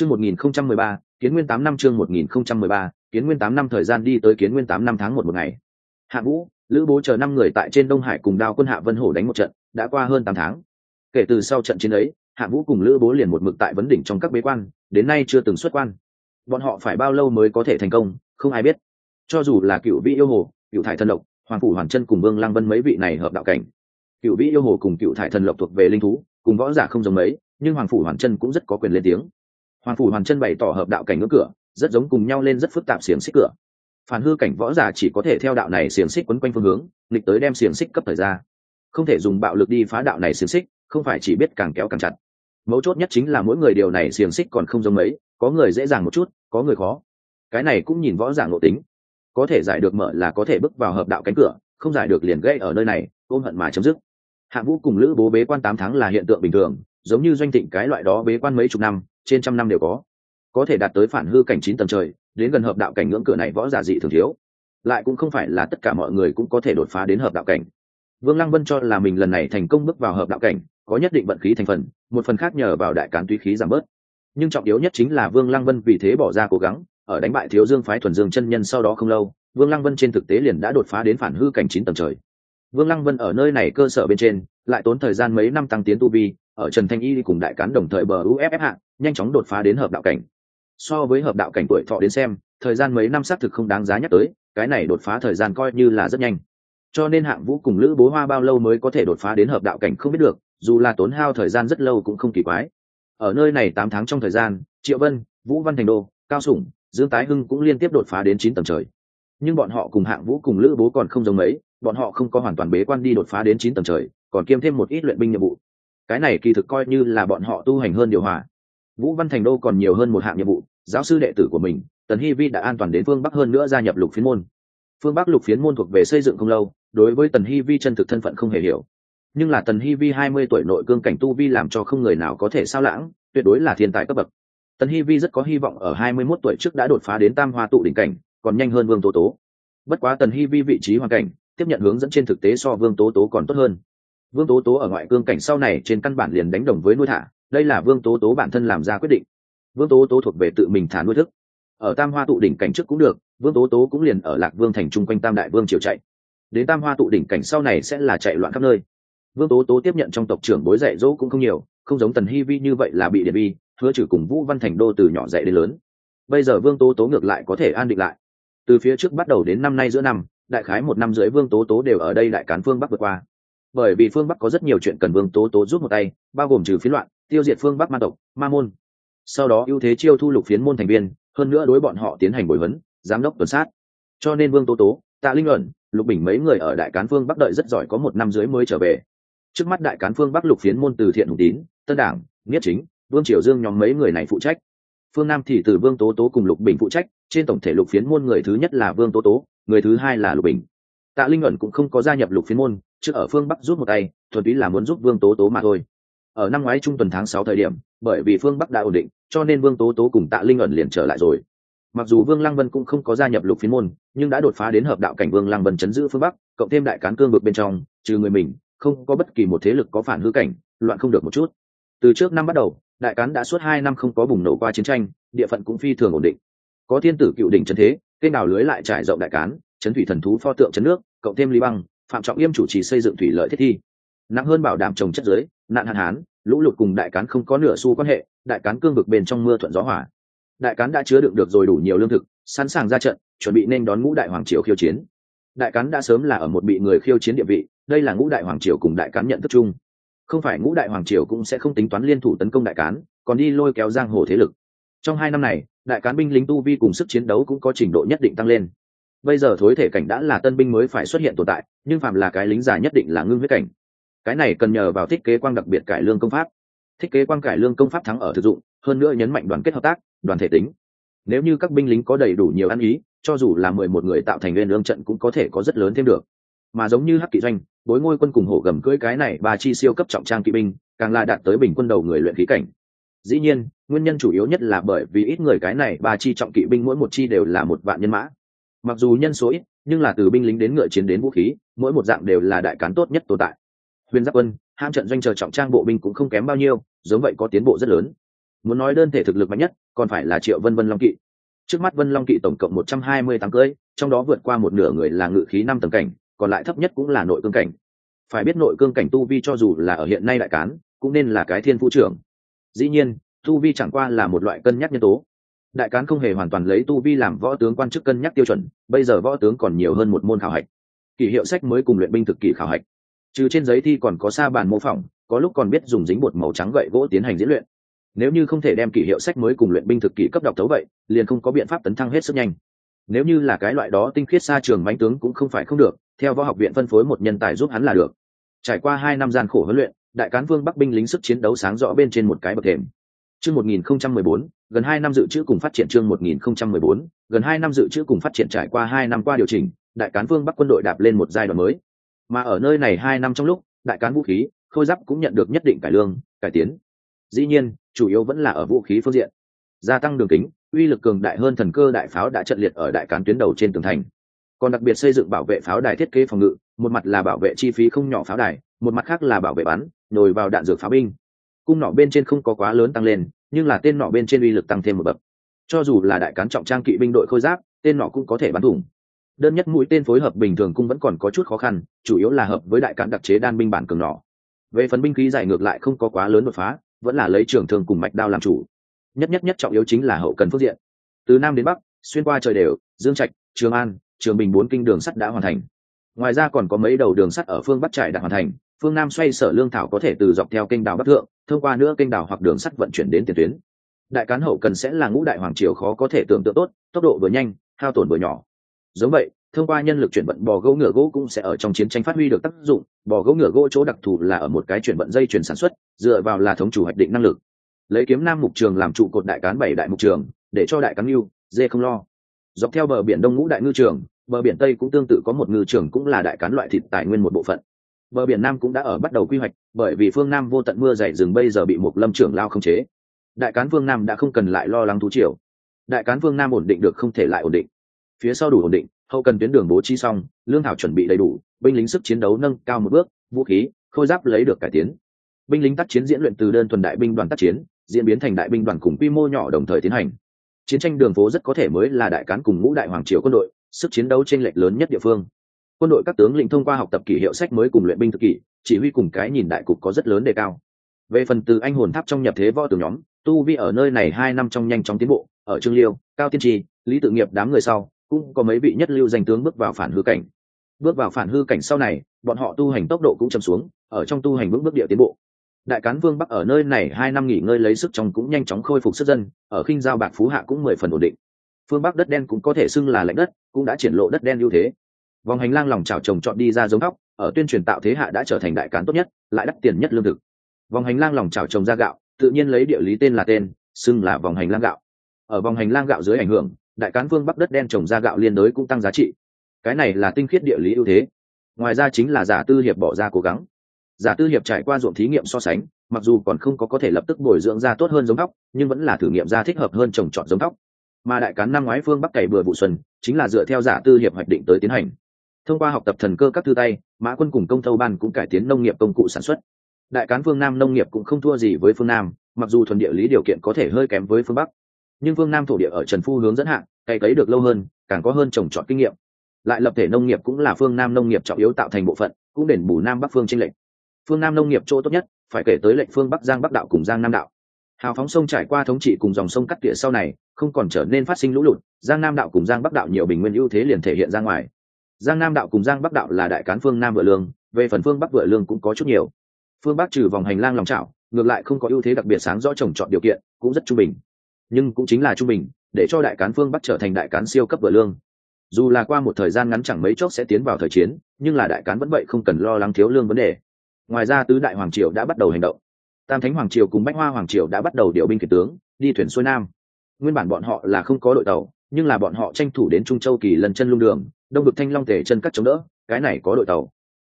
Chương 1013, Kiến Nguyên 8 năm chương 1013, Kiến Nguyên 8 năm thời gian đi tới Kiến Nguyên 8 năm tháng một một ngày. Hạ Vũ, Lữ Bố chờ năm người tại trên Đông Hải cùng Đao Quân Hạ Vân Hổ đánh một trận, đã qua hơn 8 tháng. Kể từ sau trận chiến ấy, Hạ Vũ cùng Lữ Bố liền một mực tại vấn đỉnh trong các bế quan, đến nay chưa từng xuất quan. Bọn họ phải bao lâu mới có thể thành công, không ai biết. Cho dù là cựu vị yêu hồ, cựu thải thần lộc, hoàng phủ hoàn chân cùng Vương Lăng Vân mấy vị này hợp đạo cảnh. Cựu vị yêu hồ cùng cựu thải thần lộc thuộc về linh thú, cùng võ giả không giống mấy, nhưng hoàng phủ hoàn chân cũng rất có quyền lên tiếng hoàng phủ hoàn chân bày tỏ hợp đạo cảnh ngưỡng cửa, rất giống cùng nhau lên rất phức tạp xiềng xích cửa. Phản hư cảnh võ giả chỉ có thể theo đạo này xiềng xích quấn quanh phương hướng, nghịch tới đem xiềng xích cấp thời ra. Không thể dùng bạo lực đi phá đạo này xiềng xích, không phải chỉ biết càng kéo càng chặt. Mấu chốt nhất chính là mỗi người điều này xiềng xích còn không giống mấy, có người dễ dàng một chút, có người khó. Cái này cũng nhìn võ giả ngộ tính. Có thể giải được mở là có thể bước vào hợp đạo cánh cửa, không giải được liền gây ở nơi này, ôm hận mà chấm dứt. Hạ vũ cùng lữ bố bế quan tám tháng là hiện tượng bình thường, giống như doanh thịnh cái loại đó bế quan mấy chục năm trên trăm năm đều có. Có thể đạt tới phản hư cảnh chín tầng trời, đến gần hợp đạo cảnh ngưỡng cửa này võ giả dị thường thiếu. Lại cũng không phải là tất cả mọi người cũng có thể đột phá đến hợp đạo cảnh. Vương lăng vân cho là mình lần này thành công bước vào hợp đạo cảnh, có nhất định vận khí thành phần, một phần khác nhờ vào đại cán túy khí giảm bớt. Nhưng trọng yếu nhất chính là vương lăng vân vì thế bỏ ra cố gắng, ở đánh bại thiếu dương phái thuần dương chân nhân sau đó không lâu, vương lăng vân trên thực tế liền đã đột phá đến phản hư cảnh chín tầng trời. Vương lăng vân ở nơi này cơ sở bên trên, lại tốn thời gian mấy năm tăng tiến tu vi, ở trần thanh y cùng đại cán đồng thời bờ uff hạng nhanh chóng đột phá đến hợp đạo cảnh. So với hợp đạo cảnh tuổi thọ đến xem, thời gian mấy năm xác thực không đáng giá nhắc tới, cái này đột phá thời gian coi như là rất nhanh. Cho nên hạng vũ cùng lữ bố hoa bao lâu mới có thể đột phá đến hợp đạo cảnh không biết được, dù là tốn hao thời gian rất lâu cũng không kỳ quái. Ở nơi này tám tháng trong thời gian, triệu vân, vũ văn thành đô, cao sủng, dương tái hưng cũng liên tiếp đột phá đến chín tầng trời. Nhưng bọn họ cùng hạng vũ cùng lữ bố còn không giống mấy, bọn họ không có hoàn toàn bế quan đi đột phá đến chín tầng trời, còn kiêm thêm một ít luyện binh nhiệm vụ. Cái này kỳ thực coi như là bọn họ tu hành hơn điều hòa vũ văn thành đô còn nhiều hơn một hạng nhiệm vụ, giáo sư đệ tử của mình, tần hy vi đã an toàn đến phương bắc hơn nữa gia nhập lục phiến môn. Phương bắc lục phiến môn thuộc về xây dựng không lâu, đối với tần hy vi chân thực thân phận không hề hiểu. Nhưng là tần hy vi hai mươi tuổi nội cương cảnh tu vi làm cho không người nào có thể sao lãng, tuyệt đối là thiên tài cấp bậc. Tần hy vi rất có hy vọng ở hai mươi mốt tuổi trước đã đột phá đến tam hoa tụ đỉnh cảnh, còn nhanh hơn vương tố tố. Bất quá tần hy vi vị trí hoàn cảnh, tiếp nhận hướng dẫn trên thực tế so vương tố tố còn tốt hơn. Vương tố tố ở ngoại cương cảnh sau này trên căn bản liền đánh đồng với nuôi thả đây là vương tố tố bản thân làm ra quyết định. Vương tố tố thuộc về tự mình thả nuôi thức. Ở tam hoa tụ đỉnh cảnh trước cũng được, vương tố tố cũng liền ở lạc vương thành chung quanh tam đại vương triều chạy. Đến tam hoa tụ đỉnh cảnh sau này sẽ là chạy loạn khắp nơi. Vương tố tố tiếp nhận trong tộc trưởng bối dạy dỗ cũng không nhiều, không giống tần hy vi như vậy là bị điện vi, hứa trừ cùng vũ văn thành đô từ nhỏ dạy đến lớn. Bây giờ vương tố tố ngược lại có thể an định lại. Từ phía trước bắt đầu đến năm nay giữa năm, đại khái một năm rưỡi vương tố tố đều ở đây đại cán phương bắc vượt qua. Bởi vì phương bắc có rất nhiều chuyện cần vương tố tố giúp một tay, bao gồm trừ phiến loạn tiêu diệt phương bắc ma tộc, ma môn. Sau đó ưu thế chiêu thu lục phiến môn thành viên, hơn nữa đối bọn họ tiến hành bồi huấn, giám đốc tuần sát. Cho nên vương tố tố, tạ linh luận, lục bình mấy người ở đại cán phương bắc đợi rất giỏi có một năm dưới mới trở về. Trước mắt đại cán phương bắc lục phiến môn từ thiện hùng tín, tân đảng nghĩa chính, vương triều dương nhóm mấy người này phụ trách. Phương nam thì từ vương tố tố cùng lục bình phụ trách, trên tổng thể lục phiến môn người thứ nhất là vương tố tố, người thứ hai là lục bình. Tạ linh luận cũng không có gia nhập lục phiến môn chứ ở phương bắc rút một tay, thuần túy là muốn giúp vương tố tố mà thôi ở năm ngoái trung tuần tháng sáu thời điểm, bởi vì phương bắc đã ổn định, cho nên vương tố tố cùng tạ linh ẩn liền trở lại rồi. Mặc dù vương lăng vân cũng không có gia nhập lục phiến môn, nhưng đã đột phá đến hợp đạo cảnh vương lăng vân chấn giữ phương bắc, cộng thêm đại cán cương vực bên trong, trừ người mình, không có bất kỳ một thế lực có phản hư cảnh, loạn không được một chút. Từ trước năm bắt đầu, đại cán đã suốt hai năm không có bùng nổ qua chiến tranh, địa phận cũng phi thường ổn định. Có thiên tử cựu đỉnh trấn thế, kênh đào lưới lại trải rộng đại cán, chấn thủy thần thú pho tượng chấn nước, cộng thêm lý băng, phạm trọng yêm chủ trì xây dựng thủy lợi thiết thi. Nặng hơn bảo đảm trồng chất giới nạn hạn hán, lũ lụt cùng đại cán không có nửa xu quan hệ, đại cán cương vực bên trong mưa thuận gió hỏa đại cán đã chứa đựng được rồi đủ nhiều lương thực, sẵn sàng ra trận, chuẩn bị nên đón ngũ đại hoàng triều khiêu chiến. Đại cán đã sớm là ở một bị người khiêu chiến địa vị, đây là ngũ đại hoàng triều cùng đại cán nhận thức chung. Không phải ngũ đại hoàng triều cũng sẽ không tính toán liên thủ tấn công đại cán, còn đi lôi kéo giang hồ thế lực. Trong hai năm này, đại cán binh lính tu vi cùng sức chiến đấu cũng có trình độ nhất định tăng lên. Bây giờ thối thể cảnh đã là tân binh mới phải xuất hiện tồn tại, nhưng phạm là cái lính già nhất định là ngưng huyết cảnh cái này cần nhờ vào thiết kế quang đặc biệt cải lương công pháp. Thiết kế quang cải lương công pháp thắng ở thực dụng, hơn nữa nhấn mạnh đoàn kết hợp tác, đoàn thể tính. Nếu như các binh lính có đầy đủ nhiều ăn ý, cho dù là mười một người tạo thành nguyên lương trận cũng có thể có rất lớn thêm được. Mà giống như hắc kỵ doanh, bối ngôi quân cùng hổ gầm cưỡi cái này ba chi siêu cấp trọng trang kỵ binh, càng là đạt tới bình quân đầu người luyện khí cảnh. Dĩ nhiên, nguyên nhân chủ yếu nhất là bởi vì ít người cái này ba chi trọng kỵ binh mỗi một chi đều là một vạn nhân mã. Mặc dù nhân số ít, nhưng là từ binh lính đến ngựa chiến đến vũ khí, mỗi một dạng đều là đại cán tốt nhất tồn tại huyền giáp quân ham trận doanh chờ trọng trang bộ binh cũng không kém bao nhiêu, giống vậy có tiến bộ rất lớn. Muốn nói đơn thể thực lực mạnh nhất, còn phải là triệu vân vân long kỵ. Trước mắt vân long kỵ tổng cộng một trăm hai mươi tám cưỡi trong đó vượt qua một nửa người là ngự khí năm tầng cảnh, còn lại thấp nhất cũng là nội cương cảnh. Phải biết nội cương cảnh tu vi cho dù là ở hiện nay đại cán, cũng nên là cái thiên phu trưởng. Dĩ nhiên, tu vi chẳng qua là một loại cân nhắc nhân tố. Đại cán không hề hoàn toàn lấy tu vi làm võ tướng quan chức cân nhắc tiêu chuẩn, bây giờ võ tướng còn nhiều hơn một môn khảo hạch. Kỷ hiệu sách mới cùng luyện binh thực kỷ khảo hạch trừ trên giấy thi còn có sa bàn mô phỏng có lúc còn biết dùng dính bột màu trắng gậy gỗ tiến hành diễn luyện. Nếu như không thể đem kỷ hiệu sách mới cùng luyện binh thực kỷ cấp đọc thấu vậy liền không có biện pháp tấn thăng hết sức nhanh. Nếu như là cái loại đó tinh khiết xa trường mánh tướng cũng không phải không được theo võ học viện phân phối một nhân tài giúp hắn là được. Trải qua hai năm gian khổ huấn luyện đại cán vương bắc binh lính sức chiến đấu sáng rõ bên trên một cái bậc thềm. Chương 1014, gần hai năm dự trữ cùng phát triển chương 1014, gần hai năm dự trữ cùng phát triển trải qua hai năm qua điều chỉnh đại cán vương bắc quân đội đạp lên một giai đoạn mới mà ở nơi này hai năm trong lúc, đại cán vũ khí, khôi giáp cũng nhận được nhất định cải lương, cải tiến. Dĩ nhiên, chủ yếu vẫn là ở vũ khí phương diện. Gia tăng đường kính, uy lực cường đại hơn thần cơ đại pháo đã trận liệt ở đại cán tuyến đầu trên tường thành. Còn đặc biệt xây dựng bảo vệ pháo đài thiết kế phòng ngự, một mặt là bảo vệ chi phí không nhỏ pháo đài, một mặt khác là bảo vệ bắn, nhồi vào đạn dược pháo binh. Cung nọ bên trên không có quá lớn tăng lên, nhưng là tên nọ bên trên uy lực tăng thêm một bậc. Cho dù là đại cán trọng trang kỵ binh đội khôi giáp, tên nọ cũng có thể bắn thủng đơn nhất mũi tên phối hợp bình thường cũng vẫn còn có chút khó khăn, chủ yếu là hợp với đại cản đặc chế đan binh bản cường nỏ về phần binh khí giải ngược lại không có quá lớn đột phá, vẫn là lấy trường thương cùng mạch đao làm chủ. Nhất nhất nhất trọng yếu chính là hậu cần phương diện. Từ nam đến bắc, xuyên qua trời đều, dương trạch, trường an, trường bình bốn kinh đường sắt đã hoàn thành. Ngoài ra còn có mấy đầu đường sắt ở phương bắc trải đã hoàn thành, phương nam xoay sở lương thảo có thể từ dọc theo kênh đảo bắc thượng, thông qua nữa kênh đảo hoặc đường sắt vận chuyển đến tiền tuyến. Đại cán hậu cần sẽ là ngũ đại hoàng triều khó có thể tưởng tượng tốt, tốc độ vừa nhanh, hao tổn vừa nhỏ giống vậy thông qua nhân lực chuyển vận bò gỗ ngựa gỗ cũng sẽ ở trong chiến tranh phát huy được tác dụng. Bò gỗ ngựa gỗ chỗ đặc thù là ở một cái chuyển vận dây chuyển sản xuất dựa vào là thống chủ hoạch định năng lực. Lấy kiếm nam mục trường làm trụ cột đại cán bảy đại mục trường để cho đại cán yêu, dê không lo. Dọc theo bờ biển đông ngũ đại ngư trường bờ biển tây cũng tương tự có một ngư trường cũng là đại cán loại thịt tài nguyên một bộ phận. Bờ biển nam cũng đã ở bắt đầu quy hoạch bởi vì phương nam vô tận mưa dày rừng bây giờ bị một lâm trưởng lao không chế. Đại cán phương nam đã không cần lại lo lắng thú triều. Đại cán phương nam ổn định được không thể lại ổn định phía sau đủ ổn định, hậu cần tuyến đường bố trí xong, lương thảo chuẩn bị đầy đủ, binh lính sức chiến đấu nâng cao một bước, vũ khí, khôi giáp lấy được cải tiến. Binh lính tác chiến diễn luyện từ đơn thuần đại binh đoàn tác chiến, diễn biến thành đại binh đoàn cùng quy mô nhỏ đồng thời tiến hành. Chiến tranh đường phố rất có thể mới là đại cán cùng ngũ đại hoàng triều quân đội, sức chiến đấu trên lệch lớn nhất địa phương. Quân đội các tướng lĩnh thông qua học tập kỷ hiệu sách mới cùng luyện binh thực kỷ, chỉ huy cùng cái nhìn đại cục có rất lớn đề cao. Về phần từ anh hồn tháp trong nhập thế võ tướng nhóm, tu vi ở nơi này hai năm trong nhanh chóng tiến bộ, ở trương liêu, cao tiên tri, lý tự nghiệp đám người sau cũng có mấy vị nhất lưu danh tướng bước vào phản hư cảnh. Bước vào phản hư cảnh sau này, bọn họ tu hành tốc độ cũng chậm xuống, ở trong tu hành bước bước địa tiến bộ. Đại cán vương bắc ở nơi này hai năm nghỉ ngơi lấy sức trong cũng nhanh chóng khôi phục sức dân, ở khinh giao bạc phú hạ cũng mười phần ổn định. Phương bắc đất đen cũng có thể xưng là lãnh đất, cũng đã triển lộ đất đen ưu thế. Vòng hành lang lòng trào trồng chọn đi ra giống góc, ở tuyên truyền tạo thế hạ đã trở thành đại cán tốt nhất, lại đắt tiền nhất lương thực. Vòng hành lang lòng trào trồng ra gạo, tự nhiên lấy địa lý tên là tên, xưng là vòng hành lang gạo. Ở vòng hành lang gạo dưới ảnh hưởng đại cán phương bắc đất đen trồng ra gạo liên đới cũng tăng giá trị. Cái này là tinh khiết địa lý ưu thế. Ngoài ra chính là giả tư hiệp bỏ ra cố gắng. Giả tư hiệp trải qua ruộng thí nghiệm so sánh, mặc dù còn không có có thể lập tức bồi dưỡng ra tốt hơn giống tóc, nhưng vẫn là thử nghiệm ra thích hợp hơn trồng trọt giống tóc. Mà đại cán năm ngoái phương bắc cày bừa vụ xuân, chính là dựa theo giả tư hiệp hoạch định tới tiến hành. Thông qua học tập thần cơ các thư tay, mã quân cùng công thâu ban cũng cải tiến nông nghiệp công cụ sản xuất. Đại cán phương nam nông nghiệp cũng không thua gì với phương nam, mặc dù thuần địa lý điều kiện có thể hơi kém với phương bắc nhưng phương nam thổ địa ở trần phu hướng dẫn hạng cày cấy được lâu hơn, càng có hơn trồng trọt kinh nghiệm. Lại lập thể nông nghiệp cũng là phương nam nông nghiệp trọng yếu tạo thành bộ phận, cũng đền bù nam bắc phương tranh lệch. Phương nam nông nghiệp chỗ tốt nhất, phải kể tới lệnh phương bắc, giang bắc đạo cùng giang nam đạo. Hào phóng sông trải qua thống trị cùng dòng sông cắt tỉa sau này, không còn trở nên phát sinh lũ lụt, giang nam đạo cùng giang bắc đạo nhiều bình nguyên ưu thế liền thể hiện ra ngoài. Giang nam đạo cùng giang bắc đạo là đại cán phương nam vựa lương, về phần phương bắc vựa lương cũng có chút nhiều. Phương bắc trừ vòng hành lang lòng trảo ngược lại không có ưu thế đặc biệt sáng rõ trồng trọt điều kiện, cũng rất trung bình nhưng cũng chính là trung bình, để cho đại cán phương bắc trở thành đại cán siêu cấp vựa lương. Dù là qua một thời gian ngắn chẳng mấy chốc sẽ tiến vào thời chiến, nhưng là đại cán vẫn vậy không cần lo lắng thiếu lương vấn đề. Ngoài ra tứ đại hoàng triều đã bắt đầu hành động. Tam thánh hoàng triều cùng bách hoa hoàng triều đã bắt đầu điều binh kể tướng, đi thuyền xuôi nam. Nguyên bản bọn họ là không có đội tàu, nhưng là bọn họ tranh thủ đến trung châu kỳ lần chân lung đường, đông được thanh long thể chân cắt chống đỡ, cái này có đội tàu.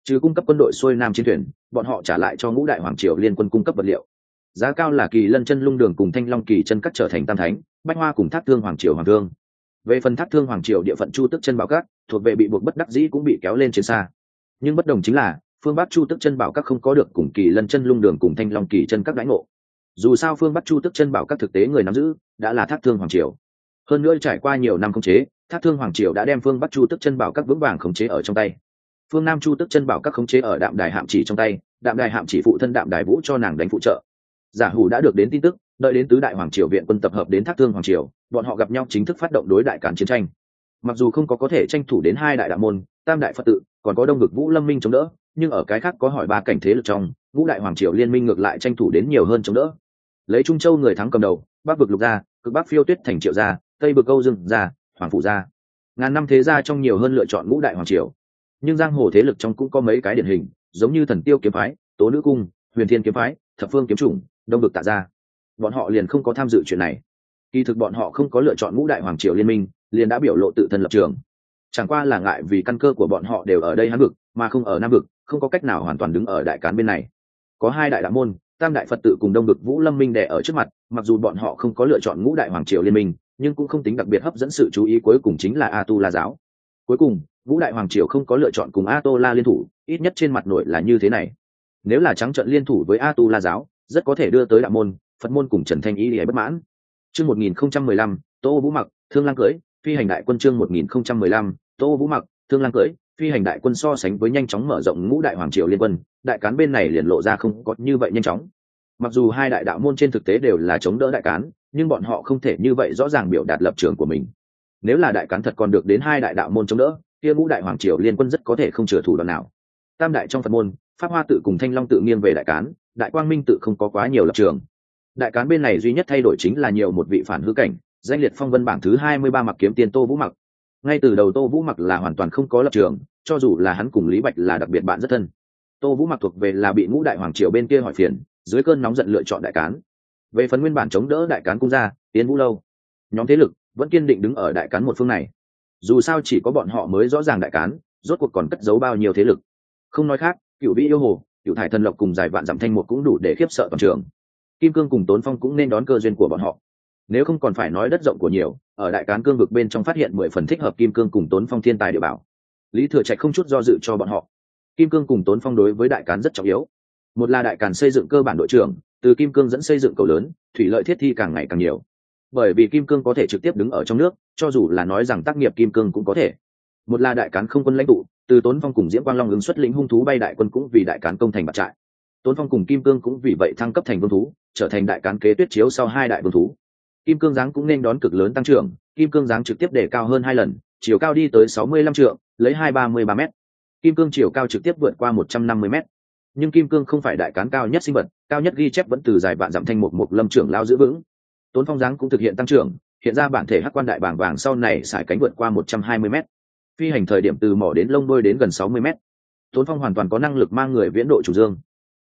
Trừ cung cấp quân đội xuôi nam chiến thuyền, bọn họ trả lại cho ngũ đại hoàng triều liên quân cung cấp vật liệu giá cao là kỳ lân chân lung đường cùng thanh long kỳ chân cắt trở thành tam thánh, bách hoa cùng thác thương hoàng triều hoàng thương. Về phần thác thương hoàng triều địa phận chu tức chân bảo các, thuộc về bị buộc bất đắc dĩ cũng bị kéo lên trên xa. Nhưng bất đồng chính là, phương bắc chu tức chân bảo các không có được cùng kỳ lân chân lung đường cùng thanh long kỳ chân các đánh ngộ. Dù sao phương bắc chu tức chân bảo các thực tế người nắm giữ, đã là thác thương hoàng triều. Hơn nữa trải qua nhiều năm khống chế, thác thương hoàng triều đã đem phương bắc chu tức chân bảo các vững vàng khống chế ở trong tay. Phương nam chu tức chân bảo các khống chế ở đạm đài hạm chỉ trong tay, đạm đài hạm chỉ phụ thân đạm đài vũ cho nàng đánh phụ trợ giả hủ đã được đến tin tức, đợi đến tứ đại hoàng triều viện quân tập hợp đến thác thương hoàng triều, bọn họ gặp nhau chính thức phát động đối đại cản chiến tranh. Mặc dù không có có thể tranh thủ đến hai đại đạo môn, tam đại phật tự, còn có đông ngực vũ lâm minh chống đỡ, nhưng ở cái khác có hỏi ba cảnh thế lực trong, ngũ đại hoàng triều liên minh ngược lại tranh thủ đến nhiều hơn chống đỡ. Lấy trung châu người thắng cầm đầu, bắc vực lục gia, cực bắc phiêu tuyết thành triệu gia, tây bực câu dương gia, hoàng phủ gia. Ngàn năm thế gia trong nhiều hơn lựa chọn ngũ đại hoàng triều. Nhưng giang hồ thế lực trong cũng có mấy cái điển hình, giống như thần tiêu kiếm phái, tố nữ cung, huyền thiên kiếm phái, thập phương kiếm chủng đông vực tạ ra, bọn họ liền không có tham dự chuyện này. Kỳ thực bọn họ không có lựa chọn ngũ đại hoàng triều liên minh liền đã biểu lộ tự thân lập trường. Chẳng qua là ngại vì căn cơ của bọn họ đều ở đây hán vực mà không ở nam vực không có cách nào hoàn toàn đứng ở đại cán bên này. Có hai đại đạo môn tam đại phật tự cùng đông vực vũ lâm minh đẻ ở trước mặt mặc dù bọn họ không có lựa chọn ngũ đại hoàng triều liên minh nhưng cũng không tính đặc biệt hấp dẫn sự chú ý cuối cùng chính là a tu la giáo. Cuối cùng ngũ đại hoàng triều không có lựa chọn cùng a tô la liên thủ ít nhất trên mặt nội là như thế này. Nếu là trắng trận liên thủ với a tu la giáo rất có thể đưa tới đạo môn, phật môn cùng trần thanh ý để bất mãn. Chương một nghìn không trăm mười lăm, tô vũ mặc, thương lang cưới phi hành đại quân chương một nghìn không trăm mười lăm, tô vũ mặc, thương lang cưới phi hành đại quân so sánh với nhanh chóng mở rộng ngũ đại hoàng triều liên quân, đại cán bên này liền lộ ra không có như vậy nhanh chóng. Mặc dù hai đại đạo môn trên thực tế đều là chống đỡ đại cán, nhưng bọn họ không thể như vậy rõ ràng biểu đạt lập trường của mình. Nếu là đại cán thật còn được đến hai đại đạo môn chống đỡ, kia ngũ đại hoàng triều liên quân rất có thể không chừa thủ đoạn nào. Tam đại trong phật môn pháp hoa tự cùng thanh long tự nghiêng về đại cán, đại quang minh tự không có quá nhiều lập trường. Đại cán bên này duy nhất thay đổi chính là nhiều một vị phản hư cảnh, danh liệt phong vân bảng thứ hai mươi ba mặc kiếm tiên tô vũ mặc. Ngay từ đầu tô vũ mặc là hoàn toàn không có lập trường, cho dù là hắn cùng lý bạch là đặc biệt bạn rất thân. Tô vũ mặc thuộc về là bị ngũ đại hoàng triều bên kia hỏi phiền, dưới cơn nóng giận lựa chọn đại cán. Về phần nguyên bản chống đỡ đại cán cung gia tiến vũ lâu, nhóm thế lực vẫn kiên định đứng ở đại cán một phương này. Dù sao chỉ có bọn họ mới rõ ràng đại cán, rốt cuộc còn cất giấu bao nhiêu thế lực. Không nói khác cựu vĩ yêu hồ cựu thải thần lộc cùng giải vạn giảm thanh một cũng đủ để khiếp sợ toàn trường. Kim cương cùng tốn phong cũng nên đón cơ duyên của bọn họ. Nếu không còn phải nói đất rộng của nhiều, ở đại cán cương vực bên trong phát hiện mười phần thích hợp kim cương cùng tốn phong thiên tài địa bảo. Lý thừa trạch không chút do dự cho bọn họ. Kim cương cùng tốn phong đối với đại cán rất trọng yếu. Một là đại càn xây dựng cơ bản đội trưởng, từ kim cương dẫn xây dựng cầu lớn, thủy lợi thiết thi càng ngày càng nhiều. Bởi vì kim cương có thể trực tiếp đứng ở trong nước, cho dù là nói rằng tác nghiệp kim cương cũng có thể. Một là đại cán không quân lãnh tụ từ tốn phong cùng diễm quang long ứng xuất lĩnh hung thú bay đại quân cũng vì đại cán công thành bạc trại. Tốn phong cùng kim cương cũng vì vậy thăng cấp thành vương thú, trở thành đại cán kế tuyết chiếu sau hai đại vương thú. Kim cương giáng cũng nên đón cực lớn tăng trưởng, kim cương giáng trực tiếp để cao hơn hai lần, chiều cao đi tới sáu mươi lăm trượng, lấy hai ba mươi ba m kim cương chiều cao trực tiếp vượt qua một trăm năm mươi m nhưng kim cương không phải đại cán cao nhất sinh vật, cao nhất ghi chép vẫn từ dài vạn dặm thanh một một lâm trưởng lao giữ vững. Tốn phong giáng cũng thực hiện tăng trưởng, hiện ra bản thể hắc quan đại bảng vàng sau này xài cánh vượt qua một trăm hai mươi m phi hành thời điểm từ mỏ đến lông đôi đến gần sáu mươi mét, tốn phong hoàn toàn có năng lực mang người viễn độ chủ dương.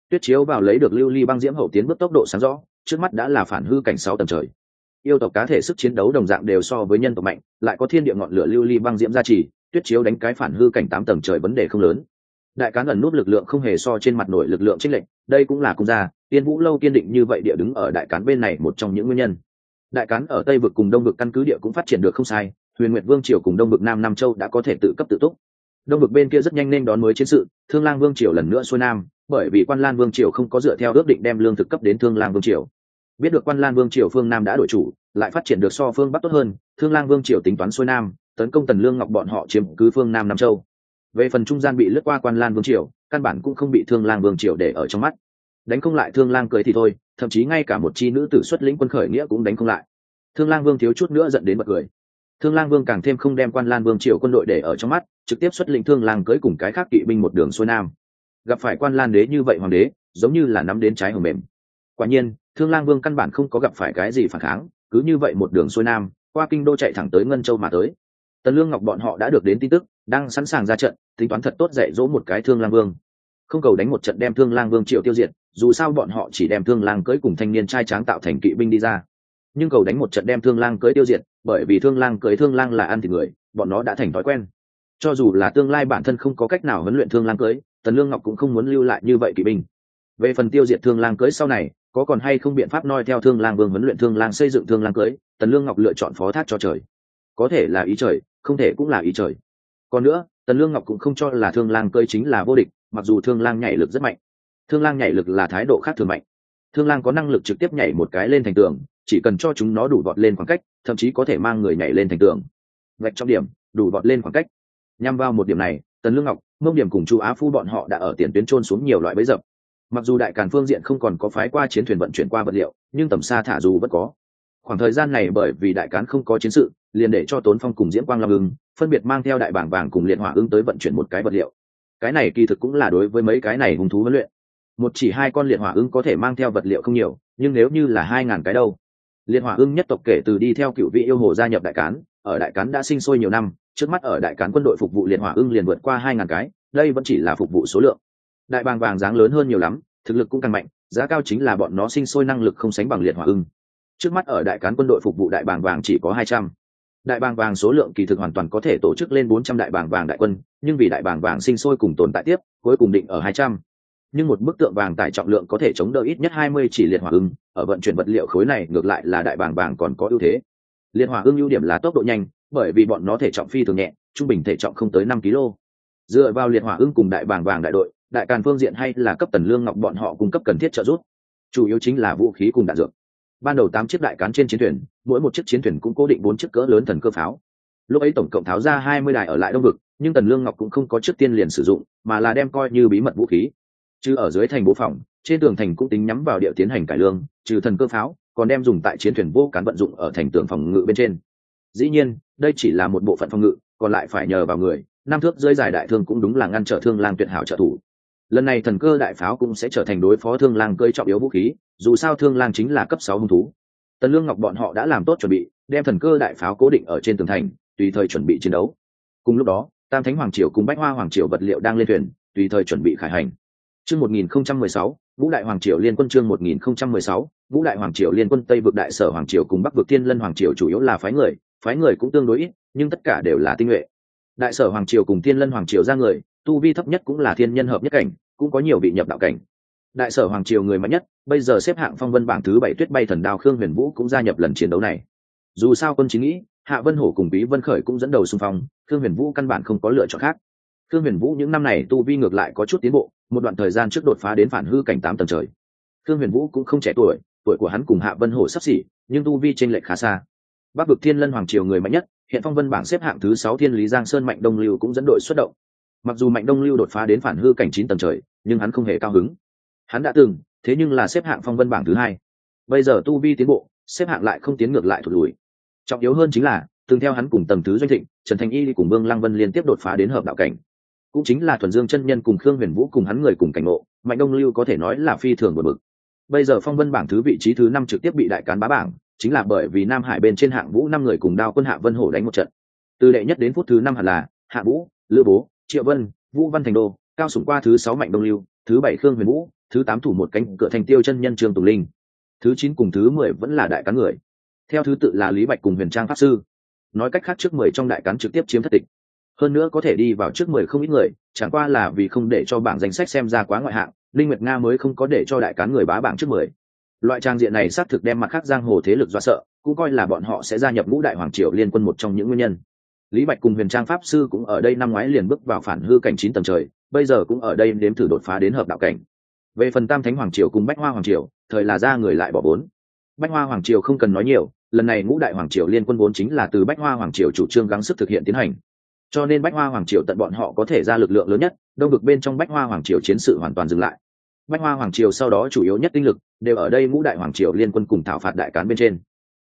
Tuyết chiếu vào lấy được lưu ly băng diễm hậu tiến bước tốc độ sáng rõ trước mắt đã là phản hư cảnh sáu tầng trời. Yêu tộc cá thể sức chiến đấu đồng dạng đều so với nhân tộc mạnh lại có thiên địa ngọn lửa lưu ly băng diễm gia trì tuyết chiếu đánh cái phản hư cảnh tám tầng trời vấn đề không lớn. Đại cán ẩn nút lực lượng không hề so trên mặt nổi lực lượng trích lệnh đây cũng là cung gia tiên vũ lâu kiên định như vậy địa đứng ở đại cán bên này một trong những nguyên nhân. Đại cán ở tây vực cùng đông vực căn cứ địa cũng phát triển được không sai huyền nguyệt vương triều cùng đông Bực nam nam châu đã có thể tự cấp tự túc. Đông Bực bên kia rất nhanh nên đón mới chiến sự, thương lang vương triều lần nữa xuôi nam, bởi vì quan lan vương triều không có dựa theo ước định đem lương thực cấp đến thương lang vương triều. Biết được quan lan vương triều phương nam đã đổi chủ, lại phát triển được so phương bắc tốt hơn, thương lang vương triều tính toán xuôi nam, tấn công tần lương ngọc bọn họ chiếm cứ phương nam nam châu. Về phần trung gian bị lướt qua quan lan vương triều, căn bản cũng không bị thương lang vương triều để ở trong mắt. Đánh không lại thương lang cười thì thôi, thậm chí ngay cả một chi nữ tử xuất lĩnh quân khởi nghĩa cũng đánh không lại. Thương lang vương thiếu chút nữa dẫn đến bật cười thương lang vương càng thêm không đem quan lan vương triều quân đội để ở trong mắt, trực tiếp xuất lĩnh thương lang cưới cùng cái khác kỵ binh một đường xuôi nam. Gặp phải quan lan đế như vậy hoàng đế, giống như là nắm đến trái hồng mềm. Quả nhiên, thương lang vương căn bản không có gặp phải cái gì phản kháng, cứ như vậy một đường xuôi nam, qua kinh đô chạy thẳng tới ngân châu mà tới. Tần lương ngọc bọn họ đã được đến tin tức, đang sẵn sàng ra trận, tính toán thật tốt dạy dỗ một cái thương lang vương. Không cầu đánh một trận đem thương lang vương triệu tiêu diệt, dù sao bọn họ chỉ đem thương lang cưới cùng thanh niên trai tráng tạo thành kỵ binh đi ra nhưng cầu đánh một trận đem thương lang cưới tiêu diệt bởi vì thương lang cưới thương lang là ăn thịt người bọn nó đã thành thói quen cho dù là tương lai bản thân không có cách nào huấn luyện thương lang cưới tần lương ngọc cũng không muốn lưu lại như vậy kỵ binh về phần tiêu diệt thương lang cưới sau này có còn hay không biện pháp noi theo thương lang vương huấn luyện thương lang xây dựng thương lang cưới tần lương ngọc lựa chọn phó thác cho trời có thể là ý trời không thể cũng là ý trời còn nữa tần lương ngọc cũng không cho là thương lang cưới chính là vô địch mặc dù thương lang nhảy lực rất mạnh thương lang nhảy lực là thái độ khác thường mạnh thương lang có năng lực trực tiếp nhảy một cái lên thành tường chỉ cần cho chúng nó đủ vọt lên khoảng cách, thậm chí có thể mang người nhảy lên thành tường. Vạch trong điểm, đủ vọt lên khoảng cách. Nhằm vào một điểm này, tần lương ngọc, mông điểm cùng chu á phu bọn họ đã ở tiền tuyến trôn xuống nhiều loại bẫy dập. Mặc dù đại càn phương diện không còn có phái qua chiến thuyền vận chuyển qua vật liệu, nhưng tầm xa thả dù vẫn có. Khoảng thời gian này bởi vì đại cán không có chiến sự, liền để cho tốn phong cùng diễm quang long ưng phân biệt mang theo đại bảng vàng cùng liệt hỏa ưng tới vận chuyển một cái vật liệu. Cái này kỳ thực cũng là đối với mấy cái này hung thú huấn luyện. Một chỉ hai con liệt hỏa ưng có thể mang theo vật liệu không nhiều, nhưng nếu như là hai ngàn cái đâu liệt hòa ưng nhất tộc kể từ đi theo cựu vị yêu hồ gia nhập đại cán, ở đại cán đã sinh sôi nhiều năm, trước mắt ở đại cán quân đội phục vụ liệt hòa ưng liền vượt qua hai ngàn cái, đây vẫn chỉ là phục vụ số lượng. Đại bàng vàng dáng lớn hơn nhiều lắm, thực lực cũng càng mạnh, giá cao chính là bọn nó sinh sôi năng lực không sánh bằng liệt hòa ưng. Trước mắt ở đại cán quân đội phục vụ đại bàng vàng chỉ có hai trăm. Đại bàng vàng số lượng kỳ thực hoàn toàn có thể tổ chức lên bốn trăm đại bàng vàng đại quân, nhưng vì đại bàng vàng sinh sôi cùng tồn tại tiếp, cuối cùng định ở hai trăm nhưng một bức tượng vàng tải trọng lượng có thể chống đỡ ít nhất hai mươi chỉ liệt hỏa ưng. Ở vận chuyển vật liệu khối này, ngược lại là đại bàng vàng còn có ưu thế. Liệt hỏa ưng ưu điểm là tốc độ nhanh, bởi vì bọn nó thể trọng phi thường nhẹ, trung bình thể trọng không tới năm kg. Dựa vào liệt hỏa ưng cùng đại bàng vàng đại đội, đại càn phương diện hay là cấp tần lương ngọc bọn họ cung cấp cần thiết trợ giúp. Chủ yếu chính là vũ khí cùng đạn dược. Ban đầu tám chiếc đại cán trên chiến thuyền, mỗi một chiếc chiến thuyền cũng cố định bốn chiếc cỡ lớn thần cơ pháo. Lúc ấy tổng cộng tháo ra hai mươi đài ở lại đông vực, nhưng tần lương ngọc cũng không có trước tiên liền sử dụng, mà là đem coi như bí mật vũ khí chứ ở dưới thành bộ phòng, trên tường thành cũng tính nhắm vào địa tiến hành cải lương, trừ thần cơ pháo, còn đem dùng tại chiến thuyền vô cán vận dụng ở thành tường phòng ngự bên trên. Dĩ nhiên, đây chỉ là một bộ phận phòng ngự, còn lại phải nhờ vào người, năm thước dưới dài đại thương cũng đúng là ngăn trở thương lang tuyệt hảo trợ thủ. Lần này thần cơ đại pháo cũng sẽ trở thành đối phó thương lang cơi trọng yếu vũ khí, dù sao thương lang chính là cấp sáu hung thú. Tần lương ngọc bọn họ đã làm tốt chuẩn bị, đem thần cơ đại pháo cố định ở trên tường thành, tùy thời chuẩn bị chiến đấu. Cùng lúc đó, tam thánh hoàng triều cùng bách hoa hoàng triều vật liệu đang lên thuyền, tùy thời chuẩn bị khải hành chương 1016, Vũ đại hoàng triều liên quân chương 1016, Vũ đại hoàng triều liên quân tây vực đại sở hoàng triều cùng bắc vực thiên lân hoàng triều chủ yếu là phái người phái người cũng tương đối ít nhưng tất cả đều là tinh nhuệ. Đại sở hoàng triều cùng thiên lân hoàng triều ra người tu vi thấp nhất cũng là thiên nhân hợp nhất cảnh cũng có nhiều vị nhập đạo cảnh. Đại sở hoàng triều người mạnh nhất bây giờ xếp hạng phong vân bảng thứ bảy tuyết bay thần đao khương huyền vũ cũng gia nhập lần chiến đấu này. Dù sao quân chính nghĩ hạ vân hổ cùng bí vân khởi cũng dẫn đầu xung phong khương huyền vũ căn bản không có lựa chọn khác khương huyền vũ những năm này tu vi ngược lại có chút tiến bộ, một đoạn thời gian trước đột phá đến phản hư cảnh tám tầng trời. Khương huyền vũ cũng không trẻ tuổi tuổi của hắn cùng hạ vân hổ sắp xỉ, nhưng tu vi tranh lệch khá xa. Bắc vực thiên lân hoàng triều người mạnh nhất, hiện phong vân bảng xếp hạng thứ sáu thiên lý giang sơn mạnh đông lưu cũng dẫn đội xuất động. Mặc dù mạnh đông lưu đột phá đến phản hư cảnh chín tầng trời, nhưng hắn không hề cao hứng. Hắn đã từng, thế nhưng là xếp hạng phong vân bảng thứ hai. Bây giờ tu vi tiến bộ, xếp hạng lại không tiến ngược lại thụt lùi. Trọng yếu hơn chính là từng theo hắn cùng tầng thứ doanh thịnh, trần thành y cùng vương lăng vân liên tiếp đột phá đến hợp đạo cảnh cũng chính là thuần dương chân nhân cùng khương huyền vũ cùng hắn người cùng cảnh ngộ, mạnh đông lưu có thể nói là phi thường một bực. Bây giờ phong vân bảng thứ vị trí thứ năm trực tiếp bị đại cán bá bảng, chính là bởi vì nam hải bên trên hạng vũ năm người cùng đao quân hạ vân hổ đánh một trận. Từ đệ nhất đến phút thứ năm hẳn là, hạ vũ, lữ bố, triệu vân, vũ văn thành đô, cao sủng qua thứ sáu mạnh đông lưu, thứ bảy khương huyền vũ, thứ tám thủ một cánh cửa thành tiêu chân nhân trương tùng linh. Thứ chín cùng thứ mười vẫn là đại cán người. Theo thứ tự là lý bạch cùng huyền trang pháp sư. Nói cách khác trước mười trong đại cán trực tiếp chiếm thất tịch hơn nữa có thể đi vào trước mười không ít người, chẳng qua là vì không để cho bảng danh sách xem ra quá ngoại hạng linh nguyệt nga mới không có để cho đại cán người bá bảng trước mười. Loại trang diện này xác thực đem mặt khác giang hồ thế lực do sợ, cũng coi là bọn họ sẽ gia nhập ngũ đại hoàng triều liên quân một trong những nguyên nhân. Lý bạch cùng huyền trang pháp sư cũng ở đây năm ngoái liền bước vào phản hư cảnh chín tầng trời, bây giờ cũng ở đây nếm thử đột phá đến hợp đạo cảnh. Về phần tam thánh hoàng triều cùng bách hoa hoàng triều, thời là ra người lại bỏ vốn. Bách hoa hoàng triều không cần nói nhiều, lần này ngũ đại hoàng triều liên quân vốn chính là từ bách hoa hoàng triều chủ trương gắng sức thực hiện tiến hành cho nên bách hoa hoàng triều tận bọn họ có thể ra lực lượng lớn nhất, đông vực bên trong bách hoa hoàng triều chiến sự hoàn toàn dừng lại. Bách hoa hoàng triều sau đó chủ yếu nhất tinh lực đều ở đây ngũ đại hoàng triều liên quân cùng thảo phạt đại cán bên trên.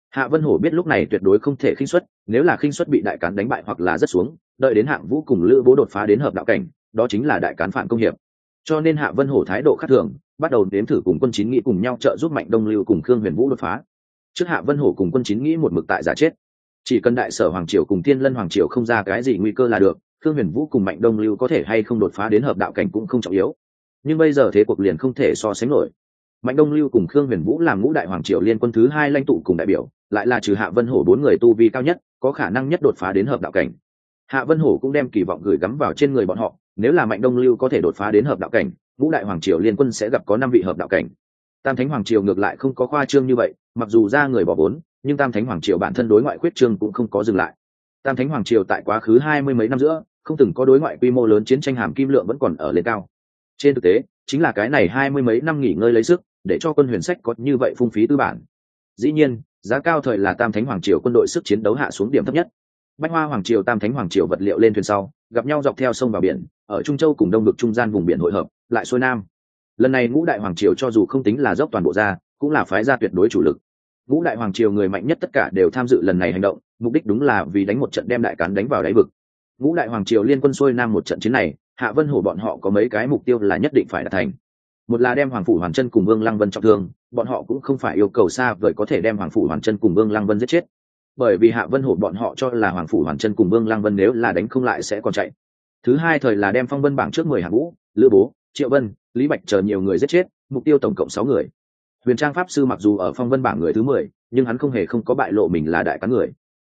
Hạ vân hổ biết lúc này tuyệt đối không thể khinh xuất nếu là khinh xuất bị đại cán đánh bại hoặc là rất xuống, đợi đến hạng vũ cùng lữ bố đột phá đến hợp đạo cảnh, đó chính là đại cán phản công hiệp. Cho nên hạ vân hổ thái độ khác thường, bắt đầu đếm thử cùng quân chín nghĩ cùng nhau trợ giúp mạnh đông lưu cùng khương huyền vũ đột phá. Trước hạ vân hổ cùng quân chín nghĩ một mực tại giả chết chỉ cần đại sở hoàng triều cùng thiên lân hoàng triều không ra cái gì nguy cơ là được, khương huyền vũ cùng mạnh đông lưu có thể hay không đột phá đến hợp đạo cảnh cũng không trọng yếu. Nhưng bây giờ thế cuộc liền không thể so sánh nổi. Mạnh đông lưu cùng khương huyền vũ làm ngũ đại hoàng triều liên quân thứ hai lãnh tụ cùng đại biểu, lại là trừ hạ vân hổ bốn người tu vi cao nhất, có khả năng nhất đột phá đến hợp đạo cảnh. Hạ vân hổ cũng đem kỳ vọng gửi gắm vào trên người bọn họ, nếu là mạnh đông lưu có thể đột phá đến hợp đạo cảnh, ngũ đại hoàng triều liên quân sẽ gặp có năm vị hợp đạo cảnh. Tam thánh hoàng triều ngược lại không có khoa trương như vậy, mặc dù ra người bỏ vốn nhưng tam thánh hoàng triều bản thân đối ngoại quyết trương cũng không có dừng lại. Tam thánh hoàng triều tại quá khứ hai mươi mấy năm giữa, không từng có đối ngoại quy mô lớn chiến tranh hàm kim lượng vẫn còn ở lên cao. Trên thực tế, chính là cái này hai mươi mấy năm nghỉ ngơi lấy sức, để cho quân huyền sách có như vậy phung phí tư bản. Dĩ nhiên, giá cao thời là tam thánh hoàng triều quân đội sức chiến đấu hạ xuống điểm thấp nhất. Bách hoa hoàng triều, tam thánh hoàng triều vật liệu lên thuyền sau, gặp nhau dọc theo sông vào biển, ở trung châu cùng đông vực trung gian vùng biển hội hợp, lại xuôi nam. Lần này ngũ đại hoàng triều cho dù không tính là dốc toàn bộ ra, cũng là phái gia tuyệt đối chủ lực ngũ đại hoàng triều người mạnh nhất tất cả đều tham dự lần này hành động, mục đích đúng là vì đánh một trận đem đại cán đánh vào đáy vực. Ngũ đại hoàng triều liên quân xuôi nam một trận chiến này, hạ vân hổ bọn họ có mấy cái mục tiêu là nhất định phải đạt thành. Một là đem hoàng phủ hoàn chân cùng vương lăng vân trọng thương, bọn họ cũng không phải yêu cầu xa vời có thể đem hoàng phủ hoàn chân cùng vương lăng vân giết chết. Bởi vì hạ vân hổ bọn họ cho là hoàng phủ hoàn chân cùng vương lăng vân nếu là đánh không lại sẽ còn chạy. Thứ hai thời là đem phong vân bảng trước mười hạng vũ lữ bố, triệu vân, lý bạch chờ nhiều người giết chết, mục tiêu tổng cộng sáu người huyền trang pháp sư mặc dù ở phong vân bảng người thứ mười, nhưng hắn không hề không có bại lộ mình là đại cán người.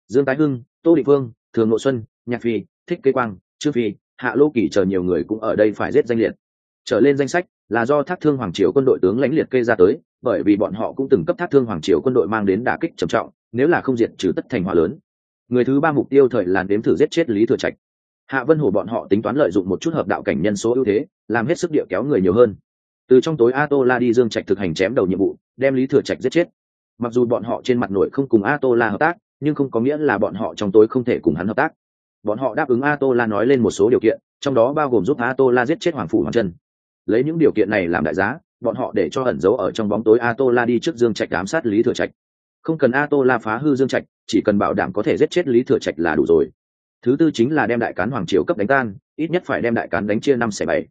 Dương tái hưng, tô định vương thường nội xuân, nhạc phi, thích kế quang, trương phi, hạ lô kỳ chờ nhiều người cũng ở đây phải giết danh liệt. Trở lên danh sách là do thác thương hoàng triều quân đội tướng lãnh liệt kê ra tới, bởi vì bọn họ cũng từng cấp thác thương hoàng triều quân đội mang đến đả kích trầm trọng, nếu là không diệt trừ tất thành hòa lớn. Người thứ ba mục tiêu thời làn đếm thử giết chết lý thừa trạch. Hạ vân Hồ bọn họ tính toán lợi dụng một chút hợp đạo cảnh nhân số ưu thế, làm hết sức địa kéo người nhiều hơn từ trong tối a tô la đi dương trạch thực hành chém đầu nhiệm vụ, đem lý thừa trạch giết chết. Mặc dù bọn họ trên mặt nội không cùng a tô la hợp tác, nhưng không có nghĩa là bọn họ trong tối không thể cùng hắn hợp tác. Bọn họ đáp ứng a tô la nói lên một số điều kiện, trong đó bao gồm giúp a tô la giết chết hoàng phủ hoàng Trân. lấy những điều kiện này làm đại giá, bọn họ để cho ẩn giấu ở trong bóng tối a tô la đi trước dương trạch ám sát lý thừa trạch. Không cần a tô la phá hư dương trạch, chỉ cần bảo đảm có thể giết chết lý thừa trạch là đủ rồi. Thứ tư chính là đem đại cán hoàng triều cấp đánh tan, ít nhất phải đem đại cán đánh chia năm xẻ bảy.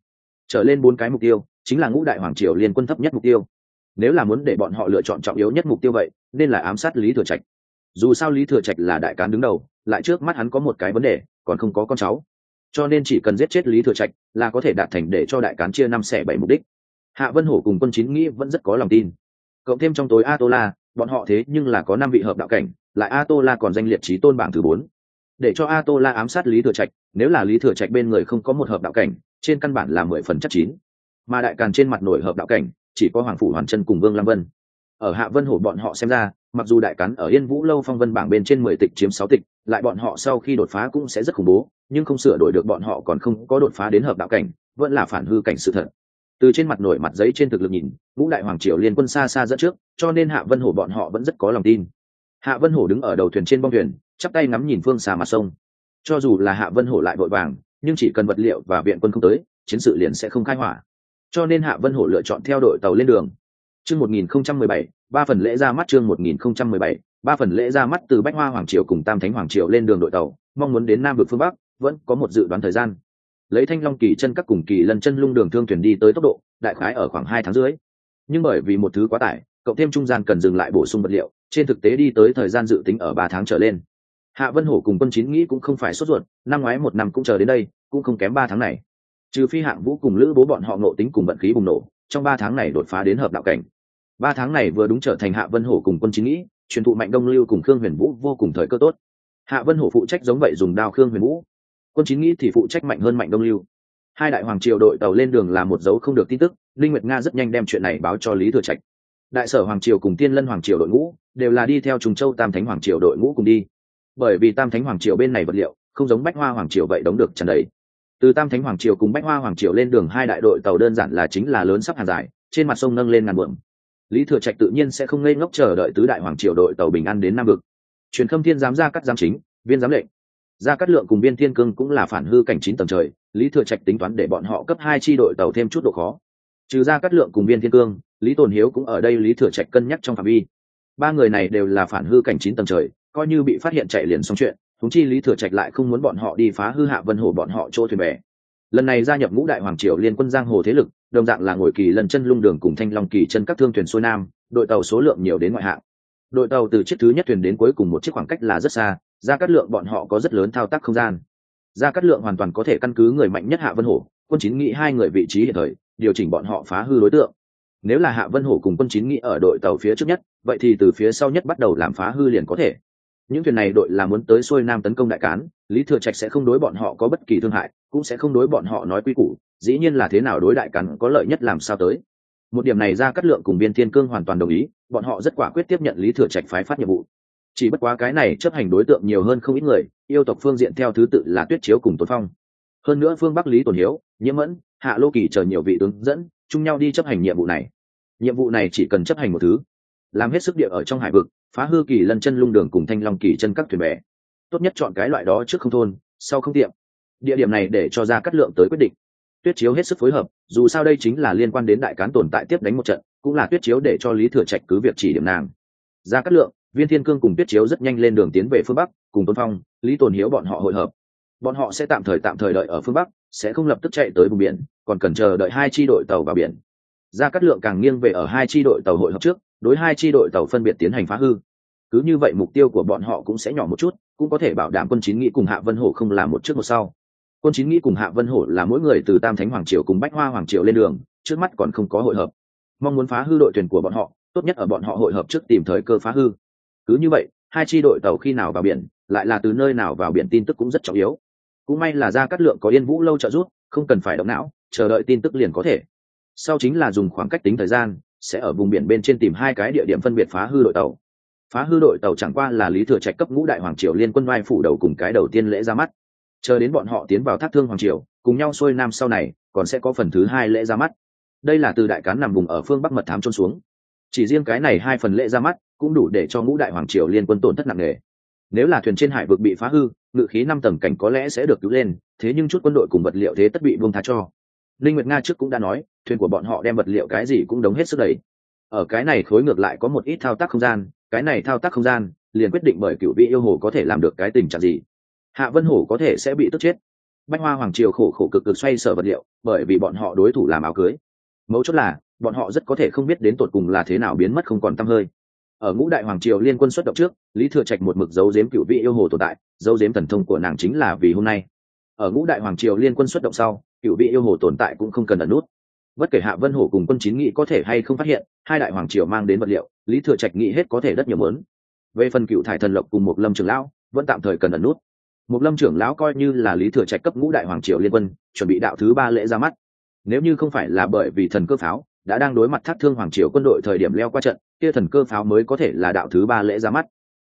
Trở lên bốn cái mục tiêu chính là ngũ đại hoàng triều liên quân thấp nhất mục tiêu. Nếu là muốn để bọn họ lựa chọn trọng yếu nhất mục tiêu vậy, nên là ám sát lý thừa trạch. Dù sao lý thừa trạch là đại cán đứng đầu, lại trước mắt hắn có một cái vấn đề, còn không có con cháu. Cho nên chỉ cần giết chết lý thừa trạch là có thể đạt thành để cho đại cán chia năm xẻ bảy mục đích. Hạ vân hổ cùng quân chín nghĩ vẫn rất có lòng tin. Cộng thêm trong tối a tô la bọn họ thế nhưng là có năm vị hợp đạo cảnh, lại a tô la còn danh liệt trí tôn bảng thứ bốn. Để cho a tô la ám sát lý thừa trạch, nếu là lý thừa trạch bên người không có một hợp đạo cảnh, trên căn bản là mười phần chắc chín mà đại càn trên mặt nổi hợp đạo cảnh, chỉ có hoàng phủ hoàn chân cùng vương lam vân. Ở hạ vân hổ bọn họ xem ra, mặc dù đại cắn ở yên vũ lâu phong vân bảng bên trên mười tịch chiếm sáu tịch, lại bọn họ sau khi đột phá cũng sẽ rất khủng bố, nhưng không sửa đổi được bọn họ còn không có đột phá đến hợp đạo cảnh, vẫn là phản hư cảnh sự thật. Từ trên mặt nổi mặt giấy trên thực lực nhìn, ngũ đại hoàng triều liên quân xa xa dẫn trước, cho nên hạ vân hổ bọn họ vẫn rất có lòng tin. Hạ vân hổ đứng ở đầu thuyền trên bong thuyền, chắp tay ngắm nhìn phương xa mặt sông. Cho dù là hạ vân hổ lại vội vàng, nhưng chỉ cần vật liệu và viện quân không tới, chiến sự liền sẽ không khai hỏa cho nên hạ vân hổ lựa chọn theo đội tàu lên đường. Chương một nghìn không trăm mười bảy, ba phần lễ ra mắt chương một nghìn không trăm mười bảy, ba phần lễ ra mắt từ bách hoa hoàng triều cùng tam thánh hoàng triều lên đường đội tàu, mong muốn đến nam vực phương bắc, vẫn có một dự đoán thời gian. Lấy thanh long kỳ chân các cùng kỳ lần chân lung đường thương thuyền đi tới tốc độ, đại khái ở khoảng hai tháng dưới nhưng bởi vì một thứ quá tải, cộng thêm trung gian cần dừng lại bổ sung vật liệu, trên thực tế đi tới thời gian dự tính ở ba tháng trở lên. Hạ vân hổ cùng quân chín nghĩ cũng không phải sốt ruột, năm ngoái một năm cũng chờ đến đây, cũng không kém ba tháng này trừ phi hạng vũ cùng lữ bố bọn họ nộ tính cùng vận khí bùng nổ, trong ba tháng này đột phá đến hợp đạo cảnh. Ba tháng này vừa đúng trở thành hạ vân hổ cùng quân chính nghĩ, truyền thụ mạnh đông lưu cùng khương huyền vũ vô cùng thời cơ tốt. Hạ vân hổ phụ trách giống vậy dùng đao khương huyền vũ. Quân chính nghĩ thì phụ trách mạnh hơn mạnh đông lưu. Hai đại hoàng triều đội tàu lên đường là một dấu không được tin tức, linh nguyệt nga rất nhanh đem chuyện này báo cho lý thừa trạch. Đại sở hoàng triều cùng tiên lân hoàng triều đội ngũ đều là đi theo trùng châu tam thánh hoàng triều đội ngũ cùng đi. Bởi vì tam thánh hoàng triều bên này vật liệu, không giống bách hoa hoàng triều vậy đóng được trần đấy từ tam thánh hoàng triều cùng bách hoa hoàng triều lên đường hai đại đội tàu đơn giản là chính là lớn sắp hàng dài, trên mặt sông nâng lên ngàn buồm lý thừa trạch tự nhiên sẽ không ngây ngốc chờ đợi tứ đại hoàng triều đội tàu bình an đến nam vực. Truyền khâm thiên giám ra cắt giám chính, viên giám lệnh. Gia cát lượng cùng viên thiên cương cũng là phản hư cảnh chín tầng trời, lý thừa trạch tính toán để bọn họ cấp hai tri đội tàu thêm chút độ khó. Trừ gia cát lượng cùng viên thiên cương, lý tồn hiếu cũng ở đây lý thừa trạch cân nhắc trong phạm vi. Ba người này đều là phản hư cảnh chín tầng trời, coi như bị phát hiện chạy liền xong chuyện thúng chi lý thừa trạch lại không muốn bọn họ đi phá hư hạ vân hồ bọn họ chỗ thuyền bè. Lần này gia nhập ngũ đại hoàng triều liên quân giang hồ thế lực, đồng dạng là ngồi kỳ lần chân lung đường cùng thanh long kỳ chân các thương thuyền xuôi nam, đội tàu số lượng nhiều đến ngoại hạng. Đội tàu từ chiếc thứ nhất thuyền đến cuối cùng một chiếc khoảng cách là rất xa, gia cát lượng bọn họ có rất lớn thao tác không gian. Gia cát lượng hoàn toàn có thể căn cứ người mạnh nhất hạ vân hổ quân chín nghĩ hai người vị trí hiện thời, điều chỉnh bọn họ phá hư đối tượng. Nếu là hạ vân hổ cùng quân chín nghĩ ở đội tàu phía trước nhất, vậy thì từ phía sau nhất bắt đầu làm phá hư liền có thể những thuyền này đội là muốn tới xuôi nam tấn công đại cán, lý thừa trạch sẽ không đối bọn họ có bất kỳ thương hại, cũng sẽ không đối bọn họ nói quy củ, dĩ nhiên là thế nào đối đại cán có lợi nhất làm sao tới. Một điểm này ra cắt lượng cùng biên thiên cương hoàn toàn đồng ý, bọn họ rất quả quyết tiếp nhận lý thừa trạch phái phát nhiệm vụ. Chỉ bất quá cái này chấp hành đối tượng nhiều hơn không ít người, yêu tộc phương diện theo thứ tự là tuyết chiếu cùng tôn phong. Hơn nữa phương bắc lý tồn hiếu, nhiễm mẫn, hạ lô kỳ chờ nhiều vị tướng dẫn, chung nhau đi chấp hành nhiệm vụ này. Nhiệm vụ này chỉ cần chấp hành một thứ, làm hết sức địa ở trong hải vực phá hư kỳ lân chân lung đường cùng thanh long kỳ chân các thuyền bè. Tốt nhất chọn cái loại đó trước không thôn, sau không tiệm. Địa điểm này để cho ra cắt lượng tới quyết định. Tuyết chiếu hết sức phối hợp, dù sao đây chính là liên quan đến đại cán tồn tại tiếp đánh một trận, cũng là tuyết chiếu để cho lý thừa trạch cứ việc chỉ điểm nàng. Ra cắt lượng, viên thiên cương cùng tuyết chiếu rất nhanh lên đường tiến về phương bắc, cùng tôn phong, lý tồn hiếu bọn họ hội hợp. Bọn họ sẽ tạm thời tạm thời đợi ở phương bắc, sẽ không lập tức chạy tới vùng biển, còn cần chờ đợi hai tri đội tàu vào biển. Ra cắt lượng càng nghiêng về ở hai tri đội tàu hội hợp trước đối hai tri đội tàu phân biệt tiến hành phá hư. Cứ như vậy mục tiêu của bọn họ cũng sẽ nhỏ một chút, cũng có thể bảo đảm quân chín nghĩ cùng hạ vân hổ không làm một trước một sau. Quân chín nghĩ cùng hạ vân hổ là mỗi người từ tam thánh hoàng triều cùng bách hoa hoàng triều lên đường, trước mắt còn không có hội hợp. Mong muốn phá hư đội tuyển của bọn họ, tốt nhất ở bọn họ hội hợp trước tìm thời cơ phá hư. Cứ như vậy, hai tri đội tàu khi nào vào biển, lại là từ nơi nào vào biển tin tức cũng rất trọng yếu. Cũng may là ra cắt lượng có yên vũ lâu trợ giúp, không cần phải động não, chờ đợi tin tức liền có thể. Sau chính là dùng khoảng cách tính thời gian sẽ ở vùng biển bên trên tìm hai cái địa điểm phân biệt phá hư đội tàu. Phá hư đội tàu chẳng qua là lý thừa trạch cấp ngũ đại hoàng triều liên quân vai phủ đầu cùng cái đầu tiên lễ ra mắt. Chờ đến bọn họ tiến vào thác thương hoàng triều, cùng nhau xuôi nam sau này, còn sẽ có phần thứ hai lễ ra mắt. Đây là từ đại cán nằm vùng ở phương bắc mật thám trôn xuống. Chỉ riêng cái này hai phần lễ ra mắt cũng đủ để cho ngũ đại hoàng triều liên quân tổn thất nặng nề. Nếu là thuyền trên hải vực bị phá hư, ngự khí năm tầng cảnh có lẽ sẽ được cứu lên, thế nhưng chút quân đội cùng vật liệu thế tất bị buông tha cho linh nguyệt nga trước cũng đã nói, thuyền của bọn họ đem vật liệu cái gì cũng đóng hết sức đầy. Ở cái này khối ngược lại có một ít thao tác không gian, cái này thao tác không gian, liền quyết định bởi cựu vị yêu hồ có thể làm được cái tình trạng gì. Hạ vân hổ có thể sẽ bị tức chết. Bách hoa hoàng triều khổ khổ cực cực xoay sở vật liệu, bởi vì bọn họ đối thủ làm áo cưới. Mấu chốt là, bọn họ rất có thể không biết đến tột cùng là thế nào biến mất không còn t hơi. Ở ngũ đại hoàng triều liên quân xuất động trước, lý thừa trạch một mực dấu giếm cựu vị yêu hồ tồn tại dấu giếm thần thông của nàng chính là vì hôm nay. Ở ngũ đại hoàng triều liên quân xuất động sau cựu vị yêu hồ tồn tại cũng không cần ẩn nút. Bất kể hạ vân hổ cùng quân chín nghị có thể hay không phát hiện, hai đại hoàng triều mang đến vật liệu, lý thừa trạch nghĩ hết có thể rất nhiều mớn về phần cựu thải thần lộc cùng một lâm trưởng lão, vẫn tạm thời cần ẩn nút. Một lâm trưởng lão coi như là lý thừa trạch cấp ngũ đại hoàng triều liên quân, chuẩn bị đạo thứ ba lễ ra mắt. Nếu như không phải là bởi vì thần cơ pháo đã đang đối mặt thác thương hoàng triều quân đội thời điểm leo qua trận, kia thần cơ pháo mới có thể là đạo thứ ba lễ ra mắt.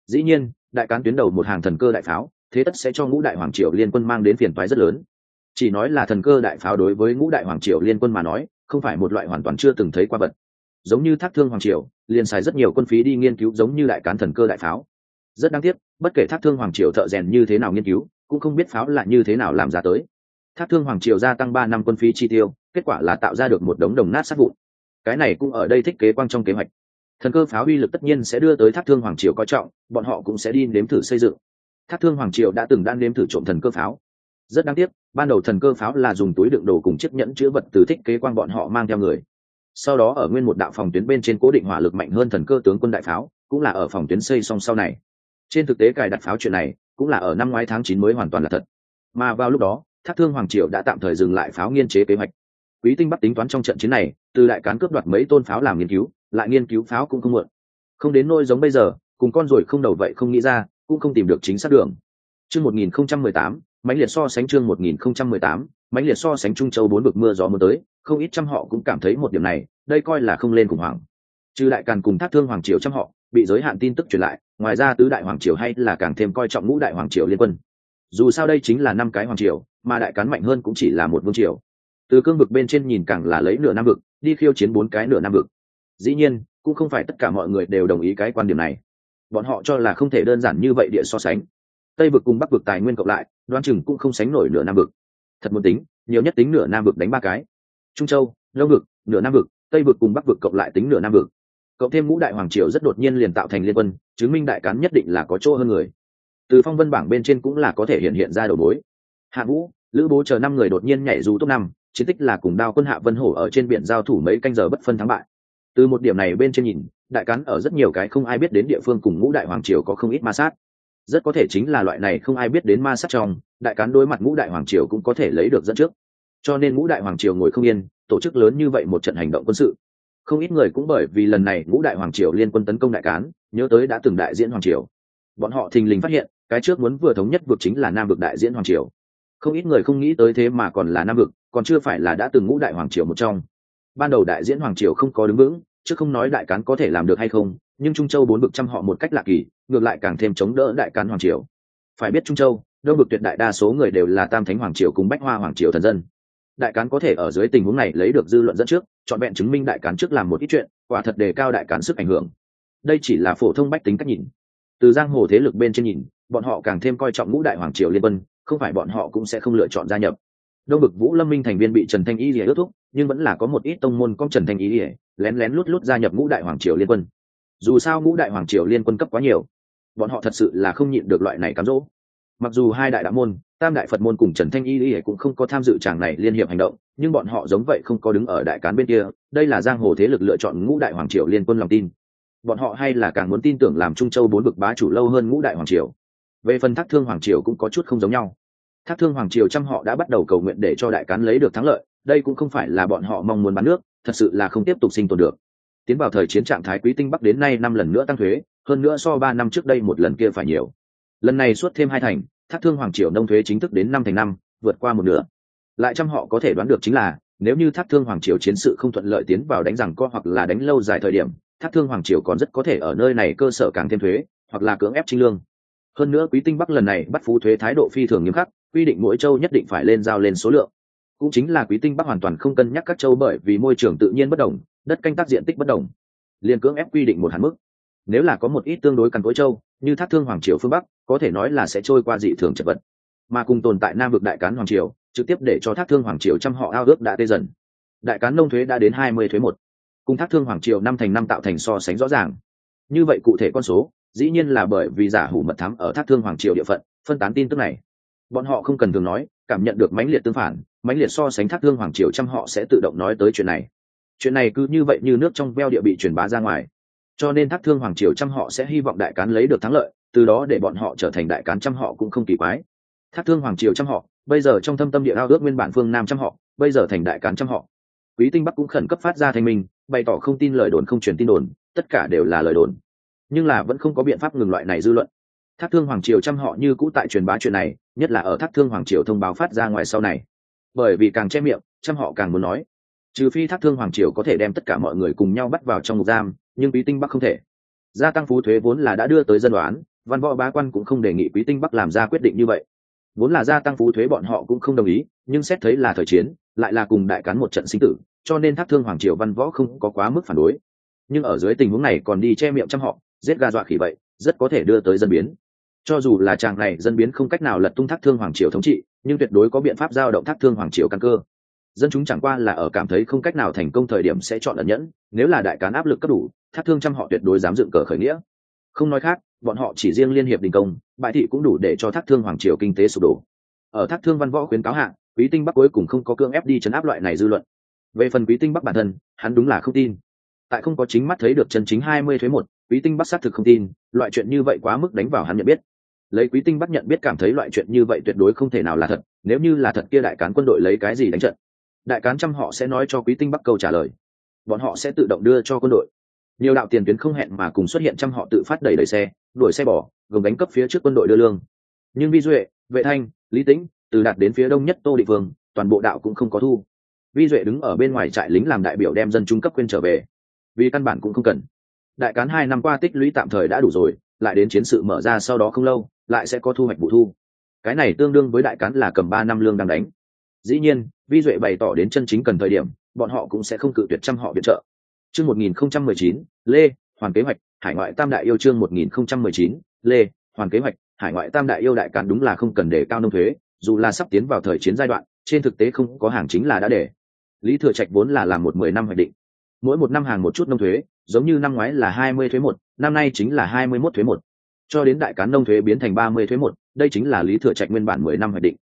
Dĩ nhiên, đại cán tuyến đầu một hàng thần cơ đại pháo, thế tất sẽ cho ngũ đại hoàng triều liên quân mang đến phiền toái rất lớn chỉ nói là thần cơ đại pháo đối với ngũ đại hoàng triều liên quân mà nói, không phải một loại hoàn toàn chưa từng thấy qua vật. Giống như thác thương hoàng triều, liền xài rất nhiều quân phí đi nghiên cứu giống như đại cán thần cơ đại pháo. Rất đáng tiếc, bất kể thác thương hoàng triều thợ rèn như thế nào nghiên cứu, cũng không biết pháo là như thế nào làm ra tới. Thác thương hoàng triều gia tăng ba năm quân phí chi tiêu, kết quả là tạo ra được một đống đồng nát sát vụn. Cái này cũng ở đây thích kế quang trong kế hoạch. Thần cơ pháo uy lực tất nhiên sẽ đưa tới thác thương hoàng triều coi trọng, bọn họ cũng sẽ đi nếm thử xây dựng. Thác thương hoàng triều đã từng đang nếm thử trộm thần cơ pháo rất đáng tiếc ban đầu thần cơ pháo là dùng túi đựng đồ cùng chiếc nhẫn chứa vật từ thích kế quan bọn họ mang theo người. Sau đó ở nguyên một đạo phòng tuyến bên trên cố định hỏa lực mạnh hơn thần cơ tướng quân đại pháo cũng là ở phòng tuyến xây xong sau này. Trên thực tế cài đặt pháo chuyện này cũng là ở năm ngoái tháng chín mới hoàn toàn là thật. Mà vào lúc đó thác thương hoàng triệu đã tạm thời dừng lại pháo nghiên chế kế hoạch. Quý tinh bắt tính toán trong trận chiến này từ đại cán cướp đoạt mấy tôn pháo làm nghiên cứu lại nghiên cứu pháo cũng không mượn không đến nôi giống bây giờ cùng con ruồi không đầu vậy không nghĩ ra cũng không tìm được chính xác đường. Trước 1018, mãnh liệt so sánh chương một nghìn không trăm mười tám mãnh liệt so sánh trung châu bốn vực mưa gió mưa tới không ít trăm họ cũng cảm thấy một điểm này đây coi là không lên cùng hoàng, trừ đại càn cùng thác thương hoàng triều trăm họ bị giới hạn tin tức truyền lại ngoài ra tứ đại hoàng triều hay là càng thêm coi trọng ngũ đại hoàng triều liên quân. Dù sao đây chính là năm cái hoàng triều mà đại cán mạnh hơn cũng chỉ là một vương triều. Từ cương vực bên trên nhìn càng là lấy nửa năm vực đi khiêu chiến bốn cái nửa năm vực. Dĩ nhiên cũng không phải tất cả mọi người đều đồng ý cái quan điểm này. Bọn họ cho là không thể đơn giản như vậy địa so sánh tây vực cùng bắc vực tài nguyên cộng lại, đoan chừng cũng không sánh nổi nửa nam vực. Thật muốn tính, nhiều nhất tính nửa nam vực đánh ba cái. Trung châu, đông vực, nửa nam vực, tây vực cùng bắc vực cộng lại tính nửa nam vực. Cộng thêm ngũ đại hoàng triều rất đột nhiên liền tạo thành liên quân, chứng minh đại cán nhất định là có chỗ hơn người. Từ phong vân bảng bên trên cũng là có thể hiện hiện ra đầu mối. Hạ vũ, lữ bố chờ năm người đột nhiên nhảy dù top năm, chiến tích là cùng đao quân hạ vân hổ ở trên biển giao thủ mấy canh giờ bất phân thắng bại. Từ một điểm này bên trên nhìn, đại cán ở rất nhiều cái không ai biết đến địa phương cùng ngũ đại hoàng triều có không ít ma sát rất có thể chính là loại này không ai biết đến ma sát trong, đại cán đối mặt ngũ đại hoàng triều cũng có thể lấy được dẫn trước. Cho nên ngũ đại hoàng triều ngồi không yên, tổ chức lớn như vậy một trận hành động quân sự. Không ít người cũng bởi vì lần này ngũ đại hoàng triều liên quân tấn công đại cán, nhớ tới đã từng đại diễn hoàng triều. Bọn họ thình lình phát hiện, cái trước muốn vừa thống nhất vực chính là nam vực đại diễn hoàng triều. Không ít người không nghĩ tới thế mà còn là nam vực, còn chưa phải là đã từng ngũ đại hoàng triều một trong. Ban đầu đại diễn hoàng triều không có đứng vững, chứ không nói đại cán có thể làm được hay không nhưng trung châu bốn vực trăm họ một cách lạ kỳ ngược lại càng thêm chống đỡ đại cán hoàng triều. Phải biết trung châu đông vực tuyệt đại đa số người đều là tam thánh hoàng triều cùng bách hoa hoàng triều thần dân. Đại cán có thể ở dưới tình huống này lấy được dư luận dẫn trước chọn vẹn chứng minh đại cán trước làm một ít chuyện quả thật đề cao đại cán sức ảnh hưởng. Đây chỉ là phổ thông bách tính cách nhìn. Từ giang hồ thế lực bên trên nhìn bọn họ càng thêm coi trọng ngũ đại hoàng triều liên vân, không phải bọn họ cũng sẽ không lựa chọn gia nhập. Đông bực vũ lâm minh thành viên bị trần thanh y lìa ước thúc nhưng vẫn là có một ít tông môn con trần thanh y lìa lén lén lút lút gia nhập ngũ đại hoàng triều liên quân dù sao ngũ đại hoàng triều liên quân cấp quá nhiều, bọn họ thật sự là không nhịn được loại này cám dỗ. Mặc dù hai đại đạo môn, tam đại phật môn cùng trần thanh y lìa cũng không có tham dự tràng này liên hiệp hành động, nhưng bọn họ giống vậy không có đứng ở đại cán bên kia, đây là giang hồ thế lực lựa chọn ngũ đại hoàng triều liên quân lòng tin. Bọn họ hay là càng muốn tin tưởng làm trung châu bốn bực bá chủ lâu hơn ngũ đại hoàng triều. Về phần thác thương hoàng triều cũng có chút không giống nhau. Thác thương hoàng triều trăm họ đã bắt đầu cầu nguyện để cho đại cán lấy được thắng lợi, đây cũng không phải là bọn họ mong muốn bán nước, thật sự là không tiếp tục sinh tồn được tiến vào thời chiến trạng thái quý tinh bắc đến nay năm lần nữa tăng thuế, hơn nữa so ba năm trước đây một lần kia phải nhiều. Lần này suốt thêm hai thành, thác thương hoàng triều nông thuế chính thức đến năm thành năm, vượt qua một nửa. Lại trăm họ có thể đoán được chính là, nếu như thác thương hoàng triều chiến sự không thuận lợi tiến vào đánh rằng co hoặc là đánh lâu dài thời điểm, thác thương hoàng triều còn rất có thể ở nơi này cơ sở càng thêm thuế, hoặc là cưỡng ép trinh lương. Hơn nữa quý tinh bắc lần này bắt phú thuế thái độ phi thường nghiêm khắc, quy định mỗi châu nhất định phải lên giao lên số lượng. Cũng chính là quý tinh bắc hoàn toàn không cân nhắc các châu bởi vì môi trường tự nhiên bất đồng đất canh tác diện tích bất đồng, liền cưỡng ép quy định một hạn mức. Nếu là có một ít tương đối cằn cỗi châu, như thác thương hoàng triều phương bắc, có thể nói là sẽ trôi qua dị thường chật vật. Mà cùng tồn tại nam vực đại cán hoàng triều, trực tiếp để cho thác thương hoàng triều trăm họ ao ước đã tê dần. Đại cán nông thuế đã đến hai mươi thuế một. Cùng thác thương hoàng triều năm thành năm tạo thành so sánh rõ ràng. Như vậy cụ thể con số, dĩ nhiên là bởi vì giả hủ mật thám ở thác thương hoàng triều địa phận, phân tán tin tức này. Bọn họ không cần thường nói, cảm nhận được mãnh liệt tương phản, mãnh liệt so sánh thác thương hoàng triều trăm họ sẽ tự động nói tới chuyện này chuyện này cứ như vậy như nước trong veo địa bị truyền bá ra ngoài. Cho nên thác thương hoàng triều trăm họ sẽ hy vọng đại cán lấy được thắng lợi, từ đó để bọn họ trở thành đại cán trăm họ cũng không kỳ quái. Thác thương hoàng triều trăm họ, bây giờ trong thâm tâm địa ao ước nguyên bản phương nam trăm họ, bây giờ thành đại cán trăm họ. Quý tinh bắc cũng khẩn cấp phát ra thành mình bày tỏ không tin lời đồn không truyền tin đồn, tất cả đều là lời đồn. Nhưng là vẫn không có biện pháp ngừng loại này dư luận. Thác thương hoàng triều trăm họ như cũ tại truyền bá chuyện này, nhất là ở thác thương hoàng triều thông báo phát ra ngoài sau này. Bởi vì càng che miệng, trăm họ càng muốn nói trừ phi thác thương hoàng triều có thể đem tất cả mọi người cùng nhau bắt vào trong ngục giam, nhưng quý tinh bắc không thể. Gia tăng phú thuế vốn là đã đưa tới dân đoán văn võ bá quan cũng không đề nghị quý tinh bắc làm ra quyết định như vậy. Vốn là gia tăng phú thuế bọn họ cũng không đồng ý, nhưng xét thấy là thời chiến, lại là cùng đại cán một trận sinh tử, cho nên thác thương hoàng triều văn võ không có quá mức phản đối. Nhưng ở dưới tình huống này còn đi che miệng trăm họ, giết gà dọa khỉ vậy, rất có thể đưa tới dân biến. Cho dù là chàng này dân biến không cách nào lật tung thác thương hoàng triều thống trị, nhưng tuyệt đối có biện pháp giao động thác thương hoàng triều căn cơ dân chúng chẳng qua là ở cảm thấy không cách nào thành công thời điểm sẽ chọn ẩn nhẫn, nếu là đại cán áp lực cấp đủ, thác thương trăm họ tuyệt đối dám dựng cờ khởi nghĩa. Không nói khác, bọn họ chỉ riêng liên hiệp đình công bại thị cũng đủ để cho thác thương hoàng triều kinh tế sụp đổ. Ở thác thương văn võ khuyến cáo hạng quý tinh bắc cuối cùng không có cương ép đi chấn áp loại này dư luận. Về phần quý tinh bắc bản thân, hắn đúng là không tin. Tại không có chính mắt thấy được chân chính hai mươi thuế một, quý tinh bắc xác thực không tin, loại chuyện như vậy quá mức đánh vào hắn nhận biết. Lấy quý tinh bắc nhận biết cảm thấy loại chuyện như vậy tuyệt đối không thể nào là thật, nếu như là thật kia đại cán quân đội lấy cái gì đánh trận đại cán trăm họ sẽ nói cho quý tinh bắc câu trả lời. Bọn họ sẽ tự động đưa cho quân đội. Nhiều đạo tiền tuyến không hẹn mà cùng xuất hiện trăm họ tự phát đẩy đẩy xe, đuổi xe bỏ, gồng đánh cấp phía trước quân đội đưa lương. Nhưng vi duệ, vệ thanh, lý tĩnh, từ đạt đến phía đông nhất tô địa phương toàn bộ đạo cũng không có thu. Vi duệ đứng ở bên ngoài trại lính làm đại biểu đem dân trung cấp quên trở về. Vì căn bản cũng không cần. Đại cán hai năm qua tích lũy tạm thời đã đủ rồi, lại đến chiến sự mở ra sau đó không lâu, lại sẽ có thu hoạch bổ thu. Cái này tương đương với đại cán là cầm ba năm lương đang đánh dĩ nhiên, vi duệ bày tỏ đến chân chính cần thời điểm, bọn họ cũng sẽ không cự tuyệt trăm họ viện trợ. Chương một nghìn không trăm mười chín, lê, hoàn kế hoạch, hải ngoại tam đại yêu chương một nghìn không trăm mười chín, lê, hoàn kế hoạch, hải ngoại tam đại yêu đại càn đúng là không cần để cao nông thuế, dù là sắp tiến vào thời chiến giai đoạn, trên thực tế không có hàng chính là đã để. Lý thừa trạch vốn là làm một mười năm hoạch định. Mỗi một năm hàng một chút nông thuế, giống như năm ngoái là hai mươi thuế một, năm nay chính là hai mươi mốt thuế một. Cho đến đại cán nông thuế biến thành ba mươi thuế một, đây chính là lý thừa trạch nguyên bản mười năm hoạch định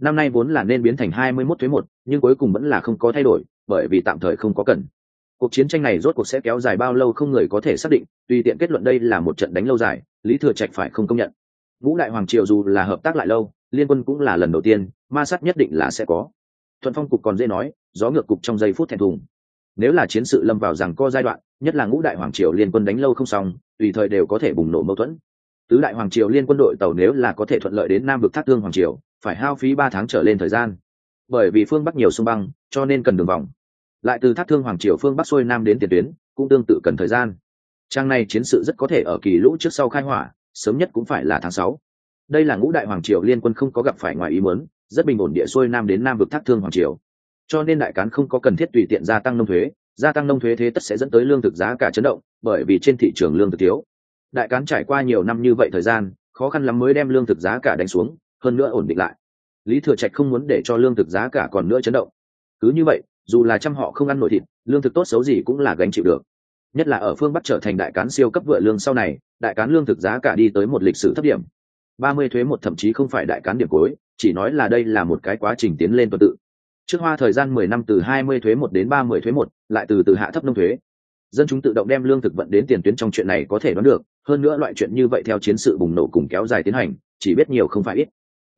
năm nay vốn là nên biến thành hai mươi mốt thuế một, nhưng cuối cùng vẫn là không có thay đổi, bởi vì tạm thời không có cần. Cuộc chiến tranh này rốt cuộc sẽ kéo dài bao lâu không người có thể xác định, tùy tiện kết luận đây là một trận đánh lâu dài, lý thừa trạch phải không công nhận. Vũ đại hoàng triều dù là hợp tác lại lâu, liên quân cũng là lần đầu tiên, ma sát nhất định là sẽ có. Thuận phong cục còn dễ nói, gió ngược cục trong giây phút thẹn thùng. Nếu là chiến sự lâm vào rằng co giai đoạn, nhất là ngũ đại hoàng triều liên quân đánh lâu không xong, tùy thời đều có thể bùng nổ mâu thuẫn. Tứ đại hoàng triều liên quân đội tàu nếu là có thể thuận lợi đến nam vực thác thương hoàng triều phải hao phí ba tháng trở lên thời gian. Bởi vì phương bắc nhiều sông băng, cho nên cần đường vòng. Lại từ thác thương hoàng triều phương bắc xuôi nam đến tiền tuyến, cũng tương tự cần thời gian. Trang này chiến sự rất có thể ở kỳ lũ trước sau khai hỏa, sớm nhất cũng phải là tháng sáu. Đây là ngũ đại hoàng triều liên quân không có gặp phải ngoài ý muốn, rất bình ổn địa xuôi nam đến nam vực thác thương hoàng triều. Cho nên đại cán không có cần thiết tùy tiện gia tăng nông thuế, gia tăng nông thuế thế tất sẽ dẫn tới lương thực giá cả chấn động, bởi vì trên thị trường lương thực thiếu. Đại cán trải qua nhiều năm như vậy thời gian, khó khăn lắm mới đem lương thực giá cả đánh xuống hơn nữa ổn định lại. Lý thừa trạch không muốn để cho lương thực giá cả còn nữa chấn động. Cứ như vậy, dù là trăm họ không ăn nổi thịt, lương thực tốt xấu gì cũng là gánh chịu được. Nhất là ở phương bắc trở thành đại cán siêu cấp vựa lương sau này, đại cán lương thực giá cả đi tới một lịch sử thấp điểm. Ba mươi thuế một thậm chí không phải đại cán điểm cuối, chỉ nói là đây là một cái quá trình tiến lên tuần tự. Trước hoa thời gian mười năm từ hai mươi thuế một đến ba mươi thuế một, lại từ từ hạ thấp nông thuế. Dân chúng tự động đem lương thực vận đến tiền tuyến trong chuyện này có thể đoán được, hơn nữa loại chuyện như vậy theo chiến sự bùng nổ cùng kéo dài tiến hành, chỉ biết nhiều không phải ít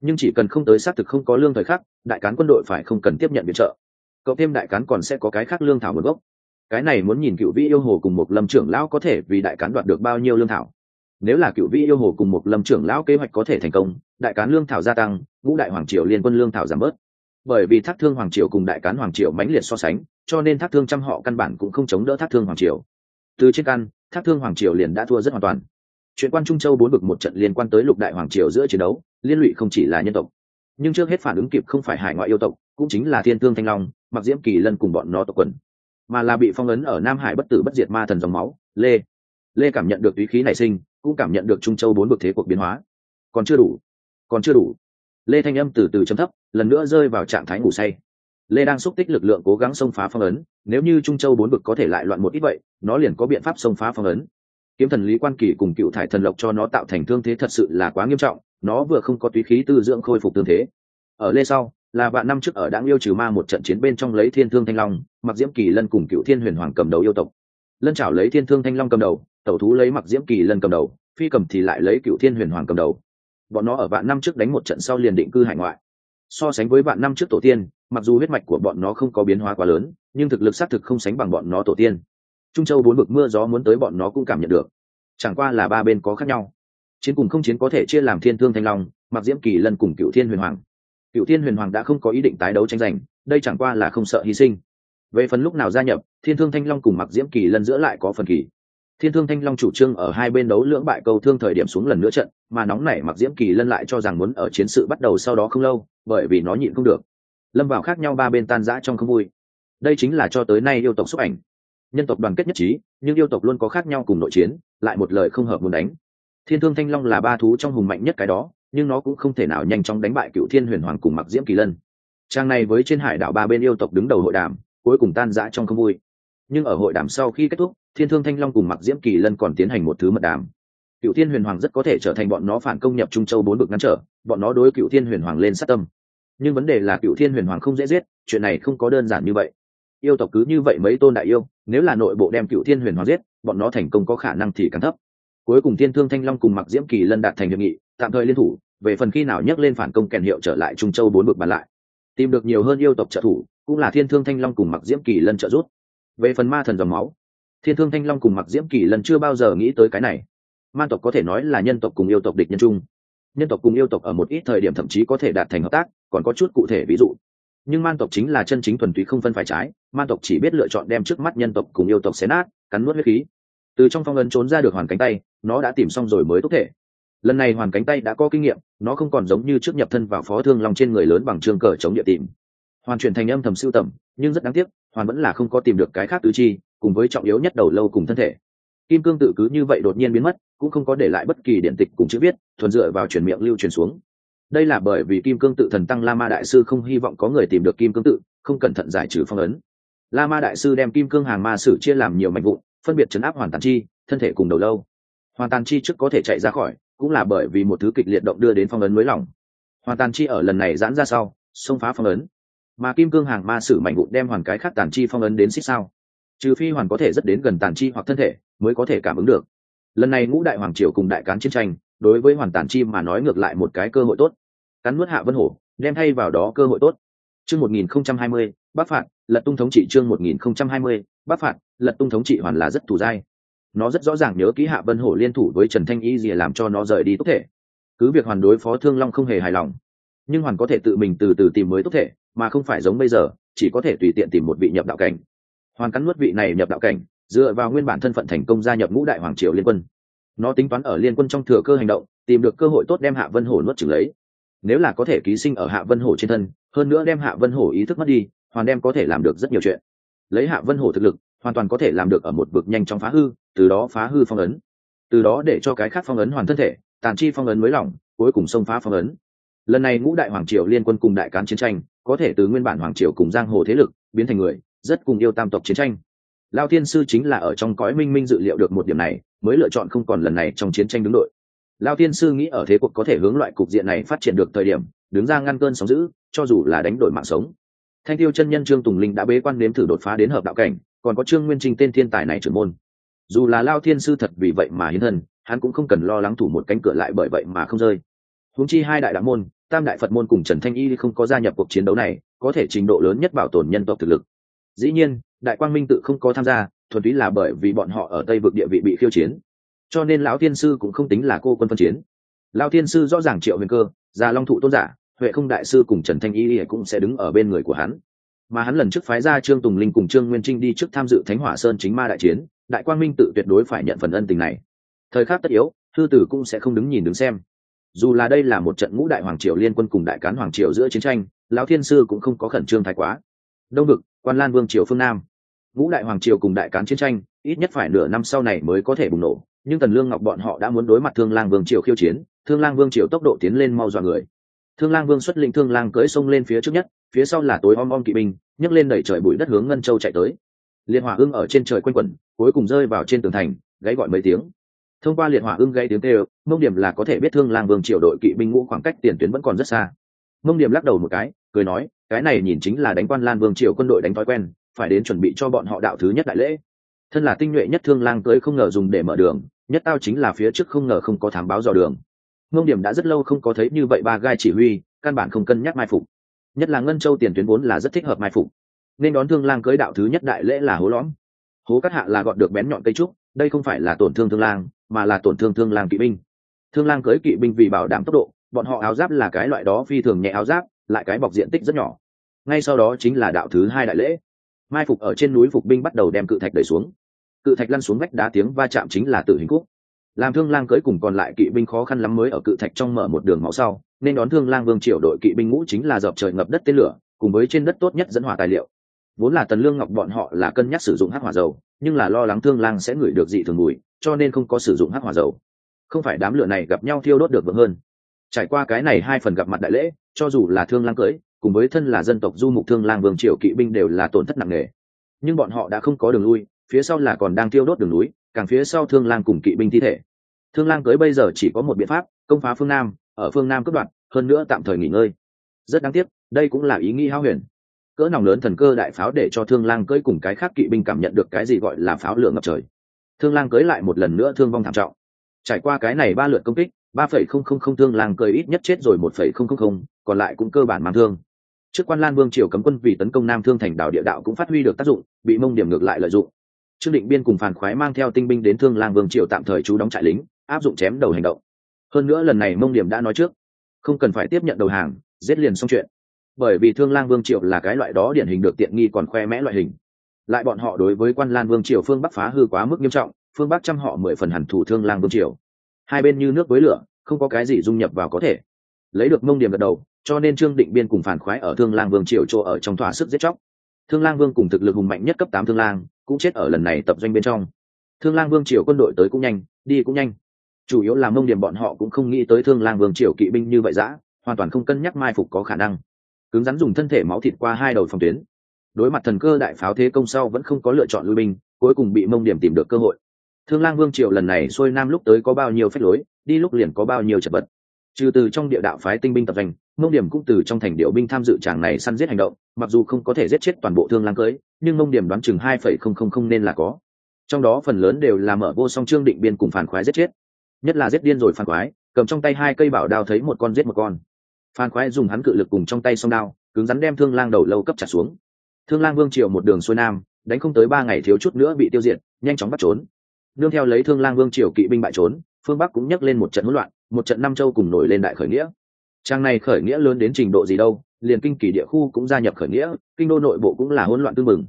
nhưng chỉ cần không tới xác thực không có lương thời khắc, đại cán quân đội phải không cần tiếp nhận viện trợ. Cộng thêm đại cán còn sẽ có cái khác lương thảo nguồn gốc. Cái này muốn nhìn cựu vĩ yêu hồ cùng một lâm trưởng lão có thể vì đại cán đoạt được bao nhiêu lương thảo. Nếu là cựu vĩ yêu hồ cùng một lâm trưởng lão kế hoạch có thể thành công, đại cán lương thảo gia tăng, ngũ đại hoàng triều liên quân lương thảo giảm bớt. Bởi vì thác thương hoàng triều cùng đại cán hoàng triều mãnh liệt so sánh, cho nên thác thương trăm họ căn bản cũng không chống đỡ thác thương hoàng triều. Từ trên căn, thác thương hoàng triều liền đã thua rất hoàn toàn chuyện quan trung châu bốn vực một trận liên quan tới lục đại hoàng triều giữa chiến đấu, liên lụy không chỉ là nhân tộc. Nhưng trước hết phản ứng kịp không phải hải ngoại yêu tộc, cũng chính là thiên thương thanh long mặc diễm kỳ lân cùng bọn nó tộc quần. Mà là bị phong ấn ở nam hải bất tử bất diệt ma thần dòng máu, lê. Lê cảm nhận được túy khí nảy sinh, cũng cảm nhận được trung châu bốn vực thế cuộc biến hóa. Còn chưa đủ. Còn chưa đủ. Lê thanh âm từ từ chấm thấp, lần nữa rơi vào trạng thái ngủ say. Lê đang xúc tích lực lượng cố gắng xông phá phong ấn, nếu như trung châu bốn vực có thể lại loạn một ít vậy, nó liền có biện pháp xông phá phong ấn kiếm thần lý quan kỳ cùng cựu thải thần lộc cho nó tạo thành thương thế thật sự là quá nghiêm trọng, nó vừa không có túy khí tư dưỡng khôi phục tương thế. Ở lê sau, là vạn năm trước ở đáng yêu trừ ma một trận chiến bên trong lấy thiên thương thanh long mặc diễm kỳ lân cùng cựu thiên huyền hoàng cầm đầu yêu tộc. Lân chảo lấy thiên thương thanh long cầm đầu, tẩu thú lấy mặc diễm kỳ lân cầm đầu, phi cầm thì lại lấy cựu thiên huyền hoàng cầm đầu. Bọn nó ở vạn năm trước đánh một trận sau liền định cư hải ngoại. So sánh với vạn năm trước tổ tiên, mặc dù huyết mạch của bọn nó không có biến hóa quá lớn, nhưng thực lực xác thực không sánh bằng bọn nó tổ tiên trung châu bốn vực mưa gió muốn tới bọn nó cũng cảm nhận được. Chẳng qua là ba bên có khác nhau. Chiến cùng không chiến có thể chia làm thiên thương thanh long mặc diễm kỳ lân cùng cựu thiên huyền hoàng. Cựu thiên huyền hoàng đã không có ý định tái đấu tranh giành, đây chẳng qua là không sợ hy sinh. Về phần lúc nào gia nhập, thiên thương thanh long cùng mặc diễm kỳ lân giữa lại có phần kỳ. Thiên thương thanh long chủ trương ở hai bên đấu lưỡng bại câu thương thời điểm xuống lần nữa trận, mà nóng nảy mặc diễm kỳ lân lại cho rằng muốn ở chiến sự bắt đầu sau đó không lâu, bởi vì nó nhịn không được. Lâm vào khác nhau ba bên tan rã trong không vui. Đây chính là cho tới nay yêu tộc xúc ảnh nhân tộc đoàn kết nhất trí, nhưng yêu tộc luôn có khác nhau cùng nội chiến, lại một lời không hợp muốn đánh. Thiên thương thanh long là ba thú trong hùng mạnh nhất cái đó, nhưng nó cũng không thể nào nhanh chóng đánh bại cựu thiên huyền hoàng cùng mặc diễm kỳ lân. Trang này với trên hải đảo ba bên yêu tộc đứng đầu hội đàm, cuối cùng tan rã trong không vui. Nhưng ở hội đàm sau khi kết thúc, thiên thương thanh long cùng mặc diễm kỳ lân còn tiến hành một thứ mật đàm. Cựu thiên huyền hoàng rất có thể trở thành bọn nó phản công nhập trung châu bốn bực ngăn trở, bọn nó đối cựu thiên huyền hoàng lên sát tâm. Nhưng vấn đề là cựu thiên huyền hoàng không dễ giết, chuyện này không có đơn giản như vậy yêu tộc cứ như vậy mấy tôn đại yêu, nếu là nội bộ đem cựu thiên huyền hoàng giết, bọn nó thành công có khả năng thì càng thấp. Cuối cùng thiên thương thanh long cùng mặc diễm kỳ lân đạt thành hiệp nghị, tạm thời liên thủ, về phần khi nào nhắc lên phản công kèn hiệu trở lại trung châu bốn bực bàn lại. Tìm được nhiều hơn yêu tộc trợ thủ, cũng là thiên thương thanh long cùng mặc diễm kỳ lân trợ rút về phần ma thần dòng máu, thiên thương thanh long cùng mặc diễm kỳ Lân chưa bao giờ nghĩ tới cái này. Man tộc có thể nói là nhân tộc cùng yêu tộc địch nhân chung. Nhân tộc cùng yêu tộc ở một ít thời điểm thậm chí có thể đạt thành hợp tác, còn có chút cụ thể ví dụ nhưng man tộc chính là chân chính thuần túy không phân phải trái, man tộc chỉ biết lựa chọn đem trước mắt nhân tộc cùng yêu tộc xé nát, cắn nuốt huyết khí. Từ trong phong ấn trốn ra được hoàn cánh tay, nó đã tìm xong rồi mới tốt thể. Lần này hoàn cánh tay đã có kinh nghiệm, nó không còn giống như trước nhập thân vào phó thương lòng trên người lớn bằng trường cờ chống địa tìm. Hoàn chuyển thành âm thầm siêu tầm, nhưng rất đáng tiếc, hoàn vẫn là không có tìm được cái khác tứ chi, cùng với trọng yếu nhất đầu lâu cùng thân thể. Kim cương tự cứ như vậy đột nhiên biến mất, cũng không có để lại bất kỳ điện tịch cùng chữ viết, thuần dựa vào truyền miệng lưu truyền xuống đây là bởi vì kim cương tự thần tăng la ma đại sư không hy vọng có người tìm được kim cương tự, không cẩn thận giải trừ phong ấn. La ma đại sư đem kim cương hàng ma sử chia làm nhiều mạch vụn, phân biệt chấn áp hoàn tàn chi, thân thể cùng đầu lâu. Hoàn tàn chi trước có thể chạy ra khỏi, cũng là bởi vì một thứ kịch liệt động đưa đến phong ấn mới lỏng. Hoàn tàn chi ở lần này giãn ra sau, xông phá phong ấn. Mà kim cương hàng ma sử mạnh vụn đem hoàn cái khác tàn chi phong ấn đến xích sao. Trừ phi hoàn có thể rất đến gần tàn chi hoặc thân thể, mới có thể cảm ứng được. Lần này ngũ đại hoàng triều cùng đại cán chiến tranh, đối với hoàn tàn chi mà nói ngược lại một cái cơ hội tốt cắn nuốt hạ vân hổ, đem thay vào đó cơ hội tốt. Chương một nghìn không trăm hai mươi, bắc phạt, lật tung thống trị chương một nghìn không trăm hai mươi, bắc phạt, lật tung thống trị hoàn là rất thù dai. Nó rất rõ ràng nhớ ký hạ vân hổ liên thủ với trần thanh y gì làm cho nó rời đi tốt thể. Cứ việc hoàn đối phó thương long không hề hài lòng, nhưng hoàn có thể tự mình từ từ tìm mới tốt thể, mà không phải giống bây giờ, chỉ có thể tùy tiện tìm một vị nhập đạo cảnh. Hoàn cắn nuốt vị này nhập đạo cảnh, dựa vào nguyên bản thân phận thành công gia nhập ngũ đại hoàng triều liên quân. Nó tính toán ở liên quân trong thừa cơ hành động, tìm được cơ hội tốt đem hạ vân hổ nuốt trừng lấy nếu là có thể ký sinh ở hạ vân hổ trên thân, hơn nữa đem hạ vân hổ ý thức mất đi, hoàn đem có thể làm được rất nhiều chuyện. Lấy hạ vân hổ thực lực, hoàn toàn có thể làm được ở một vực nhanh chóng phá hư, từ đó phá hư phong ấn. Từ đó để cho cái khác phong ấn hoàn thân thể, tàn chi phong ấn mới lỏng, cuối cùng xông phá phong ấn. Lần này ngũ đại hoàng triều liên quân cùng đại cán chiến tranh, có thể từ nguyên bản hoàng triều cùng giang hồ thế lực, biến thành người, rất cùng yêu tam tộc chiến tranh. Lao thiên sư chính là ở trong cõi minh minh dự liệu được một điểm này, mới lựa chọn không còn lần này trong chiến tranh đứng đội lao thiên sư nghĩ ở thế cuộc có thể hướng loại cục diện này phát triển được thời điểm, đứng ra ngăn cơn sóng giữ cho dù là đánh đổi mạng sống. Thanh tiêu chân nhân trương tùng linh đã bế quan nếm thử đột phá đến hợp đạo cảnh, còn có trương nguyên trinh tên thiên tài này trưởng môn. Dù là lao thiên sư thật vì vậy mà hiến thân, hắn cũng không cần lo lắng thủ một cánh cửa lại bởi vậy mà không rơi. Huống chi hai đại đạo môn, tam đại phật môn cùng trần thanh y không có gia nhập cuộc chiến đấu này, có thể trình độ lớn nhất bảo tồn nhân tộc thực lực. Dĩ nhiên, đại quang minh tự không có tham gia, thuần túy là bởi vì bọn họ ở tây vực địa vị bị khiêu chiến cho nên lão thiên sư cũng không tính là cô quân phân chiến. Lão thiên sư rõ ràng triệu huyền cơ, già long thụ tôn giả, huệ không đại sư cùng trần thanh y cũng sẽ đứng ở bên người của hắn. Mà hắn lần trước phái ra trương tùng linh cùng trương nguyên trinh đi trước tham dự thánh hỏa sơn chính ma đại chiến, đại quang minh tự tuyệt đối phải nhận phần ân tình này. Thời khắc tất yếu, thư tử cũng sẽ không đứng nhìn đứng xem. Dù là đây là một trận ngũ đại hoàng triều liên quân cùng đại cán hoàng triều giữa chiến tranh, lão thiên sư cũng không có khẩn trương thái quá. Đông ngực quan lan vương triều phương nam. Ngũ đại hoàng triều cùng đại cán chiến tranh, ít nhất phải nửa năm sau này mới có thể bùng nổ nhưng tần lương ngọc bọn họ đã muốn đối mặt thương lang vương triều khiêu chiến, thương lang vương triều tốc độ tiến lên mau dọa người. Thương lang vương xuất lĩnh thương lang cưỡi sông lên phía trước nhất, phía sau là tối om om kỵ binh, nhấc lên đẩy trời bụi đất hướng ngân châu chạy tới. Liệt hỏa ưng ở trên trời quanh quẩn, cuối cùng rơi vào trên tường thành gáy gọi mấy tiếng. Thông qua liệt hỏa ưng gây tiếng kêu, mông điểm là có thể biết thương lang vương triều đội kỵ binh ngũ khoảng cách tiền tuyến vẫn còn rất xa. Mông điểm lắc đầu một cái, cười nói, cái này nhìn chính là đánh quan lan vương triều quân đội đánh thói quen, phải đến chuẩn bị cho bọn họ đạo thứ nhất đại lễ thân là tinh nhuệ nhất thương lang cưới không ngờ dùng để mở đường, nhất tao chính là phía trước không ngờ không có thám báo dò đường. Ngông điểm đã rất lâu không có thấy như vậy ba gai chỉ huy, căn bản không cân nhắc mai phục. Nhất là ngân châu tiền tuyến vốn là rất thích hợp mai phục. Nên đón thương lang cưới đạo thứ nhất đại lễ là hố lõm. Hố cắt hạ là gọn được bén nhọn cây trúc, đây không phải là tổn thương thương lang, mà là tổn thương thương lang kỵ binh. Thương lang cưới kỵ binh vì bảo đảm tốc độ, bọn họ áo giáp là cái loại đó phi thường nhẹ áo giáp, lại cái bọc diện tích rất nhỏ. Ngay sau đó chính là đạo thứ hai đại lễ. Mai phục ở trên núi phục binh bắt đầu đem cự thạch đẩy xuống cự thạch lăn xuống vách đá tiếng va chạm chính là tự hình khúc. Làm thương lang cưới cùng còn lại kỵ binh khó khăn lắm mới ở cự thạch trong mở một đường máu sau, nên đón thương lang vương triều đội kỵ binh ngũ chính là dọc trời ngập đất tên lửa, cùng với trên đất tốt nhất dẫn hỏa tài liệu. Vốn là tần lương ngọc bọn họ là cân nhắc sử dụng hắc hỏa dầu, nhưng là lo lắng thương lang sẽ ngửi được dị thường mùi, cho nên không có sử dụng hắc hỏa dầu. Không phải đám lửa này gặp nhau thiêu đốt được vững hơn. Trải qua cái này hai phần gặp mặt đại lễ, cho dù là thương lang cưới cùng với thân là dân tộc du mục thương lang vương triều kỵ binh đều là tổn thất nặng nề. Nhưng bọn họ đã không có đường lui phía sau là còn đang tiêu đốt đường núi, càng phía sau thương lang cùng kỵ binh thi thể. Thương lang cưới bây giờ chỉ có một biện pháp, công phá phương nam, ở phương nam cướp đoạt, hơn nữa tạm thời nghỉ ngơi. Rất đáng tiếc, đây cũng là ý nghĩ hao huyền. Cỡ nòng lớn thần cơ đại pháo để cho thương lang cưới cùng cái khác kỵ binh cảm nhận được cái gì gọi là pháo lửa ngập trời. Thương lang cưới lại một lần nữa thương vong thảm trọng. Trải qua cái này ba lượt công kích, ba phẩy không không không thương lang cưới ít nhất chết rồi một phẩy không không không, còn lại cũng cơ bản mang thương. Trước quan lan vương triều cấm quân vì tấn công nam thương thành đảo địa đạo cũng phát huy được tác dụng, bị mông điểm ngược lại lợi dụng trương định biên cùng phản khoái mang theo tinh binh đến thương lang vương triều tạm thời trú đóng trại lính, áp dụng chém đầu hành động. Hơn nữa lần này mông điểm đã nói trước, không cần phải tiếp nhận đầu hàng, giết liền xong chuyện. Bởi vì thương lang vương triều là cái loại đó điển hình được tiện nghi còn khoe mẽ loại hình. Lại bọn họ đối với quan lan vương triều phương bắc phá hư quá mức nghiêm trọng, phương bắc chăm họ mười phần hẳn thủ thương lang vương triều. Hai bên như nước với lửa, không có cái gì dung nhập vào có thể. Lấy được mông điểm gật đầu, cho nên trương định biên cùng phản khoái ở thương lang vương triều chỗ ở trong thỏa sức giết chóc. Thương lang vương cùng thực lực hùng mạnh nhất cấp tám thương lang cũng chết ở lần này tập doanh bên trong. Thương lang vương triều quân đội tới cũng nhanh, đi cũng nhanh. Chủ yếu là mông điểm bọn họ cũng không nghĩ tới thương lang vương triều kỵ binh như vậy dã, hoàn toàn không cân nhắc mai phục có khả năng. Cứng rắn dùng thân thể máu thịt qua hai đầu phòng tuyến. Đối mặt thần cơ đại pháo thế công sau vẫn không có lựa chọn lui binh, cuối cùng bị mông điểm tìm được cơ hội. Thương lang vương triều lần này xuôi nam lúc tới có bao nhiêu phép lối, đi lúc liền có bao nhiêu chật vật trừ từ trong địa đạo phái tinh binh tập doanh, mông điểm cũng từ trong thành điệu binh tham dự tràng này săn giết hành động, mặc dù không có thể giết chết toàn bộ thương lang cưới, nhưng mông điểm đoán chừng hai phẩy không không không nên là có. Trong đó phần lớn đều là mở vô song trương định biên cùng phản khoái giết chết. Nhất là giết điên rồi phản khoái, cầm trong tay hai cây bảo đao thấy một con giết một con. Phản khoái dùng hắn cự lực cùng trong tay song đao, cứng rắn đem thương lang đầu lâu cấp trả xuống. Thương lang vương triều một đường xuôi nam, đánh không tới ba ngày thiếu chút nữa bị tiêu diệt, nhanh chóng bắt trốn. Nương theo lấy thương lang vương triều kỵ binh bại trốn phương bắc cũng nhắc lên một trận hỗn loạn, một trận Nam châu cùng nổi lên đại khởi nghĩa. Trang này khởi nghĩa lớn đến trình độ gì đâu, liền kinh kỳ địa khu cũng gia nhập khởi nghĩa, kinh đô nội bộ cũng là hỗn loạn tương mừng.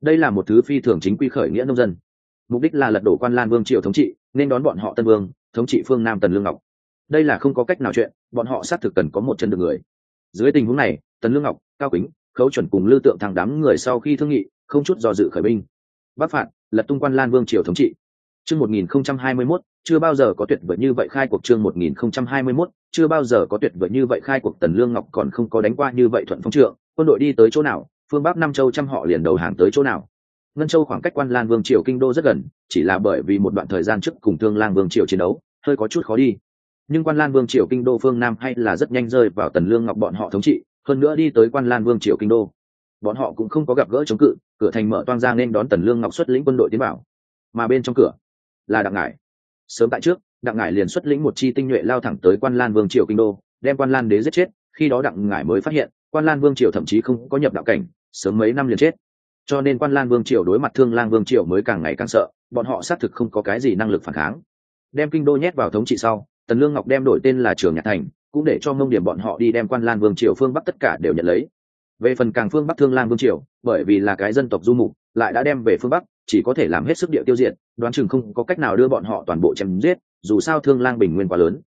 Đây là một thứ phi thường chính quy khởi nghĩa nông dân. Mục đích là lật đổ quan lan vương triều thống trị, nên đón bọn họ tân vương, thống trị phương nam tần lương ngọc. Đây là không có cách nào chuyện, bọn họ xác thực cần có một chân được người. Dưới tình huống này, tần lương ngọc, cao kính, khấu chuẩn cùng lưu tượng thằng đám người sau khi thương nghị, không chút do dự khởi binh. Bắc phạt, lật tung quan lan vương triều thống trị chương 1021, chưa bao giờ có tuyệt vời như vậy khai cuộc. Chương 1021, chưa bao giờ có tuyệt vời như vậy khai cuộc. Tần lương ngọc còn không có đánh qua như vậy thuận phong trượng. Quân đội đi tới chỗ nào? Phương bắc Nam châu trăm họ liền đầu hàng tới chỗ nào? Ngân châu khoảng cách quan lan vương triều kinh đô rất gần chỉ là bởi vì một đoạn thời gian trước cùng thương lang vương triều chiến đấu hơi có chút khó đi. Nhưng quan lan vương triều kinh đô phương nam hay là rất nhanh rơi vào tần lương ngọc bọn họ thống trị hơn nữa đi tới quan lan vương triều kinh đô. Bọn họ cũng không có gặp gỡ chống cự cửa thành mở toang ra nên đón tần lương ngọc xuất lĩnh quân đội tiến vào. mà bên trong cửa là đặng ngải. Sớm tại trước, đặng ngải liền xuất lĩnh một chi tinh nhuệ lao thẳng tới quan lan vương triều kinh đô, đem quan lan đế giết chết, khi đó đặng ngải mới phát hiện, quan lan vương triều thậm chí không có nhập đạo cảnh, sớm mấy năm liền chết. Cho nên quan lan vương triều đối mặt thương lan vương triều mới càng ngày càng sợ, bọn họ xác thực không có cái gì năng lực phản kháng. Đem kinh đô nhét vào thống trị sau, tần lương ngọc đem đổi tên là trường nhạc thành, cũng để cho mông điểm bọn họ đi đem quan lan vương triều phương bắc tất cả đều nhận lấy. Về phần càng phương bắc thương lan vương triều, bởi vì là cái dân tộc du mục, lại đã đem về phương bắc chỉ có thể làm hết sức địa tiêu diệt, đoán chừng không có cách nào đưa bọn họ toàn bộ chém giết, dù sao thương lang bình nguyên quá lớn.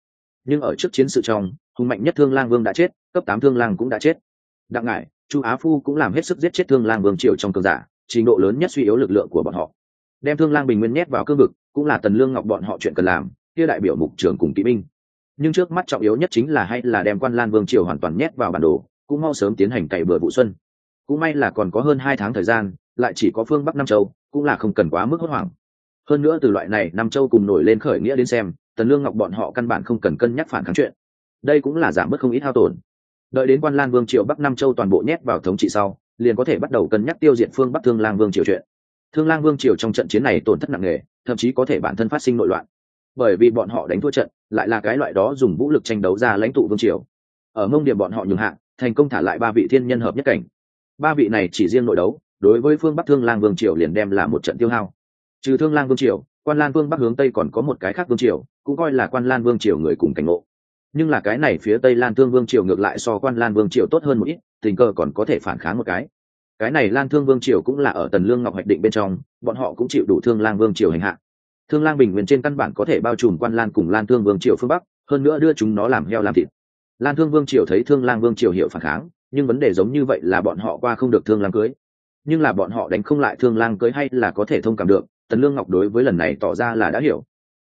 Nhưng ở trước chiến sự trong hùng mạnh nhất thương lang vương đã chết, cấp tám thương lang cũng đã chết. Đặng ngại chu á phu cũng làm hết sức giết chết thương lang vương triều trong cơn giả, trình độ lớn nhất suy yếu lực lượng của bọn họ. Đem thương lang bình nguyên nhét vào cương vực, cũng là tần lương ngọc bọn họ chuyện cần làm, kia đại biểu mục trưởng cùng kỵ binh. Nhưng trước mắt trọng yếu nhất chính là hay là đem quan lan vương triều hoàn toàn nhét vào bản đồ, cũng mau sớm tiến hành cày bừa vụ xuân. Cũng may là còn có hơn hai tháng thời gian, lại chỉ có phương bắc nam châu cũng là không cần quá mức hốt hoảng. Hơn nữa từ loại này nam châu cùng nổi lên khởi nghĩa đến xem tần lương ngọc bọn họ căn bản không cần cân nhắc phản kháng chuyện. Đây cũng là giảm bớt không ít hao tổn. Đợi đến quan Lang vương triều bắc nam châu toàn bộ nhét vào thống trị sau liền có thể bắt đầu cân nhắc tiêu diệt phương bắc thương lang vương triều chuyện. Thương lang vương triều trong trận chiến này tổn thất nặng nề thậm chí có thể bản thân phát sinh nội loạn. Bởi vì bọn họ đánh thua trận lại là cái loại đó dùng vũ lực tranh đấu ra lãnh tụ vương triều. Ở mông điểm bọn họ nhường hạng, thành công thả lại ba vị thiên nhân hợp nhất cảnh. Ba vị này chỉ riêng nội đấu đối với phương bắc thương lang vương triều liền đem là một trận tiêu hao trừ thương lang vương triều quan lan vương bắc hướng tây còn có một cái khác vương triều cũng coi là quan lan vương triều người cùng cảnh ngộ nhưng là cái này phía tây lan thương vương triều ngược lại so quan lan vương triều tốt hơn một ít tình cờ còn có thể phản kháng một cái cái này lan thương vương triều cũng là ở tần lương ngọc hoạch định bên trong bọn họ cũng chịu đủ thương lang vương triều hành hạ thương lang bình nguyên trên căn bản có thể bao trùm quan lan cùng lan thương vương triều phương bắc hơn nữa đưa chúng nó làm heo làm thịt lan thương vương triều thấy thương lang vương triều hiệu phản kháng nhưng vấn đề giống như vậy là bọn họ qua không được thương lang cưới nhưng là bọn họ đánh không lại thương lang cưới hay là có thể thông cảm được, tần lương ngọc đối với lần này tỏ ra là đã hiểu.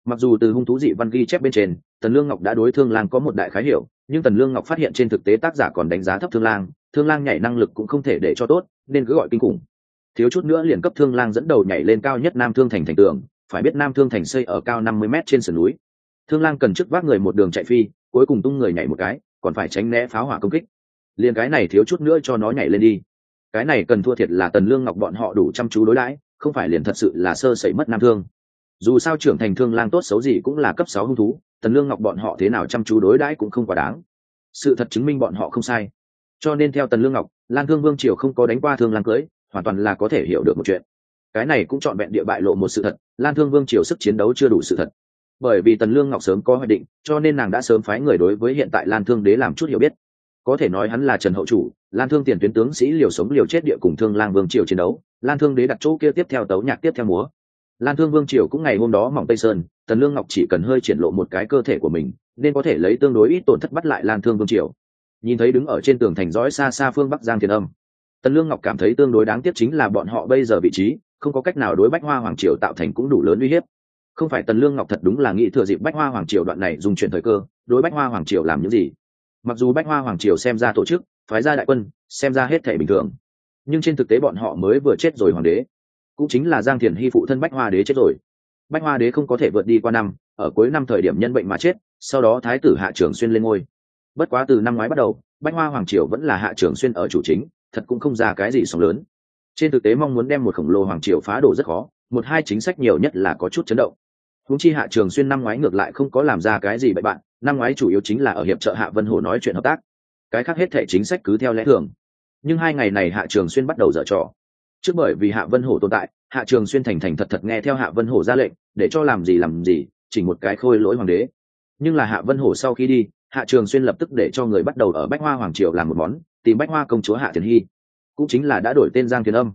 Mặc dù từ hung thú dị văn ghi chép bên trên, tần lương ngọc đã đối thương lang có một đại khái hiểu, nhưng tần lương ngọc phát hiện trên thực tế tác giả còn đánh giá thấp thương lang thương lang nhảy năng lực cũng không thể để cho tốt, nên cứ gọi kinh khủng. Thiếu chút nữa liền cấp thương lang dẫn đầu nhảy lên cao nhất nam thương thành thành tường, phải biết nam thương thành xây ở cao năm mươi m trên sườn núi. Thương lang cần trước vác người một đường chạy phi, cuối cùng tung người nhảy một cái, còn phải tránh né pháo hỏa công kích. Liền cái này thiếu chút nữa cho nó nhảy lên đi cái này cần thua thiệt là tần lương ngọc bọn họ đủ chăm chú đối đãi, không phải liền thật sự là sơ sẩy mất nam thương. Dù sao trưởng thành thương lang tốt xấu gì cũng là cấp sáu hung thú, tần lương ngọc bọn họ thế nào chăm chú đối đãi cũng không quá đáng. Sự thật chứng minh bọn họ không sai. Cho nên theo tần lương ngọc lan thương vương triều không có đánh qua thương lang cưới, hoàn toàn là có thể hiểu được một chuyện. Cái này cũng trọn vẹn địa bại lộ một sự thật lan thương vương triều sức chiến đấu chưa đủ sự thật. Bởi vì tần lương ngọc sớm có hoạch định, cho nên nàng đã sớm phái người đối với hiện tại lan thương đế làm chút hiểu biết có thể nói hắn là trần hậu chủ, lan thương tiền tuyến tướng sĩ liều sống liều chết địa cùng thương lang vương triều chiến đấu, lan thương đế đặt chỗ kia tiếp theo tấu nhạc tiếp theo múa. Lan thương vương triều cũng ngày hôm đó mỏng tây sơn, tần lương ngọc chỉ cần hơi triển lộ một cái cơ thể của mình, nên có thể lấy tương đối ít tổn thất bắt lại lan thương vương triều. Nhìn thấy đứng ở trên tường thành dõi xa xa phương bắc giang thiên âm, tần lương ngọc cảm thấy tương đối đáng tiếc chính là bọn họ bây giờ vị trí, không có cách nào đối bách hoa hoàng triều tạo thành cũng đủ lớn uy hiếp. Không phải tần lương ngọc thật đúng là nghĩ thừa dịp bách hoa hoàng triều đoạn này dùng chuyển thời cơ, đối bách hoa hoàng triều làm những gì mặc dù bách hoa hoàng triều xem ra tổ chức, phái ra đại quân, xem ra hết thể bình thường. Nhưng trên thực tế bọn họ mới vừa chết rồi hoàng đế. Cũng chính là giang thiền hy phụ thân bách hoa đế chết rồi. Bách hoa đế không có thể vượt đi qua năm, ở cuối năm thời điểm nhân bệnh mà chết, sau đó thái tử hạ trường xuyên lên ngôi. Bất quá từ năm ngoái bắt đầu, bách hoa hoàng triều vẫn là hạ trường xuyên ở chủ chính, thật cũng không ra cái gì sóng lớn. Trên thực tế mong muốn đem một khổng lồ hoàng triều phá đổ rất khó, một hai chính sách nhiều nhất là có chút chấn động húng chi hạ trường xuyên năm ngoái ngược lại không có làm ra cái gì bậy bạn, năm ngoái chủ yếu chính là ở hiệp trợ hạ vân hồ nói chuyện hợp tác. Cái khác hết thể chính sách cứ theo lẽ thường. Nhưng hai ngày này hạ trường xuyên bắt đầu dở trò. Trước bởi vì hạ vân hổ tồn tại, hạ trường xuyên thành thành thật thật nghe theo hạ vân hổ ra lệnh, để cho làm gì làm gì, chỉ một cái khôi lỗi hoàng đế. Nhưng là hạ vân hổ sau khi đi, hạ trường xuyên lập tức để cho người bắt đầu ở bách hoa hoàng triều làm một món, tìm bách hoa công chúa hạ thiền hy. Cũng chính là đã đổi tên giang thiền âm.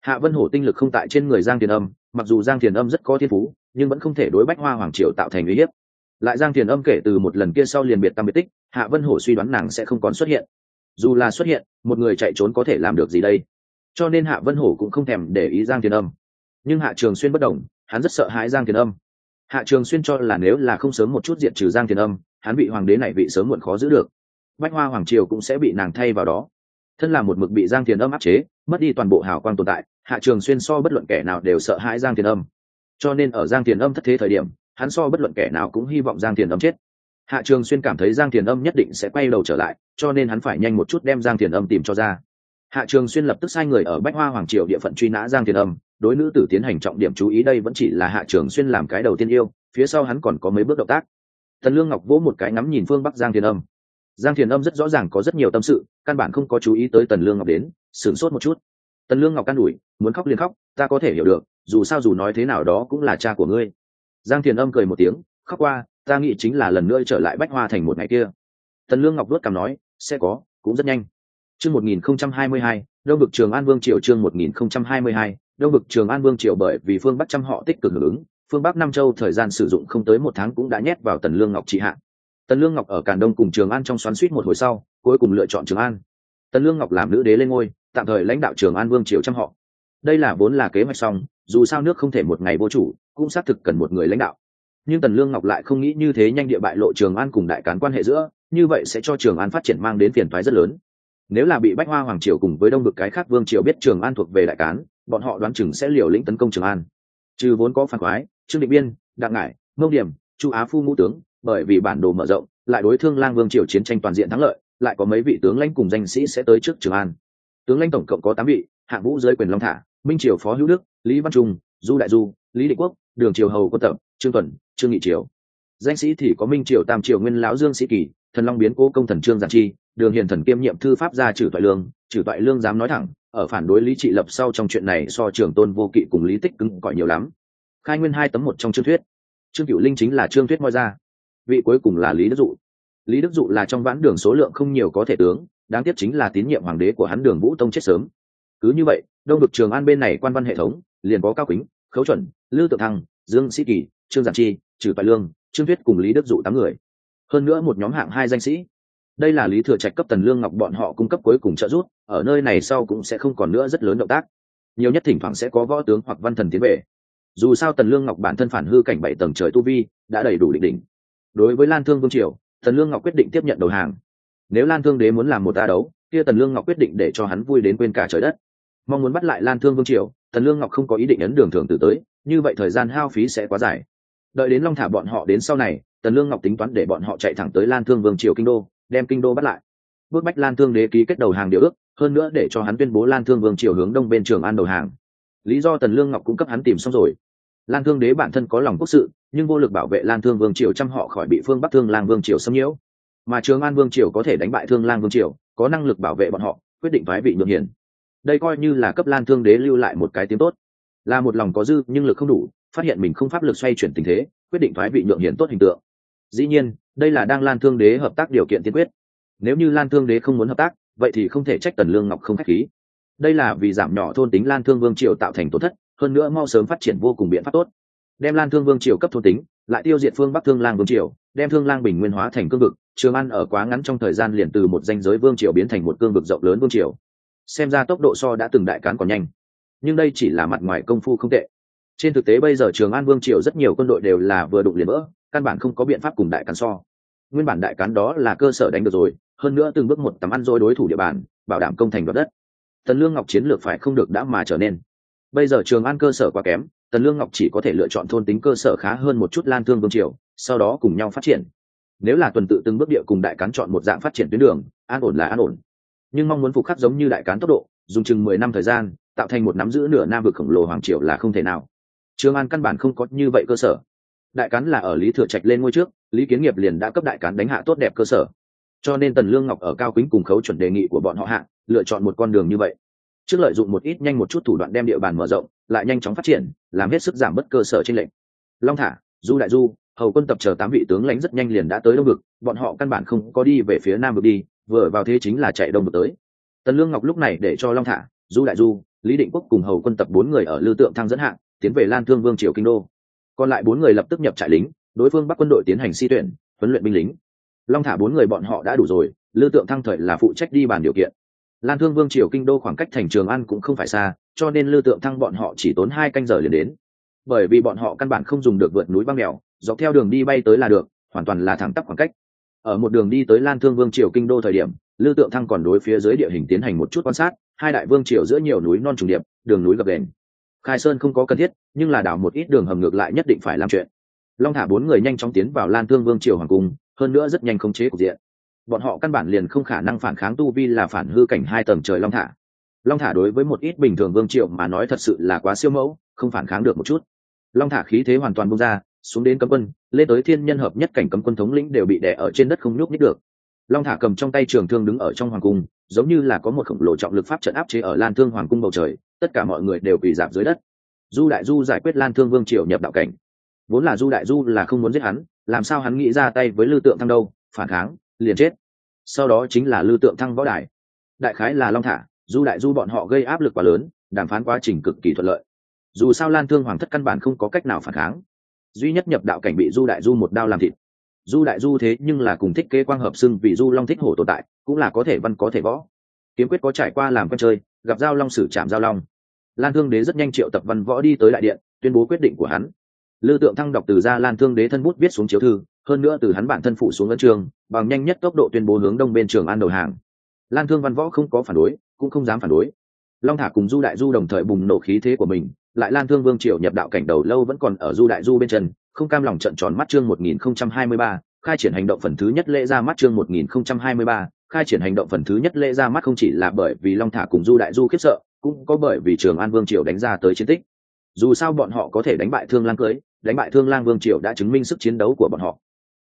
Hạ vân hổ tinh lực không tại trên người giang thiền âm, mặc dù giang thiền âm rất có thiên phú nhưng vẫn không thể đối bách hoa hoàng triều tạo thành uy hiếp. Lại giang thiền âm kể từ một lần kia sau liền biệt tam biệt tích, hạ vân hổ suy đoán nàng sẽ không còn xuất hiện. Dù là xuất hiện, một người chạy trốn có thể làm được gì đây? Cho nên hạ vân hổ cũng không thèm để ý giang thiền âm. Nhưng hạ trường xuyên bất đồng, hắn rất sợ hãi giang thiền âm. Hạ trường xuyên cho là nếu là không sớm một chút diệt trừ giang thiền âm, hắn bị hoàng đế này bị sớm muộn khó giữ được. Bách hoa hoàng triều cũng sẽ bị nàng thay vào đó. Thân là một mực bị giang thiền âm áp chế, mất đi toàn bộ hào quang tồn tại, hạ trường xuyên so bất luận kẻ nào đều sợ hãi giang thiền âm cho nên ở giang thiền âm thất thế thời điểm, hắn so bất luận kẻ nào cũng hy vọng giang thiền âm chết. Hạ trường xuyên cảm thấy giang thiền âm nhất định sẽ quay đầu trở lại, cho nên hắn phải nhanh một chút đem giang thiền âm tìm cho ra. Hạ trường xuyên lập tức sai người ở bách hoa hoàng triều địa phận truy nã giang thiền âm, đối nữ tử tiến hành trọng điểm chú ý đây vẫn chỉ là hạ trường xuyên làm cái đầu tiên yêu, phía sau hắn còn có mấy bước động tác. Thần lương ngọc vỗ một cái ngắm nhìn phương bắc giang thiền âm. Giang thiền âm rất rõ ràng có rất nhiều tâm sự, căn bản không có chú ý tới tần lương ngọc đến, sửng sốt một chút tần lương ngọc can ủi, muốn khóc liền khóc, ta có thể hiểu được, dù sao dù nói thế nào đó cũng là cha của ngươi. Giang thiền âm cười một tiếng, khóc qua, ta nghĩ chính là lần nữa trở lại bách hoa thành một ngày kia. Tần lương ngọc đuốt cằm nói, sẽ có, cũng rất nhanh. Chương một nghìn không trăm hai mươi hai, đông vực trường an vương triều chương một nghìn không trăm hai mươi hai, đông vực trường an vương triều bởi vì phương bắc trăm họ tích cực hưởng ứng, phương bắc nam châu thời gian sử dụng không tới một tháng cũng đã nhét vào tần lương ngọc trị hạ. tần lương ngọc ở càn đông cùng trường an trong xoắn suýt một hồi sau, cuối cùng lựa chọn trường an. Tần lương ngọc làm nữ đế lên ngôi tạm thời lãnh đạo trường an vương triều trăm họ. Đây là vốn là kế hoạch xong, dù sao nước không thể một ngày vô chủ, cũng xác thực cần một người lãnh đạo. Nhưng tần lương ngọc lại không nghĩ như thế nhanh địa bại lộ trường an cùng đại cán quan hệ giữa, như vậy sẽ cho trường an phát triển mang đến phiền thoái rất lớn. Nếu là bị bách hoa hoàng triều cùng với đông vực cái khác vương triều biết trường an thuộc về đại cán, bọn họ đoán chừng sẽ liều lĩnh tấn công trường an. Trừ vốn có phản khoái, trương định biên, đặng ngải, mông điểm, chu á phu ngũ tướng, bởi vì bản đồ mở rộng, lại đối thương lang vương triều chiến tranh toàn diện thắng lợi, lại có mấy vị tướng lãnh cùng danh sĩ sẽ tới trước trường an tướng lãnh tổng cộng có tám vị, hạng vũ dưới quyền long thả, minh triều phó hữu đức, lý văn trung, du đại du, lý định quốc, đường triều hầu quân tập, trương tuần, trương nghị triều. Danh sĩ thì có minh triều tam triều nguyên lão dương sĩ kỳ, thần long biến cố công thần trương giản chi, đường hiền thần kiêm nhiệm thư pháp gia trừ toại lương, trừ toại lương dám nói thẳng, ở phản đối lý trị lập sau trong chuyện này so trường tôn vô kỵ cùng lý tích cứng cỏi nhiều lắm. Khai nguyên hai tấm một trong chương thuyết. Trương cựu linh chính là trương thuyết moi ra. Vị cuối cùng là lý đức dụ. Lý đức dụ là trong vãn đường số lượng không nhiều có thể tướng đáng tiếc chính là tín nhiệm hoàng đế của hắn đường vũ tông chết sớm. Cứ như vậy, đông vực trường an bên này quan văn hệ thống, liền có cao kính, khấu chuẩn lưu tự thăng, dương sĩ kỳ, trương giản chi, trừ toại lương, trương thuyết cùng lý đức dụ tám người. Hơn nữa một nhóm hạng hai danh sĩ. Đây là lý thừa trạch cấp tần lương ngọc bọn họ cung cấp cuối cùng trợ giúp, ở nơi này sau cũng sẽ không còn nữa rất lớn động tác. Nhiều nhất thỉnh thoảng sẽ có võ tướng hoặc văn thần tiến về. Dù sao tần lương ngọc bản thân phản hư cảnh bảy tầng trời tu vi, đã đầy đủ định đỉnh. Đối với lan thương vương triều, tần lương ngọc quyết định tiếp nhận đầu hàng nếu lan thương đế muốn làm một ta đấu, kia tần lương ngọc quyết định để cho hắn vui đến quên cả trời đất. Mong muốn bắt lại lan thương vương triều, tần lương ngọc không có ý định ấn đường thường tử tới, như vậy thời gian hao phí sẽ quá dài. Đợi đến long thả bọn họ đến sau này, tần lương ngọc tính toán để bọn họ chạy thẳng tới lan thương vương triều kinh đô, đem kinh đô bắt lại. Bước bách lan thương đế ký kết đầu hàng điều ước, hơn nữa để cho hắn tuyên bố lan thương vương triều hướng đông bên trường an đầu hàng. Lý do tần lương ngọc cung cấp hắn tìm xong rồi. Lan thương đế bản thân có lòng quốc sự, nhưng vô lực bảo vệ lan thương vương triều chăm họ khỏi bị phương bắc thương lang vương triều xâm nhiễu mà trường an vương triều có thể đánh bại thương lang vương triều, có năng lực bảo vệ bọn họ, quyết định thoái vị nhượng hiền. Đây coi như là cấp lan thương đế lưu lại một cái tiếng tốt. Là một lòng có dư, nhưng lực không đủ, phát hiện mình không pháp lực xoay chuyển tình thế, quyết định thoái vị nhượng hiền tốt hình tượng. Dĩ nhiên, đây là đang lan thương đế hợp tác điều kiện tiên quyết. Nếu như lan thương đế không muốn hợp tác, vậy thì không thể trách tần lương ngọc không k h á c h khí. Đây là vì giảm nhỏ thôn tính lan thương vương triều tạo thành tổn thất, hơn nữa mau sớm phát triển vô cùng biện pháp tốt. Đem lan thương vương triều cấp thôn tính, lại tiêu diệt phương bắc thương lang vương triều, đem thương lang bình nguyên hóa thành cương vực trường ăn ở quá ngắn trong thời gian liền từ một danh giới vương triều biến thành một cương vực rộng lớn vương triều. Xem ra tốc độ so đã từng đại cán còn nhanh. Nhưng đây chỉ là mặt ngoài công phu không tệ. Trên thực tế bây giờ trường an vương triều rất nhiều quân đội đều là vừa đụng liền vỡ, căn bản không có biện pháp cùng đại cán so. Nguyên bản đại cán đó là cơ sở đánh được rồi, hơn nữa từng bước một tắm ăn dối đối thủ địa bàn, bảo đảm công thành đoạt đất. Tần lương ngọc chiến lược phải không được đã mà trở nên. Bây giờ trường an cơ sở quá kém, tần lương ngọc chỉ có thể lựa chọn thôn tính cơ sở khá hơn một chút lan thương vương triều, sau đó cùng nhau phát triển nếu là tuần tự từng bước địa cùng đại cán chọn một dạng phát triển tuyến đường, an ổn là an ổn. Nhưng mong muốn phục khắc giống như đại cán tốc độ, dùng chừng mười năm thời gian, tạo thành một nắm giữ nửa nam vực khổng lồ hoàng triều là không thể nào. Trường an căn bản không có như vậy cơ sở. Đại cán là ở lý thừa trạch lên ngôi trước, lý kiến nghiệp liền đã cấp đại cán đánh hạ tốt đẹp cơ sở. Cho nên tần lương ngọc ở cao kính cùng khấu chuẩn đề nghị của bọn họ hạ, lựa chọn một con đường như vậy. Trước lợi dụng một ít nhanh một chút thủ đoạn đem địa bàn mở rộng, lại nhanh chóng phát triển, làm hết sức giảm bớt cơ sở trên lệnh long thả, du đại du hầu quân tập chờ tám vị tướng lãnh rất nhanh liền đã tới đông vực, bọn họ căn bản không có đi về phía nam vực đi, vừa vào thế chính là chạy đông vực tới. Tần lương ngọc lúc này để cho long thả, du đại du, lý định quốc cùng hầu quân tập bốn người ở lưu tượng thăng dẫn hạng, tiến về lan thương vương triều kinh đô. Còn lại bốn người lập tức nhập trại lính, đối phương bắc quân đội tiến hành si tuyển, huấn luyện binh lính. Long thả bốn người bọn họ đã đủ rồi, lư tượng thăng thời là phụ trách đi bàn điều kiện. Lan thương vương triều kinh đô khoảng cách thành trường ăn cũng không phải xa, cho nên lư tượng thăng bọn họ chỉ tốn hai canh giờ liền đến bởi vì bọn họ căn bản không dùng được vượt núi băng mèo, dọc theo đường đi bay tới là được, hoàn toàn là thẳng tắp khoảng cách. Ở một đường đi tới lan thương vương triều kinh đô thời điểm, lư tượng thăng còn đối phía dưới địa hình tiến hành một chút quan sát, hai đại vương triều giữa nhiều núi non trùng điệp, đường núi gập đền khai sơn không có cần thiết, nhưng là đảo một ít đường hầm ngược lại nhất định phải làm chuyện. Long thả bốn người nhanh chóng tiến vào lan thương vương triều hoàng cung, hơn nữa rất nhanh khống chế cục diện. Bọn họ căn bản liền không khả năng phản kháng tu vi là phản hư cảnh hai tầng trời long thả. Long thả đối với một ít bình thường vương Triều mà nói thật sự là quá siêu mẫu, không phản kháng được một chút long thả khí thế hoàn toàn bung ra, xuống đến cấm quân, lên tới thiên nhân hợp nhất cảnh cấm quân thống lĩnh đều bị đè ở trên đất không nhúc nhích được. Long thả cầm trong tay trường thương đứng ở trong hoàng cung, giống như là có một khổng lồ trọng lực pháp trận áp chế ở lan thương hoàng cung bầu trời, tất cả mọi người đều quỳ dạp dưới đất. Du đại du giải quyết lan thương vương triều nhập đạo cảnh, vốn là du đại du là không muốn giết hắn, làm sao hắn nghĩ ra tay với lư tượng thăng đâu, phản kháng, liền chết. Sau đó chính là lư tượng thăng võ đài. Đại khái là long thả du đại du bọn họ gây áp lực quá lớn, đàm phán quá trình cực kỳ thuận lợi dù sao lan thương hoàng thất căn bản không có cách nào phản kháng. Duy nhất nhập đạo cảnh bị du đại du một đao làm thịt. Du đại du thế nhưng là cùng thích kế quang hợp xưng vì du long thích hổ tồn tại, cũng là có thể văn có thể võ. Kiếm quyết có trải qua làm con chơi, gặp giao long sử chạm giao long. Lan thương đế rất nhanh triệu tập văn võ đi tới đại điện, tuyên bố quyết định của hắn. Lư tượng thăng đọc từ ra lan thương đế thân bút viết xuống chiếu thư, hơn nữa từ hắn bản thân phụ xuống ấn trường, bằng nhanh nhất tốc độ tuyên bố hướng đông bên trường an đầu hàng. Lan thương văn võ không có phản đối, cũng không dám phản đối. Long thả cùng du đại du đồng thời bùng nổ khí thế của mình lại lan thương vương triều nhập đạo cảnh đầu lâu vẫn còn ở du đại du bên chân không cam lòng trận tròn mắt chương 1023, khai triển hành động phần thứ nhất lễ ra mắt chương 1023, khai triển hành động phần thứ nhất lễ ra mắt không chỉ là bởi vì long thả cùng du đại du khiếp sợ cũng có bởi vì trường an vương triều đánh ra tới chiến tích. Dù sao bọn họ có thể đánh bại thương lang cưới đánh bại thương lang vương triều đã chứng minh sức chiến đấu của bọn họ.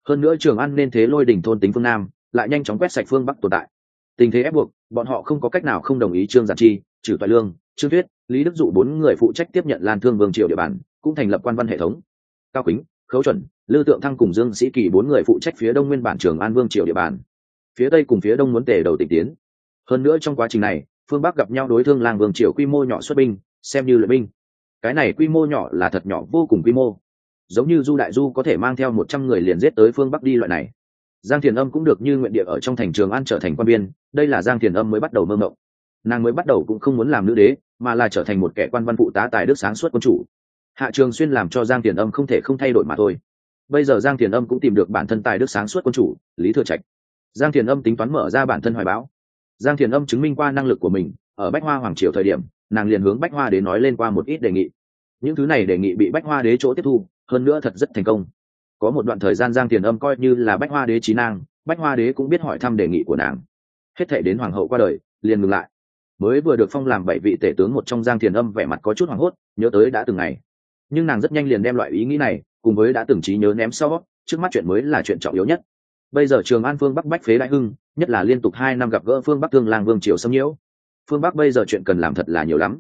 Hơn nữa trường an nên thế lôi đỉnh thôn tính phương nam lại nhanh chóng quét sạch phương bắc tồn tại. Tình thế ép buộc bọn họ không có cách nào không đồng ý trương giản chi trừ toại lương trương tuyết, lý đức dụ bốn người phụ trách tiếp nhận lan thương vương triều địa bàn, cũng thành lập quan văn hệ thống. Cao kính, khấu chuẩn lưu tượng thăng cùng dương sĩ kỳ bốn người phụ trách phía đông nguyên bản trường an vương triều địa bàn. Phía tây cùng phía đông muốn tề đầu tịch tiến. Hơn nữa trong quá trình này, phương bắc gặp nhau đối thương làng vương triều quy mô nhỏ xuất binh, xem như luyện binh. Cái này quy mô nhỏ là thật nhỏ vô cùng quy mô. Giống như du đại du có thể mang theo một trăm người liền giết tới phương bắc đi loại này. Giang thiền âm cũng được như nguyện địa ở trong thành trường an trở thành quan biên, đây là giang thiền âm mới bắt đầu mơ mộng nàng mới bắt đầu cũng không muốn làm nữ đế, mà là trở thành một kẻ quan văn phụ tá tài đức sáng suốt quân chủ. Hạ trường xuyên làm cho giang thiền âm không thể không thay đổi mà thôi. Bây giờ giang thiền âm cũng tìm được bản thân tài đức sáng suốt quân chủ, lý thừa trạch. Giang thiền âm tính toán mở ra bản thân hoài báo giang thiền âm chứng minh qua năng lực của mình, ở bách hoa hoàng triều thời điểm, nàng liền hướng bách hoa đế nói lên qua một ít đề nghị. Những thứ này đề nghị bị bách hoa đế chỗ tiếp thu, hơn nữa thật rất thành công. Có một đoạn thời gian giang thiền âm coi như là bách hoa đế trí nang bách hoa đế cũng biết hỏi thăm đề nghị của nàng. Hết thể đến hoàng hậu qua đời, liền ngừng lại mới vừa được phong làm bảy vị tể tướng một trong giang thiền âm vẻ mặt có chút hoảng hốt, nhớ tới đã từng ngày. Nhưng nàng rất nhanh liền đem loại ý nghĩ này cùng với đã từng trí nhớ ném sau, trước mắt chuyện mới là chuyện trọng yếu nhất. Bây giờ trường an phương bắc bách phế đại hưng, nhất là liên tục hai năm gặp gỡ phương bắc thương lang vương triều xâm nhiễu. Phương bắc bây giờ chuyện cần làm thật là nhiều lắm.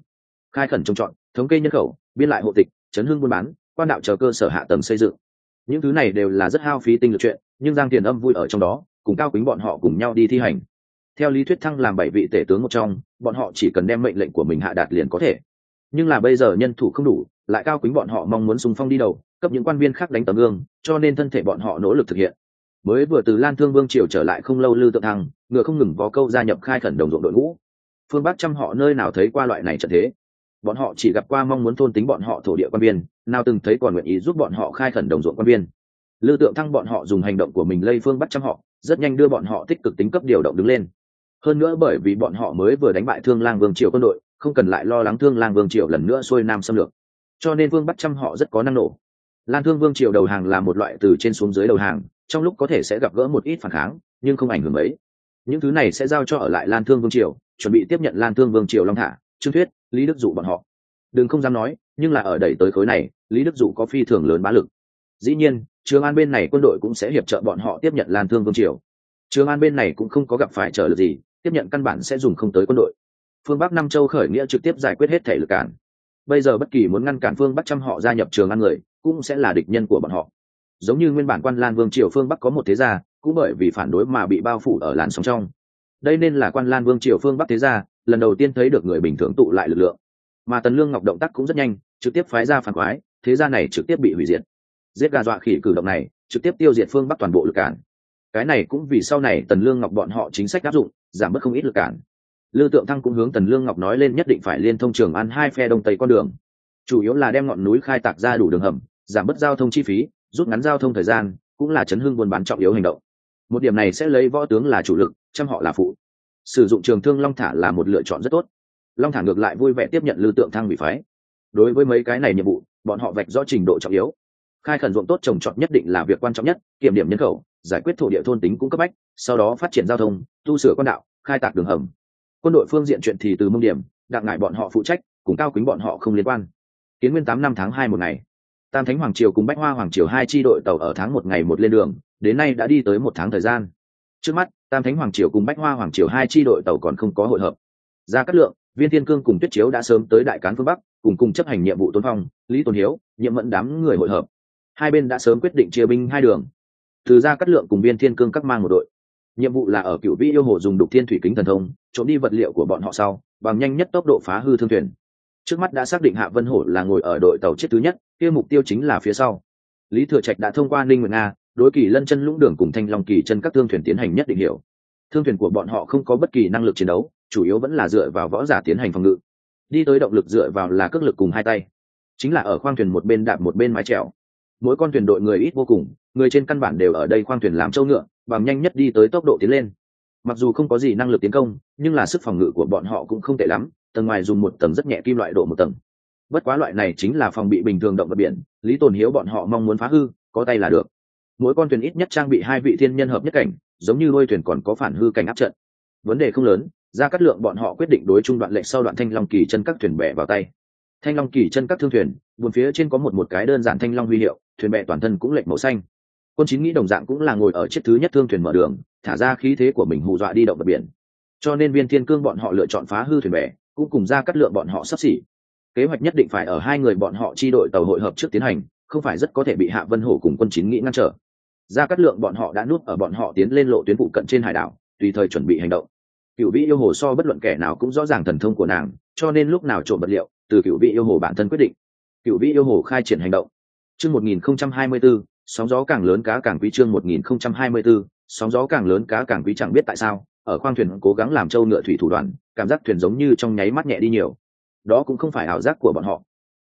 Khai khẩn trông chọn, thống kê nhân khẩu, biên lại hộ tịch, chấn hương buôn bán, quan đạo chờ cơ sở hạ tầng xây dựng. Những thứ này đều là rất hao phí tinh lực chuyện, nhưng giang tiền âm vui ở trong đó, cùng cao quý bọn họ cùng nhau đi thi hành theo lý thuyết thăng làm bảy vị tể tướng một trong, bọn họ chỉ cần đem mệnh lệnh của mình hạ đạt liền có thể. Nhưng là bây giờ nhân thủ không đủ, lại cao quý bọn họ mong muốn súng phong đi đầu, cấp những quan viên khác đánh tấm gương, cho nên thân thể bọn họ nỗ lực thực hiện. Mới vừa từ lan thương vương triều trở lại không lâu lư tượng thăng, ngựa không ngừng có câu gia nhập khai khẩn đồng ruộng đội ngũ. Phương bắc trăm họ nơi nào thấy qua loại này trận thế? Bọn họ chỉ gặp qua mong muốn thôn tính bọn họ thổ địa quan viên, nào từng thấy còn nguyện ý giúp bọn họ khai khẩn đồng ruộng quan viên. Lư tượng thăng bọn họ dùng hành động của mình lây phương bắt trăm họ, rất nhanh đưa bọn họ tích cực tính cấp điều động đứng lên hơn nữa bởi vì bọn họ mới vừa đánh bại thương lang vương triều quân đội, không cần lại lo lắng thương lang vương triều lần nữa xuôi nam xâm lược. Cho nên vương bắt trăm họ rất có năng nổ. Lan thương vương triều đầu hàng là một loại từ trên xuống dưới đầu hàng, trong lúc có thể sẽ gặp gỡ một ít phản kháng, nhưng không ảnh hưởng mấy. Những thứ này sẽ giao cho ở lại lan thương vương triều, chuẩn bị tiếp nhận lan thương vương triều long thả, trương thuyết, lý đức dụ bọn họ. Đừng không dám nói, nhưng là ở đẩy tới khối này, lý đức dụ có phi thường lớn bá lực. Dĩ nhiên, trường an bên này quân đội cũng sẽ hiệp trợ bọn họ tiếp nhận lan thương vương triều. Trường an bên này cũng không có gặp phải trở lực gì tiếp nhận căn bản sẽ dùng không tới quân đội. Phương bắc nam châu khởi nghĩa trực tiếp giải quyết hết thể lực cản. Bây giờ bất kỳ muốn ngăn cản phương bắc trăm họ gia nhập trường ăn người, cũng sẽ là địch nhân của bọn họ. Giống như nguyên bản quan lan vương triều phương bắc có một thế gia, cũng bởi vì phản đối mà bị bao phủ ở làn sóng trong. Đây nên là quan lan vương triều phương bắc thế gia, lần đầu tiên thấy được người bình thường tụ lại lực lượng. Mà tần lương ngọc động tác cũng rất nhanh, trực tiếp phái ra phản quái, thế gia này trực tiếp bị hủy diệt. Giết gà dọa khỉ cử động này, trực tiếp tiêu diệt phương bắc toàn bộ lực cản. Cái này cũng vì sau này tần lương ngọc bọn họ chính sách áp dụng giảm bớt không ít lực cản. Lư tượng thăng cũng hướng tần lương ngọc nói lên nhất định phải liên thông trường ăn hai phe đông tây con đường. Chủ yếu là đem ngọn núi khai tạc ra đủ đường hầm, giảm bớt giao thông chi phí, rút ngắn giao thông thời gian, cũng là chấn hương buôn bán trọng yếu hành động. Một điểm này sẽ lấy võ tướng là chủ lực chăm họ là phụ. Sử dụng trường thương long thả là một lựa chọn rất tốt. Long thả ngược lại vui vẻ tiếp nhận lưu tượng thăng bị phái. Đối với mấy cái này nhiệm vụ, bọn họ vạch rõ trình độ trọng yếu khai khẩn ruộng tốt trồng trọt nhất định là việc quan trọng nhất, kiểm điểm nhân khẩu, giải quyết thổ địa thôn tính cũng cấp bách, sau đó phát triển giao thông, tu sửa quan đạo, khai tạc đường hầm. Quân đội phương diện chuyện thì từ mông điểm, đặng ngại bọn họ phụ trách, cùng cao kính bọn họ không liên quan. Kiến nguyên tám năm tháng hai một ngày. Tam thánh hoàng triều cùng bách hoa hoàng triều hai tri đội tàu ở tháng một ngày một lên đường, đến nay đã đi tới một tháng thời gian. Trước mắt, tam thánh hoàng triều cùng bách hoa hoàng triều hai tri đội tàu còn không có hội hợp. Ra cát lượng, viên thiên cương cùng tuyết chiếu đã sớm tới đại cán phương bắc, cùng cùng chấp hành nhiệm vụ tôn phong, lý tôn hiếu, nhiệm mẫn đám người hội hợp hai bên đã sớm quyết định chia binh hai đường. Từ ra cát lượng cùng viên thiên cương các mang một đội. Nhiệm vụ là ở cựu vĩ yêu hồ dùng đục thiên thủy kính thần thông, trộm đi vật liệu của bọn họ sau, bằng nhanh nhất tốc độ phá hư thương thuyền. Trước mắt đã xác định hạ vân hổ là ngồi ở đội tàu chết thứ nhất, kia mục tiêu chính là phía sau. Lý thừa trạch đã thông qua ninh nguyện nga, đối kỳ lân chân lũng đường cùng thanh long kỳ chân các thương thuyền tiến hành nhất định hiểu. Thương thuyền của bọn họ không có bất kỳ năng lực chiến đấu, chủ yếu vẫn là dựa vào võ giả tiến hành phòng ngự. Đi tới động lực dựa vào là cước lực cùng hai tay. Chính là ở khoang thuyền một bên đạp một bên mái trèo mỗi con thuyền đội người ít vô cùng, người trên căn bản đều ở đây khoang thuyền làm châu ngựa, bằng nhanh nhất đi tới tốc độ tiến lên. Mặc dù không có gì năng lực tiến công, nhưng là sức phòng ngự của bọn họ cũng không tệ lắm, tầng ngoài dùng một tầng rất nhẹ kim loại độ một tầng. Bất quá loại này chính là phòng bị bình thường động vật biển, lý tồn hiếu bọn họ mong muốn phá hư, có tay là được. Mỗi con thuyền ít nhất trang bị hai vị thiên nhân hợp nhất cảnh, giống như lôi thuyền còn có phản hư cảnh áp trận. Vấn đề không lớn ra cắt lượng bọn họ quyết định đối chung đoạn lệnh sau đoạn thanh long kỳ chân các thuyền bè vào tay thanh long kỳ chân các thương thuyền, buồn phía trên có một một cái đơn giản thanh long huy hiệu, thuyền bè toàn thân cũng lệch màu xanh. Quân chín nghĩ đồng dạng cũng là ngồi ở chiếc thứ nhất thương thuyền mở đường, thả ra khí thế của mình hù dọa đi động bờ biển. Cho nên viên thiên cương bọn họ lựa chọn phá hư thuyền bè, cũng cùng ra cắt lượng bọn họ sắp xỉ. Kế hoạch nhất định phải ở hai người bọn họ chi đội tàu hội hợp trước tiến hành, không phải rất có thể bị hạ vân hổ cùng quân chín nghĩ ngăn trở. Ra cắt lượng bọn họ đã nuốt ở bọn họ tiến lên lộ tuyến phụ cận trên hải đảo, tùy thời chuẩn bị hành động. Cựu vĩ yêu hồ so bất luận kẻ nào cũng rõ ràng thần thông của nàng, cho nên lúc nào trộm vật liệu từ cựu vị yêu hồ bản thân quyết định. Cựu vị yêu hồ khai triển hành động. Chương một nghìn không trăm hai mươi bốn sóng gió càng lớn cá càng quý chương một nghìn không trăm hai mươi bốn sóng gió càng lớn cá càng quý chẳng biết tại sao, ở khoang thuyền cố gắng làm trâu ngựa thủy thủ đoàn, cảm giác thuyền giống như trong nháy mắt nhẹ đi nhiều. Đó cũng không phải ảo giác của bọn họ.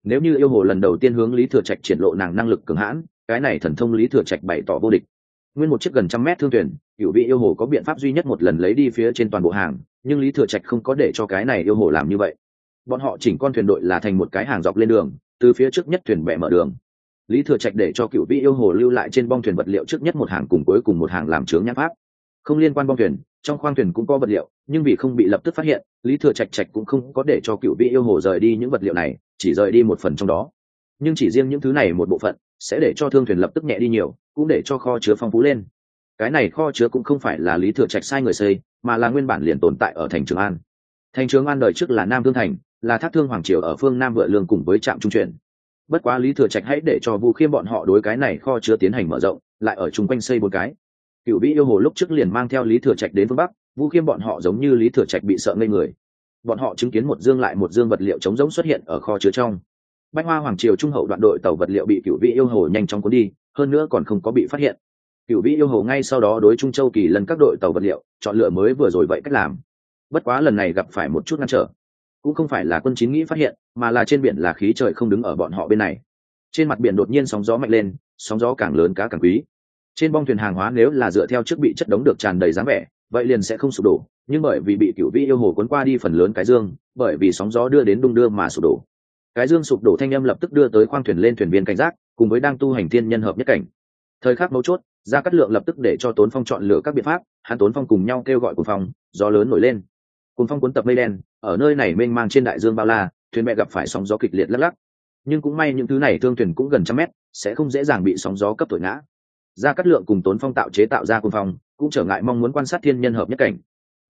Nếu như yêu hồ lần đầu tiên hướng lý thừa trạch triển lộ nàng năng lực cường hãn, cái này thần thông lý thừa trạch bày tỏ vô địch. Nguyên một chiếc gần trăm mét thương thuyền, cựu vị yêu hồ có biện pháp duy nhất một lần lấy đi phía trên toàn bộ hàng, nhưng lý thừa trạch không có để cho cái này yêu hồ làm như vậy bọn họ chỉnh con thuyền đội là thành một cái hàng dọc lên đường, từ phía trước nhất thuyền bè mở đường. Lý thừa trạch để cho cựu vị yêu hồ lưu lại trên bong thuyền vật liệu trước nhất một hàng cùng cuối cùng một hàng làm trướng nhãn pháp. Không liên quan bong thuyền, trong khoang thuyền cũng có vật liệu, nhưng vì không bị lập tức phát hiện, lý thừa trạch trạch cũng không có để cho cựu vị yêu hồ rời đi những vật liệu này, chỉ rời đi một phần trong đó. Nhưng chỉ riêng những thứ này một bộ phận, sẽ để cho thương thuyền lập tức nhẹ đi nhiều, cũng để cho kho chứa phong phú lên. Cái này kho chứa cũng không phải là lý thừa trạch sai người xây, mà là nguyên bản liền tồn tại ở thành trường an thành trường an đời trước là nam thương thành, là thác thương hoàng triều ở phương nam vựa lương cùng với trạm trung chuyển bất quá lý thừa trạch hãy để cho vu khiêm bọn họ đối cái này kho chứa tiến hành mở rộng, lại ở chung quanh xây một cái. Cựu vĩ yêu hồ lúc trước liền mang theo lý thừa trạch đến phương bắc, vu khiêm bọn họ giống như lý thừa trạch bị sợ ngây người. Bọn họ chứng kiến một dương lại một dương vật liệu chống giống xuất hiện ở kho chứa trong. Bách hoa hoàng triều trung hậu đoạn đội tàu vật liệu bị cựu vĩ yêu hồ nhanh chóng cuốn đi, hơn nữa còn không có bị phát hiện. Cựu vĩ yêu hồ ngay sau đó đối trung châu kỳ lần các đội tàu vật liệu, chọn lựa mới vừa rồi vậy cách làm bất quá lần này gặp phải một chút ngăn trở. Cũng không phải là quân chín nghĩ phát hiện, mà là trên biển là khí trời không đứng ở bọn họ bên này. Trên mặt biển đột nhiên sóng gió mạnh lên, sóng gió càng lớn cá càng quý. Trên bong thuyền hàng hóa nếu là dựa theo trước bị chất đống được tràn đầy dáng vẻ, vậy liền sẽ không sụp đổ. Nhưng bởi vì bị cựu vi yêu hồ cuốn qua đi phần lớn cái dương, bởi vì sóng gió đưa đến đung đưa mà sụp đổ. Cái dương sụp đổ thanh âm lập tức đưa tới khoang thuyền lên thuyền viên cảnh giác, cùng với đang tu hành thiên nhân hợp nhất cảnh. Thời khắc mấu chốt ra cắt lượng lập tức để cho tốn phong chọn lựa các biện pháp, hắn tốn phong cùng nhau kêu gọi cùng phòng, gió lớn nổi lên cùng phong cuốn tập mây đen, ở nơi này mênh mang trên đại dương bao la, thuyền mẹ gặp phải sóng gió kịch liệt lắc lắc. Nhưng cũng may những thứ này thương thuyền cũng gần trăm mét, sẽ không dễ dàng bị sóng gió cấp tội ngã. Ra cắt lượng cùng tốn phong tạo chế tạo ra cùng phong, cũng trở ngại mong muốn quan sát thiên nhân hợp nhất cảnh.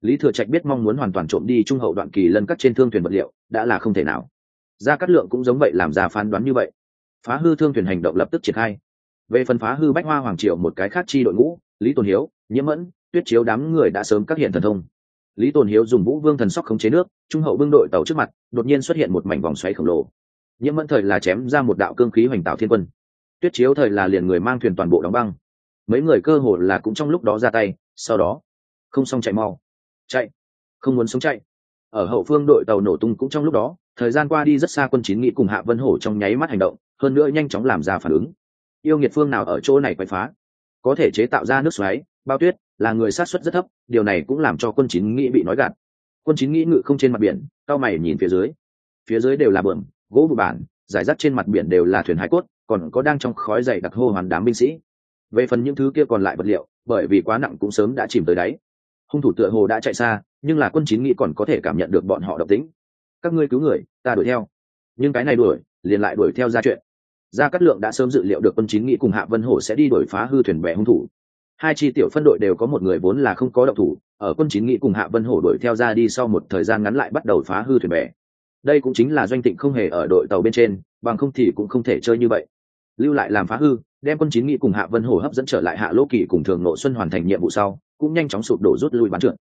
Lý thừa trạch biết mong muốn hoàn toàn trộm đi trung hậu đoạn kỳ lân cắt trên thương thuyền vật liệu, đã là không thể nào. Gia cát lượng cũng giống vậy làm ra phán đoán như vậy. Phá hư thương thuyền hành động lập tức triển khai. Về phần phá hư bách hoa hoàng triều một cái khác chi đội ngũ, lý Tôn hiếu, nhiễm mẫn, tuyết chiếu đám người đã sớm các hiện thần thông lý tồn hiếu dùng vũ vương thần sóc khống chế nước, trung hậu bưng đội tàu trước mặt, đột nhiên xuất hiện một mảnh vòng xoáy khổng lồ. Nhiễm mẫn thời là chém ra một đạo cương khí hoành tạo thiên quân. Tuyết chiếu thời là liền người mang thuyền toàn bộ đóng băng. Mấy người cơ hồ là cũng trong lúc đó ra tay, sau đó, không xong chạy mau. Chạy, không muốn sống chạy. Ở hậu phương đội tàu nổ tung cũng trong lúc đó, thời gian qua đi rất xa quân chín nghĩ cùng hạ vân hổ trong nháy mắt hành động, hơn nữa nhanh chóng làm ra phản ứng. Yêu nghiệt phương nào ở chỗ này quậy phá? Có thể chế tạo ra nước xoáy, bao tuyết là người sát xuất rất thấp, điều này cũng làm cho quân chín nghĩ bị nói gạt. Quân chín nghĩ ngự không trên mặt biển, cao mày nhìn phía dưới. Phía dưới đều là bờm, gỗ vụ bản, giải rác trên mặt biển đều là thuyền hải cốt, còn có đang trong khói dày đặc hô hoàn đám binh sĩ. Về phần những thứ kia còn lại vật liệu, bởi vì quá nặng cũng sớm đã chìm tới đáy. Hung thủ tựa hồ đã chạy xa, nhưng là quân chín nghĩ còn có thể cảm nhận được bọn họ độc tính các ngươi cứu người, ta đuổi theo. Nhưng cái này đuổi, liền lại đuổi theo ra chuyện. Gia cát lượng đã sớm dự liệu được quân chín nghĩ cùng hạ vân hổ sẽ đi đuổi phá hư thuyền bè hung thủ hai chi tiểu phân đội đều có một người vốn là không có động thủ, ở quân chín nghĩ cùng hạ vân hổ đuổi theo ra đi sau một thời gian ngắn lại bắt đầu phá hư thuyền bè. Đây cũng chính là doanh tịnh không hề ở đội tàu bên trên, bằng không thì cũng không thể chơi như vậy. Lưu lại làm phá hư, đem quân chín nghị cùng hạ vân hổ hấp dẫn trở lại hạ lỗ kỳ cùng thường nội xuân hoàn thành nhiệm vụ sau, cũng nhanh chóng sụp đổ rút lui bán trượt.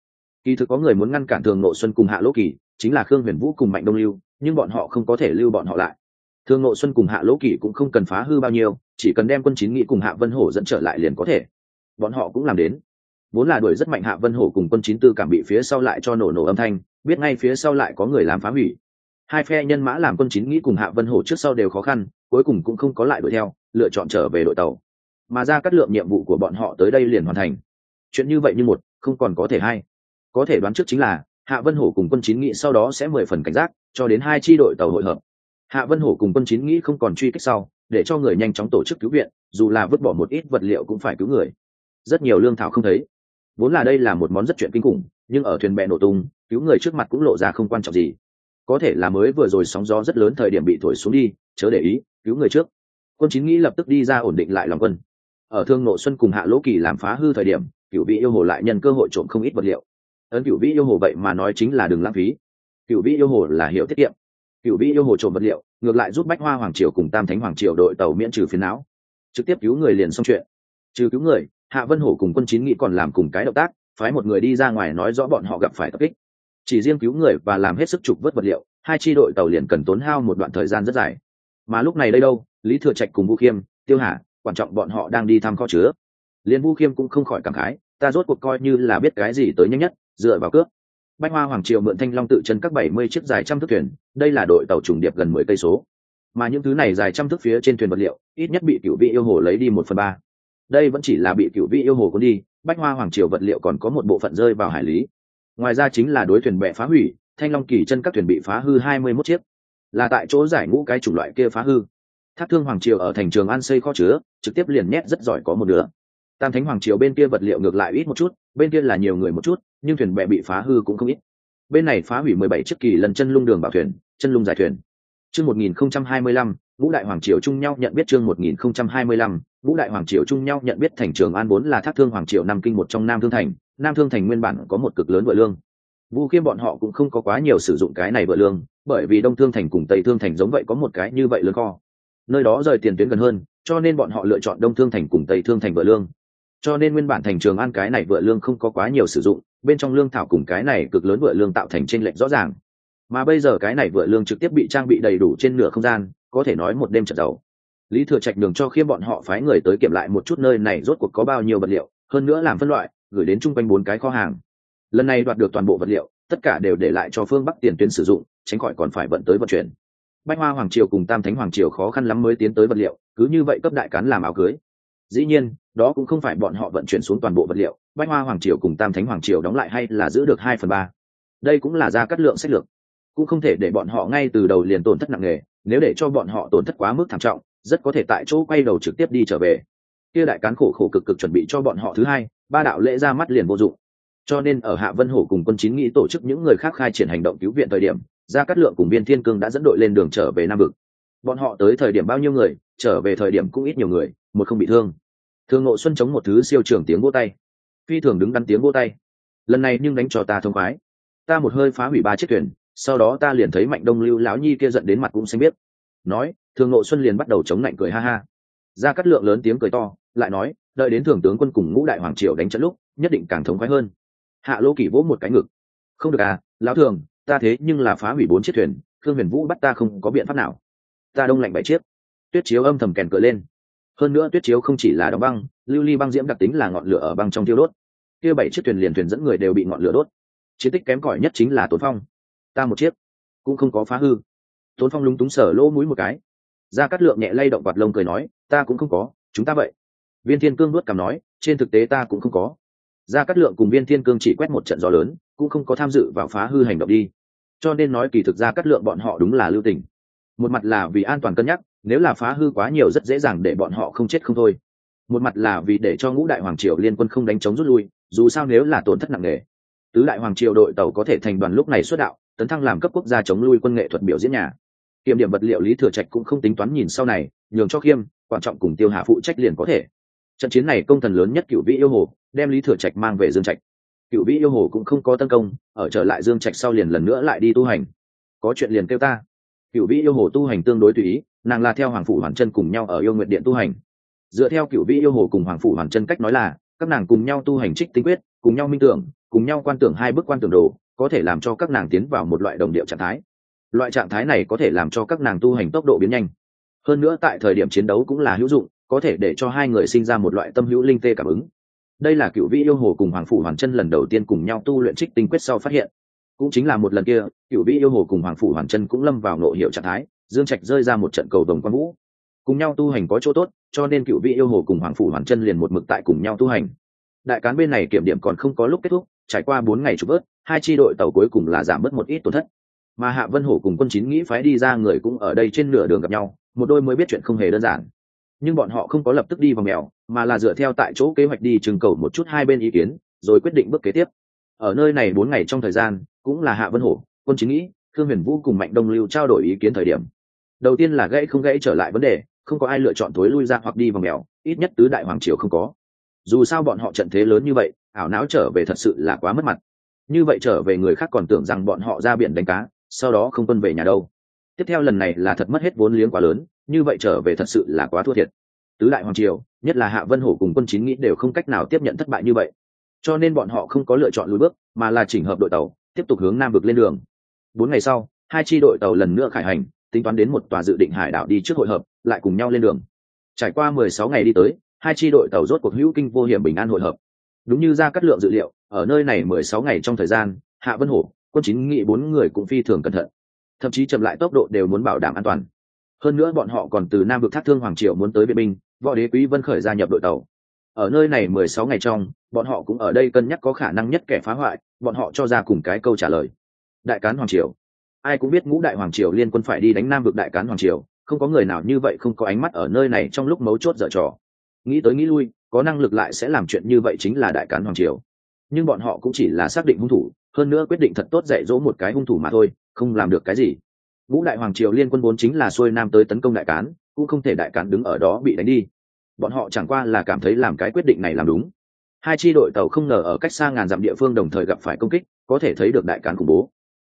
Kỳ thực có người muốn ngăn cản thường nội xuân cùng hạ lỗ kỳ, chính là khương huyền vũ cùng mạnh đông lưu, nhưng bọn họ không có thể lưu bọn họ lại. Thường nội xuân cùng hạ lỗ kỳ cũng không cần phá hư bao nhiêu, chỉ cần đem quân chín nghị cùng hạ vân hổ dẫn trở lại liền có thể bọn họ cũng làm đến. Vốn là đuổi rất mạnh hạ vân hổ cùng quân chín tư cảm bị phía sau lại cho nổ nổ âm thanh, biết ngay phía sau lại có người làm phá hủy. Hai phe nhân mã làm quân chín nghĩ cùng hạ vân hổ trước sau đều khó khăn, cuối cùng cũng không có lại đuổi theo, lựa chọn trở về đội tàu. Mà ra cắt lượng nhiệm vụ của bọn họ tới đây liền hoàn thành. Chuyện như vậy như một, không còn có thể hai có thể đoán trước chính là, hạ vân hổ cùng quân chín nghĩ sau đó sẽ mười phần cảnh giác, cho đến hai tri đội tàu hội hợp. Hạ vân hổ cùng quân chín nghĩ không còn truy kích sau, để cho người nhanh chóng tổ chức cứu viện, dù là vứt bỏ một ít vật liệu cũng phải cứu người rất nhiều lương thảo không thấy. Vốn là đây là một món rất chuyện kinh khủng, nhưng ở thuyền bè nổ tung, cứu người trước mặt cũng lộ ra không quan trọng gì. Có thể là mới vừa rồi sóng gió rất lớn thời điểm bị thổi xuống đi, chớ để ý, cứu người trước. Quân chín nghĩ lập tức đi ra ổn định lại lòng quân. Ở thương nộ xuân cùng hạ lỗ kỳ làm phá hư thời điểm cựu vị yêu hồ lại nhân cơ hội trộm không ít vật liệu. Ấn cựu vị yêu hồ vậy mà nói chính là đừng lãng phí. Cựu vị yêu hồ là hiệu tiết kiệm. Cựu vị yêu hồ trộm vật liệu, ngược lại giúp bách hoa hoàng triều cùng tam thánh hoàng triều đội tàu miễn trừ phiến não. Trực tiếp cứu người liền xong chuyện. Trừ cứu người hạ vân hổ cùng quân chín nghĩ còn làm cùng cái động tác, phái một người đi ra ngoài nói rõ bọn họ gặp phải tập kích. Chỉ riêng cứu người và làm hết sức trục vớt vật liệu, hai tri đội tàu liền cần tốn hao một đoạn thời gian rất dài. Mà lúc này đây đâu, lý thừa trạch cùng vũ khiêm, tiêu hà, quan trọng bọn họ đang đi thăm kho chứa. Liền vũ khiêm cũng không khỏi cảm khái, ta rốt cuộc coi như là biết cái gì tới nhanh nhất, dựa vào cướp bách hoa hoàng triều mượn thanh long tự chân các bảy mươi chiếc dài trăm thước thuyền, đây là đội tàu trùng điệp gần mười cây số. Mà những thứ này dài trăm thước phía trên thuyền vật liệu, ít nhất bị cựu vị yêu hồ lấy đi một phần ba đây vẫn chỉ là bị cựu vị yêu hồ cuốn đi, bách hoa hoàng triều vật liệu còn có một bộ phận rơi vào hải lý. Ngoài ra chính là đối thuyền bè phá hủy, thanh long kỳ chân các thuyền bị phá hư hai mươi 21 chiếc. Là tại chỗ giải ngũ cái chủng loại kia phá hư. Thác thương hoàng triều ở thành trường an xây kho chứa, trực tiếp liền nhét rất giỏi có một nửa. Tam thánh hoàng triều bên kia vật liệu ngược lại ít một chút, bên kia là nhiều người một chút, nhưng thuyền bè bị phá hư cũng không ít. Bên này phá hủy mười bảy chiếc kỳ lần chân lung đường bảo thuyền, chân lung giải thuyền. Chương một nghìn không trăm hai mươi lăm, ngũ đại hoàng triều chung nhau nhận biết chương một nghìn không trăm hai mươi lăm ngũ đại hoàng triều chung nhau nhận biết thành trường an vốn là thác thương hoàng triều nam kinh một trong nam thương thành, nam thương thành nguyên bản có một cực lớn vợ lương. Vu khiêm bọn họ cũng không có quá nhiều sử dụng cái này vợ lương, bởi vì đông thương thành cùng tây thương thành giống vậy có một cái như vậy lớn kho. Nơi đó rời tiền tuyến gần hơn, cho nên bọn họ lựa chọn đông thương thành cùng tây thương thành vợ lương. Cho nên nguyên bản thành trường an cái này vợ lương không có quá nhiều sử dụng, bên trong lương thảo cùng cái này cực lớn vợ lương tạo thành trên lệnh rõ ràng. Mà bây giờ cái này vợ lương trực tiếp bị trang bị đầy đủ trên nửa không gian, có thể nói một đêm trận dầu lý thừa trạch đường cho khiêm bọn họ phái người tới kiểm lại một chút nơi này rốt cuộc có bao nhiêu vật liệu, hơn nữa làm phân loại, gửi đến chung quanh bốn cái kho hàng. Lần này đoạt được toàn bộ vật liệu, tất cả đều để lại cho phương bắc tiền tuyến sử dụng, tránh khỏi còn phải vận tới vận chuyển. Bách hoa hoàng triều cùng tam thánh hoàng triều khó khăn lắm mới tiến tới vật liệu, cứ như vậy cấp đại cán làm áo cưới. Dĩ nhiên, đó cũng không phải bọn họ vận chuyển xuống toàn bộ vật liệu, bách hoa hoàng triều cùng tam thánh hoàng triều đóng lại hay là giữ được hai phần ba. Đây cũng là ra cắt lượng sách lược. Cũng không thể để bọn họ ngay từ đầu liền tổn thất nặng nề, nếu để cho bọn họ tổn thất quá mức thảm trọng rất có thể tại chỗ quay đầu trực tiếp đi trở về. Kia đại cán khổ khổ cực cực chuẩn bị cho bọn họ thứ hai, ba đạo lễ ra mắt liền vô dụng. Cho nên ở hạ vân hổ cùng quân chín nghĩ tổ chức những người khác khai triển hành động cứu viện thời điểm, gia cát lượng cùng viên thiên cương đã dẫn đội lên đường trở về nam vực. Bọn họ tới thời điểm bao nhiêu người, trở về thời điểm cũng ít nhiều người, một không bị thương. Thương ngộ xuân chống một thứ siêu trường tiếng vô tay. Phi thường đứng đắn tiếng vô tay. Lần này nhưng đánh cho ta thông khoái. Ta một hơi phá hủy ba chiếc thuyền, sau đó ta liền thấy mạnh đông lưu lão nhi kia giận đến mặt cũng xanh biết nói thường nội xuân liền bắt đầu chống lạnh cười ha ha. Ra cát lượng lớn tiếng cười to, lại nói, đợi đến thường tướng quân cùng ngũ đại hoàng triều đánh trận lúc, nhất định càng thống khoái hơn. Hạ lô kỷ vỗ một cái ngực. Không được à lão thường, ta thế nhưng là phá hủy bốn chiếc thuyền thương huyền vũ bắt ta không có biện pháp nào. Ta đông lạnh bảy chiếc. Tuyết chiếu âm thầm kèn cựa lên. Hơn nữa tuyết chiếu không chỉ là đóng băng, lưu ly băng diễm đặc tính là ngọn lửa ở băng trong tiêu đốt. Kia bảy chiếc thuyền liền thuyền dẫn người đều bị ngọn lửa đốt. Chiến tích kém cỏi nhất chính là tốn phong. Ta một chiếc, cũng không có phá hư. Tốn phong lúng túng sở lỗ mũi một cái ra cắt lượng nhẹ lay động quạt lông cười nói, ta cũng không có, chúng ta vậy. Viên thiên cương nuốt cằm nói, trên thực tế ta cũng không có. Ra cắt lượng cùng viên thiên cương chỉ quét một trận gió lớn, cũng không có tham dự vào phá hư hành động đi. Cho nên nói kỳ thực ra cắt lượng bọn họ đúng là lưu tình. Một mặt là vì an toàn cân nhắc, nếu là phá hư quá nhiều rất dễ dàng để bọn họ không chết không thôi. Một mặt là vì để cho ngũ đại hoàng triều liên quân không đánh chống rút lui, dù sao nếu là tổn thất nặng nề, tứ đại hoàng triều đội tàu có thể thành đoàn lúc này xuất đạo, tấn thăng làm cấp quốc gia chống lui quân nghệ thuật biểu diễn nhà kiểm điểm vật liệu lý thừa trạch cũng không tính toán nhìn sau này, nhường cho khiêm, quan trọng cùng tiêu hạ phụ trách liền có thể. Trận chiến này công thần lớn nhất cựu vĩ yêu hồ, đem lý thừa trạch mang về dương trạch. Cựu vĩ yêu hồ cũng không có tấn công, ở trở lại dương trạch sau liền lần nữa lại đi tu hành. Có chuyện liền kêu ta. Cựu vĩ yêu hồ tu hành tương đối tùy ý, nàng là theo hoàng phủ hoàn chân cùng nhau ở yêu nguyện điện tu hành. Dựa theo cựu vĩ yêu hồ cùng hoàng phủ hoàn chân cách nói là, các nàng cùng nhau tu hành trích tinh quyết, cùng nhau minh tưởng, cùng nhau quan tưởng hai bức quan tưởng đồ, có thể làm cho các nàng tiến vào một loại đồng điệu trạng thái loại trạng thái này có thể làm cho các nàng tu hành tốc độ biến nhanh. Hơn nữa tại thời điểm chiến đấu cũng là hữu dụng, có thể để cho hai người sinh ra một loại tâm hữu linh tê cảm ứng. Đây là cựu vĩ yêu hồ cùng hoàng phủ hoàn chân lần đầu tiên cùng nhau tu luyện trích tinh quyết sau phát hiện. Cũng chính là một lần kia, cựu vĩ yêu hồ cùng hoàng phủ hoàn chân cũng lâm vào nội hiệu trạng thái, dương trạch rơi ra một trận cầu đồng quan vũ. Cùng nhau tu hành có chỗ tốt, cho nên cựu vị yêu hồ cùng hoàng phủ hoàn chân liền một mực tại cùng nhau tu hành. Đại cán bên này kiểm điểm còn không có lúc kết thúc, trải qua bốn ngày trục bớt hai tri đội tàu cuối cùng là giảm bớt một ít tổn thất mà hạ vân hổ cùng quân chín nghĩ phái đi ra người cũng ở đây trên nửa đường gặp nhau, một đôi mới biết chuyện không hề đơn giản. Nhưng bọn họ không có lập tức đi vào mèo, mà là dựa theo tại chỗ kế hoạch đi trừng cầu một chút hai bên ý kiến, rồi quyết định bước kế tiếp. Ở nơi này bốn ngày trong thời gian, cũng là hạ vân hổ, quân chính nghĩ thương huyền vũ cùng mạnh đông lưu trao đổi ý kiến thời điểm. Đầu tiên là gãy không gãy trở lại vấn đề, không có ai lựa chọn thối lui ra hoặc đi vào mèo, ít nhất tứ đại hoàng triều không có. Dù sao bọn họ trận thế lớn như vậy, ảo não trở về thật sự là quá mất mặt. Như vậy trở về người khác còn tưởng rằng bọn họ ra biển đánh cá sau đó không quân về nhà đâu. Tiếp theo lần này là thật mất hết vốn liếng quá lớn, như vậy trở về thật sự là quá thua thiệt. Tứ đại hoàng triều, nhất là hạ vân hổ cùng quân chín nghĩ đều không cách nào tiếp nhận thất bại như vậy. Cho nên bọn họ không có lựa chọn lùi bước, mà là chỉnh hợp đội tàu, tiếp tục hướng nam vực lên đường. Bốn ngày sau, hai tri đội tàu lần nữa khải hành, tính toán đến một tòa dự định hải đảo đi trước hội hợp, lại cùng nhau lên đường. Trải qua mười sáu ngày đi tới, hai tri đội tàu rốt cuộc hữu kinh vô hiểm bình an hội hợp. Đúng như ra cắt lượng dự liệu, ở nơi này mười sáu ngày trong thời gian, hạ vân hổ quân chính nghị bốn người cũng phi thường cẩn thận. Thậm chí chậm lại tốc độ đều muốn bảo đảm an toàn. Hơn nữa bọn họ còn từ nam vực thác thương hoàng triều muốn tới biện binh, võ đế quý vân khởi gia nhập đội tàu. Ở nơi này mười sáu ngày trong, bọn họ cũng ở đây cân nhắc có khả năng nhất kẻ phá hoại, bọn họ cho ra cùng cái câu trả lời. Đại cán hoàng triều. Ai cũng biết ngũ đại hoàng triều liên quân phải đi đánh nam vực đại cán hoàng triều, không có người nào như vậy không có ánh mắt ở nơi này trong lúc mấu chốt dở trò. Nghĩ tới nghĩ lui, có năng lực lại sẽ làm chuyện như vậy chính là đại cán hoàng triều nhưng bọn họ cũng chỉ là xác định hung thủ, hơn nữa quyết định thật tốt dạy dỗ một cái hung thủ mà thôi, không làm được cái gì. Ngũ đại hoàng triều liên quân vốn chính là xuôi nam tới tấn công đại cán, cũng không thể đại cán đứng ở đó bị đánh đi. Bọn họ chẳng qua là cảm thấy làm cái quyết định này làm đúng. Hai tri đội tàu không ngờ ở cách xa ngàn dặm địa phương đồng thời gặp phải công kích, có thể thấy được đại cán khủng bố.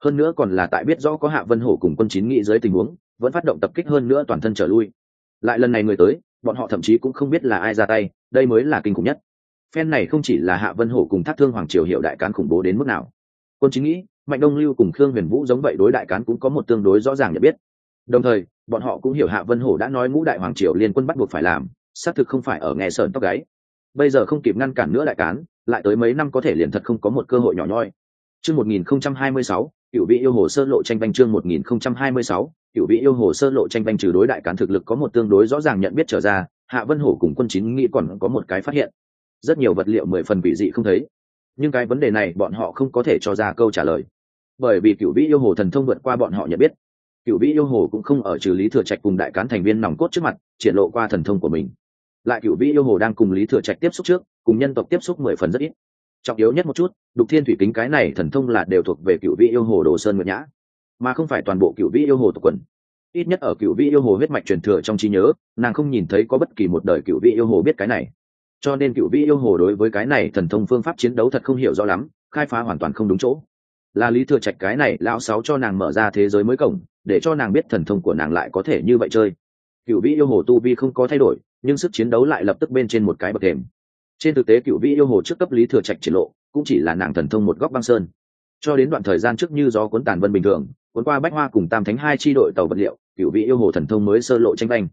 Hơn nữa còn là tại biết rõ có hạ vân hổ cùng quân chín nghị dưới tình huống, vẫn phát động tập kích hơn nữa toàn thân trở lui. Lại lần này người tới, bọn họ thậm chí cũng không biết là ai ra tay, đây mới là kinh khủng nhất phen này không chỉ là hạ vân hổ cùng thác thương hoàng triều hiệu đại cán khủng bố đến mức nào. Quân chính nghĩ mạnh đông lưu cùng khương huyền vũ giống vậy đối đại cán cũng có một tương đối rõ ràng nhận biết. Đồng thời bọn họ cũng hiểu hạ vân hổ đã nói ngũ đại hoàng triều liên quân bắt buộc phải làm xác thực không phải ở nghe sờn tóc gáy. Bây giờ không kịp ngăn cản nữa đại cán lại tới mấy năm có thể liền thật không có một cơ hội nhỏ nhoi. Chương 1026, cựu vị yêu hồ sơ lộ tranh banh chương 1026, cựu vị yêu hồ sơ lộ tranh banh trừ đối đại cán thực lực có một tương đối rõ ràng nhận biết trở ra hạ vân hổ cùng quân Chính nghĩ còn có một cái phát hiện rất nhiều vật liệu mười phần vị dị không thấy. Nhưng cái vấn đề này bọn họ không có thể cho ra câu trả lời. Bởi vì cựu vĩ yêu hồ thần thông vượt qua bọn họ nhận biết. Cựu vĩ yêu hồ cũng không ở trừ lý thừa trạch cùng đại cán thành viên nòng cốt trước mặt, triển lộ qua thần thông của mình. Lại cựu vĩ yêu hồ đang cùng lý thừa trạch tiếp xúc trước, cùng nhân tộc tiếp xúc mười phần rất ít. Trọng yếu nhất một chút, đục thiên thủy kính cái này thần thông là đều thuộc về cựu vĩ yêu hồ đồ sơn nguyệt nhã, mà không phải toàn bộ cựu vĩ yêu hồ tộc quần. Ít nhất ở cựu vĩ yêu hồ huyết mạch truyền thừa trong trí nhớ, nàng không nhìn thấy có bất kỳ một đời cựu vĩ yêu hồ biết cái này cho nên cựu vĩ yêu hồ đối với cái này thần thông phương pháp chiến đấu thật không hiểu rõ lắm, khai phá hoàn toàn không đúng chỗ. Là lý thừa trạch cái này, lão sáu cho nàng mở ra thế giới mới cổng, để cho nàng biết thần thông của nàng lại có thể như vậy chơi. Cựu vĩ yêu hồ tu vi không có thay đổi, nhưng sức chiến đấu lại lập tức bên trên một cái bậc thềm. Trên thực tế cựu vĩ yêu hồ trước cấp lý thừa trạch triển lộ, cũng chỉ là nàng thần thông một góc băng sơn. Cho đến đoạn thời gian trước như gió cuốn tàn vân bình thường, cuốn qua bách hoa cùng tam thánh hai tri đội tàu vật liệu, cựu vị yêu hồ thần thông mới sơ lộ tranh banh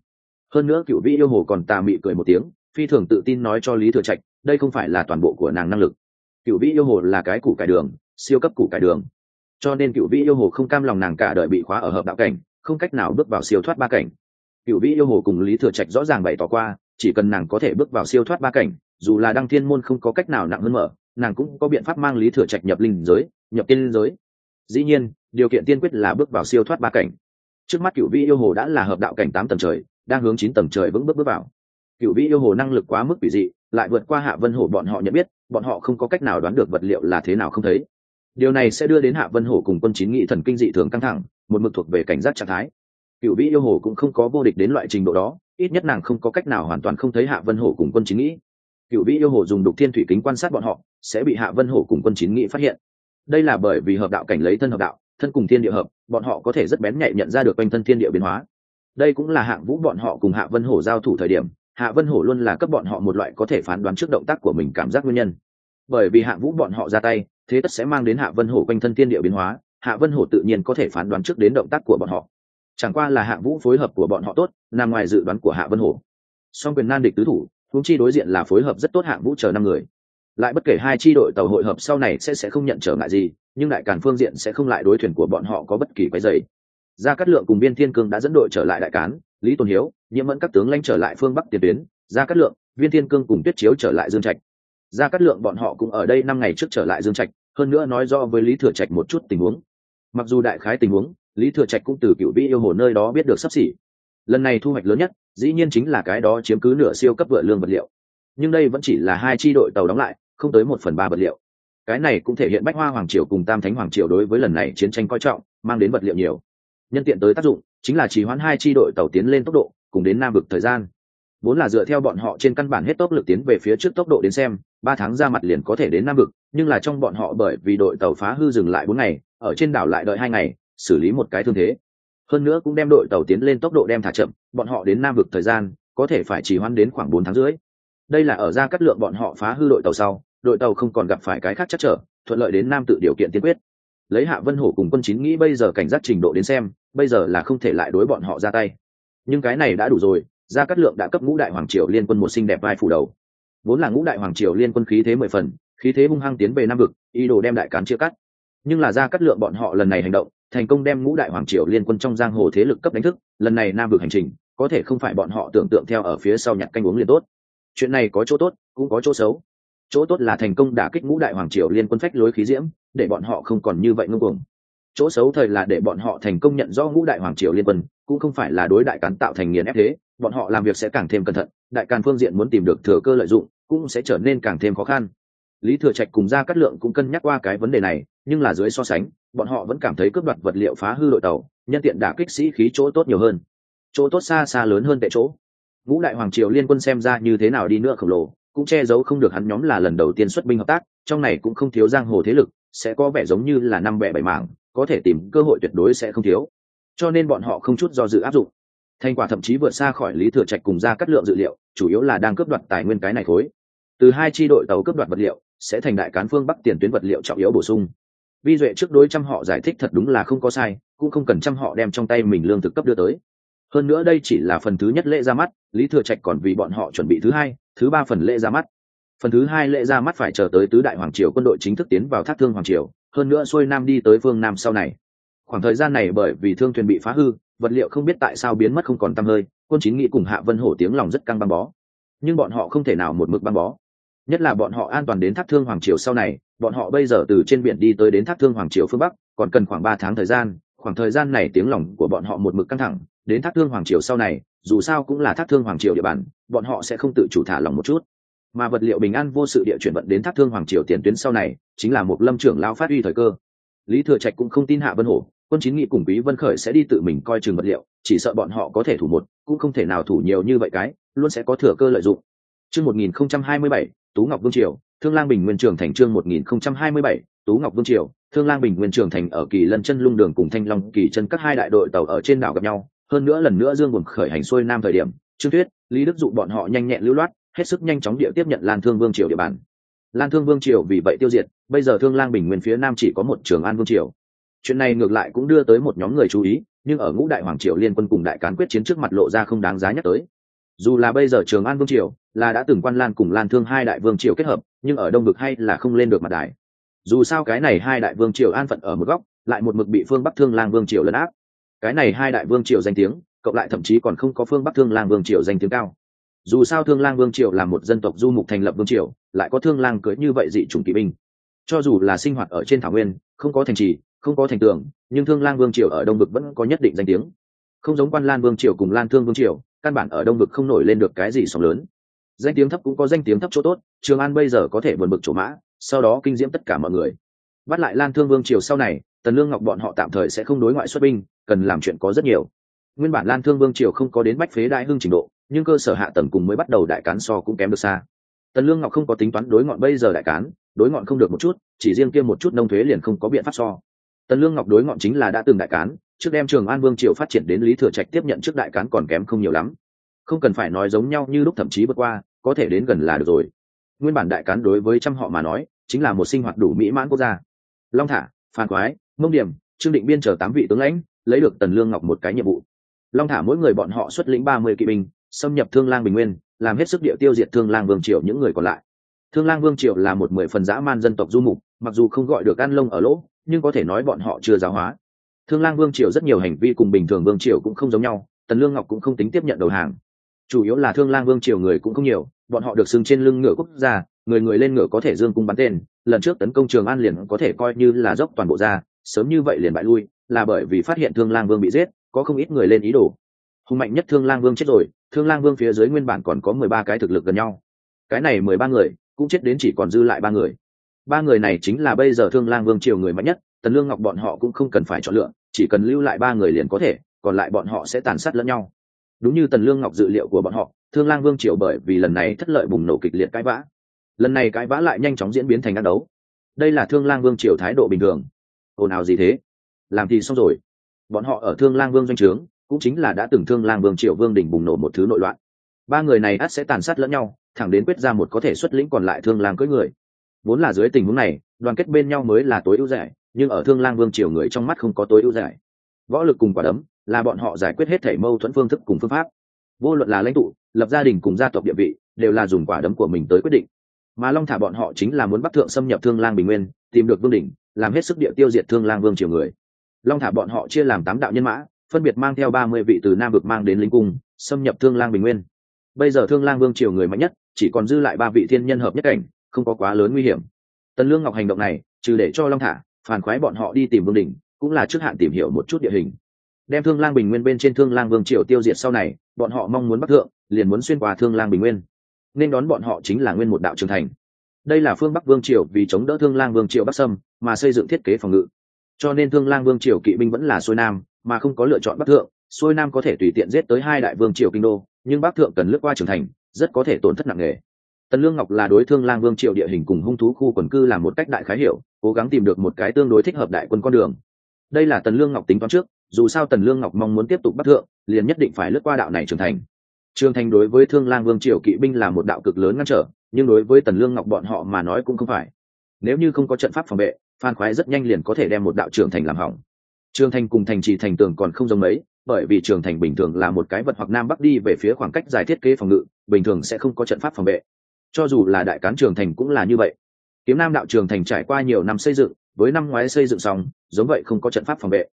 hơn nữa cựu vĩ yêu hồ còn tà mị cười một tiếng phi thường tự tin nói cho lý thừa trạch, đây không phải là toàn bộ của nàng năng lực. Cựu vĩ yêu hồ là cái củ cải đường, siêu cấp củ cải đường. Cho nên cựu vĩ yêu hồ không cam lòng nàng cả đời bị khóa ở hợp đạo cảnh, không cách nào bước vào siêu thoát ba cảnh. Cựu vĩ yêu hồ cùng lý thừa trạch rõ ràng bày tỏ qua, chỉ cần nàng có thể bước vào siêu thoát ba cảnh, dù là đăng thiên môn không có cách nào nặng hơn mở, nàng cũng có biện pháp mang lý thừa trạch nhập linh giới, nhập tiên giới. Dĩ nhiên, điều kiện tiên quyết là bước vào siêu thoát ba cảnh. Trước mắt cựu vĩ yêu hồ đã là hợp đạo cảnh tám tầng trời, đang hướng chín tầng trời vững bước bước vào cựu vĩ yêu hồ năng lực quá mức quỷ dị, lại vượt qua hạ vân hồ bọn họ nhận biết, bọn họ không có cách nào đoán được vật liệu là thế nào không thấy. Điều này sẽ đưa đến hạ vân hổ cùng quân chín nghị thần kinh dị thường căng thẳng, một mực thuộc về cảnh giác trạng thái. Cựu vĩ yêu hồ cũng không có vô địch đến loại trình độ đó, ít nhất nàng không có cách nào hoàn toàn không thấy hạ vân hổ cùng quân chín nghĩ cựu vĩ yêu hồ dùng đục thiên thủy kính quan sát bọn họ, sẽ bị hạ vân hổ cùng quân chín nghĩ phát hiện. Đây là bởi vì hợp đạo cảnh lấy thân hợp đạo, thân cùng thiên địa hợp, bọn họ có thể rất bén nhạy nhận ra được quanh thân thiên địa biến hóa. Đây cũng là hạng vũ bọn họ cùng hạ vân hổ giao thủ thời điểm hạ vân hổ luôn là cấp bọn họ một loại có thể phán đoán trước động tác của mình cảm giác nguyên nhân. Bởi vì hạ vũ bọn họ ra tay, thế tất sẽ mang đến hạ vân hổ quanh thân thiên địa biến hóa, hạ vân hổ tự nhiên có thể phán đoán trước đến động tác của bọn họ. Chẳng qua là hạ vũ phối hợp của bọn họ tốt, nằm ngoài dự đoán của hạ vân hổ. Song quyền nan địch tứ thủ húng chi đối diện là phối hợp rất tốt hạ vũ chờ năm người. Lại bất kể hai tri đội tàu hội hợp sau này sẽ sẽ không nhận trở ngại gì, nhưng đại càn phương diện sẽ không lại đối thuyền của bọn họ có bất kỳ quái dày gia cát lượng cùng biên thiên cương đã dẫn đội trở lại đại cán lý tôn hiếu, nhiễm mẫn các tướng lãnh trở lại phương bắc tiền tuyến, gia cát lượng, viên thiên cương cùng tuyết chiếu trở lại dương trạch. Gia cát lượng bọn họ cũng ở đây năm ngày trước trở lại dương trạch, hơn nữa nói do với lý thừa trạch một chút tình huống. Mặc dù đại khái tình huống, lý thừa trạch cũng từ cựu vĩ yêu hồ nơi đó biết được sắp xỉ. Lần này thu hoạch lớn nhất, dĩ nhiên chính là cái đó chiếm cứ nửa siêu cấp vựa lương vật liệu. Nhưng đây vẫn chỉ là hai tri đội tàu đóng lại, không tới một phần ba vật liệu. Cái này cũng thể hiện bách hoa hoàng triều cùng tam thánh hoàng triều đối với lần này chiến tranh coi trọng, mang đến vật liệu nhiều nhân tiện tới tác dụng, chính là chỉ hoãn hai chi đội tàu tiến lên tốc độ, cùng đến nam vực thời gian. Vốn là dựa theo bọn họ trên căn bản hết tốc lực tiến về phía trước tốc độ đến xem, ba tháng ra mặt liền có thể đến nam vực, nhưng là trong bọn họ bởi vì đội tàu phá hư dừng lại bốn ngày, ở trên đảo lại đợi hai ngày, xử lý một cái thương thế. Hơn nữa cũng đem đội tàu tiến lên tốc độ đem thả chậm, bọn họ đến nam vực thời gian, có thể phải chỉ hoãn đến khoảng bốn tháng rưỡi. Đây là ở ra cắt lượng bọn họ phá hư đội tàu sau, đội tàu không còn gặp phải cái khác chắc trở, thuận lợi đến nam tự điều kiện tiên quyết lấy hạ vân hổ cùng quân chín nghĩ bây giờ cảnh giác trình độ đến xem, bây giờ là không thể lại đối bọn họ ra tay. Nhưng cái này đã đủ rồi, gia cát lượng đã cấp ngũ đại hoàng triều liên quân một xinh đẹp vai phủ đầu. Vốn là ngũ đại hoàng triều liên quân khí thế mười phần, khí thế hung hăng tiến về nam vực, ý đồ đem đại cán chia cắt. Nhưng là gia cát lượng bọn họ lần này hành động, thành công đem ngũ đại hoàng triều liên quân trong giang hồ thế lực cấp đánh thức, lần này nam vực hành trình, có thể không phải bọn họ tưởng tượng theo ở phía sau nhặt canh uống liền tốt. Chuyện này có chỗ tốt, cũng có chỗ xấu. Chỗ tốt là thành công đả kích ngũ đại hoàng triều liên quân phách lối khí diễm để bọn họ không còn như vậy ngưng cuồng. Chỗ xấu thời là để bọn họ thành công nhận do ngũ đại hoàng triều liên quân, cũng không phải là đối đại cán tạo thành nghiền ép thế, bọn họ làm việc sẽ càng thêm cẩn thận, đại càn phương diện muốn tìm được thừa cơ lợi dụng, cũng sẽ trở nên càng thêm khó khăn. Lý thừa trạch cùng ra cát lượng cũng cân nhắc qua cái vấn đề này, nhưng là dưới so sánh, bọn họ vẫn cảm thấy cướp đoạt vật liệu phá hư đội tàu, nhân tiện đả kích sĩ khí chỗ tốt nhiều hơn. Chỗ tốt xa xa lớn hơn tệ chỗ. Ngũ đại hoàng triều liên quân xem ra như thế nào đi nữa khổng lồ, cũng che giấu không được hắn nhóm là lần đầu tiên xuất binh hợp tác, trong này cũng không thiếu giang hồ thế lực sẽ có vẻ giống như là năm bẻ bảy mảng, có thể tìm cơ hội tuyệt đối sẽ không thiếu. Cho nên bọn họ không chút do dự áp dụng. Thành quả thậm chí vượt xa khỏi lý thừa trạch cùng ra cắt lượng dự liệu, chủ yếu là đang cướp đoạt tài nguyên cái này khối từ hai tri đội tàu cướp đoạt vật liệu, sẽ thành đại cán phương bắc tiền tuyến vật liệu trọng yếu bổ sung. Vi duệ trước đối trăm họ giải thích thật đúng là không có sai, cũng không cần trăm họ đem trong tay mình lương thực cấp đưa tới. Hơn nữa đây chỉ là phần thứ nhất lễ ra mắt, lý thừa trạch còn vì bọn họ chuẩn bị thứ hai, thứ ba phần lễ ra mắt phần thứ hai lễ ra mắt phải chờ tới tứ đại hoàng triều quân đội chính thức tiến vào thác thương hoàng triều, hơn nữa xuôi nam đi tới phương nam sau này. Khoảng thời gian này bởi vì thương thuyền bị phá hư, vật liệu không biết tại sao biến mất không còn t hơi, quân chính nghĩ cùng hạ vân hổ tiếng lòng rất căng băng bó. Nhưng bọn họ không thể nào một mực băng bó. Nhất là bọn họ an toàn đến thác thương hoàng triều sau này, bọn họ bây giờ từ trên biển đi tới đến thác thương hoàng triều phương bắc, còn cần khoảng ba tháng thời gian, khoảng thời gian này tiếng lòng của bọn họ một mực căng thẳng, đến thác thương hoàng triều sau này, dù sao cũng là thác thương hoàng triều địa bàn, bọn họ sẽ không tự chủ thả lòng một chút mà vật liệu bình an vô sự địa chuyển vận đến thác thương hoàng triều tiền tuyến sau này, chính là một lâm trưởng lao phát huy thời cơ. Lý thừa trạch cũng không tin hạ vân hổ, quân chín nghị cùng quý vân khởi sẽ đi tự mình coi chừng vật liệu, chỉ sợ bọn họ có thể thủ một, cũng không thể nào thủ nhiều như vậy cái, luôn sẽ có thừa cơ lợi dụng. Chương 1027 tú ngọc vương triều, thương lang bình nguyên trường thành chương 1027 tú ngọc vương triều, thương lang bình nguyên trường thành ở kỳ lân chân lung đường cùng thanh long kỳ chân các hai đại đội tàu ở trên đảo gặp nhau. Hơn nữa lần nữa dương buồn khởi hành xuôi nam thời điểm, trương tuyết, lý đức dụ bọn họ nhanh nhẹn lưu loát hết sức nhanh chóng địa tiếp nhận lan thương vương triều địa bàn. Lan thương vương triều vì vậy tiêu diệt, bây giờ thương lang bình nguyên phía nam chỉ có một trường an vương triều. Chuyện này ngược lại cũng đưa tới một nhóm người chú ý, nhưng ở ngũ đại hoàng triều liên quân cùng đại cán quyết chiến trước mặt lộ ra không đáng giá nhắc tới. Dù là bây giờ trường an vương triều là đã từng quan lan cùng lan thương hai đại vương triều kết hợp, nhưng ở đông vực hay là không lên được mặt đài. Dù sao cái này hai đại vương triều an phận ở một góc, lại một mực bị phương bắc thương lang vương triều lấn áp. Cái này hai đại vương triều danh tiếng, cộng lại thậm chí còn không có phương bắc thương lang vương triều danh tiếng cao dù sao thương lang vương triều là một dân tộc du mục thành lập vương triều, lại có thương lang cưới như vậy dị chủng kỵ binh. Cho dù là sinh hoạt ở trên thảo nguyên, không có thành trì, không có thành tường, nhưng thương lang vương triều ở đông vực vẫn có nhất định danh tiếng. Không giống quan lan vương triều cùng lan thương vương triều, căn bản ở đông vực không nổi lên được cái gì sóng lớn. Danh tiếng thấp cũng có danh tiếng thấp chỗ tốt, trường an bây giờ có thể buồn bực chỗ mã, sau đó kinh diễm tất cả mọi người. Bắt lại lan thương vương triều sau này, tần lương ngọc bọn họ tạm thời sẽ không đối ngoại xuất binh, cần làm chuyện có rất nhiều. Nguyên bản lan thương vương triều không có đến bách phế đại hưng trình độ nhưng cơ sở hạ tầng cùng mới bắt đầu đại cán so cũng kém được xa. Tần lương ngọc không có tính toán đối ngọn bây giờ đại cán, đối ngọn không được một chút, chỉ riêng kia một chút nông thuế liền không có biện pháp so. Tần lương ngọc đối ngọn chính là đã từng đại cán, trước đem trường an vương triều phát triển đến lý thừa trạch tiếp nhận trước đại cán còn kém không nhiều lắm. Không cần phải nói giống nhau như lúc thậm chí vượt qua, có thể đến gần là được rồi. Nguyên bản đại cán đối với trăm họ mà nói, chính là một sinh hoạt đủ mỹ mãn quốc gia. Long thả, phan quái mông điểm, trương định biên chờ tám vị tướng lãnh, lấy được tần lương ngọc một cái nhiệm vụ. Long thả mỗi người bọn họ xuất lĩnh ba mươi kỵ binh xâm nhập thương lang bình nguyên, làm hết sức địa tiêu diệt thương lang vương triều những người còn lại. Thương lang vương triều là một mười phần dã man dân tộc du mục, mặc dù không gọi được ăn lông ở lỗ, nhưng có thể nói bọn họ chưa giáo hóa. Thương lang vương triều rất nhiều hành vi cùng bình thường vương triều cũng không giống nhau, tần lương ngọc cũng không tính tiếp nhận đầu hàng. Chủ yếu là thương lang vương triều người cũng không nhiều, bọn họ được xưng trên lưng ngựa quốc gia, người người lên ngựa có thể dương cung bắn tên, lần trước tấn công trường an liền có thể coi như là dốc toàn bộ ra, sớm như vậy liền bại lui, là bởi vì phát hiện thương lang vương bị giết, có không ít người lên ý đồ hùng mạnh nhất thương lang vương chết rồi, thương lang vương phía dưới nguyên bản còn có mười ba cái thực lực gần nhau. Cái này mười ba người, cũng chết đến chỉ còn dư lại ba người. Ba người này chính là bây giờ thương lang vương triều người mạnh nhất, tần lương ngọc bọn họ cũng không cần phải chọn lựa, chỉ cần lưu lại ba người liền có thể, còn lại bọn họ sẽ tàn sát lẫn nhau. Đúng như tần lương ngọc dự liệu của bọn họ, thương lang vương triều bởi vì lần này thất lợi bùng nổ kịch liệt cãi vã. Lần này cãi vã lại nhanh chóng diễn biến thành ác đấu. Đây là thương lang vương triều thái độ bình thường. Ồn ào gì thế? Làm thì xong rồi. Bọn họ ở thương lang vương doanh trướng cũng chính là đã từng thương lang vương triều vương đỉnh bùng nổ một thứ nội loạn. Ba người này ắt sẽ tàn sát lẫn nhau, thẳng đến quyết ra một có thể xuất lĩnh còn lại thương lang cưỡi người. Vốn là dưới tình huống này, đoàn kết bên nhau mới là tối ưu giải, nhưng ở thương lang vương triều người trong mắt không có tối ưu giải. Võ lực cùng quả đấm là bọn họ giải quyết hết thể mâu thuẫn phương thức cùng phương pháp. Vô luận là lãnh tụ, lập gia đình cùng gia tộc địa vị, đều là dùng quả đấm của mình tới quyết định. Mà long thả bọn họ chính là muốn bắt thượng xâm nhập thương lang bình nguyên, tìm được vương đỉnh, làm hết sức địa tiêu diệt thương lang vương triều người. Long thả bọn họ chia làm tám đạo nhân mã phân biệt mang theo ba mươi vị từ nam vực mang đến lính cung, xâm nhập thương lang bình nguyên. Bây giờ thương lang vương triều người mạnh nhất, chỉ còn dư lại ba vị thiên nhân hợp nhất cảnh, không có quá lớn nguy hiểm. Tần lương ngọc hành động này, trừ để cho long thả, phản khoái bọn họ đi tìm vương đỉnh, cũng là trước hạn tìm hiểu một chút địa hình. Đem thương lang bình nguyên bên trên thương lang vương triều tiêu diệt sau này, bọn họ mong muốn bắt thượng, liền muốn xuyên qua thương lang bình nguyên. Nên đón bọn họ chính là nguyên một đạo trường thành. Đây là phương bắc vương triều vì chống đỡ thương lang vương triều bắc sâm, mà xây dựng thiết kế phòng ngự. Cho nên thương lang vương triều kỵ binh vẫn là xuôi nam mà không có lựa chọn bắc thượng, xuôi nam có thể tùy tiện giết tới hai đại vương triều kinh đô, nhưng bắc thượng cần lướt qua trường thành, rất có thể tổn thất nặng nề. Tần lương ngọc là đối thương lang vương triều địa hình cùng hung thú khu quần cư làm một cách đại khái hiểu, cố gắng tìm được một cái tương đối thích hợp đại quân con đường. Đây là tần lương ngọc tính toán trước, dù sao tần lương ngọc mong muốn tiếp tục bắt thượng, liền nhất định phải lướt qua đạo này trưởng thành. Trường thành đối với thương lang vương triều kỵ binh là một đạo cực lớn ngăn trở, nhưng đối với tần lương ngọc bọn họ mà nói cũng không phải. Nếu như không có trận pháp phòng vệ, phan khoái rất nhanh liền có thể đem một đạo trưởng thành làm hỏng trường thành cùng thành trì thành tường còn không giống mấy, bởi vì trường thành bình thường là một cái vật hoặc nam bắc đi về phía khoảng cách dài thiết kế phòng ngự, bình thường sẽ không có trận pháp phòng vệ. Cho dù là đại cán trường thành cũng là như vậy. Kiếm nam đạo trường thành trải qua nhiều năm xây dựng, với năm ngoái xây dựng xong, giống vậy không có trận pháp phòng vệ.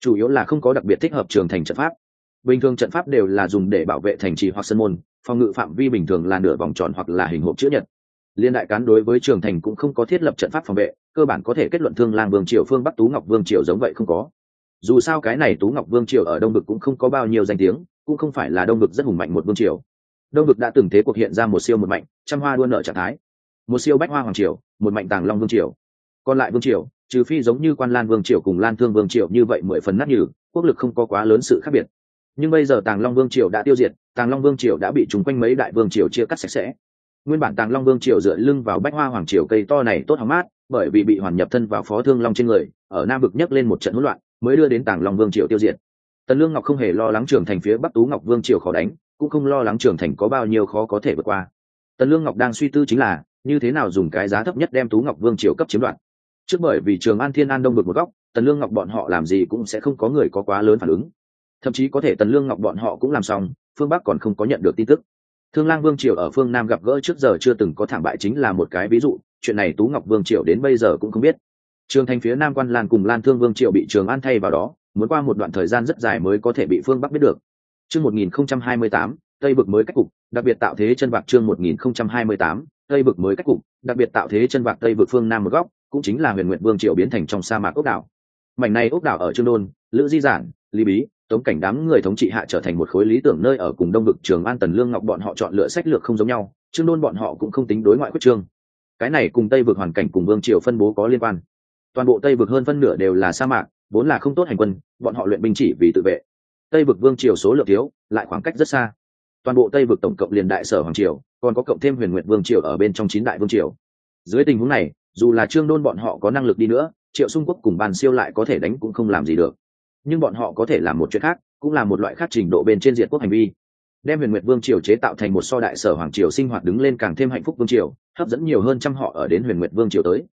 Chủ yếu là không có đặc biệt thích hợp trường thành trận pháp. Bình thường trận pháp đều là dùng để bảo vệ thành trì hoặc sân môn, phòng ngự phạm vi bình thường là nửa vòng tròn hoặc là hình hộp chữ nhật. Liên đại cán đối với trường thành cũng không có thiết lập trận pháp phòng vệ, cơ bản có thể kết luận thương lang vương triều, phương bắc tú ngọc vương triều giống vậy không có dù sao cái này tú ngọc vương triều ở đông vực cũng không có bao nhiêu danh tiếng, cũng không phải là đông vực rất hùng mạnh một vương triều. Đông vực đã từng thế cuộc hiện ra một siêu một mạnh, trăm hoa đua nợ trạng thái. Một siêu bách hoa hoàng triều, một mạnh tàng long vương triều. Còn lại vương triều, trừ phi giống như quan lan vương triều cùng lan thương vương triều như vậy mười phần nát nhừ, quốc lực không có quá lớn sự khác biệt. Nhưng bây giờ tàng long vương triều đã tiêu diệt, tàng long vương triều đã bị trúng quanh mấy đại vương triều chia cắt sạch sẽ. Nguyên bản tàng long vương triều dựa lưng vào bách hoa hoàng triều cây to này tốt hóng mát, bởi vì bị hoàn nhập thân vào phó thương long trên người, ở nam vực nhấc lên một trận hỗn loạn mới đưa đến tàng long vương triều tiêu diệt. Tần lương ngọc không hề lo lắng trưởng thành phía bắc tú ngọc vương triều khó đánh, cũng không lo lắng trưởng thành có bao nhiêu khó có thể vượt qua. Tần lương ngọc đang suy tư chính là, như thế nào dùng cái giá thấp nhất đem tú ngọc vương triều cấp chiếm đoạt. Trước bởi vì trường an thiên an đông vực một góc, tần lương ngọc bọn họ làm gì cũng sẽ không có người có quá lớn phản ứng. Thậm chí có thể tần lương ngọc bọn họ cũng làm xong, phương bắc còn không có nhận được tin tức. Thương lang vương triều ở phương nam gặp gỡ trước giờ chưa từng có thảm bại chính là một cái ví dụ, chuyện này tú ngọc vương triều đến bây giờ cũng không biết trường thành phía nam quan lan cùng lan thương vương Triệu bị trường an thay vào đó muốn qua một đoạn thời gian rất dài mới có thể bị phương bắc biết được. Chương 1028, tây Bực mới cách cục đặc biệt tạo thế chân vạc chương 1028, tây Bực mới cách cục đặc biệt tạo thế chân vạc tây Bực phương nam một góc cũng chính là huyền nguyện vương Triệu biến thành trong sa mạc ốc đảo. Mảnh này ốc đảo ở trương đôn lữ di giản lý bí tống cảnh đám người thống trị hạ trở thành một khối lý tưởng nơi ở cùng đông vực trường an tần lương ngọc bọn họ chọn lựa sách lược không giống nhau trương đôn bọn họ cũng không tính đối ngoại quyết trương. Cái này cùng tây vực hoàn cảnh cùng vương triều phân bố có liên quan toàn bộ tây vực hơn phân nửa đều là sa mạc, vốn là không tốt hành quân, bọn họ luyện binh chỉ vì tự vệ. Tây vực vương triều số lượng thiếu, lại khoảng cách rất xa. Toàn bộ tây vực tổng cộng liền đại sở hoàng triều, còn có cộng thêm huyền nguyện vương triều ở bên trong chín đại vương triều. Dưới tình huống này, dù là trương đôn bọn họ có năng lực đi nữa, triệu xung quốc cùng bàn siêu lại có thể đánh cũng không làm gì được. Nhưng bọn họ có thể làm một chuyện khác, cũng là một loại khác trình độ bên trên diện quốc hành vi. Đem huyền nguyệt vương triều chế tạo thành một so đại sở hoàng triều sinh hoạt đứng lên càng thêm hạnh phúc vương triều, hấp dẫn nhiều hơn trăm họ ở đến huyền nguyệt vương triều tới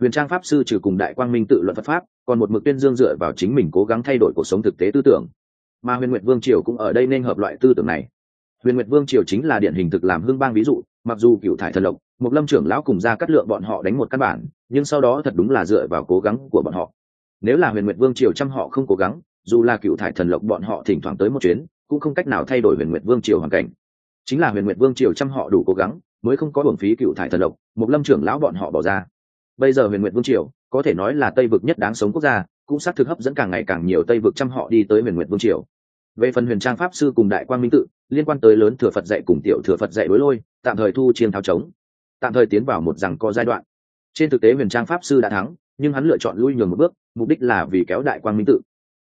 huyền trang pháp sư trừ cùng đại quang minh tự luận phật pháp, còn một mực tuyên dương dựa vào chính mình cố gắng thay đổi cuộc sống thực tế tư tưởng. Mà huyền nguyệt vương triều cũng ở đây nên hợp loại tư tưởng này. Huyền nguyệt vương triều chính là điển hình thực làm hương bang ví dụ, mặc dù cựu thải thần lộc một lâm trưởng lão cùng ra cắt lượng bọn họ đánh một căn bản, nhưng sau đó thật đúng là dựa vào cố gắng của bọn họ. Nếu là huyền nguyệt vương triều chăm họ không cố gắng, dù là cựu thải thần lộc bọn họ thỉnh thoảng tới một chuyến, cũng không cách nào thay đổi huyền nguyệt vương triều hoàn cảnh. Chính là huyền nguyệt vương triều chăm họ đủ cố gắng, mới không có hưởng phí cựu thải thần lộc một lâm trưởng lão bọn họ bỏ ra bây giờ huyền nguyệt vương triều, có thể nói là tây vực nhất đáng sống quốc gia, cũng xác thực hấp dẫn càng ngày càng nhiều tây vực trăm họ đi tới huyền nguyệt vương triều. Về phần huyền trang pháp sư cùng đại quan minh tự, liên quan tới lớn thừa phật dạy cùng tiểu thừa phật dạy đối lôi, tạm thời thu chiên tháo trống. Tạm thời tiến vào một rằng có giai đoạn. Trên thực tế huyền trang pháp sư đã thắng, nhưng hắn lựa chọn lui nhường một bước, mục đích là vì kéo đại quan minh tự.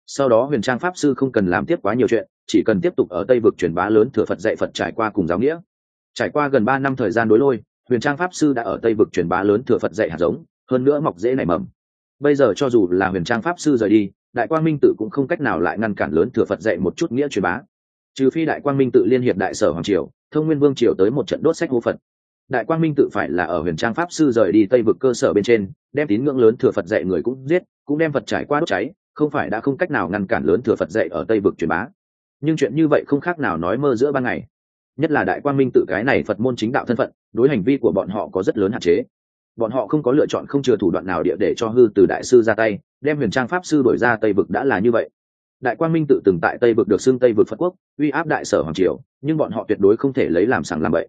Sau đó huyền trang pháp sư không cần làm tiếp quá nhiều chuyện, chỉ cần tiếp tục ở tây vực truyền bá lớn thừa phật dạy phật trải qua cùng giáo nghĩa. Trải qua gần ba năm thời gian đối lôi huyền trang pháp sư đã ở tây vực truyền bá lớn thừa phật dạy hạt giống, hơn nữa mọc dễ nảy mầm. Bây giờ cho dù là huyền trang pháp sư rời đi, đại quang minh tự cũng không cách nào lại ngăn cản lớn thừa phật dạy một chút nghĩa truyền bá. Trừ phi đại quang minh tự liên hiệp đại sở hoàng triều, thông nguyên vương triều tới một trận đốt sách hô phật. Đại quang minh tự phải là ở huyền trang pháp sư rời đi tây vực cơ sở bên trên, đem tín ngưỡng lớn thừa phật dạy người cũng giết, cũng đem phật trải qua đốt cháy, không phải đã không cách nào ngăn cản lớn thừa phật dạy ở tây vực truyền bá. Nhưng chuyện như vậy không khác nào nói mơ giữa ban ngày nhất là đại quang minh tự cái này phật môn chính đạo thân phận đối hành vi của bọn họ có rất lớn hạn chế bọn họ không có lựa chọn không chừa thủ đoạn nào địa để cho hư từ đại sư ra tay đem huyền trang pháp sư đổi ra tây vực đã là như vậy đại quang minh tự từng tại tây vực được xưng tây vực phật quốc uy áp đại sở hoàng triều nhưng bọn họ tuyệt đối không thể lấy làm sàng làm vậy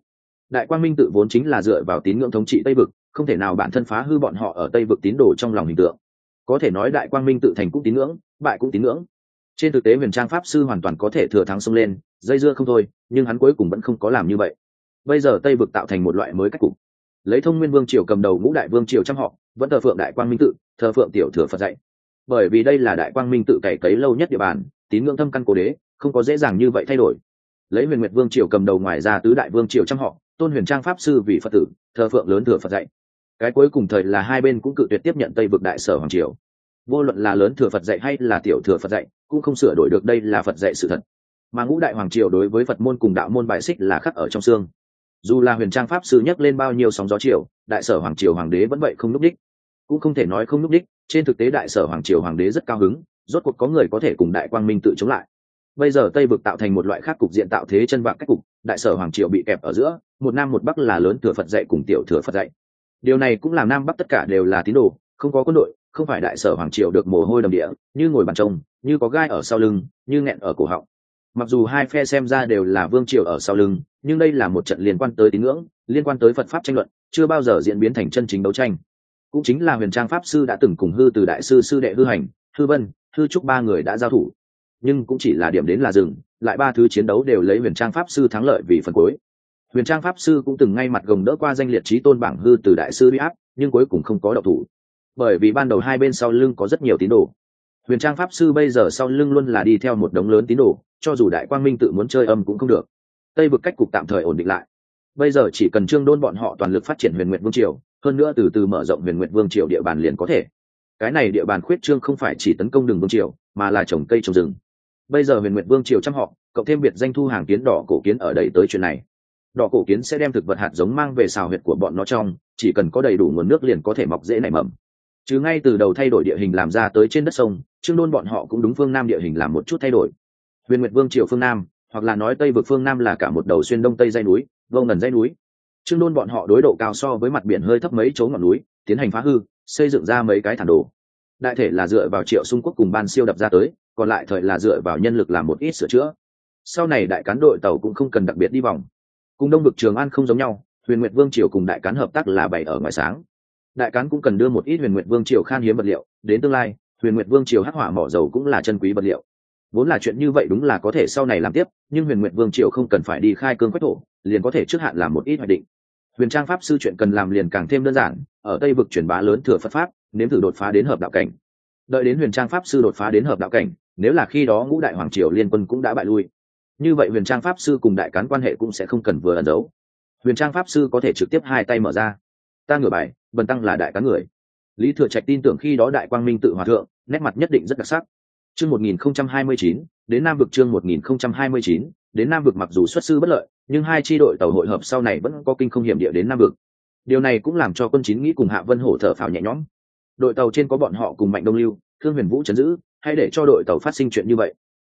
đại quang minh tự vốn chính là dựa vào tín ngưỡng thống trị tây vực không thể nào bản thân phá hư bọn họ ở tây vực tín đồ trong lòng hình tượng có thể nói đại quang minh tự thành cũng tín ngưỡng bại cũng tín ngưỡng trên thực tế huyền trang pháp sư hoàn toàn có thể thừa thắng xông lên dây dưa không thôi, nhưng hắn cuối cùng vẫn không có làm như vậy. Bây giờ tây vực tạo thành một loại mới cách cục. Lấy thông nguyên vương triều cầm đầu ngũ đại vương triều trăm họ, vẫn thờ phượng đại quang minh tự, thờ phượng tiểu thừa phật dạy. Bởi vì đây là đại quang minh tự cày cấy lâu nhất địa bàn, tín ngưỡng thâm căn cố đế, không có dễ dàng như vậy thay đổi. Lấy huyền nguyệt vương triều cầm đầu ngoài ra tứ đại vương triều trăm họ, tôn huyền trang pháp sư vì phật tử, thờ phượng lớn thừa phật dạy. Cái cuối cùng thời là hai bên cũng cự tuyệt tiếp nhận tây vực đại sở hoàng triều. Vô luận là lớn thừa phật dạy hay là tiểu thừa phật dạy, cũng không sửa đổi được đây là phật dạy sự thật mà ngũ đại hoàng triều đối với phật môn cùng đạo môn bài xích là khắc ở trong xương. Dù là huyền trang pháp sư nhắc lên bao nhiêu sóng gió triều, đại sở hoàng triều hoàng đế vẫn vậy không núp đích. Cũng không thể nói không núp đích, trên thực tế đại sở hoàng triều hoàng đế rất cao hứng, rốt cuộc có người có thể cùng đại quang minh tự chống lại. Bây giờ tây vực tạo thành một loại khác cục diện tạo thế chân vạc cách cục, đại sở hoàng triều bị kẹp ở giữa, một nam một bắc là lớn thừa phật dạy cùng tiểu thừa phật dạy. Điều này cũng làm nam bắc tất cả đều là tín đồ, không có quân đội, không phải đại sở hoàng triều được mồ hôi đầm địa, như ngồi bàn trông, như có gai ở sau lưng, như nghẹn ở cổ họng mặc dù hai phe xem ra đều là vương triều ở sau lưng, nhưng đây là một trận liên quan tới tín ngưỡng, liên quan tới phật pháp tranh luận, chưa bao giờ diễn biến thành chân chính đấu tranh. Cũng chính là huyền trang pháp sư đã từng cùng hư từ đại sư sư đệ hư hành, hư vân, hư trúc ba người đã giao thủ. Nhưng cũng chỉ là điểm đến là dừng, lại ba thứ chiến đấu đều lấy huyền trang pháp sư thắng lợi vì phần cuối. Huyền trang pháp sư cũng từng ngay mặt gồng đỡ qua danh liệt trí tôn bảng hư từ đại sư bị áp, nhưng cuối cùng không có độc thủ. Bởi vì ban đầu hai bên sau lưng có rất nhiều tín đồ huyền trang pháp sư bây giờ sau lưng luôn là đi theo một đống lớn tín đồ, cho dù đại quang minh tự muốn chơi âm cũng không được. Tây vực cách cục tạm thời ổn định lại. Bây giờ chỉ cần trương đôn bọn họ toàn lực phát triển huyền nguyện vương triều, hơn nữa từ từ mở rộng huyền nguyện vương triều địa bàn liền có thể. Cái này địa bàn khuyết trương không phải chỉ tấn công đường vương triều, mà là trồng cây trồng rừng. Bây giờ huyền nguyện vương triều chăm họ, cộng thêm biệt danh thu hàng kiến đỏ cổ kiến ở đây tới chuyện này. Đỏ cổ kiến sẽ đem thực vật hạt giống mang về xào huyệt của bọn nó trong, chỉ cần có đầy đủ nguồn nước liền có thể mọc dễ nảy mầm chứ ngay từ đầu thay đổi địa hình làm ra tới trên đất sông, trương đôn bọn họ cũng đúng phương nam địa hình làm một chút thay đổi. Huyền nguyệt vương triều phương nam, hoặc là nói tây vực phương nam là cả một đầu xuyên đông tây dây núi, vô ngần dây núi. Trương đôn bọn họ đối độ cao so với mặt biển hơi thấp mấy chỗ ngọn núi, tiến hành phá hư, xây dựng ra mấy cái thản đồ. Đại thể là dựa vào triệu xung quốc cùng ban siêu đập ra tới, còn lại thời là dựa vào nhân lực làm một ít sửa chữa. Sau này đại cán đội tàu cũng không cần đặc biệt đi vòng. Cùng đông vực trường an không giống nhau, huyền nguyệt vương triều cùng đại cán hợp tác là bày ở ngoài sáng đại cán cũng cần đưa một ít huyền nguyệt vương triều khan hiếm vật liệu, đến tương lai, huyền nguyệt vương triều hắc hỏa mỏ dầu cũng là chân quý vật liệu. Vốn là chuyện như vậy đúng là có thể sau này làm tiếp, nhưng huyền nguyệt vương triều không cần phải đi khai cương quách thổ, liền có thể trước hạn làm một ít hoạch định. Huyền trang pháp sư chuyện cần làm liền càng thêm đơn giản, ở tây vực truyền bá lớn thừa phật pháp, nếm thử đột phá đến hợp đạo cảnh. Đợi đến huyền trang pháp sư đột phá đến hợp đạo cảnh, nếu là khi đó ngũ đại hoàng triều liên quân cũng đã bại lui, như vậy huyền trang pháp sư cùng đại cán quan hệ cũng sẽ không cần vừa ẩn giấu. Huyền trang pháp sư có thể trực tiếp hai tay mở ra ta ngửa bài, bần tăng là đại cá người. Lý thừa trạch tin tưởng khi đó đại quang minh tự hòa thượng, nét mặt nhất định rất đặc sắc. Chương một nghìn không trăm hai mươi chín, đến nam vực chương một nghìn không trăm hai mươi chín, đến nam vực mặc dù xuất sư bất lợi, nhưng hai tri đội tàu hội hợp sau này vẫn có kinh không hiểm địa đến nam vực. Điều này cũng làm cho quân chín nghĩ cùng hạ vân hổ thở phào nhẹ nhõm. Đội tàu trên có bọn họ cùng mạnh đông lưu, thương huyền vũ chấn giữ hay để cho đội tàu phát sinh chuyện như vậy.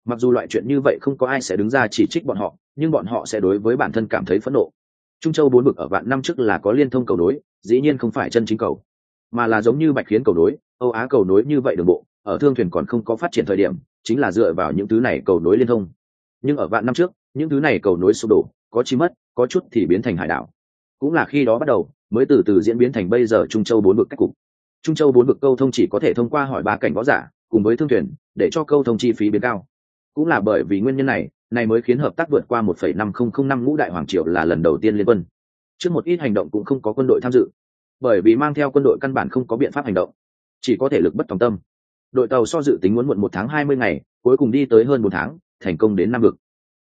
Mặc dù loại chuyện như vậy không có ai sẽ đứng ra chỉ trích bọn họ, nhưng bọn họ sẽ đối với bản thân cảm thấy phẫn nộ trung châu bốn bực ở vạn năm trước là có liên thông cầu nối, dĩ nhiên không phải chân chính cầu, mà là giống như bạch khiến cầu nối, âu á cầu nối như vậy đường bộ, ở thương thuyền còn không có phát triển thời điểm, chính là dựa vào những thứ này cầu nối liên thông. Nhưng ở vạn năm trước, những thứ này cầu nối sụp đổ, có chi mất, có chút thì biến thành hải đảo. Cũng là khi đó bắt đầu, mới từ từ diễn biến thành bây giờ trung châu bốn vực cách cục. Trung châu bốn vực câu thông chỉ có thể thông qua hỏi ba cảnh võ giả, cùng với thương thuyền, để cho câu thông chi phí biến cao. Cũng là bởi vì nguyên nhân này này mới khiến hợp tác vượt qua 1.5005 ngũ đại hoàng triều là lần đầu tiên liên quân. Trước một ít hành động cũng không có quân đội tham dự, bởi vì mang theo quân đội căn bản không có biện pháp hành động, chỉ có thể lực bất tòng tâm. Đội tàu so dự tính muốn muộn một tháng hai mươi ngày, cuối cùng đi tới hơn một tháng, thành công đến nam vực.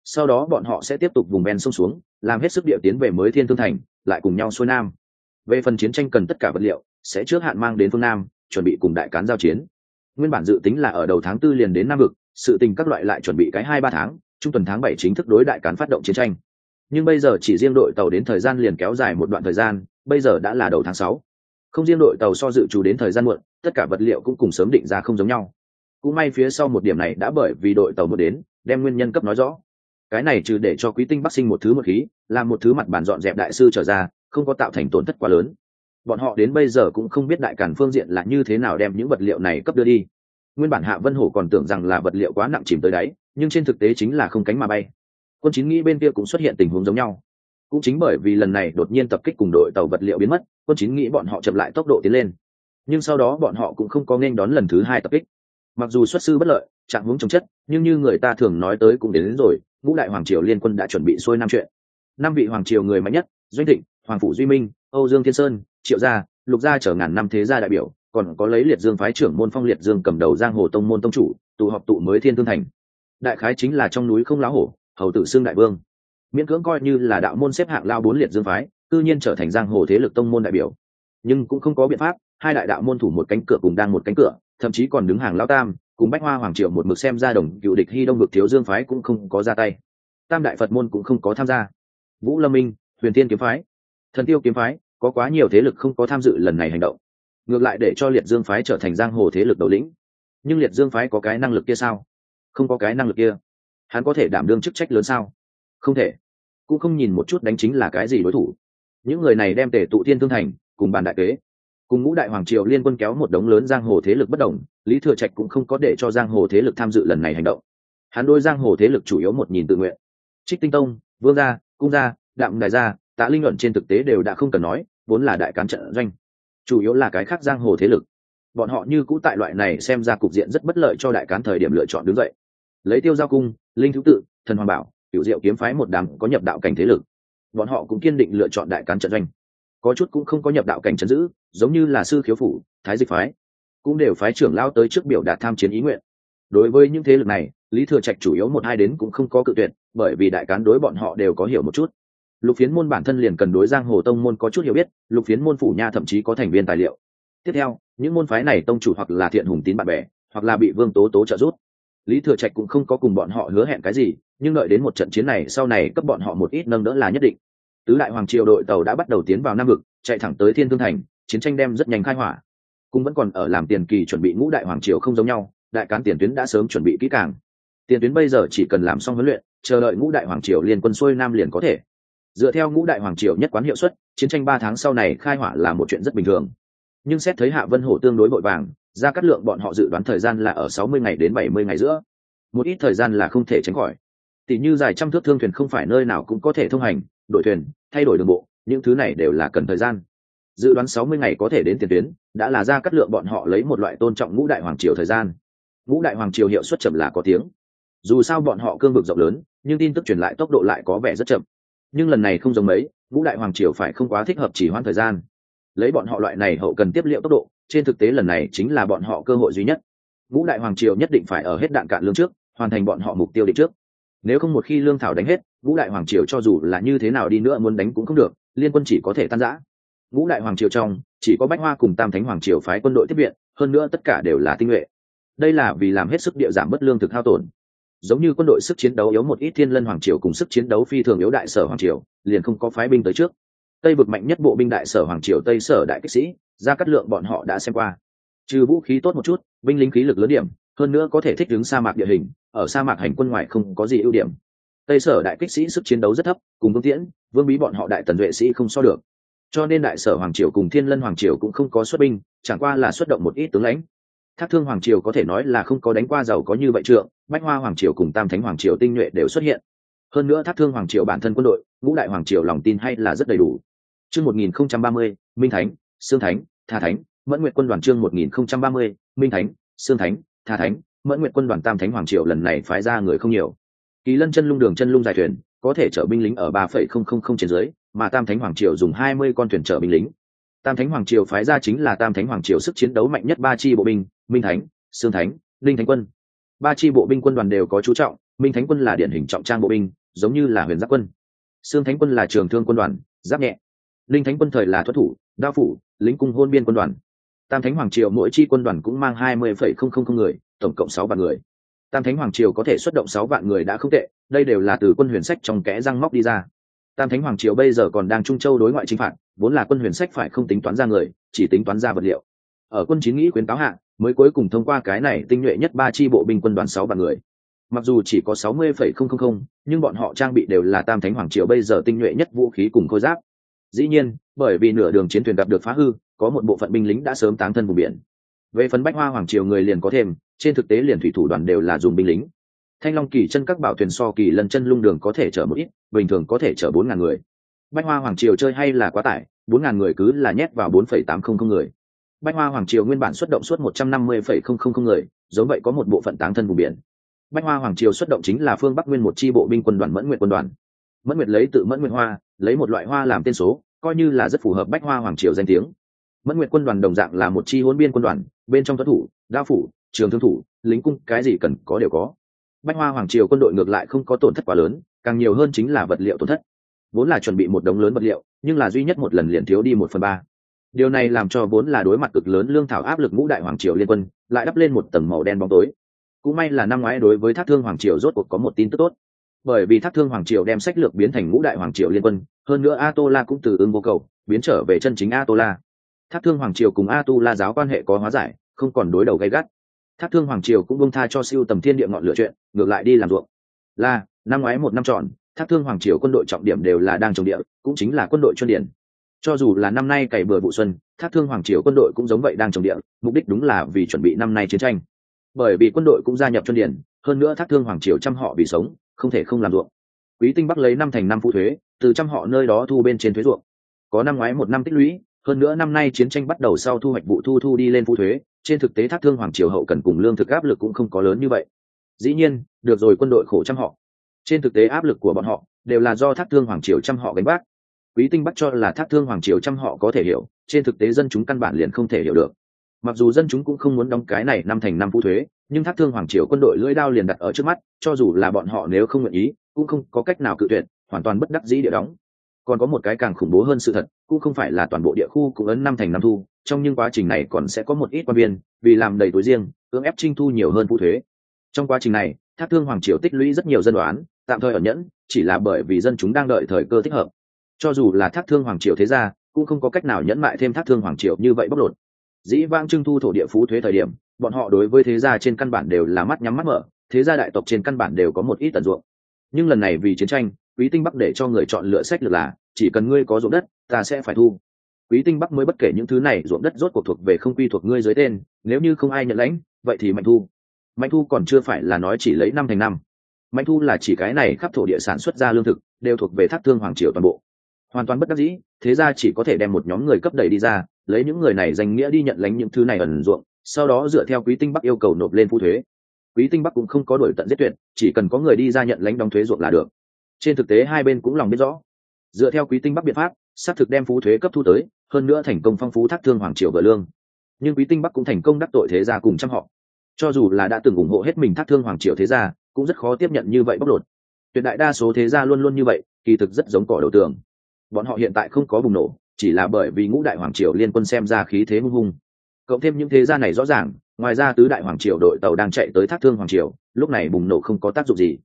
Sau đó bọn họ sẽ tiếp tục vùng ven sông xuống, làm hết sức địa tiến về mới thiên thương thành, lại cùng nhau xuôi nam. Về phần chiến tranh cần tất cả vật liệu, sẽ trước hạn mang đến phương nam, chuẩn bị cùng đại cán giao chiến. Nguyên bản dự tính là ở đầu tháng tư liền đến nam vực, sự tình các loại lại chuẩn bị cái hai ba tháng trung tuần tháng bảy chính thức đối đại cán phát động chiến tranh. Nhưng bây giờ chỉ riêng đội tàu đến thời gian liền kéo dài một đoạn thời gian, bây giờ đã là đầu tháng sáu. Không riêng đội tàu so dự trù đến thời gian muộn, tất cả vật liệu cũng cùng sớm định ra không giống nhau. Cũng may phía sau một điểm này đã bởi vì đội tàu một đến, đem nguyên nhân cấp nói rõ. Cái này trừ để cho quý tinh bắc sinh một thứ một khí, làm một thứ mặt bàn dọn dẹp đại sư trở ra, không có tạo thành tổn thất quá lớn. Bọn họ đến bây giờ cũng không biết đại cản phương diện là như thế nào đem những vật liệu này cấp đưa đi nguyên bản hạ vân hổ còn tưởng rằng là vật liệu quá nặng chìm tới đáy nhưng trên thực tế chính là không cánh mà bay. Quân chín nghĩ bên kia cũng xuất hiện tình huống giống nhau. Cũng chính bởi vì lần này đột nhiên tập kích cùng đội tàu vật liệu biến mất quân chín nghĩ bọn họ chậm lại tốc độ tiến lên. Nhưng sau đó bọn họ cũng không có nên đón lần thứ hai tập kích. Mặc dù xuất sư bất lợi trạng hướng chống chất nhưng như người ta thường nói tới cũng đến, đến rồi ngũ đại hoàng triều liên quân đã chuẩn bị xuôi năm chuyện. Năm vị hoàng triều người mạnh nhất doanh thịnh hoàng phủ duy minh âu dương thiên sơn triệu gia lục gia chở ngàn năm thế gia đại biểu còn có lấy liệt dương phái trưởng môn phong liệt dương cầm đầu giang hồ tông môn tông chủ, tụ họp tụ mới thiên thương thành. Đại khái chính là trong núi không lá hổ, hầu tử xương đại vương. Miễn cưỡng coi như là đạo môn xếp hạng lao bốn liệt dương phái tư nhiên trở thành giang hồ thế lực tông môn đại biểu. Nhưng cũng không có biện pháp, hai đại đạo môn thủ một cánh cửa cùng đang một cánh cửa, thậm chí còn đứng hàng lao tam, cùng bách hoa hoàng triệu một mực xem ra đồng cựu địch hy đông ngực thiếu dương phái cũng không có ra tay. Tam đại phật môn cũng không có tham gia. Vũ lâm minh, huyền tiên kiếm phái, thần tiêu kiếm phái, có quá nhiều thế lực không có tham dự lần này hành động ngược lại để cho liệt dương phái trở thành giang hồ thế lực đầu lĩnh. Nhưng liệt dương phái có cái năng lực kia sao? Không có cái năng lực kia. Hắn có thể đảm đương chức trách lớn sao? Không thể. Cũng không nhìn một chút đánh chính là cái gì đối thủ. Những người này đem tể tụ thiên thương thành, cùng bàn đại kế. Cùng ngũ đại hoàng triều liên quân kéo một đống lớn giang hồ thế lực bất đồng, lý thừa trạch cũng không có để cho giang hồ thế lực tham dự lần này hành động. Hắn đôi giang hồ thế lực chủ yếu một nhìn tự nguyện. Trích tinh tông, vương gia, cung gia, đạm đại gia, tạ linh luận trên thực tế đều đã không cần nói, vốn là đại cán trận doanh chủ yếu là cái khác giang hồ thế lực. Bọn họ như cũ tại loại này xem ra cục diện rất bất lợi cho đại cán thời điểm lựa chọn đứng dậy. Lấy tiêu giao cung, linh thứ tự, thần hoàng bảo cựu diệu kiếm phái một đám có nhập đạo cảnh thế lực. Bọn họ cũng kiên định lựa chọn đại cán trận doanh. Có chút cũng không có nhập đạo cảnh trận giữ, giống như là sư khiếu phủ, thái dịch phái. Cũng đều phái trưởng lao tới trước biểu đạt tham chiến ý nguyện. Đối với những thế lực này, lý thừa trạch chủ yếu một hai đến cũng không có cự tuyệt, bởi vì đại cán đối bọn họ đều có hiểu một chút lục phiến môn bản thân liền cần đối giang hồ tông môn có chút hiểu biết, lục phiến môn phủ nha thậm chí có thành viên tài liệu. Tiếp theo, những môn phái này tông chủ hoặc là thiện hùng tín bạn bè, hoặc là bị vương tố tố trợ giúp. Lý thừa trạch cũng không có cùng bọn họ hứa hẹn cái gì, nhưng đợi đến một trận chiến này, sau này cấp bọn họ một ít nâng đỡ là nhất định. Tứ đại hoàng triều đội tàu đã bắt đầu tiến vào nam vực, chạy thẳng tới thiên thương thành, chiến tranh đem rất nhanh khai hỏa. Cũng vẫn còn ở làm tiền kỳ chuẩn bị ngũ đại hoàng triều không giống nhau, đại cán tiền tuyến đã sớm chuẩn bị kỹ càng. Tiền tuyến bây giờ chỉ cần làm xong huấn luyện, chờ đợi ngũ đại hoàng triều liên quân xuôi nam liền có thể dựa theo ngũ đại hoàng triều nhất quán hiệu suất, chiến tranh ba tháng sau này khai hỏa là một chuyện rất bình thường. Nhưng xét thấy hạ vân hổ tương đối vội vàng, ra cắt lượng bọn họ dự đoán thời gian là ở sáu mươi ngày đến bảy mươi ngày giữa. Một ít thời gian là không thể tránh khỏi. Tỷ như dài trăm thước thương thuyền không phải nơi nào cũng có thể thông hành đổi thuyền, thay đổi đường bộ, những thứ này đều là cần thời gian. Dự đoán sáu mươi ngày có thể đến tiền tuyến, đã là ra cắt lượng bọn họ lấy một loại tôn trọng ngũ đại hoàng triều thời gian. Ngũ đại hoàng triều hiệu suất chậm là có tiếng. Dù sao bọn họ cương vực rộng lớn, nhưng tin tức truyền lại tốc độ lại có vẻ rất chậm nhưng lần này không giống mấy, ngũ đại hoàng triều phải không quá thích hợp chỉ hoãn thời gian. Lấy bọn họ loại này hậu cần tiếp liệu tốc độ, trên thực tế lần này chính là bọn họ cơ hội duy nhất. Ngũ đại hoàng triều nhất định phải ở hết đạn cạn lương trước, hoàn thành bọn họ mục tiêu định trước. Nếu không một khi lương thảo đánh hết, ngũ đại hoàng triều cho dù là như thế nào đi nữa muốn đánh cũng không được, liên quân chỉ có thể tan giã ngũ đại hoàng triều trong, chỉ có bách hoa cùng tam thánh hoàng triều phái quân đội tiếp viện, hơn nữa tất cả đều là tinh nhuệ. Đây là vì làm hết sức địa giảm bất lương thực hao tổn giống như quân đội sức chiến đấu yếu một ít thiên lân hoàng triều cùng sức chiến đấu phi thường yếu đại sở hoàng triều, liền không có phái binh tới trước. Tây vực mạnh nhất bộ binh đại sở hoàng triều tây sở đại kích sĩ ra cắt lượng bọn họ đã xem qua. Trừ vũ khí tốt một chút, binh lính khí lực lớn điểm, hơn nữa có thể thích ứng sa mạc địa hình, ở sa mạc hành quân ngoài không có gì ưu điểm. Tây sở đại kích sĩ sức chiến đấu rất thấp, cùng vương tiễn, vương bí bọn họ đại tần vệ sĩ không so được. Cho nên đại sở hoàng triều cùng thiên lân hoàng triều cũng không có xuất binh, chẳng qua là xuất động một ít tướng lãnh thác thương hoàng triều có thể nói là không có đánh qua giàu có như vậy trượng, bách hoa hoàng triều cùng tam thánh hoàng triều tinh nhuệ đều xuất hiện. Hơn nữa thác thương hoàng triều bản thân quân đội, ngũ đại hoàng triều lòng tin hay là rất đầy đủ. Chương một nghìn không trăm ba mươi, minh thánh, sương thánh, tha thánh, mẫn nguyện quân đoàn chương một nghìn không trăm ba mươi, minh thánh, sương thánh, tha thánh, mẫn nguyện quân đoàn tam thánh hoàng triều lần này phái ra người không nhiều. Kỳ lân chân lung đường chân lung dài thuyền, có thể chở binh lính ở ba phẩy không không không trên dưới, mà tam thánh hoàng triều dùng hai mươi con thuyền chở binh lính. Tam thánh hoàng triều phái ra chính là tam thánh hoàng triều sức chiến đấu mạnh nhất ba chi bộ binh minh thánh sương thánh, linh thánh quân. Ba tri bộ binh quân đoàn đều có chú trọng, minh thánh quân là điển hình trọng trang bộ binh, giống như là huyền giáp quân. Sương thánh quân là trường thương quân đoàn, giáp nhẹ. Linh thánh quân thời là thuật thủ, đao phủ lính cung hôn biên quân đoàn. Tam thánh hoàng triều mỗi chi quân đoàn cũng mang hai mươi phẩy không không không người, tổng cộng sáu vạn người. Tam thánh hoàng triều có thể xuất động sáu vạn người đã không tệ, đây đều là từ quân huyền sách trong kẽ răng móc đi ra. Tam thánh hoàng triều bây giờ còn đang trung châu đối ngoại chính phạt, vốn là quân huyền sách phải không tính toán ra người, chỉ tính toán ra vật liệu. Ở quân chín nghĩ khuyến cáo hạng mới cuối cùng thông qua cái này tinh nhuệ nhất ba chi bộ binh quân đoàn sáu vạn người. Mặc dù chỉ có sáu mươi phẩy không không không, nhưng bọn họ trang bị đều là tam thánh hoàng triều bây giờ tinh nhuệ nhất vũ khí cùng khôi giáp. Dĩ nhiên, bởi vì nửa đường chiến thuyền gặp được phá hư, có một bộ phận binh lính đã sớm táng thân vùng biển. Về phần bách hoa hoàng triều người liền có thêm, trên thực tế liền thủy thủ đoàn đều là dùng binh lính. Thanh long kỳ chân các bảo thuyền so kỳ lần chân lung đường có thể chở một ít, bình thường có thể chở bốn ngàn người. Bách hoa hoàng triều chơi hay là quá tải, bốn ngàn người cứ là nhét vào bốn phẩy tám không không người bách hoa hoàng triều nguyên bản xuất động suốt một trăm năm mươi phẩy không không không người, giống vậy có một bộ phận táng thân vùng biển. Bách hoa hoàng triều xuất động chính là phương bắc nguyên một chi bộ binh quân đoàn mẫn nguyện quân đoàn. Mẫn nguyệt lấy tự mẫn nguyện hoa, lấy một loại hoa làm tên số, coi như là rất phù hợp bách hoa hoàng triều danh tiếng. Mẫn nguyện quân đoàn đồng dạng là một chi hôn biên quân đoàn, bên trong tuất thủ, đao phủ, trường thương thủ, lính cung, cái gì cần có đều có. Bách hoa hoàng triều quân đội ngược lại không có tổn thất quá lớn, càng nhiều hơn chính là vật liệu tổn thất. Vốn là chuẩn bị một đống lớn vật liệu, nhưng là duy nhất một lần liền thiếu đi một phần ba điều này làm cho vốn là đối mặt cực lớn lương thảo áp lực ngũ đại hoàng triều liên quân, lại đắp lên một tầng màu đen bóng tối. Cũng may là năm ngoái đối với thác thương hoàng triều rốt cuộc có một tin tức tốt. Bởi vì thác thương hoàng triều đem sách lược biến thành ngũ đại hoàng triều liên quân, hơn nữa a tô la cũng từ ưng vô cầu, biến trở về chân chính a tô la thác thương hoàng triều cùng a tu la giáo quan hệ có hóa giải, không còn đối đầu gay gắt. Thác thương hoàng triều cũng bông tha cho siêu tầm thiên địa ngọn lửa chuyện, ngược lại đi làm ruộng. Là, năm ngoái một năm tròn, thác thương hoàng triều quân đội trọng điểm đều là đang trồng địa, cũng chính là quân đội chuyên điển cho dù là năm nay cày bừa vụ xuân, thác thương hoàng triều quân đội cũng giống vậy đang trồng địa, mục đích đúng là vì chuẩn bị năm nay chiến tranh. Bởi vì quân đội cũng gia nhập chuyên điển, hơn nữa thác thương hoàng triều chăm họ vì sống, không thể không làm ruộng. Quý tinh bắc lấy năm thành năm phụ thuế, từ trăm họ nơi đó thu bên trên thuế ruộng. Có năm ngoái một năm tích lũy, hơn nữa năm nay chiến tranh bắt đầu sau thu hoạch vụ thu thu đi lên phụ thuế, trên thực tế thác thương hoàng triều hậu cần cùng lương thực áp lực cũng không có lớn như vậy. Dĩ nhiên, được rồi quân đội khổ trăm họ. Trên thực tế áp lực của bọn họ đều là do thác thương hoàng triều trăm họ gánh vác quý tinh bắt cho là thác thương hoàng triều trăm họ có thể hiểu, trên thực tế dân chúng căn bản liền không thể hiểu được. Mặc dù dân chúng cũng không muốn đóng cái này năm thành năm phụ thuế, nhưng thác thương hoàng triều quân đội lưỡi đao liền đặt ở trước mắt, cho dù là bọn họ nếu không nguyện ý, cũng không có cách nào cự tuyệt, hoàn toàn bất đắc dĩ địa đóng. Còn có một cái càng khủng bố hơn sự thật, cũng không phải là toàn bộ địa khu cũng ấn năm thành năm thu, trong những quá trình này còn sẽ có một ít quan viên, vì làm đầy túi riêng, cưỡng ép trinh thu nhiều hơn phụ thuế. Trong quá trình này, thác thương hoàng triều tích lũy rất nhiều dân đoán tạm thời ở nhẫn, chỉ là bởi vì dân chúng đang đợi thời cơ thích hợp cho dù là thác thương hoàng triều thế gia, cũng không có cách nào nhẫn mại thêm thác thương hoàng triều như vậy bóc lột. Dĩ vang trưng thu thổ địa phú thuế thời điểm, bọn họ đối với thế gia trên căn bản đều là mắt nhắm mắt mở, thế gia đại tộc trên căn bản đều có một ít tận ruộng. Nhưng lần này vì chiến tranh, quý tinh bắc để cho người chọn lựa sách lược là, chỉ cần ngươi có ruộng đất, ta sẽ phải thu. Quý tinh bắc mới bất kể những thứ này, ruộng đất rốt cuộc thuộc về không quy thuộc ngươi dưới tên, nếu như không ai nhận lãnh, vậy thì mạnh thu. Mạnh thu còn chưa phải là nói chỉ lấy năm thành năm. Mạnh thu là chỉ cái này khắp thổ địa sản xuất ra lương thực, đều thuộc về thác thương hoàng triều toàn bộ hoàn toàn bất đắc dĩ, thế ra chỉ có thể đem một nhóm người cấp đẩy đi ra, lấy những người này danh nghĩa đi nhận lãnh những thứ này ẩn ruộng, sau đó dựa theo quý tinh bắc yêu cầu nộp lên phu thuế. Quý tinh bắc cũng không có đổi tận giết tuyệt, chỉ cần có người đi ra nhận lãnh đóng thuế ruộng là được. Trên thực tế, hai bên cũng lòng biết rõ. Dựa theo quý tinh bắc biện pháp, xác thực đem phú thuế cấp thu tới, hơn nữa thành công phong phú thác thương hoàng triều vợ lương. Nhưng quý tinh bắc cũng thành công đắc tội thế gia cùng trăm họ. Cho dù là đã từng ủng hộ hết mình thác thương hoàng triều thế gia, cũng rất khó tiếp nhận như vậy bóc lột. Tuyệt đại đa số thế gia luôn luôn như vậy, kỳ thực rất giống cỏ đầu tường bọn họ hiện tại không có bùng nổ, chỉ là bởi vì ngũ đại hoàng triều liên quân xem ra khí thế hung hung. Cộng thêm những thế gia này rõ ràng, ngoài ra tứ đại hoàng triều đội tàu đang chạy tới thác thương hoàng triều, lúc này bùng nổ không có tác dụng gì.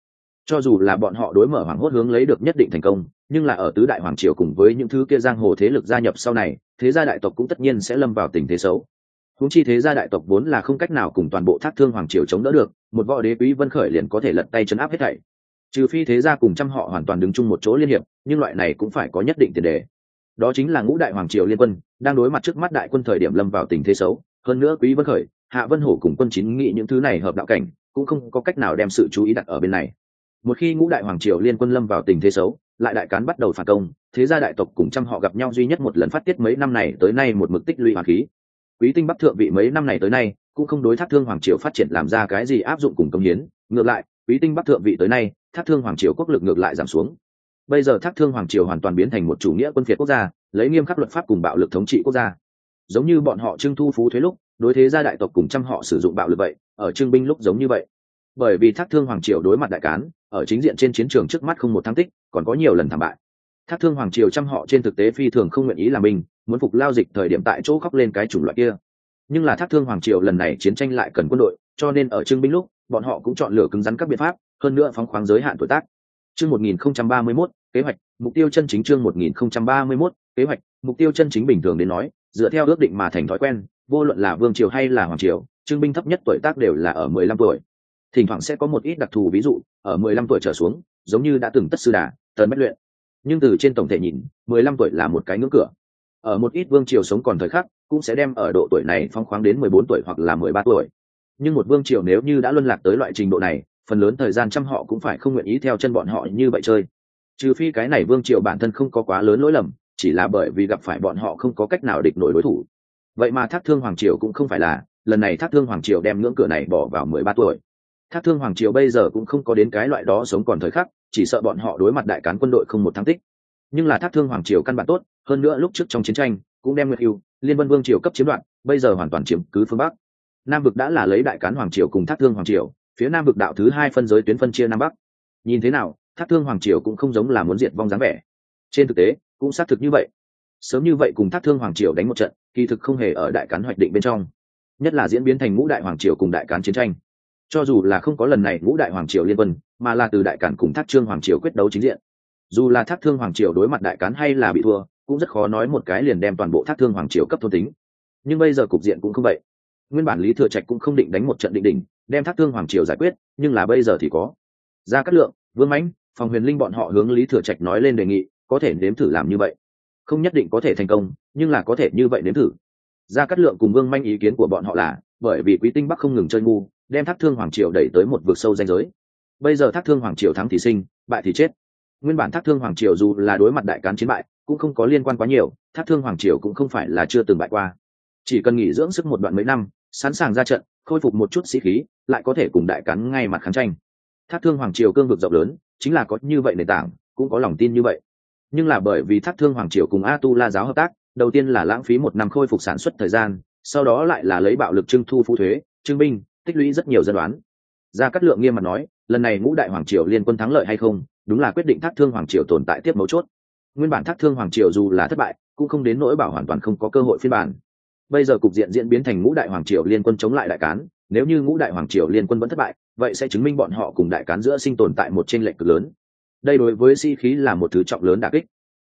Cho dù là bọn họ đối mở hoàng hốt hướng lấy được nhất định thành công, nhưng là ở tứ đại hoàng triều cùng với những thứ kia giang hồ thế lực gia nhập sau này, thế gia đại tộc cũng tất nhiên sẽ lâm vào tình thế xấu. Húng chi thế gia đại tộc vốn là không cách nào cùng toàn bộ thác thương hoàng triều chống đỡ được, một võ đế quý vân khởi liền có thể lật tay chấn áp hết thảy. Trừ phi thế gia cùng trăm họ hoàn toàn đứng chung một chỗ liên hiệp nhưng loại này cũng phải có nhất định tiền đề. Đó chính là ngũ đại hoàng triều liên quân, đang đối mặt trước mắt đại quân thời điểm lâm vào tình thế xấu. Hơn nữa quý vân khởi, hạ vân hổ cùng quân chín nghị những thứ này hợp đạo cảnh, cũng không có cách nào đem sự chú ý đặt ở bên này. Một khi ngũ đại hoàng triều liên quân lâm vào tình thế xấu, lại đại cán bắt đầu phản công, thế gia đại tộc cùng trăm họ gặp nhau duy nhất một lần phát tiết mấy năm này tới nay một mực tích lũy hoàng khí. Quý tinh bắc thượng vị mấy năm này tới nay, cũng không đối thác thương hoàng triều phát triển làm ra cái gì áp dụng cùng công hiến. Ngược lại, quý tinh bắc thượng vị tới nay, thác thương hoàng triều quốc lực ngược lại giảm xuống bây giờ thác thương hoàng triều hoàn toàn biến thành một chủ nghĩa quân phiệt quốc gia lấy nghiêm khắc luật pháp cùng bạo lực thống trị quốc gia. Giống như bọn họ trưng thu phú thuế lúc đối thế gia đại tộc cùng trăm họ sử dụng bạo lực vậy ở trưng binh lúc giống như vậy. Bởi vì thác thương hoàng triều đối mặt đại cán ở chính diện trên chiến trường trước mắt không một thắng tích còn có nhiều lần thảm bại. Thác thương hoàng triều trăm họ trên thực tế phi thường không nguyện ý làm mình muốn phục lao dịch thời điểm tại chỗ khóc lên cái chủng loại kia. Nhưng là thác thương hoàng triều lần này chiến tranh lại cần quân đội cho nên ở trưng binh lúc bọn họ cũng chọn lựa cứng rắn các biện pháp hơn nữa phóng khoáng giới hạn tuổi tác. Chương 1031, kế hoạch mục tiêu chân chính chương 1031, kế hoạch mục tiêu chân chính bình thường đến nói dựa theo ước định mà thành thói quen vô luận là vương triều hay là hoàng triều trương binh thấp nhất tuổi tác đều là ở 15 tuổi. Thỉnh thoảng sẽ có một ít đặc thù ví dụ ở 15 tuổi trở xuống giống như đã từng tất sư đà tần bách luyện. Nhưng từ trên tổng thể nhìn 15 tuổi là một cái ngưỡng cửa. Ở một ít vương triều sống còn thời khắc cũng sẽ đem ở độ tuổi này phong khoáng đến 14 tuổi hoặc là 13 tuổi. Nhưng một vương triều nếu như đã luân lạc tới loại trình độ này phần lớn thời gian trăm họ cũng phải không nguyện ý theo chân bọn họ như vậy chơi trừ phi cái này vương triều bản thân không có quá lớn lỗi lầm, chỉ là bởi vì gặp phải bọn họ không có cách nào địch nổi đối thủ. Vậy mà thác thương hoàng triều cũng không phải là, lần này thác thương hoàng triều đem ngưỡng cửa này bỏ vào mười ba tuổi. Thác thương hoàng triều bây giờ cũng không có đến cái loại đó sống còn thời khắc, chỉ sợ bọn họ đối mặt đại cán quân đội không một thắng tích. Nhưng là thác thương hoàng triều căn bản tốt, hơn nữa lúc trước trong chiến tranh, cũng đem nguyệt yêu, liên vân vương triều cấp chiếm đoạt, bây giờ hoàn toàn chiếm cứ phương bắc. Nam vực đã là lấy đại cán hoàng triều cùng thác thương hoàng triều, phía nam vực đạo thứ hai phân giới tuyến phân chia nam bắc. Nhìn thế nào thác thương hoàng triều cũng không giống là muốn diệt vong dáng vẻ. Trên thực tế, cũng xác thực như vậy. Sớm như vậy cùng thác thương hoàng triều đánh một trận, kỳ thực không hề ở đại cán hoạch định bên trong. Nhất là diễn biến thành ngũ đại hoàng triều cùng đại cán chiến tranh. Cho dù là không có lần này ngũ đại hoàng triều liên quân, mà là từ đại cản cùng thác trương hoàng triều quyết đấu chính diện. Dù là thác thương hoàng triều đối mặt đại cán hay là bị thua, cũng rất khó nói một cái liền đem toàn bộ thác thương hoàng triều cấp thôn tính. Nhưng bây giờ cục diện cũng không vậy. Nguyên bản lý thừa trạch cũng không định đánh một trận định đỉnh, đem thác thương hoàng triều giải quyết, nhưng là bây giờ thì có. Ra cát lượng, vương mãnh phòng huyền linh bọn họ hướng lý thừa trạch nói lên đề nghị, có thể nếm thử làm như vậy. Không nhất định có thể thành công, nhưng là có thể như vậy nếm thử. Ra cát lượng cùng vương manh ý kiến của bọn họ là, bởi vì quý tinh bắc không ngừng chơi ngu, đem thác thương hoàng triều đẩy tới một vực sâu danh giới. Bây giờ thác thương hoàng triều thắng thì sinh, bại thì chết. Nguyên bản thác thương hoàng triều dù là đối mặt đại cán chiến bại, cũng không có liên quan quá nhiều, thác thương hoàng triều cũng không phải là chưa từng bại qua. Chỉ cần nghỉ dưỡng sức một đoạn mấy năm, sẵn sàng ra trận, khôi phục một chút sĩ khí, lại có thể cùng đại cán ngay mặt kháng tranh. Thác thương hoàng triều cương vực rộng lớn chính là có như vậy nền tảng, cũng có lòng tin như vậy. Nhưng là bởi vì thác thương hoàng triều cùng a tu la giáo hợp tác, đầu tiên là lãng phí một năm khôi phục sản xuất thời gian, sau đó lại là lấy bạo lực trưng thu phú thuế, trưng binh, tích lũy rất nhiều dân đoán. Gia cát lượng nghiêm mặt nói, lần này ngũ đại hoàng triều liên quân thắng lợi hay không, đúng là quyết định thác thương hoàng triều tồn tại tiếp mấu chốt. Nguyên bản thác thương hoàng triều dù là thất bại, cũng không đến nỗi bảo hoàn toàn không có cơ hội phiên bản. Bây giờ cục diện diễn biến thành ngũ đại hoàng triều liên quân chống lại đại cán nếu như ngũ đại hoàng triều liên quân vẫn thất bại, vậy sẽ chứng minh bọn họ cùng đại cán giữa sinh tồn tại một tranh lệch cực lớn. Đây đối với sĩ、si、khí là một thứ trọng lớn đà kích.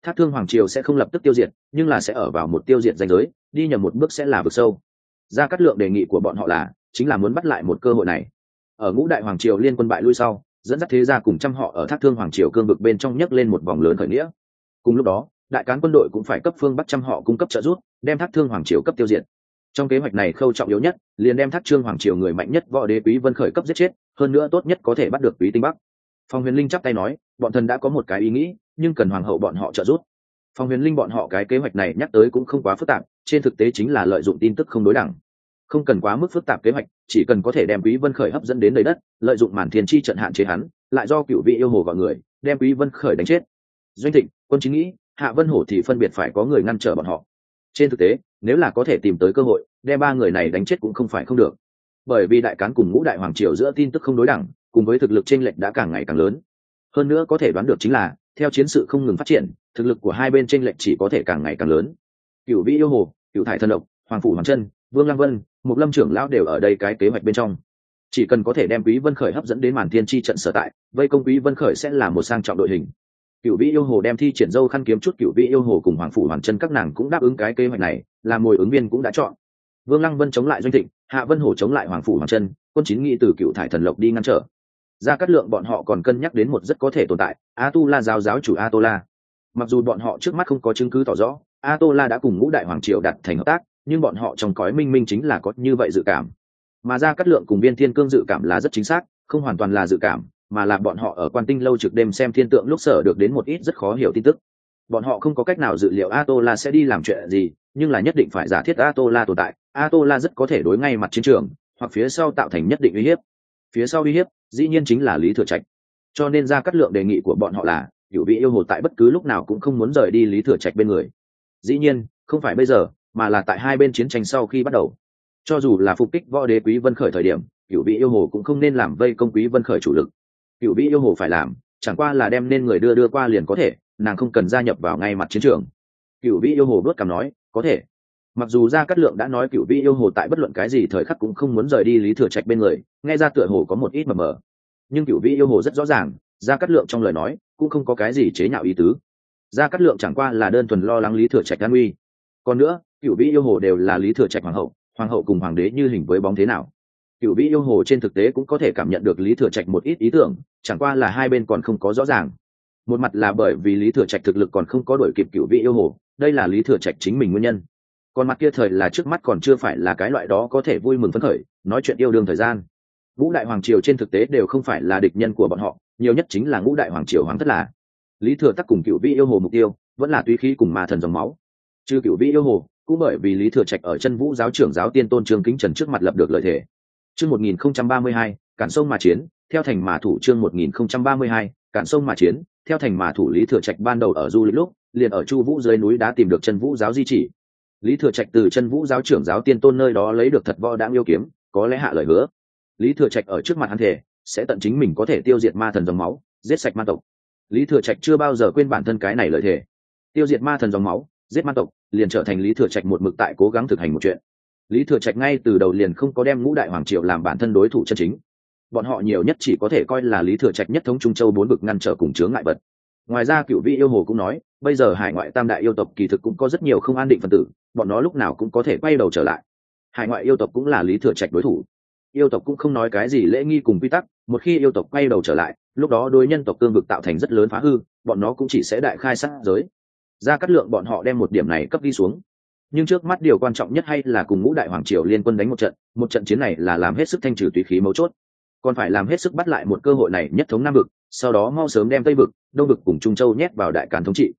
Thác thương hoàng triều sẽ không lập tức tiêu diệt, nhưng là sẽ ở vào một tiêu diệt danh giới, đi nhầm một bước sẽ là vực sâu. Ra cắt lượng đề nghị của bọn họ là, chính là muốn bắt lại một cơ hội này. Ở ngũ đại hoàng triều liên quân bại lui sau, dẫn dắt thế gia cùng trăm họ ở thác thương hoàng triều cương vực bên trong nhấc lên một vòng lớn khởi nghĩa. Cùng lúc đó, đại cán quân đội cũng phải cấp phương bắt trăm họ cung cấp trợ giúp, đem thác thương hoàng triều cấp tiêu diệt trong kế hoạch này khâu trọng yếu nhất, liền đem thác trương hoàng triều người mạnh nhất võ đế quý vân khởi cấp giết chết, hơn nữa tốt nhất có thể bắt được quý tinh bắc. Phong huyền linh chắp tay nói, bọn thần đã có một cái ý nghĩ, nhưng cần hoàng hậu bọn họ trợ giúp. Phong huyền linh bọn họ cái kế hoạch này nhắc tới cũng không quá phức tạp, trên thực tế chính là lợi dụng tin tức không đối đẳng. Không cần quá mức phức tạp kế hoạch, chỉ cần có thể đem quý vân khởi hấp dẫn đến đầy đất, lợi dụng màn thiên chi trận hạn chế hắn, lại do cựu vị yêu hồ gọi người, đem quý vân khởi đánh chết. Doanh thịnh, quân chính nghĩ, hạ vân hổ thì phân biệt phải có người ngăn trở bọn họ trên thực tế, nếu là có thể tìm tới cơ hội, đem ba người này đánh chết cũng không phải không được. Bởi vì đại cán cùng ngũ đại hoàng triều giữa tin tức không đối đẳng, cùng với thực lực chênh lệch đã càng ngày càng lớn. Hơn nữa có thể đoán được chính là, theo chiến sự không ngừng phát triển, thực lực của hai bên chênh lệch chỉ có thể càng ngày càng lớn. Cựu vĩ yêu hồ cựu thải thân độc, hoàng phủ hoàng chân, vương lăng vân, mục lâm trưởng lão đều ở đây cái kế hoạch bên trong. Chỉ cần có thể đem quý vân khởi hấp dẫn đến màn thiên tri trận sở tại, vây công quý vân khởi sẽ là một sang trọng đội hình cựu vị yêu hồ đem thi triển dâu khăn kiếm chút cựu vị yêu hồ cùng hoàng phủ hoàng chân các nàng cũng đáp ứng cái kế hoạch này, là mồi ứng viên cũng đã chọn. Vương lăng vân chống lại doanh thịnh, hạ vân hổ chống lại hoàng phủ hoàng chân, quân chín nghĩ từ cựu thải thần lộc đi ngăn trở. Ra cắt lượng bọn họ còn cân nhắc đến một rất có thể tồn tại a tu la giáo giáo chủ a tô la mặc dù bọn họ trước mắt không có chứng cứ tỏ rõ a tô la đã cùng ngũ đại hoàng triều đặt thành hợp tác, nhưng bọn họ trong cõi minh minh chính là có như vậy dự cảm. Mà ra cắt lượng cùng viên thiên cương dự cảm là rất chính xác, không hoàn toàn là dự cảm mà là bọn họ ở quan tinh lâu trực đêm xem thiên tượng lúc sở được đến một ít rất khó hiểu tin tức. Bọn họ không có cách nào dự liệu a tô la sẽ đi làm chuyện gì, nhưng là nhất định phải giả thiết a tô la tồn tại. A tô la rất có thể đối ngay mặt chiến trường, hoặc phía sau tạo thành nhất định uy hiếp. Phía sau uy hiếp, dĩ nhiên chính là lý thừa trạch. Cho nên ra cắt lượng đề nghị của bọn họ là, cựu vị yêu hồ tại bất cứ lúc nào cũng không muốn rời đi lý thừa trạch bên người. Dĩ nhiên, không phải bây giờ, mà là tại hai bên chiến tranh sau khi bắt đầu. Cho dù là phục kích võ đế quý vân khởi thời điểm, cựu vị yêu hồ cũng không nên làm vây công quý vân khởi chủ lực cựu vĩ yêu hồ phải làm, chẳng qua là đem nên người đưa đưa qua liền có thể, nàng không cần gia nhập vào ngay mặt chiến trường. Cựu vĩ yêu hồ đốt cảm nói, có thể. Mặc dù gia cát lượng đã nói cựu vĩ yêu hồ tại bất luận cái gì thời khắc cũng không muốn rời đi lý thừa trạch bên người, nghe ra tựa hồ có một ít mờ mờ. Nhưng cựu vĩ yêu hồ rất rõ ràng, gia cát lượng trong lời nói cũng không có cái gì chế nhạo ý tứ. Gia cát lượng chẳng qua là đơn thuần lo lắng lý thừa trạch an nguy. Còn nữa, cựu vĩ yêu hồ đều là lý thừa trạch hoàng hậu hoàng hậu cùng hoàng đế như hình với bóng thế nào? Cựu vĩ yêu hồ trên thực tế cũng có thể cảm nhận được lý thừa trạch một ít ý tưởng, chẳng qua là hai bên còn không có rõ ràng. Một mặt là bởi vì lý thừa trạch thực lực còn không có đổi kịp cựu vị yêu hồ, đây là lý thừa trạch chính mình nguyên nhân. Còn mặt kia thời là trước mắt còn chưa phải là cái loại đó có thể vui mừng phấn khởi, nói chuyện yêu đương thời gian. Ngũ đại hoàng triều trên thực tế đều không phải là địch nhân của bọn họ, nhiều nhất chính là ngũ đại hoàng triều hoàng thất là. Lý thừa tắc cùng cựu vị yêu hồ mục tiêu, vẫn là tùy khí cùng ma thần dòng máu. Chứ cựu vị yêu hồ, cũng bởi vì lý thừa trạch ở chân vũ giáo trưởng giáo tiên tôn trương kính trần trước mặt lập được lợi thế chương một nghìn không trăm ba mươi hai, cản sông mà chiến, theo thành mà thủ chương một nghìn không trăm ba mươi hai, cản sông mà chiến, theo thành mà thủ lý thừa trạch ban đầu ở du lịch lúc, liền ở chu vũ dưới núi đã tìm được chân vũ giáo di chỉ. Lý thừa trạch từ chân vũ giáo trưởng giáo tiên tôn nơi đó lấy được thật võ đáng yêu kiếm, có lẽ hạ lời hứa. Lý thừa trạch ở trước mặt hắn thể sẽ tận chính mình có thể tiêu diệt ma thần dòng máu, giết sạch ma tộc. Lý thừa trạch chưa bao giờ quên bản thân cái này lợi thể tiêu diệt ma thần dòng máu, giết ma tộc, liền trở thành lý thừa trạch một mực tại cố gắng thực hành một chuyện lý thừa trạch ngay từ đầu liền không có đem ngũ đại hoàng triều làm bản thân đối thủ chân chính. Bọn họ nhiều nhất chỉ có thể coi là lý thừa trạch nhất thống trung châu bốn bực ngăn trở cùng chướng ngại vật. Ngoài ra cựu vị yêu hồ cũng nói, bây giờ hải ngoại tam đại yêu tộc kỳ thực cũng có rất nhiều không an định phần tử, bọn nó lúc nào cũng có thể quay đầu trở lại. Hải ngoại yêu tộc cũng là lý thừa trạch đối thủ. Yêu tộc cũng không nói cái gì lễ nghi cùng quy tắc, một khi yêu tộc quay đầu trở lại, lúc đó đối nhân tộc tương vực tạo thành rất lớn phá hư, bọn nó cũng chỉ sẽ đại khai sát giới. Ra cắt lượng bọn họ đem một điểm này cấp đi xuống nhưng trước mắt điều quan trọng nhất hay là cùng ngũ đại hoàng triều liên quân đánh một trận một trận chiến này là làm hết sức thanh trừ tùy khí mấu chốt. Còn phải làm hết sức bắt lại một cơ hội này nhất thống nam vực, sau đó mau sớm đem tây vực, đông vực cùng trung châu nhét vào đại càn thống trị.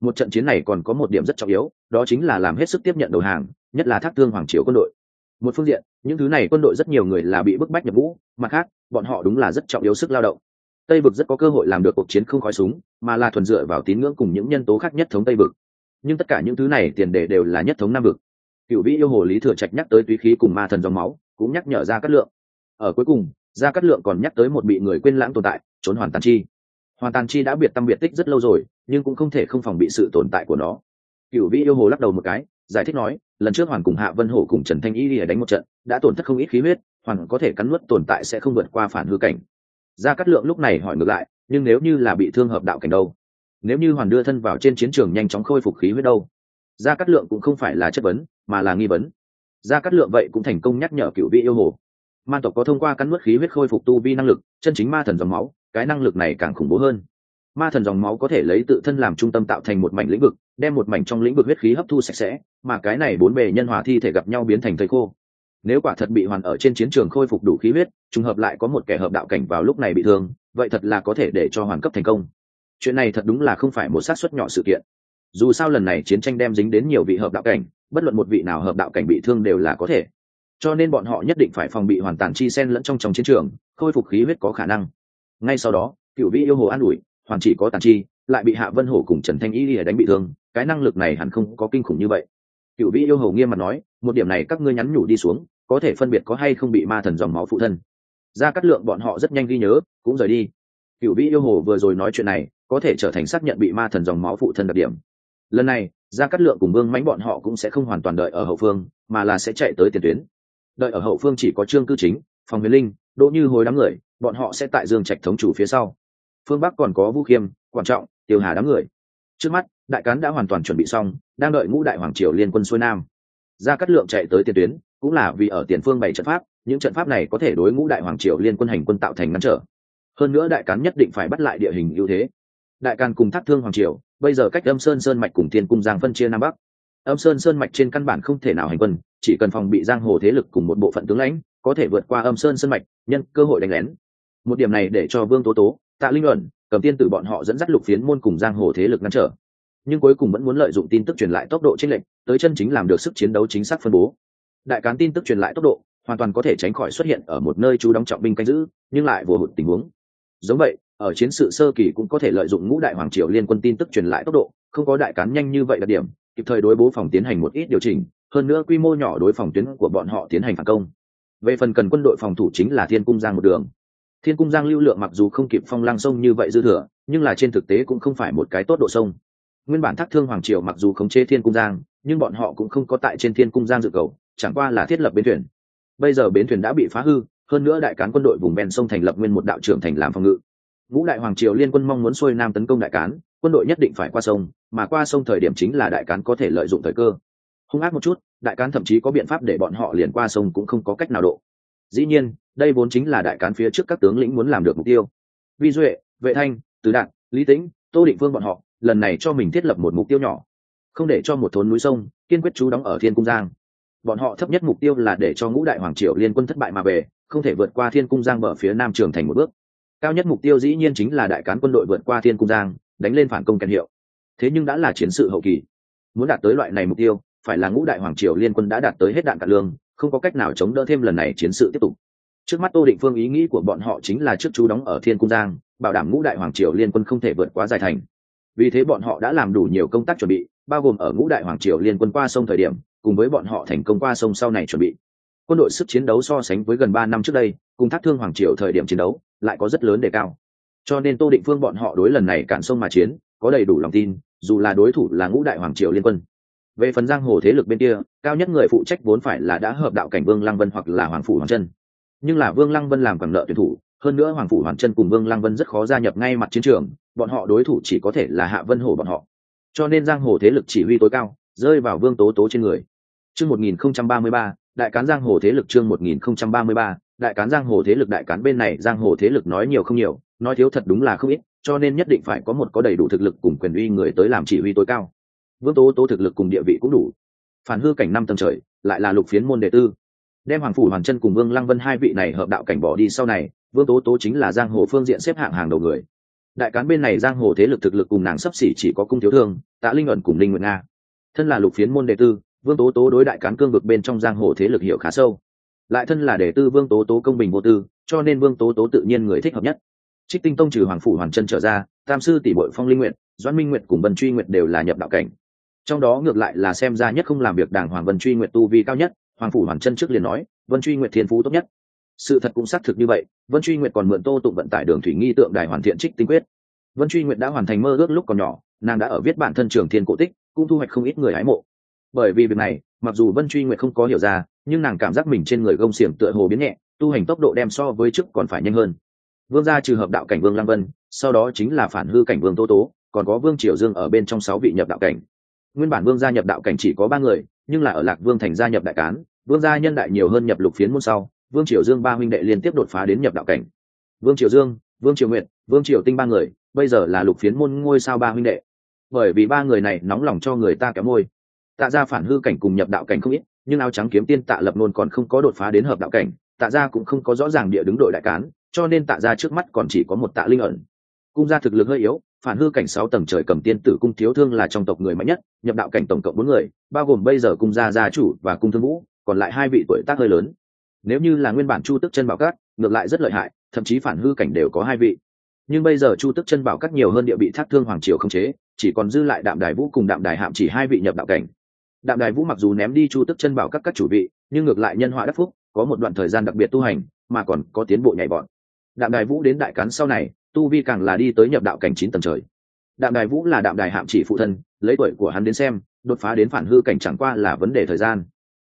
Một trận chiến này còn có một điểm rất trọng yếu, đó chính là làm hết sức tiếp nhận đầu hàng, nhất là thác thương hoàng triều quân đội. Một phương diện, những thứ này quân đội rất nhiều người là bị bức bách nhập ngũ, mặt khác, bọn họ đúng là rất trọng yếu sức lao động. Tây vực rất có cơ hội làm được cuộc chiến không khói súng, mà là thuần dựa vào tín ngưỡng cùng những nhân tố khác nhất thống tây vực nhưng tất cả những thứ này tiền đề đều là nhất thống nam vực. Cựu vĩ yêu hồ lý thừa trạch nhắc tới túy khí cùng ma thần dòng máu, cũng nhắc nhở ra cát lượng. Ở cuối cùng ra cát lượng còn nhắc tới một bị người quên lãng tồn tại, trốn hoàn tàn chi. Hoàn tàn chi đã biệt tâm biệt tích rất lâu rồi, nhưng cũng không thể không phòng bị sự tồn tại của nó. Cựu vĩ yêu hồ lắc đầu một cái, giải thích nói, lần trước hoàn cùng hạ vân hổ cùng trần thanh y đi đánh một trận, đã tổn thất không ít khí huyết, hoàn có thể cắn nuốt tồn tại sẽ không vượt qua phản hư cảnh. Gia cát lượng lúc này hỏi ngược lại, nhưng nếu như là bị thương hợp đạo cảnh đâu? Nếu như hoàn đưa thân vào trên chiến trường nhanh chóng khôi phục khí huyết đâu, gia cát lượng cũng không phải là chất vấn, mà là nghi vấn. Gia cát lượng vậy cũng thành công nhắc nhở cựu vị yêu hồ. Man tộc có thông qua cắn nuốt khí huyết khôi phục tu vi năng lực, chân chính ma thần dòng máu, cái năng lực này càng khủng bố hơn. Ma thần dòng máu có thể lấy tự thân làm trung tâm tạo thành một mảnh lĩnh vực, đem một mảnh trong lĩnh vực huyết khí hấp thu sạch sẽ, mà cái này bốn bề nhân hòa thi thể gặp nhau biến thành thầy khô. Nếu quả thật bị hoàn ở trên chiến trường khôi phục đủ khí huyết, trùng hợp lại có một kẻ hợp đạo cảnh vào lúc này bị thương, vậy thật là có thể để cho hoàn cấp thành công chuyện này thật đúng là không phải một xác suất nhỏ sự kiện. Dù sao lần này chiến tranh đem dính đến nhiều vị hợp đạo cảnh, bất luận một vị nào hợp đạo cảnh bị thương đều là có thể. Cho nên bọn họ nhất định phải phòng bị hoàn toàn chi sen lẫn trong trong chiến trường, khôi phục khí huyết có khả năng. Ngay sau đó, cựu vị yêu hồ an ủi, hoàn chỉ có tàn chi, lại bị hạ vân hổ cùng trần thanh y lìa đánh bị thương, cái năng lực này hẳn không có kinh khủng như vậy. Cựu vị yêu hồ nghiêm mặt nói, một điểm này các ngươi nhắn nhủ đi xuống, có thể phân biệt có hay không bị ma thần dòng máu phụ thân. Ra cắt lượng bọn họ rất nhanh ghi nhớ, cũng rời đi. Cựu vị yêu hồ vừa rồi nói chuyện này có thể trở thành xác nhận bị ma thần dòng máu phụ thân đặc điểm. Lần này ra cắt lượng cùng vương mánh bọn họ cũng sẽ không hoàn toàn đợi ở hậu phương, mà là sẽ chạy tới tiền tuyến. Đợi ở hậu phương chỉ có trương cư chính phòng huyền linh, đỗ như hồi đám người, bọn họ sẽ tại dương trạch thống chủ phía sau. Phương bắc còn có vũ khiêm quan trọng, tiêu hà đám người. Trước mắt, đại cán đã hoàn toàn chuẩn bị xong, đang đợi ngũ đại hoàng triều liên quân xuôi nam. Ra cắt lượng chạy tới tiền tuyến, cũng là vì ở tiền phương bảy trận pháp, những trận pháp này có thể đối ngũ đại hoàng triều liên quân hành quân tạo thành ngăn trở. Hơn nữa đại cán nhất định phải bắt lại địa hình ưu thế đại càn cùng thác thương hoàng triều, bây giờ cách âm sơn sơn mạch cùng thiên cung giang phân chia nam bắc. Âm sơn sơn mạch trên căn bản không thể nào hành quân, chỉ cần phòng bị giang hồ thế lực cùng một bộ phận tướng lãnh, có thể vượt qua âm sơn sơn mạch, nhân cơ hội đánh lén. Một điểm này để cho vương tố tố, tạ linh luận, cầm tiên tử bọn họ dẫn dắt lục phiến môn cùng giang hồ thế lực ngăn trở. Nhưng cuối cùng vẫn muốn lợi dụng tin tức truyền lại tốc độ trên lệnh tới chân chính làm được sức chiến đấu chính xác phân bố. Đại cán tin tức truyền lại tốc độ, hoàn toàn có thể tránh khỏi xuất hiện ở một nơi chú đóng trọng binh canh giữ, nhưng lại vừa hụt tình huống. Giống vậy ở chiến sự sơ kỳ cũng có thể lợi dụng ngũ đại hoàng triều liên quân tin tức truyền lại tốc độ, không có đại cán nhanh như vậy đặc điểm, kịp thời đối bố phòng tiến hành một ít điều chỉnh, hơn nữa quy mô nhỏ đối phòng tuyến của bọn họ tiến hành phản công. Về phần cần quân đội phòng thủ chính là thiên cung giang một đường. Thiên cung giang lưu lượng mặc dù không kịp phong lang sông như vậy dư thừa, nhưng là trên thực tế cũng không phải một cái tốt độ sông. Nguyên bản thác thương hoàng triều mặc dù khống chế thiên cung giang, nhưng bọn họ cũng không có tại trên thiên cung giang dự cầu, chẳng qua là thiết lập bến thuyền. Bây giờ bến thuyền đã bị phá hư, hơn nữa đại cán quân đội vùng ven sông thành lập nguyên một đạo trưởng thành làm phòng ngự ngũ đại hoàng triều liên quân mong muốn xuôi nam tấn công đại cán, quân đội nhất định phải qua sông, mà qua sông thời điểm chính là đại cán có thể lợi dụng thời cơ. Hung ác một chút, đại cán thậm chí có biện pháp để bọn họ liền qua sông cũng không có cách nào độ. Dĩ nhiên, đây vốn chính là đại cán phía trước các tướng lĩnh muốn làm được mục tiêu. Vi duệ, vệ thanh, tứ đạn, lý tĩnh, tô định phương bọn họ, lần này cho mình thiết lập một mục tiêu nhỏ. Không để cho một thốn núi sông, kiên quyết chú đóng ở thiên cung giang. Bọn họ thấp nhất mục tiêu là để cho ngũ đại hoàng triều liên quân thất bại mà về, không thể vượt qua thiên cung giang bờ phía nam trường thành một bước cao nhất mục tiêu dĩ nhiên chính là đại cán quân đội vượt qua thiên cung giang, đánh lên phản công kèn hiệu. Thế nhưng đã là chiến sự hậu kỳ. Muốn đạt tới loại này mục tiêu, phải là ngũ đại hoàng triều liên quân đã đạt tới hết đạn cả lương, không có cách nào chống đỡ thêm lần này chiến sự tiếp tục. Trước mắt tô định phương ý nghĩ của bọn họ chính là trước chú đóng ở thiên cung giang, bảo đảm ngũ đại hoàng triều liên quân không thể vượt quá dài thành. Vì thế bọn họ đã làm đủ nhiều công tác chuẩn bị, bao gồm ở ngũ đại hoàng triều liên quân qua sông thời điểm, cùng với bọn họ thành công qua sông sau này chuẩn bị. Quân đội sức chiến đấu so sánh với gần ba năm trước đây, cùng thác thương hoàng triều thời điểm chiến đấu lại có rất lớn đề cao. Cho nên tô định phương bọn họ đối lần này cản sông mà chiến, có đầy đủ lòng tin, dù là đối thủ là ngũ đại hoàng triều liên quân. Về phần giang hồ thế lực bên kia, cao nhất người phụ trách vốn phải là đã hợp đạo cảnh vương lăng vân hoặc là hoàng phủ hoàng chân nhưng là vương lăng vân làm cầm nợ tuyển thủ, hơn nữa hoàng phủ hoàng chân cùng vương lăng vân rất khó gia nhập ngay mặt chiến trường, bọn họ đối thủ chỉ có thể là hạ vân hổ bọn họ. Cho nên giang hồ thế lực chỉ huy tối cao, rơi vào vương tố tố trên người. Chương một nghìn không trăm ba mươi ba, đại cán giang hồ thế lực chương một nghìn không trăm ba mươi ba đại cán giang hồ thế lực đại cán bên này, giang hồ thế lực nói nhiều không nhiều, nói thiếu thật đúng là không ít, cho nên nhất định phải có một có đầy đủ thực lực cùng quyền uy người tới làm chỉ huy tối cao. Vương tố tố thực lực cùng địa vị cũng đủ. Phản hư cảnh năm tầng trời, lại là lục phiến môn đệ tư. Đem hoàng phủ hoàn chân cùng vương lăng vân hai vị này hợp đạo cảnh bỏ đi sau này, vương tố tố chính là giang hồ phương diện xếp hạng hàng đầu người. Đại cán bên này giang hồ thế lực thực lực cùng nàng sấp xỉ chỉ có cung thiếu thương, tạ linh ẩn cùng linh nguyện nga. Thân là lục phiến môn đệ tư, vương tố tố đối đại cán cương vực bên trong giang hồ thế lực hiệu khá sâu lại thân là đệ tư vương tố tố công bình vô tư, cho nên vương tố tố tự nhiên người thích hợp nhất. Trích tinh tông trừ hoàng phủ hoàn chân trở ra, tam sư tỷ bội phong linh nguyện doãn minh nguyện cùng vân truy nguyện đều là nhập đạo cảnh. Trong đó ngược lại là xem ra nhất không làm việc đảng hoàng vân truy nguyện tu vi cao nhất, hoàng phủ hoàn chân trước liền nói, vân truy nguyện thiên phú tốt nhất. Sự thật cũng xác thực như vậy, vân truy nguyện còn mượn tô tụng vận tải đường thủy nghi tượng đài hoàn thiện trích tinh quyết. Vân truy nguyện đã hoàn thành mơ ước lúc còn nhỏ, nàng đã ở viết bản thân trường thiên cổ tích, cũng thu hoạch không ít người hái mộ. Bởi vì việc này, mặc dù vân truy nguyện không có hiểu ra nhưng nàng cảm giác mình trên người gông xiềng tựa hồ biến nhẹ, tu hành tốc độ đem so với trước còn phải nhanh hơn. Vương gia trừ hợp đạo cảnh vương lăng vân, sau đó chính là phản hư cảnh vương tô tố, còn có vương triều dương ở bên trong sáu vị nhập đạo cảnh. Nguyên bản vương gia nhập đạo cảnh chỉ có ba người, nhưng là ở lạc vương thành gia nhập đại cán, vương gia nhân đại nhiều hơn nhập lục phiến môn sau, vương triều dương ba huynh đệ liên tiếp đột phá đến nhập đạo cảnh. Vương triều dương, vương triều nguyệt, vương triều tinh ba người, bây giờ là lục phiến môn ngôi sao ba huynh đệ. Bởi vì ba người này nóng lòng cho người ta kéo môi. Tạ ra phản hư cảnh cùng nhập đạo cảnh không ít nhưng áo trắng kiếm tiên tạ lập nôn còn không có đột phá đến hợp đạo cảnh, tạ ra cũng không có rõ ràng địa đứng đội đại cán, cho nên tạ ra trước mắt còn chỉ có một tạ linh ẩn. Cung gia thực lực hơi yếu, phản hư cảnh sáu tầng trời cầm tiên tử cung thiếu thương là trong tộc người mạnh nhất, nhập đạo cảnh tổng cộng bốn người, bao gồm bây giờ cung gia gia chủ và cung thương vũ, còn lại hai vị tuổi tác hơi lớn. Nếu như là nguyên bản chu tức chân bảo cát ngược lại rất lợi hại, thậm chí phản hư cảnh đều có hai vị. Nhưng bây giờ chu tức chân bảo cát nhiều hơn địa bị thác thương hoàng triều không chế, chỉ còn dư lại đạm đài vũ cùng đạm đài hạm chỉ hai vị nhập đạo cảnh đạm đài vũ mặc dù ném đi chu tức chân bảo các các chủ vị, nhưng ngược lại nhân họa đắc phúc, có một đoạn thời gian đặc biệt tu hành, mà còn có tiến bộ nhảy bọn đạm đài vũ đến đại cán sau này, tu vi càng là đi tới nhập đạo cảnh chín tầng trời. Đạm đài vũ là đạm đài hạm chỉ phụ thân, lấy tuổi của hắn đến xem, đột phá đến phản hư cảnh chẳng qua là vấn đề thời gian.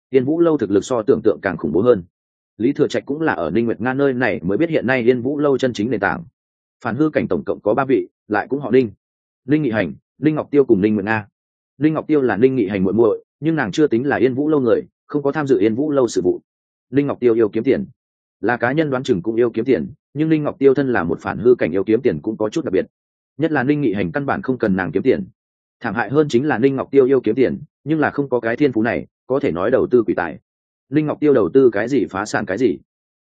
Yên vũ lâu thực lực so tưởng tượng càng khủng bố hơn. Lý thừa trạch cũng là ở ninh nguyệt nga nơi này mới biết hiện nay yên vũ lâu chân chính nền tảng. Phản hư cảnh tổng cộng có ba vị, lại cũng họ ninh. Ninh nghị hành, ninh ngọc tiêu cùng ninh nguyệt nga. Ninh ngọc tiêu là ninh nghị hành muội muội nhưng nàng chưa tính là yên vũ lâu người, không có tham dự yên vũ lâu sự vụ. Linh ngọc tiêu yêu kiếm tiền. Là cá nhân đoán chừng cũng yêu kiếm tiền, nhưng Linh ngọc tiêu thân là một phản hư cảnh yêu kiếm tiền cũng có chút đặc biệt. Nhất là Linh nghị hành căn bản không cần nàng kiếm tiền. Thảm hại hơn chính là Linh ngọc tiêu yêu kiếm tiền, nhưng là không có cái thiên phú này, có thể nói đầu tư quỷ tài. Linh ngọc tiêu đầu tư cái gì phá sản cái gì?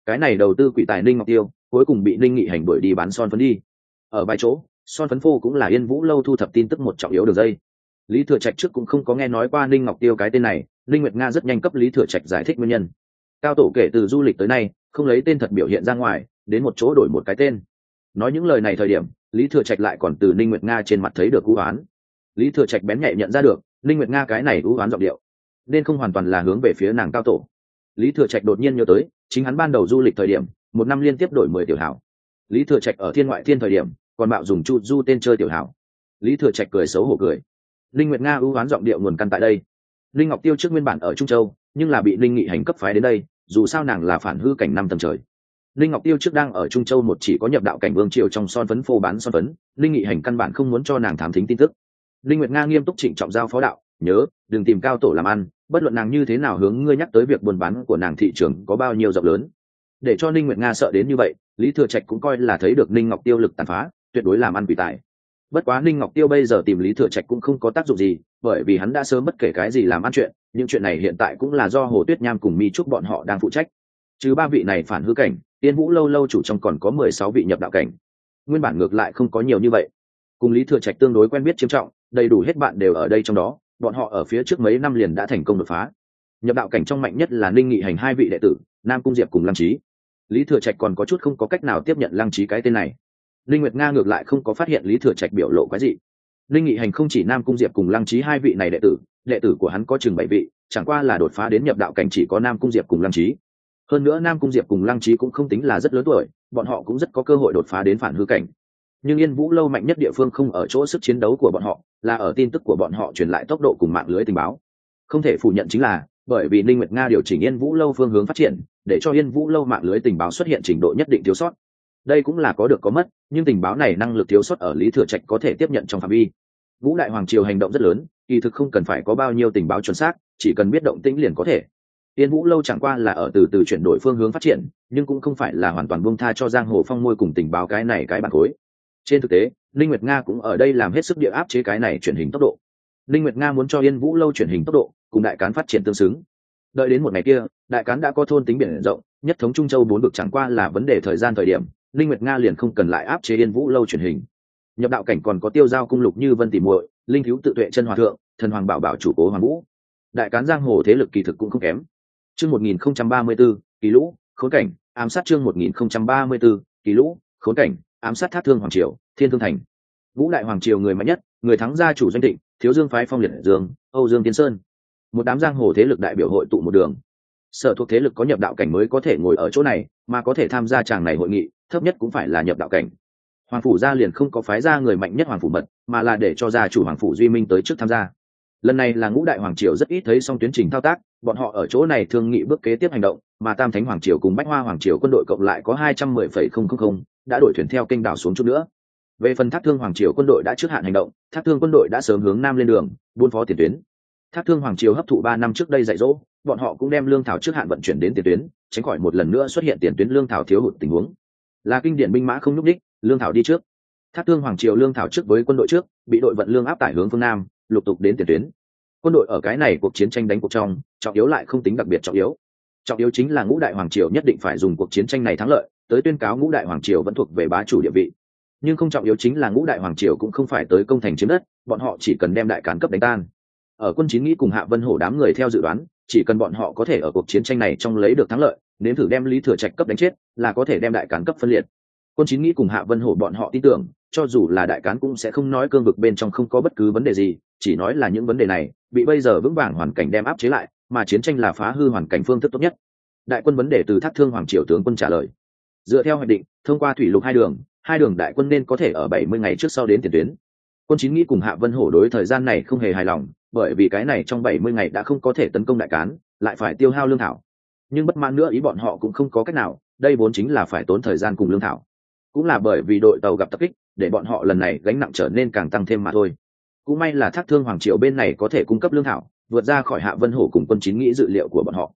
Cái này đầu tư quỷ tài Linh ngọc tiêu, cuối cùng bị Linh nghị hành đuổi đi bán son phấn đi. Ở vài chỗ, son phấn phô cũng là yên vũ lâu thu thập tin tức một trọng yếu đường dây lý thừa trạch trước cũng không có nghe nói qua ninh ngọc tiêu cái tên này, ninh nguyệt nga rất nhanh cấp lý thừa trạch giải thích nguyên nhân. Cao tổ kể từ du lịch tới nay, không lấy tên thật biểu hiện ra ngoài, đến một chỗ đổi một cái tên. Nói những lời này thời điểm, lý thừa trạch lại còn từ ninh nguyệt nga trên mặt thấy được cú oán lý thừa trạch bén nhạy nhận ra được, ninh nguyệt nga cái này cú oán giọng điệu, nên không hoàn toàn là hướng về phía nàng cao tổ. Lý thừa trạch đột nhiên nhớ tới, chính hắn ban đầu du lịch thời điểm, một năm liên tiếp đổi mười tiểu hảo. Lý thừa trạch ở thiên ngoại thiên thời điểm, còn bạo dùng chu du tên chơi tiểu hảo. Lý thừa trạch cười xấu hổ cười linh nguyệt nga ưu oán giọng điệu nguồn căn tại đây. Linh ngọc tiêu trước nguyên bản ở trung châu, nhưng là bị linh nghị hành cấp phái đến đây, dù sao nàng là phản hư cảnh năm tầng trời. Linh ngọc tiêu trước đang ở trung châu một chỉ có nhập đạo cảnh vương triều trong son phấn phô bán son phấn, linh nghị hành căn bản không muốn cho nàng thám thính tin tức. Linh nguyệt nga nghiêm túc trịnh trọng giao phó đạo, nhớ, đừng tìm cao tổ làm ăn, bất luận nàng như thế nào hướng ngươi nhắc tới việc buôn bán của nàng thị trường có bao nhiêu rộng lớn. Để cho Linh nguyệt nga sợ đến như vậy, lý thừa trạch cũng coi là thấy được Linh ngọc tiêu lực tàn phá, tuyệt đối làm ăn bị tài bất quá ninh ngọc tiêu bây giờ tìm lý thừa trạch cũng không có tác dụng gì, bởi vì hắn đã sớm bất kể cái gì làm ăn chuyện, những chuyện này hiện tại cũng là do hồ tuyết nham cùng mi trúc bọn họ đang phụ trách. Chứ ba vị này phản hư cảnh tiên vũ lâu lâu chủ trong còn có mười sáu vị nhập đạo cảnh. Nguyên bản ngược lại không có nhiều như vậy. Cùng lý thừa trạch tương đối quen biết chiếm trọng, đầy đủ hết bạn đều ở đây trong đó, bọn họ ở phía trước mấy năm liền đã thành công đột phá. Nhập đạo cảnh trong mạnh nhất là ninh nghị hành hai vị đệ tử, nam cung diệp cùng lăng trí lý thừa trạch còn có chút không có cách nào tiếp nhận lăng trí cái tên này linh nguyệt nga ngược lại không có phát hiện lý thừa trạch biểu lộ cái gì linh nghị hành không chỉ nam cung diệp cùng lăng trí hai vị này đệ tử đệ tử của hắn có chừng bảy vị, chẳng qua là đột phá đến nhập đạo cảnh chỉ có nam cung diệp cùng lăng trí hơn nữa nam cung diệp cùng lăng trí cũng không tính là rất lớn tuổi, bọn họ cũng rất có cơ hội đột phá đến phản hư cảnh. Nhưng yên vũ lâu mạnh nhất địa phương không ở chỗ sức chiến đấu của bọn họ, là ở tin tức của bọn họ truyền lại tốc độ cùng mạng lưới tình báo. Không thể phủ nhận chính là, bởi vì ninh nguyệt nga điều chỉnh yên vũ lâu phương hướng phát triển, để cho yên vũ lâu mạng lưới tình báo xuất hiện trình độ nhất định thiếu sót đây cũng là có được có mất, nhưng tình báo này năng lực thiếu sót ở lý thừa trạch có thể tiếp nhận trong phạm vi. Vũ đại hoàng triều hành động rất lớn, kỳ thực không cần phải có bao nhiêu tình báo chuẩn xác, chỉ cần biết động tĩnh liền có thể. Tiên vũ lâu chẳng qua là ở từ từ chuyển đổi phương hướng phát triển, nhưng cũng không phải là hoàn toàn buông tha cho giang hồ phong môi cùng tình báo cái này cái bản khối. Trên thực tế linh nguyệt nga cũng ở đây làm hết sức địa áp chế cái này chuyển hình tốc độ. Linh nguyệt nga muốn cho yên vũ lâu chuyển hình tốc độ, cùng đại cán phát triển tương xứng. Đợi đến một ngày kia, đại cán đã có thôn tính biển rộng, nhất thống trung châu bốn vực chẳng qua là vấn đề thời gian thời điểm linh nguyệt nga liền không cần lại áp chế yên vũ lâu truyền hình. Nhập đạo cảnh còn có tiêu giao cung lục như vân tỷ muội, linh thiếu tự tuệ chân hòa thượng, thần hoàng bảo bảo chủ cố hoàng vũ. Đại cán giang hồ thế lực kỳ thực cũng không kém. Chương 1034 kỳ lũ, khốn cảnh, ám sát chương 1034 kỳ lũ, khốn cảnh, ám sát thác thương hoàng triều, thiên thương thành. Vũ đại hoàng triều người mạnh nhất, người thắng gia chủ doanh định thiếu dương phái phong liệt dương âu dương tiến sơn. Một đám giang hồ thế lực đại biểu hội tụ một đường sở thuộc thế lực có nhập đạo cảnh mới có thể ngồi ở chỗ này, mà có thể tham gia tràng này hội nghị, thấp nhất cũng phải là nhập đạo cảnh. Hoàng phủ gia liền không có phái ra người mạnh nhất hoàng phủ mật, mà là để cho gia chủ hoàng phủ duy minh tới trước tham gia. Lần này là ngũ đại hoàng triều rất ít thấy xong tuyến trình thao tác, bọn họ ở chỗ này thương nghị bước kế tiếp hành động, mà tam thánh hoàng triều cùng bách hoa hoàng triều quân đội cộng lại có hai trăm mười phẩy không không không, đã đổi thuyền theo kênh đảo xuống chút nữa. Về phần thác thương hoàng triều quân đội đã trước hạn hành động, thác thương quân đội đã sớm hướng nam lên đường, buôn phó tiền tuyến thác thương hoàng triều hấp thụ ba năm trước đây dạy dỗ, bọn họ cũng đem lương thảo trước hạn vận chuyển đến tiền tuyến, tránh khỏi một lần nữa xuất hiện tiền tuyến lương thảo thiếu hụt tình huống. Là kinh điển binh mã không nhúc đích lương thảo đi trước. Thác thương hoàng triều lương thảo trước với quân đội trước, bị đội vận lương áp tải hướng phương nam, lục tục đến tiền tuyến. Quân đội ở cái này cuộc chiến tranh đánh cuộc trong, trọng yếu lại không tính đặc biệt trọng yếu. Trọng yếu chính là ngũ đại hoàng triều nhất định phải dùng cuộc chiến tranh này thắng lợi, tới tuyên cáo ngũ đại hoàng triều vẫn thuộc về bá chủ địa vị. Nhưng không trọng yếu chính là ngũ đại hoàng triều cũng không phải tới công thành chiếm đất, bọn họ chỉ cần đem đại cán cấp đánh tan ở quân chín nghĩ cùng hạ vân hổ đám người theo dự đoán, chỉ cần bọn họ có thể ở cuộc chiến tranh này trong lấy được thắng lợi, nếm thử đem lý thừa trạch cấp đánh chết, là có thể đem đại cán cấp phân liệt. Quân chín nghĩ cùng hạ vân hổ bọn họ tin tưởng, cho dù là đại cán cũng sẽ không nói cương vực bên trong không có bất cứ vấn đề gì, chỉ nói là những vấn đề này, bị bây giờ vững vàng hoàn cảnh đem áp chế lại, mà chiến tranh là phá hư hoàn cảnh phương thức tốt nhất. Đại quân vấn đề từ thác thương hoàng triều tướng quân trả lời. Dựa theo hoạch định, thông qua thủy lục hai đường hai đường đại quân nên có thể ở bảy mươi ngày trước sau đến tiền tuyến. Quân chín nghĩ cùng hạ vân hổ đối thời gian này không hề hài lòng bởi vì cái này trong bảy mươi ngày đã không có thể tấn công đại cán, lại phải tiêu hao lương thảo. Nhưng bất mãn nữa ý bọn họ cũng không có cách nào, đây vốn chính là phải tốn thời gian cùng lương thảo. Cũng là bởi vì đội tàu gặp tập kích, để bọn họ lần này gánh nặng trở nên càng tăng thêm mà thôi. Cũng may là thác thương hoàng triều bên này có thể cung cấp lương thảo, vượt ra khỏi hạ vân hổ cùng quân chín nghĩ dự liệu của bọn họ.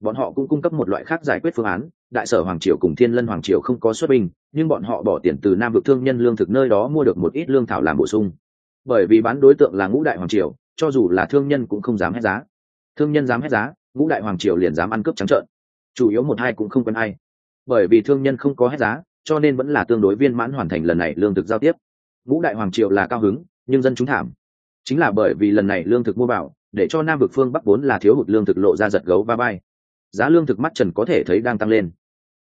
Bọn họ cũng cung cấp một loại khác giải quyết phương án, đại sở hoàng triều cùng thiên lân hoàng triều không có xuất binh, nhưng bọn họ bỏ tiền từ nam vực thương nhân lương thực nơi đó mua được một ít lương thảo làm bổ sung. Bởi vì bán đối tượng là ngũ đại hoàng triều cho dù là thương nhân cũng không dám hết giá. Thương nhân dám hết giá, ngũ đại hoàng triều liền dám ăn cướp trắng trợn. Chủ yếu một hai cũng không quen ai. Bởi vì thương nhân không có hết giá, cho nên vẫn là tương đối viên mãn hoàn thành lần này lương thực giao tiếp. Ngũ đại hoàng triều là cao hứng, nhưng dân chúng thảm. Chính là bởi vì lần này lương thực mua bảo để cho nam vực phương bắc vốn là thiếu hụt lương thực lộ ra giật gấu ba bay giá lương thực mắt trần có thể thấy đang tăng lên.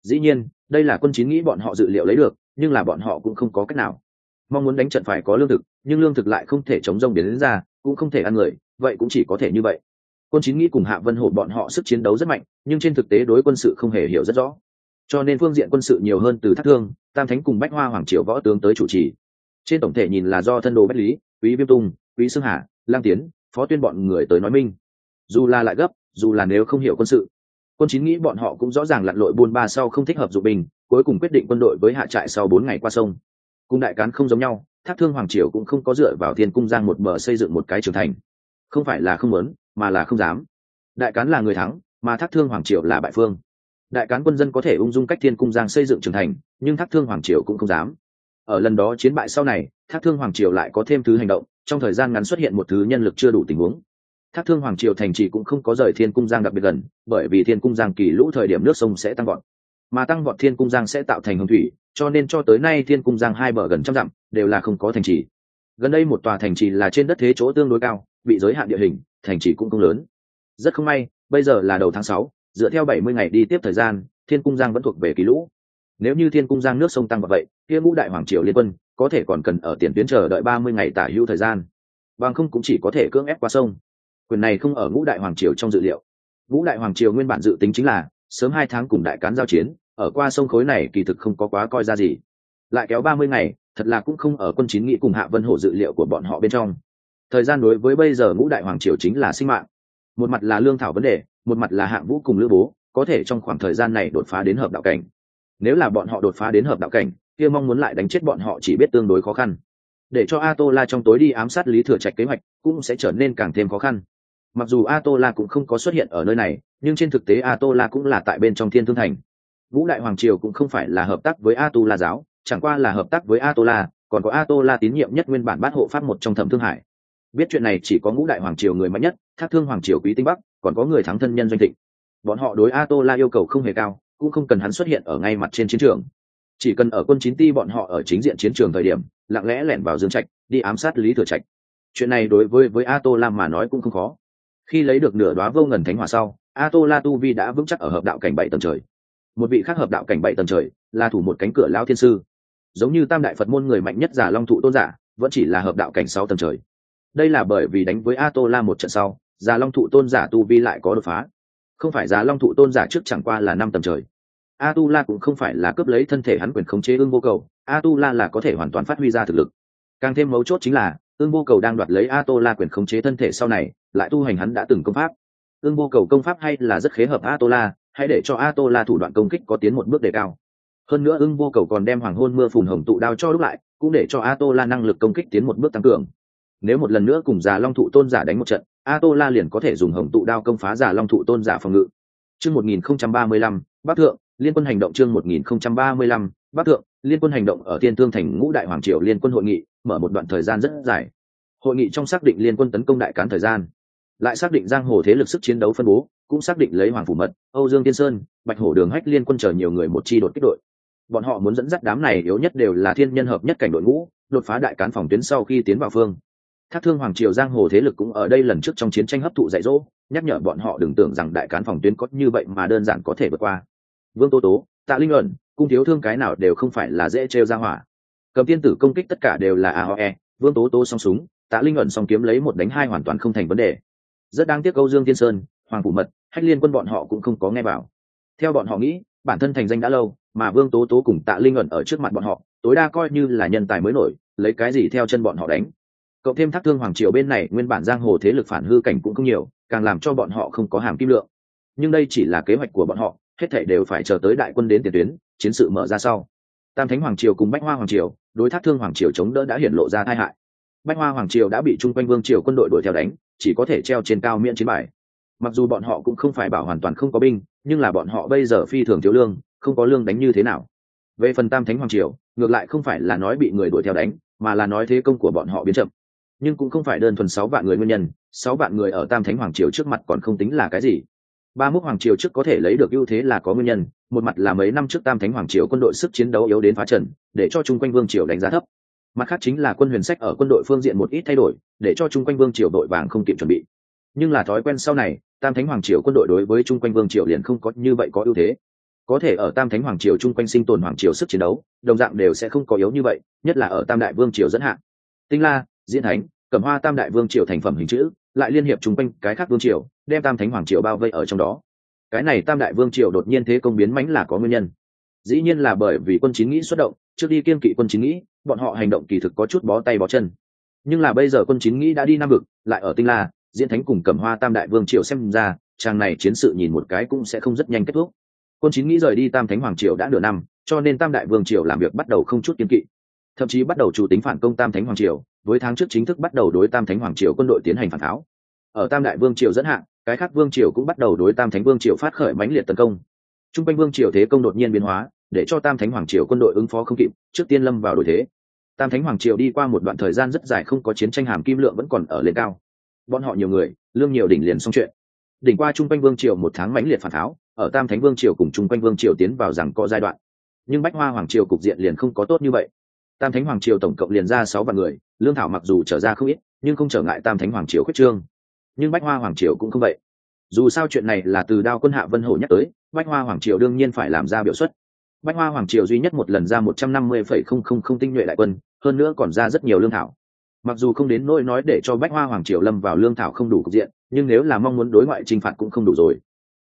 Dĩ nhiên, đây là quân chín nghĩ bọn họ dự liệu lấy được, nhưng là bọn họ cũng không có cách nào. Mong muốn đánh trận phải có lương thực, nhưng lương thực lại không thể chống rông biến đến ra cũng không thể ăn người, vậy cũng chỉ có thể như vậy. Quân chín nghĩ cùng hạ vân hổ bọn họ sức chiến đấu rất mạnh, nhưng trên thực tế đối quân sự không hề hiểu rất rõ. Cho nên phương diện quân sự nhiều hơn từ thác thương, tam thánh cùng bách hoa hoàng triều võ tướng tới chủ trì. Trên tổng thể nhìn là do thân đồ bách lý, quý viêm tung, quý xương hà, lang tiến, phó tuyên bọn người tới nói minh. Dù là lại gấp, dù là nếu không hiểu quân sự, quân chín nghĩ bọn họ cũng rõ ràng lặn lội buôn ba sau không thích hợp dụng bình, cuối cùng quyết định quân đội với hạ trại sau bốn ngày qua sông. Cung đại cán không giống nhau thác thương hoàng triều cũng không có dựa vào thiên cung giang một bờ xây dựng một cái trường thành. Không phải là không muốn, mà là không dám. Đại cán là người thắng, mà thác thương hoàng triều là bại phương. Đại cán quân dân có thể ung dung cách thiên cung giang xây dựng trường thành, nhưng thác thương hoàng triều cũng không dám. Ở lần đó chiến bại sau này, thác thương hoàng triều lại có thêm thứ hành động, trong thời gian ngắn xuất hiện một thứ nhân lực chưa đủ tình huống. Thác thương hoàng triều thành trì cũng không có rời thiên cung giang đặc biệt gần, bởi vì thiên cung giang kỳ lũ thời điểm nước sông sẽ tăng vọt mà tăng vọt thiên cung giang sẽ tạo thành hồng thủy, cho nên cho tới nay thiên cung giang hai bờ gần trăm dặm đều là không có thành trì. Gần đây một tòa thành trì là trên đất thế chỗ tương đối cao, bị giới hạn địa hình, thành trì cũng không lớn. Rất không may, bây giờ là đầu tháng sáu, dựa theo bảy mươi ngày đi tiếp thời gian, thiên cung giang vẫn thuộc về kỳ lũ. Nếu như thiên cung giang nước sông tăng vào vậy, kia ngũ đại hoàng triều liên quân có thể còn cần ở tiền tuyến chờ đợi ba mươi ngày tả hữu thời gian. Bằng không cũng chỉ có thể cưỡng ép qua sông. Quyền này không ở ngũ đại hoàng triều trong dự liệu. Ngũ đại hoàng triều nguyên bản dự tính chính là sớm hai tháng cùng đại cán giao chiến, ở qua sông khối này kỳ thực không có quá coi ra gì. Lại kéo ba mươi ngày, thật là cũng không ở quân chín nghị cùng hạ vân hổ dự liệu của bọn họ bên trong. Thời gian đối với bây giờ ngũ đại hoàng triều chính là sinh mạng. Một mặt là lương thảo vấn đề, một mặt là hạng vũ cùng lữ bố, có thể trong khoảng thời gian này đột phá đến hợp đạo cảnh. Nếu là bọn họ đột phá đến hợp đạo cảnh, kia mong muốn lại đánh chết bọn họ chỉ biết tương đối khó khăn. Để cho a tô la trong tối đi ám sát lý thừa trạch kế hoạch, cũng sẽ trở nên càng thêm khó khăn mặc dù a tô la cũng không có xuất hiện ở nơi này, nhưng trên thực tế a tô la cũng là tại bên trong thiên thương thành. Vũ đại hoàng triều cũng không phải là hợp tác với a tu la giáo, chẳng qua là hợp tác với a tô la còn có a tô la tín nhiệm nhất nguyên bản bát hộ pháp một trong thẩm thương hải. Biết chuyện này chỉ có ngũ đại hoàng triều người mạnh nhất, thác thương hoàng triều quý tinh bắc, còn có người thắng thân nhân doanh thịnh. Bọn họ đối a tô la yêu cầu không hề cao, cũng không cần hắn xuất hiện ở ngay mặt trên chiến trường. Chỉ cần ở quân chín ti bọn họ ở chính diện chiến trường thời điểm, lặng lẽ lẻn vào dương trạch, đi ám sát lý thừa trạch. Chuyện này đối với với a tô la mà nói cũng không khó khi lấy được nửa đoá vô ngần thánh hỏa sau a tô la tu vi đã vững chắc ở hợp đạo cảnh bảy tầng trời. Một vị khác hợp đạo cảnh bảy tầng trời là thủ một cánh cửa lao thiên sư. Giống như tam đại phật môn người mạnh nhất giả long thụ tôn giả, vẫn chỉ là hợp đạo cảnh sáu tầng trời. Đây là bởi vì đánh với a tô la một trận sau, giả long thụ tôn giả tu vi lại có đột phá. Không phải giả long thụ tôn giả trước chẳng qua là năm tầng trời. A tu la cũng không phải là cướp lấy thân thể hắn quyền khống chế ương vô cầu a tu la là có thể hoàn toàn phát huy ra thực lực. Càng thêm mấu chốt chính là ương vô cầu đang đoạt lấy a tô la quyền khống chế thân thể sau này, lại tu hành hắn đã từng công pháp. Ương vô cầu công pháp hay là rất khế hợp a tô la hãy để cho a tô la thủ đoạn công kích có tiến một bước đề cao. Hơn nữa ưng vô cầu còn đem hoàng hôn mưa phùn hồng tụ đao cho đúc lại, cũng để cho a tô la năng lực công kích tiến một bước tăng cường. Nếu một lần nữa cùng già long thụ tôn giả đánh một trận a tô la liền có thể dùng hồng tụ đao công phá giả long thụ tôn giả phòng ngự. Chương một nghìn không trăm ba mươi lăm, bắc thượng, liên quân hành động chương một nghìn không trăm ba mươi lăm, bắc thượng liên quân hành động ở tiên thương thành ngũ đại hoàng triều liên quân hội nghị mở một đoạn thời gian rất dài. Hội nghị trong xác định liên quân tấn công đại cán thời gian, lại xác định giang hồ thế lực sức chiến đấu phân bố, cũng xác định lấy hoàng phủ mật, âu dương tiên sơn, bạch hổ đường hách liên quân chờ nhiều người một chi đột kích đội. Bọn họ muốn dẫn dắt đám này yếu nhất đều là thiên nhân hợp nhất cảnh đội ngũ, đột phá đại cán phòng tuyến sau khi tiến vào phương. Thác thương hoàng triều giang hồ thế lực cũng ở đây lần trước trong chiến tranh hấp thụ dạy dỗ, nhắc nhở bọn họ đừng tưởng rằng đại cán phòng tuyến có như vậy mà đơn giản có thể vượt qua. Vương tô tố, tạ linh ẩn cung thiếu thương cái nào đều không phải là dễ trêu ra hỏa. Cầm tiên tử công kích tất cả đều là aoe vương tố tố song súng, tạ linh ẩn song kiếm lấy một đánh hai hoàn toàn không thành vấn đề. Rất đáng tiếc câu dương tiên sơn, hoàng phủ mật, hách liên quân bọn họ cũng không có nghe vào. Theo bọn họ nghĩ, bản thân thành danh đã lâu, mà vương tố tố cùng tạ linh ẩn ở trước mặt bọn họ, tối đa coi như là nhân tài mới nổi, lấy cái gì theo chân bọn họ đánh. Cộng thêm thác thương hoàng triều bên này, nguyên bản giang hồ thế lực phản hư cảnh cũng không nhiều, càng làm cho bọn họ không có hàm kim lượng. Nhưng đây chỉ là kế hoạch của bọn họ hết thể đều phải chờ tới đại quân đến tiền tuyến, chiến sự mở ra sau. Tam thánh hoàng triều cùng bách hoa hoàng triều, đối thác thương hoàng triều chống đỡ đã hiển lộ ra tai hại. Bách hoa hoàng triều đã bị chung quanh vương triều quân đội đuổi theo đánh, chỉ có thể treo trên cao miễn chiến bài. Mặc dù bọn họ cũng không phải bảo hoàn toàn không có binh, nhưng là bọn họ bây giờ phi thường thiếu lương, không có lương đánh như thế nào. Về phần tam thánh hoàng triều, ngược lại không phải là nói bị người đuổi theo đánh, mà là nói thế công của bọn họ biến chậm. Nhưng cũng không phải đơn thuần sáu vạn người nguyên nhân, sáu vạn người ở tam thánh hoàng triều trước mặt còn không tính là cái gì ba múc hoàng triều trước có thể lấy được ưu thế là có nguyên nhân, một mặt là mấy năm trước tam thánh hoàng triều quân đội sức chiến đấu yếu đến phá trần, để cho chung quanh vương triều đánh giá thấp. Mặt khác chính là quân huyền sách ở quân đội phương diện một ít thay đổi, để cho chung quanh vương triều đội vàng không kịp chuẩn bị. Nhưng là thói quen sau này, tam thánh hoàng triều quân đội đối với chung quanh vương triều liền không có như vậy có ưu thế. Có thể ở tam thánh hoàng triều chung quanh sinh tồn hoàng triều sức chiến đấu, đồng dạng đều sẽ không có yếu như vậy, nhất là ở tam đại vương triều dẫn hạn tinh la, diễn thánh, cẩm hoa tam đại vương triều thành phẩm hình chữ lại liên hiệp chung quanh cái khác vương triều, đem tam thánh hoàng triều bao vây ở trong đó. Cái này tam đại vương triều đột nhiên thế công biến mãnh là có nguyên nhân. Dĩ nhiên là bởi vì quân chín nghĩ xuất động, trước đi kiên kỵ quân chín nghĩ, bọn họ hành động kỳ thực có chút bó tay bó chân. Nhưng là bây giờ quân chín nghĩ đã đi nam vực, lại ở tinh la, diễn thánh cùng cẩm hoa tam đại vương triều xem ra trang này chiến sự nhìn một cái cũng sẽ không rất nhanh kết thúc. Quân chín nghĩ rời đi tam thánh hoàng triều đã nửa năm, cho nên tam đại vương triều làm việc bắt đầu không chút kiên kỵ thậm chí bắt đầu chủ tính phản công tam thánh hoàng triều, với tháng trước chính thức bắt đầu đối tam thánh hoàng triều quân đội tiến hành phản tháo. Ở tam đại vương triều dẫn hạn cái khác vương triều cũng bắt đầu đối tam thánh vương triều phát khởi mãnh liệt tấn công. T r u n g quanh vương triều thế công đột nhiên biến hóa, để cho tam thánh hoàng triều quân đội ứng phó không kịp, trước tiên lâm vào đổi thế. Tam thánh hoàng triều đi qua một đoạn thời gian rất dài không có chiến tranh hàm kim lượng vẫn còn ở lên cao. Bọn họ nhiều người, lương nhiều đỉnh liền xong chuyện. Đỉnh qua chung quanh vương triều một tháng mãnh liệt phản tháo, ở tam thánh vương triều cùng chung quanh vương triều tiến vào rằng có giai đoạn. Nhưng bách hoa hoàng triều cục diện liền không có tốt như vậy tam thánh hoàng triều tổng cộng liền ra sáu vạn người, lương thảo mặc dù trở ra không ít, nhưng không trở ngại tam thánh hoàng triều khuyết trương. Nhưng bách hoa hoàng triều cũng không vậy. Dù sao chuyện này là từ đao quân hạ vân hổ nhắc tới, bách hoa hoàng triều đương nhiên phải làm ra biểu xuất. Bách hoa hoàng triều duy nhất một lần ra một trăm năm mươi phẩy không không không tinh nhuệ đại quân, hơn nữa còn ra rất nhiều lương thảo. Mặc dù không đến nỗi nói để cho bách hoa hoàng triều lâm vào lương thảo không đủ cục diện, nhưng nếu là mong muốn đối ngoại t r i n h phạt cũng không đủ rồi.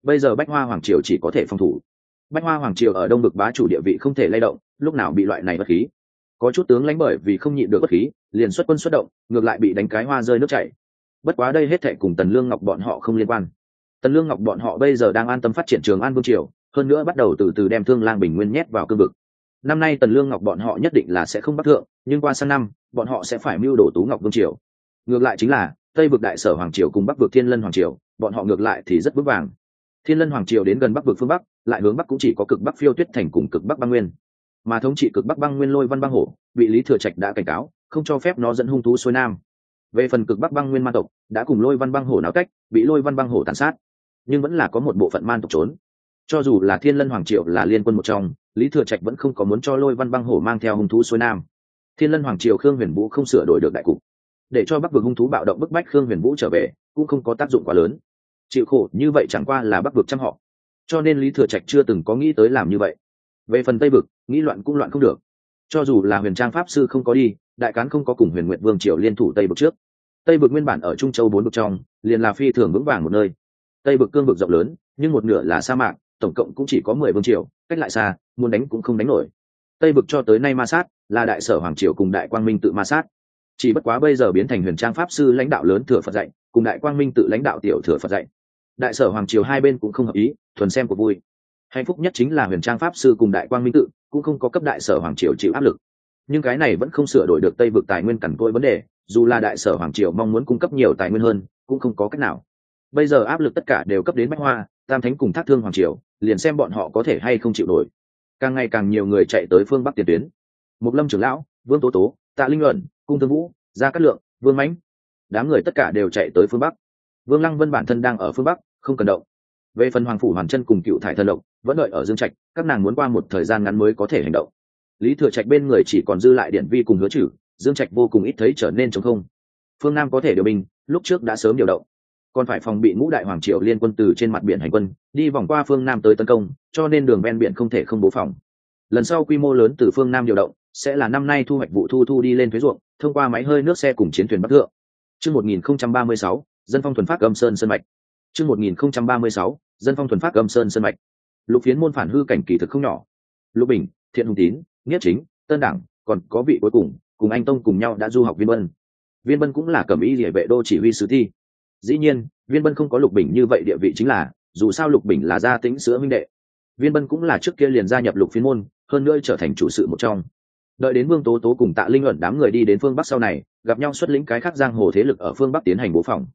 Bây giờ bách hoa hoàng triều chỉ có thể phòng thủ. Bách hoa hoàng triều ở đông bực bá chủ địa vị không thể lay động, lúc nào bị loại này bất khí có chút tướng lãnh bởi vì không nhịn được bất khí, liền xuất quân xuất động, ngược lại bị đánh cái hoa rơi nước chảy. Bất quá đây hết thệ cùng tần lương ngọc bọn họ không liên quan. Tần lương ngọc bọn họ bây giờ đang an tâm phát triển trường an vương triều, hơn nữa bắt đầu từ từ đem thương lang bình nguyên nhét vào cương vực. Năm nay tần lương ngọc bọn họ nhất định là sẽ không bắt thượng, nhưng qua sang năm, bọn họ sẽ phải mưu đồ tú ngọc vương triều. Ngược lại chính là, tây vực đại sở hoàng triều cùng bắc vực thiên lân hoàng triều, bọn họ ngược lại thì rất vững vàng. Thiên lân hoàng triều đến gần bắc vực phương bắc, lại hướng bắc cũng chỉ có cực bắc phiêu tuyết thành cùng cực bắc băng nguyên mà thống trị cực bắc băng nguyên lôi văn băng hổ bị lý thừa trạch đã cảnh cáo, không cho phép nó dẫn hung thú xuôi nam. Về phần cực bắc băng nguyên man tộc, đã cùng lôi văn băng hổ náo cách, bị lôi văn băng hổ tàn sát. Nhưng vẫn là có một bộ phận man tộc trốn. Cho dù là thiên lân hoàng triệu là liên quân một trong, lý thừa trạch vẫn không có muốn cho lôi văn băng hổ mang theo hung thú xuôi nam. Thiên lân hoàng triều khương huyền vũ không sửa đổi được đại cục. Để cho bắc vực hung thú bạo động bức bách khương huyền vũ trở về, cũng không có tác dụng quá lớn. Chịu khổ như vậy chẳng qua là bắc vực chăm họ. Cho nên lý thừa trạch chưa từng có nghĩ tới làm như vậy về phần tây vực, nghĩ loạn cũng loạn không được. Cho dù là huyền trang pháp sư không có đi, đại cán không có cùng huyền nguyện vương triều liên thủ tây vực trước. Tây vực nguyên bản ở trung châu bốn vực trong, liền là phi thường vững vàng một nơi. Tây vực cương vực rộng lớn, nhưng một nửa là sa mạc, tổng cộng cũng chỉ có mười vương triều, cách lại xa, muốn đánh cũng không đánh nổi. Tây vực cho tới nay ma sát, là đại sở hoàng triều cùng đại quang minh tự ma sát. Chỉ bất quá bây giờ biến thành huyền trang pháp sư lãnh đạo lớn thừa phật dạy, cùng đại quang minh tự lãnh đạo tiểu thừa phật dạy. Đại sở hoàng triều hai bên cũng không hợp ý, thuần xem của vui hạnh phúc nhất chính là huyền trang pháp sư cùng đại quang minh tự, cũng không có cấp đại sở hoàng triều chịu áp lực. Nhưng cái này vẫn không sửa đổi được tây vực tài nguyên cằn côi vấn đề, dù là đại sở hoàng triều mong muốn cung cấp nhiều tài nguyên hơn, cũng không có cách nào. Bây giờ áp lực tất cả đều cấp đến bách hoa, tam thánh cùng thác thương hoàng triều, liền xem bọn họ có thể hay không chịu nổi. Càng ngày càng nhiều người chạy tới phương bắc tiền tuyến. Mục lâm trưởng lão, vương tố tố, tạ linh luận, cung thương vũ, gia cát lượng, vương mãnh, đám người tất cả đều chạy tới phương bắc. Vương lăng vân bản thân đang ở phương bắc, không cần động về phần hoàng phủ hoàn chân cùng cựu thải thần động vẫn đợi ở dương trạch, các nàng muốn qua một thời gian ngắn mới có thể hành động. Lý thừa trạch bên người chỉ còn dư lại điện vi cùng hứa trừ dương trạch vô cùng ít thấy trở nên chống không. Phương nam có thể điều binh, lúc trước đã sớm điều động. Còn phải phòng bị ngũ đại hoàng triệu liên quân từ trên mặt biển hành quân, đi vòng qua phương nam tới tấn công, cho nên đường ven biển không thể không bố phòng. Lần sau quy mô lớn từ phương nam điều động, sẽ là năm nay thu hoạch vụ thu thu đi lên thuế ruộng, thông qua máy hơi nước xe cùng chiến thuyền bắc thượng. Trước một nghìn không trăm ba mươi sáu, dân phong thuần phát âm sơn sơn mạch chương một nghìn không trăm ba mươi sáu, dân phong thuần phát âm sơn sơn mạch. Lục phiến môn phản hư cảnh kỳ thực không nhỏ. Lục bình, thiện hùng tín nghĩa chính, tân đảng, còn có vị cuối cùng cùng anh tông cùng nhau đã du học viên bân. Viên bân cũng là cẩm ý liễu vệ đô chỉ huy sứ thi. Dĩ nhiên, viên bân không có lục bình như vậy địa vị chính là, dù sao lục bình là gia tính sữa minh đệ. Viên bân cũng là trước kia liền gia nhập lục phiến môn, hơn nữa trở thành chủ sự một trong. Đợi đến vương tố tố cùng tạ linh luận đám người đi đến phương bắc sau này, gặp nhau xuất lĩnh cái khác giang hồ thế lực ở phương bắc tiến hành bố phòng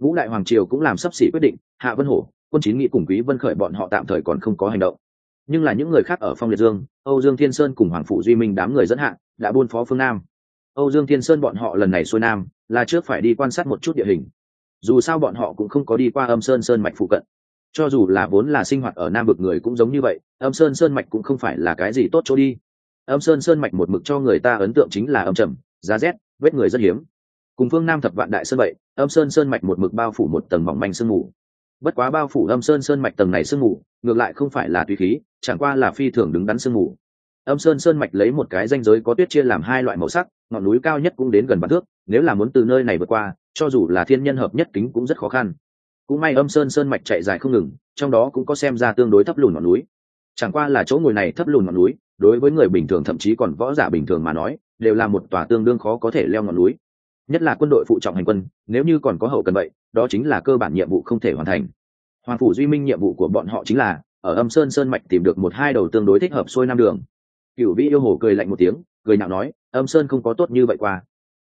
vũ đại hoàng triều cũng làm sắp xỉ quyết định, hạ vân hổ, quân chín nghị cùng quý vân khởi bọn họ tạm thời còn không có hành động. Nhưng là những người khác ở phong liệt dương, âu dương thiên sơn cùng hoàng phụ duy minh đám người dẫn hạ, đã buôn phó phương nam. Âu dương thiên sơn bọn họ lần này xuôi nam, là trước phải đi quan sát một chút địa hình. Dù sao bọn họ cũng không có đi qua âm sơn sơn mạch phụ cận. Cho dù là vốn là sinh hoạt ở nam vực người cũng giống như vậy, âm sơn sơn mạch cũng không phải là cái gì tốt chỗ đi. Âm sơn sơn mạch một mực cho người ta ấn tượng chính là âm trầm, giá rét, vết người rất hiếm cùng phương nam thập vạn đại sơn vậy, âm sơn sơn mạch một mực bao phủ một tầng mỏng manh sương mù. Bất quá bao phủ âm sơn sơn mạch tầng này sương mù, ngược lại không phải là tùy khí, chẳng qua là phi thường đứng đắn sương mù. Âm sơn sơn mạch lấy một cái danh giới có tuyết chia làm hai loại màu sắc, ngọn núi cao nhất cũng đến gần vạn thước, nếu là muốn từ nơi này vượt qua, cho dù là thiên nhân hợp nhất kính cũng rất khó khăn. Cũng may âm sơn sơn mạch chạy dài không ngừng, trong đó cũng có xem ra tương đối thấp lùn ngọn núi. Chẳng qua là chỗ ngồi này thấp lùn ngọn núi, đối với người bình thường thậm chí còn võ giả bình thường mà nói, đều là một tòa tương đương khó có thể leo ngọn núi nhất là quân đội phụ trọng hành quân, nếu như còn có hậu cần vậy, đó chính là cơ bản nhiệm vụ không thể hoàn thành. Hoàng phủ duy minh nhiệm vụ của bọn họ chính là, ở âm sơn sơn mạch tìm được một hai đầu tương đối thích hợp xuôi nam đường. Cựu vĩ yêu hồ cười lạnh một tiếng, cười nhạo nói, âm sơn không có tốt như vậy qua.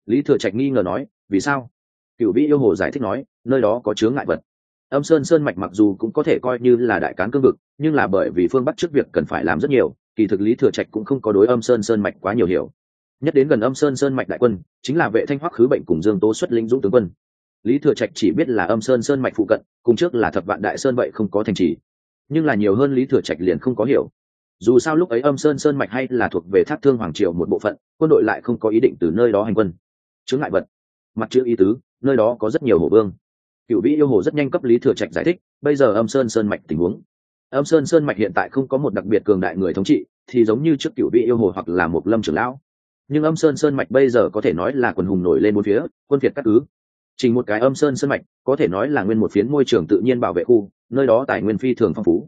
Lý thừa trạch nghi ngờ nói, vì sao? Cựu vĩ yêu hồ giải thích nói, nơi đó có chướng ngại vật. Âm sơn sơn mạch mặc dù cũng có thể coi như là đại cán cương vực, nhưng là bởi vì phương bắc trước việc cần phải làm rất nhiều, kỳ thực lý thừa trạch cũng không có đối âm sơn sơn mạch quá nhiều hiểu nhất đến gần âm sơn sơn mạch đại quân, chính là vệ thanh hoắc khứ bệnh cùng dương tố xuất linh dũng tướng quân. Lý thừa trạch chỉ biết là âm sơn sơn mạch phụ cận, cùng trước là thập vạn đại sơn vậy không có thành trì. Nhưng là nhiều hơn lý thừa trạch liền không có hiểu. Dù sao lúc ấy âm sơn sơn mạch hay là thuộc về thác thương hoàng triều một bộ phận, quân đội lại không có ý định từ nơi đó hành quân. Chứng ngại vật. Mặt chữ ý tứ, nơi đó có rất nhiều hồ vương. Cựu vĩ yêu hồ rất nhanh cấp lý thừa trạch giải thích, bây giờ âm sơn sơn mạch tình huống. Âm sơn sơn mạch hiện tại không có một đặc biệt cường đại người thống trị, thì giống như trước cựu vĩ yêu hồ hoặc là một lâm trưởng lão nhưng âm sơn sơn mạch bây giờ có thể nói là quần hùng nổi lên một phía, quân việt cắt cứ. Chỉ một cái âm sơn sơn mạch, có thể nói là nguyên một phiến môi trường tự nhiên bảo vệ khu, nơi đó tài nguyên phi thường phong phú.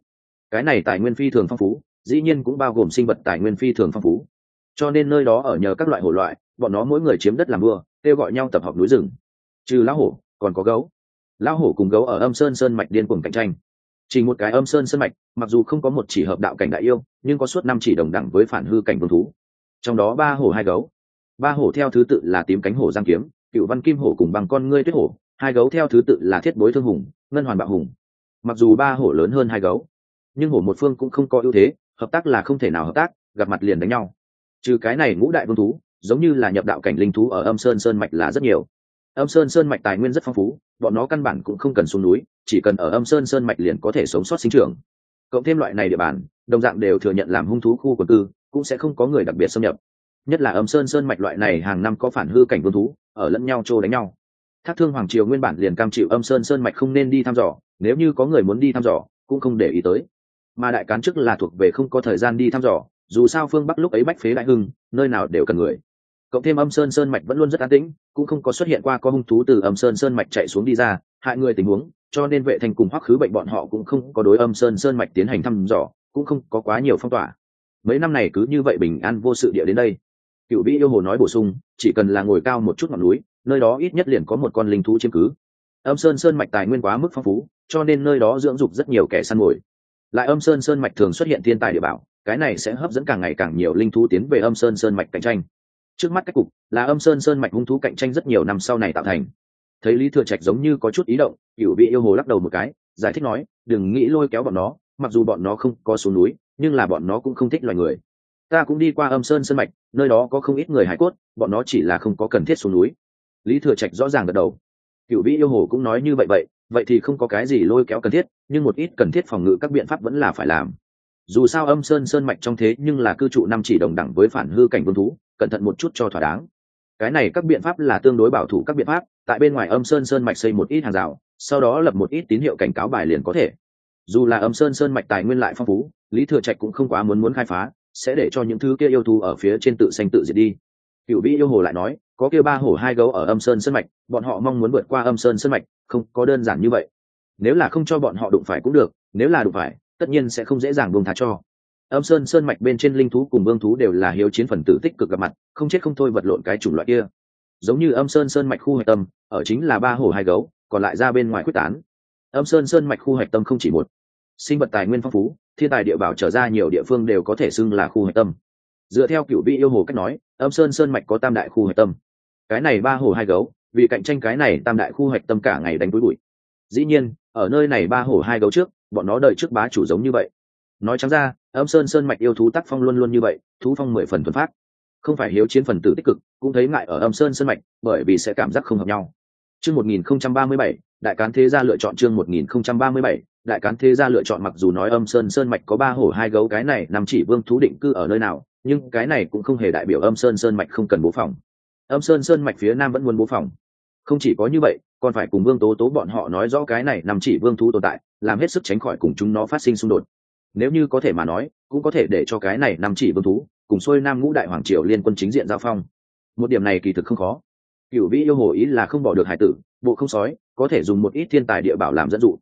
Cái này tài nguyên phi thường phong phú, dĩ nhiên cũng bao gồm sinh vật tài nguyên phi thường phong phú. Cho nên nơi đó ở nhờ các loại hổ loại, bọn nó mỗi người chiếm đất làm vua, kêu gọi nhau tập hợp núi rừng. Trừ lão hổ, còn có gấu. Lão hổ cùng gấu ở âm sơn sơn mạch điên cuồng cạnh tranh. Chỉ một cái âm sơn sơn mạch, mặc dù không có một chỉ hợp đạo cảnh đại yêu, nhưng có suốt năm chỉ đồng đẳng với phản hư cảnh vương thú trong đó ba hổ hai gấu. Ba hổ theo thứ tự là tím cánh hổ giang kiếm, cựu văn kim hổ cùng bằng con ngươi tuyết hổ. Hai gấu theo thứ tự là thiết bối thương hùng, ngân hoàn bạo hùng. Mặc dù ba hổ lớn hơn hai gấu, nhưng hổ một phương cũng không có ưu thế, hợp tác là không thể nào hợp tác, gặp mặt liền đánh nhau. Trừ cái này ngũ đại vương thú, giống như là nhập đạo cảnh linh thú ở âm sơn sơn mạch là rất nhiều. Âm sơn sơn mạch tài nguyên rất phong phú, bọn nó căn bản cũng không cần xuống núi, chỉ cần ở âm sơn sơn mạch liền có thể sống sót sinh trưởng. Cộng thêm loại này địa bàn, đồng dạng đều thừa nhận làm hung thú khu quần cư cũng sẽ không có người đặc biệt xâm nhập. Nhất là âm sơn sơn mạch loại này hàng năm có phản hư cảnh vương thú, ở lẫn nhau trô đánh nhau. Thác thương hoàng triều nguyên bản liền cam chịu âm sơn sơn mạch không nên đi thăm dò, nếu như có người muốn đi thăm dò, cũng không để ý tới. Mà đại cán chức là thuộc về không có thời gian đi thăm dò, dù sao phương bắc lúc ấy bách phế đại hưng, nơi nào đều cần người. Cộng thêm âm sơn sơn mạch vẫn luôn rất an tĩnh, cũng không có xuất hiện qua có hung thú từ âm sơn sơn mạch chạy xuống đi ra, hại người tình huống, cho nên vệ thành cùng hoắc khứ bệnh bọn họ cũng không có đối âm sơn sơn mạch tiến hành thăm dò, cũng không có quá nhiều phong tỏa mấy năm này cứ như vậy bình an vô sự địa đến đây. Cựu vĩ yêu hồ nói bổ sung, chỉ cần là ngồi cao một chút ngọn núi, nơi đó ít nhất liền có một con linh thú chiếm cứ. Âm sơn sơn mạch tài nguyên quá mức phong phú, cho nên nơi đó dưỡng dục rất nhiều kẻ săn mồi. Lại âm sơn sơn mạch thường xuất hiện thiên tài địa bảo, cái này sẽ hấp dẫn càng ngày càng nhiều linh thú tiến về âm sơn sơn mạch cạnh tranh. Trước mắt cách cục là âm sơn sơn mạch hung thú cạnh tranh rất nhiều năm sau này tạo thành. Thấy lý thừa trạch giống như có chút ý động, cựu vị yêu hồ lắc đầu một cái, giải thích nói, đừng nghĩ lôi kéo bọn nó, mặc dù bọn nó không có xuống núi nhưng là bọn nó cũng không thích loài người. Ta cũng đi qua âm sơn sơn mạch, nơi đó có không ít người hải cốt, bọn nó chỉ là không có cần thiết xuống núi. Lý thừa trạch rõ ràng gật đầu. Cựu vĩ yêu hồ cũng nói như vậy vậy vậy thì không có cái gì lôi kéo cần thiết, nhưng một ít cần thiết phòng ngự các biện pháp vẫn là phải làm. Dù sao âm sơn sơn mạch trong thế nhưng là cư trụ năm chỉ đồng đẳng với phản hư cảnh vương thú, cẩn thận một chút cho thỏa đáng. Cái này các biện pháp là tương đối bảo thủ các biện pháp, tại bên ngoài âm sơn sơn mạch xây một ít hàng rào, sau đó lập một ít tín hiệu cảnh cáo bài liền có thể. Dù là âm sơn sơn mạch tài nguyên lại phong phú lý thừa trạch cũng không quá muốn muốn khai phá, sẽ để cho những thứ kia yêu thú ở phía trên tự xanh tự diệt đi. Cựu vĩ yêu hồ lại nói, có kia ba hồ hai gấu ở âm sơn sơn mạch, bọn họ mong muốn vượt qua âm sơn sơn mạch, không có đơn giản như vậy. Nếu là không cho bọn họ đụng phải cũng được, nếu là đụng phải, tất nhiên sẽ không dễ dàng buông thá cho. Âm sơn sơn mạch bên trên linh thú cùng vương thú đều là hiếu chiến phần tử tích cực gặp mặt, không chết không thôi vật lộn cái chủng loại kia. Giống như âm sơn sơn mạch khu hạch tâm, ở chính là ba hồ hai gấu, còn lại ra bên ngoài quyết tán. Âm sơn sơn mạch khu hạch tâm không chỉ một sinh vật tài nguyên phong phú thiên tài địa bảo trở ra nhiều địa phương đều có thể xưng là khu hạch tâm. Dựa theo cựu vị yêu hồ cách nói âm sơn sơn mạch có tam đại khu hạch tâm. Cái này ba hồ hai gấu vì cạnh tranh cái này tam đại khu hạch tâm cả ngày đánh túi bụi. Dĩ nhiên ở nơi này ba hồ hai gấu trước bọn nó đợi trước bá chủ giống như vậy. Nói trắng ra âm sơn sơn mạch yêu thú tắc phong luôn luôn như vậy thú phong mười phần thuần phát không phải hiếu chiến phần tử tích cực cũng thấy ngại ở âm sơn sơn mạch bởi vì sẽ cảm giác không hợp nhau. Chương 1037, đại cán thế gia lựa chọn chương 1037, đại cán thế gia lựa chọn mặc dù nói âm sơn sơn mạch có ba hổ hai gấu, cái này nằm chỉ vương thú định cư ở nơi nào, nhưng cái này cũng không hề đại biểu âm sơn sơn mạch không cần bố phòng. Âm sơn sơn mạch phía nam vẫn muốn bố phòng. Không chỉ có như vậy, còn phải cùng vương tố tố bọn họ nói rõ cái này nằm chỉ vương thú tồn tại, làm hết sức tránh khỏi cùng chúng nó phát sinh xung đột. Nếu như có thể mà nói, cũng có thể để cho cái này nằm chỉ vương thú cùng xuôi nam ngũ đại hoàng triều liên quân chính diện giao phong. Một điểm này kỳ thực không khó. Cựu vĩ yêu hồ ý là không bỏ được hải tử, bộ không sói, có thể dùng một ít thiên tài địa bảo làm dẫn dụ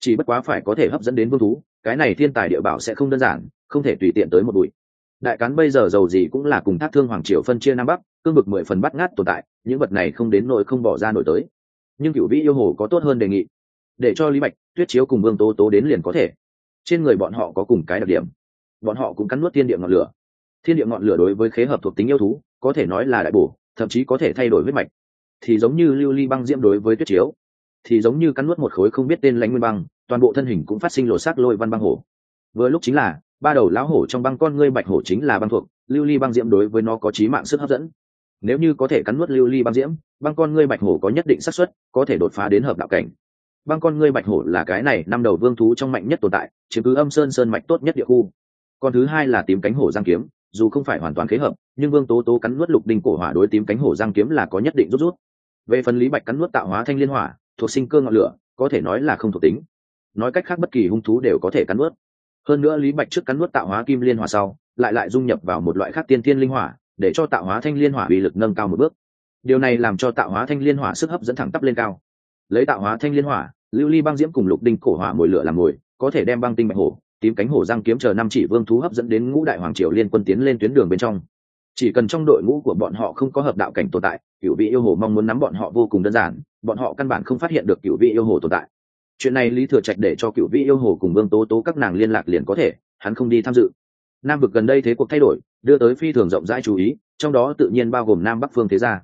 chỉ bất quá phải có thể hấp dẫn đến vương thú, cái này thiên tài địa bảo sẽ không đơn giản, không thể tùy tiện tới một bụi. Đại cán bây giờ giàu gì cũng là cùng thác thương hoàng triều phân chia nam bắc, cương vực mười phần bắt ngát tồn tại, những vật này không đến nỗi không bỏ ra nổi tới. Nhưng cựu vĩ yêu hồ có tốt hơn đề nghị. Để cho lý bạch, tuyết chiếu cùng vương tố tố đến liền có thể. Trên người bọn họ có cùng cái đặc điểm. Bọn họ cũng cắn nuốt thiên địa ngọn lửa. Thiên địa ngọn lửa đối với khế hợp thuộc tính yêu thú, có thể nói là đại bổ, thậm chí có thể thay đổi huyết mạch. Thì giống như lưu ly băng diễm đối với tuyết chiếu thì giống như cắn nuốt một khối không biết tên lãnh nguyên băng, toàn bộ thân hình cũng phát sinh lộ xác lôi văn băng hổ. Vừa lúc chính là, ba đầu lão hổ trong băng con ngươi bạch hổ chính là băng thuộc, lưu ly băng diễm đối với nó có trí mạng sức hấp dẫn. Nếu như có thể cắn nuốt lưu ly băng diễm, băng con ngươi bạch hổ có nhất định xác suất, có thể đột phá đến hợp đạo cảnh. Băng con ngươi bạch hổ là cái này năm đầu vương thú trong mạnh nhất tồn tại, chiếm cứ âm sơn sơn mạch tốt nhất địa khu. Còn thứ hai là tím cánh hổ giang kiếm, dù không phải hoàn toàn khế hợp, nhưng vương tố tố cắn nuốt lục đinh cổ hỏa đối tím cánh hổ giang kiếm là có nhất định rút rút. Về phần lý bạch cắn nuốt tạo hóa thanh liên hỏa thuộc sinh cơ ngọn lửa, có thể nói là không thuộc tính. Nói cách khác bất kỳ hung thú đều có thể cắn nuốt. Hơn nữa lý bạch trước cắn nuốt tạo hóa kim liên hỏa sau, lại lại dung nhập vào một loại khác tiên thiên linh hỏa, để cho tạo hóa thanh liên hỏa uy lực nâng cao một bước. Điều này làm cho tạo hóa thanh liên hỏa sức hấp dẫn thẳng tắp lên cao. Lấy tạo hóa thanh liên hỏa, lưu ly băng diễm cùng lục đinh cổ hỏa mồi lửa làm mồi, có thể đem băng tinh bạch hổ, tím cánh hổ răng kiếm chờ năm chỉ vương thú hấp dẫn đến ngũ đại hoàng triều liên quân tiến lên tuyến đường bên trong chỉ cần trong đội ngũ của bọn họ không có hợp đạo cảnh tồn tại cựu vị yêu hồ mong muốn nắm bọn họ vô cùng đơn giản, bọn họ căn bản không phát hiện được cựu vị yêu hồ tồn tại. Chuyện này lý thừa trạch để cho cựu vị yêu hồ cùng vương tố tố các nàng liên lạc liền có thể, hắn không đi tham dự. Nam vực gần đây thế cuộc thay đổi, đưa tới phi thường rộng rãi chú ý, trong đó tự nhiên bao gồm nam bắc phương thế gia.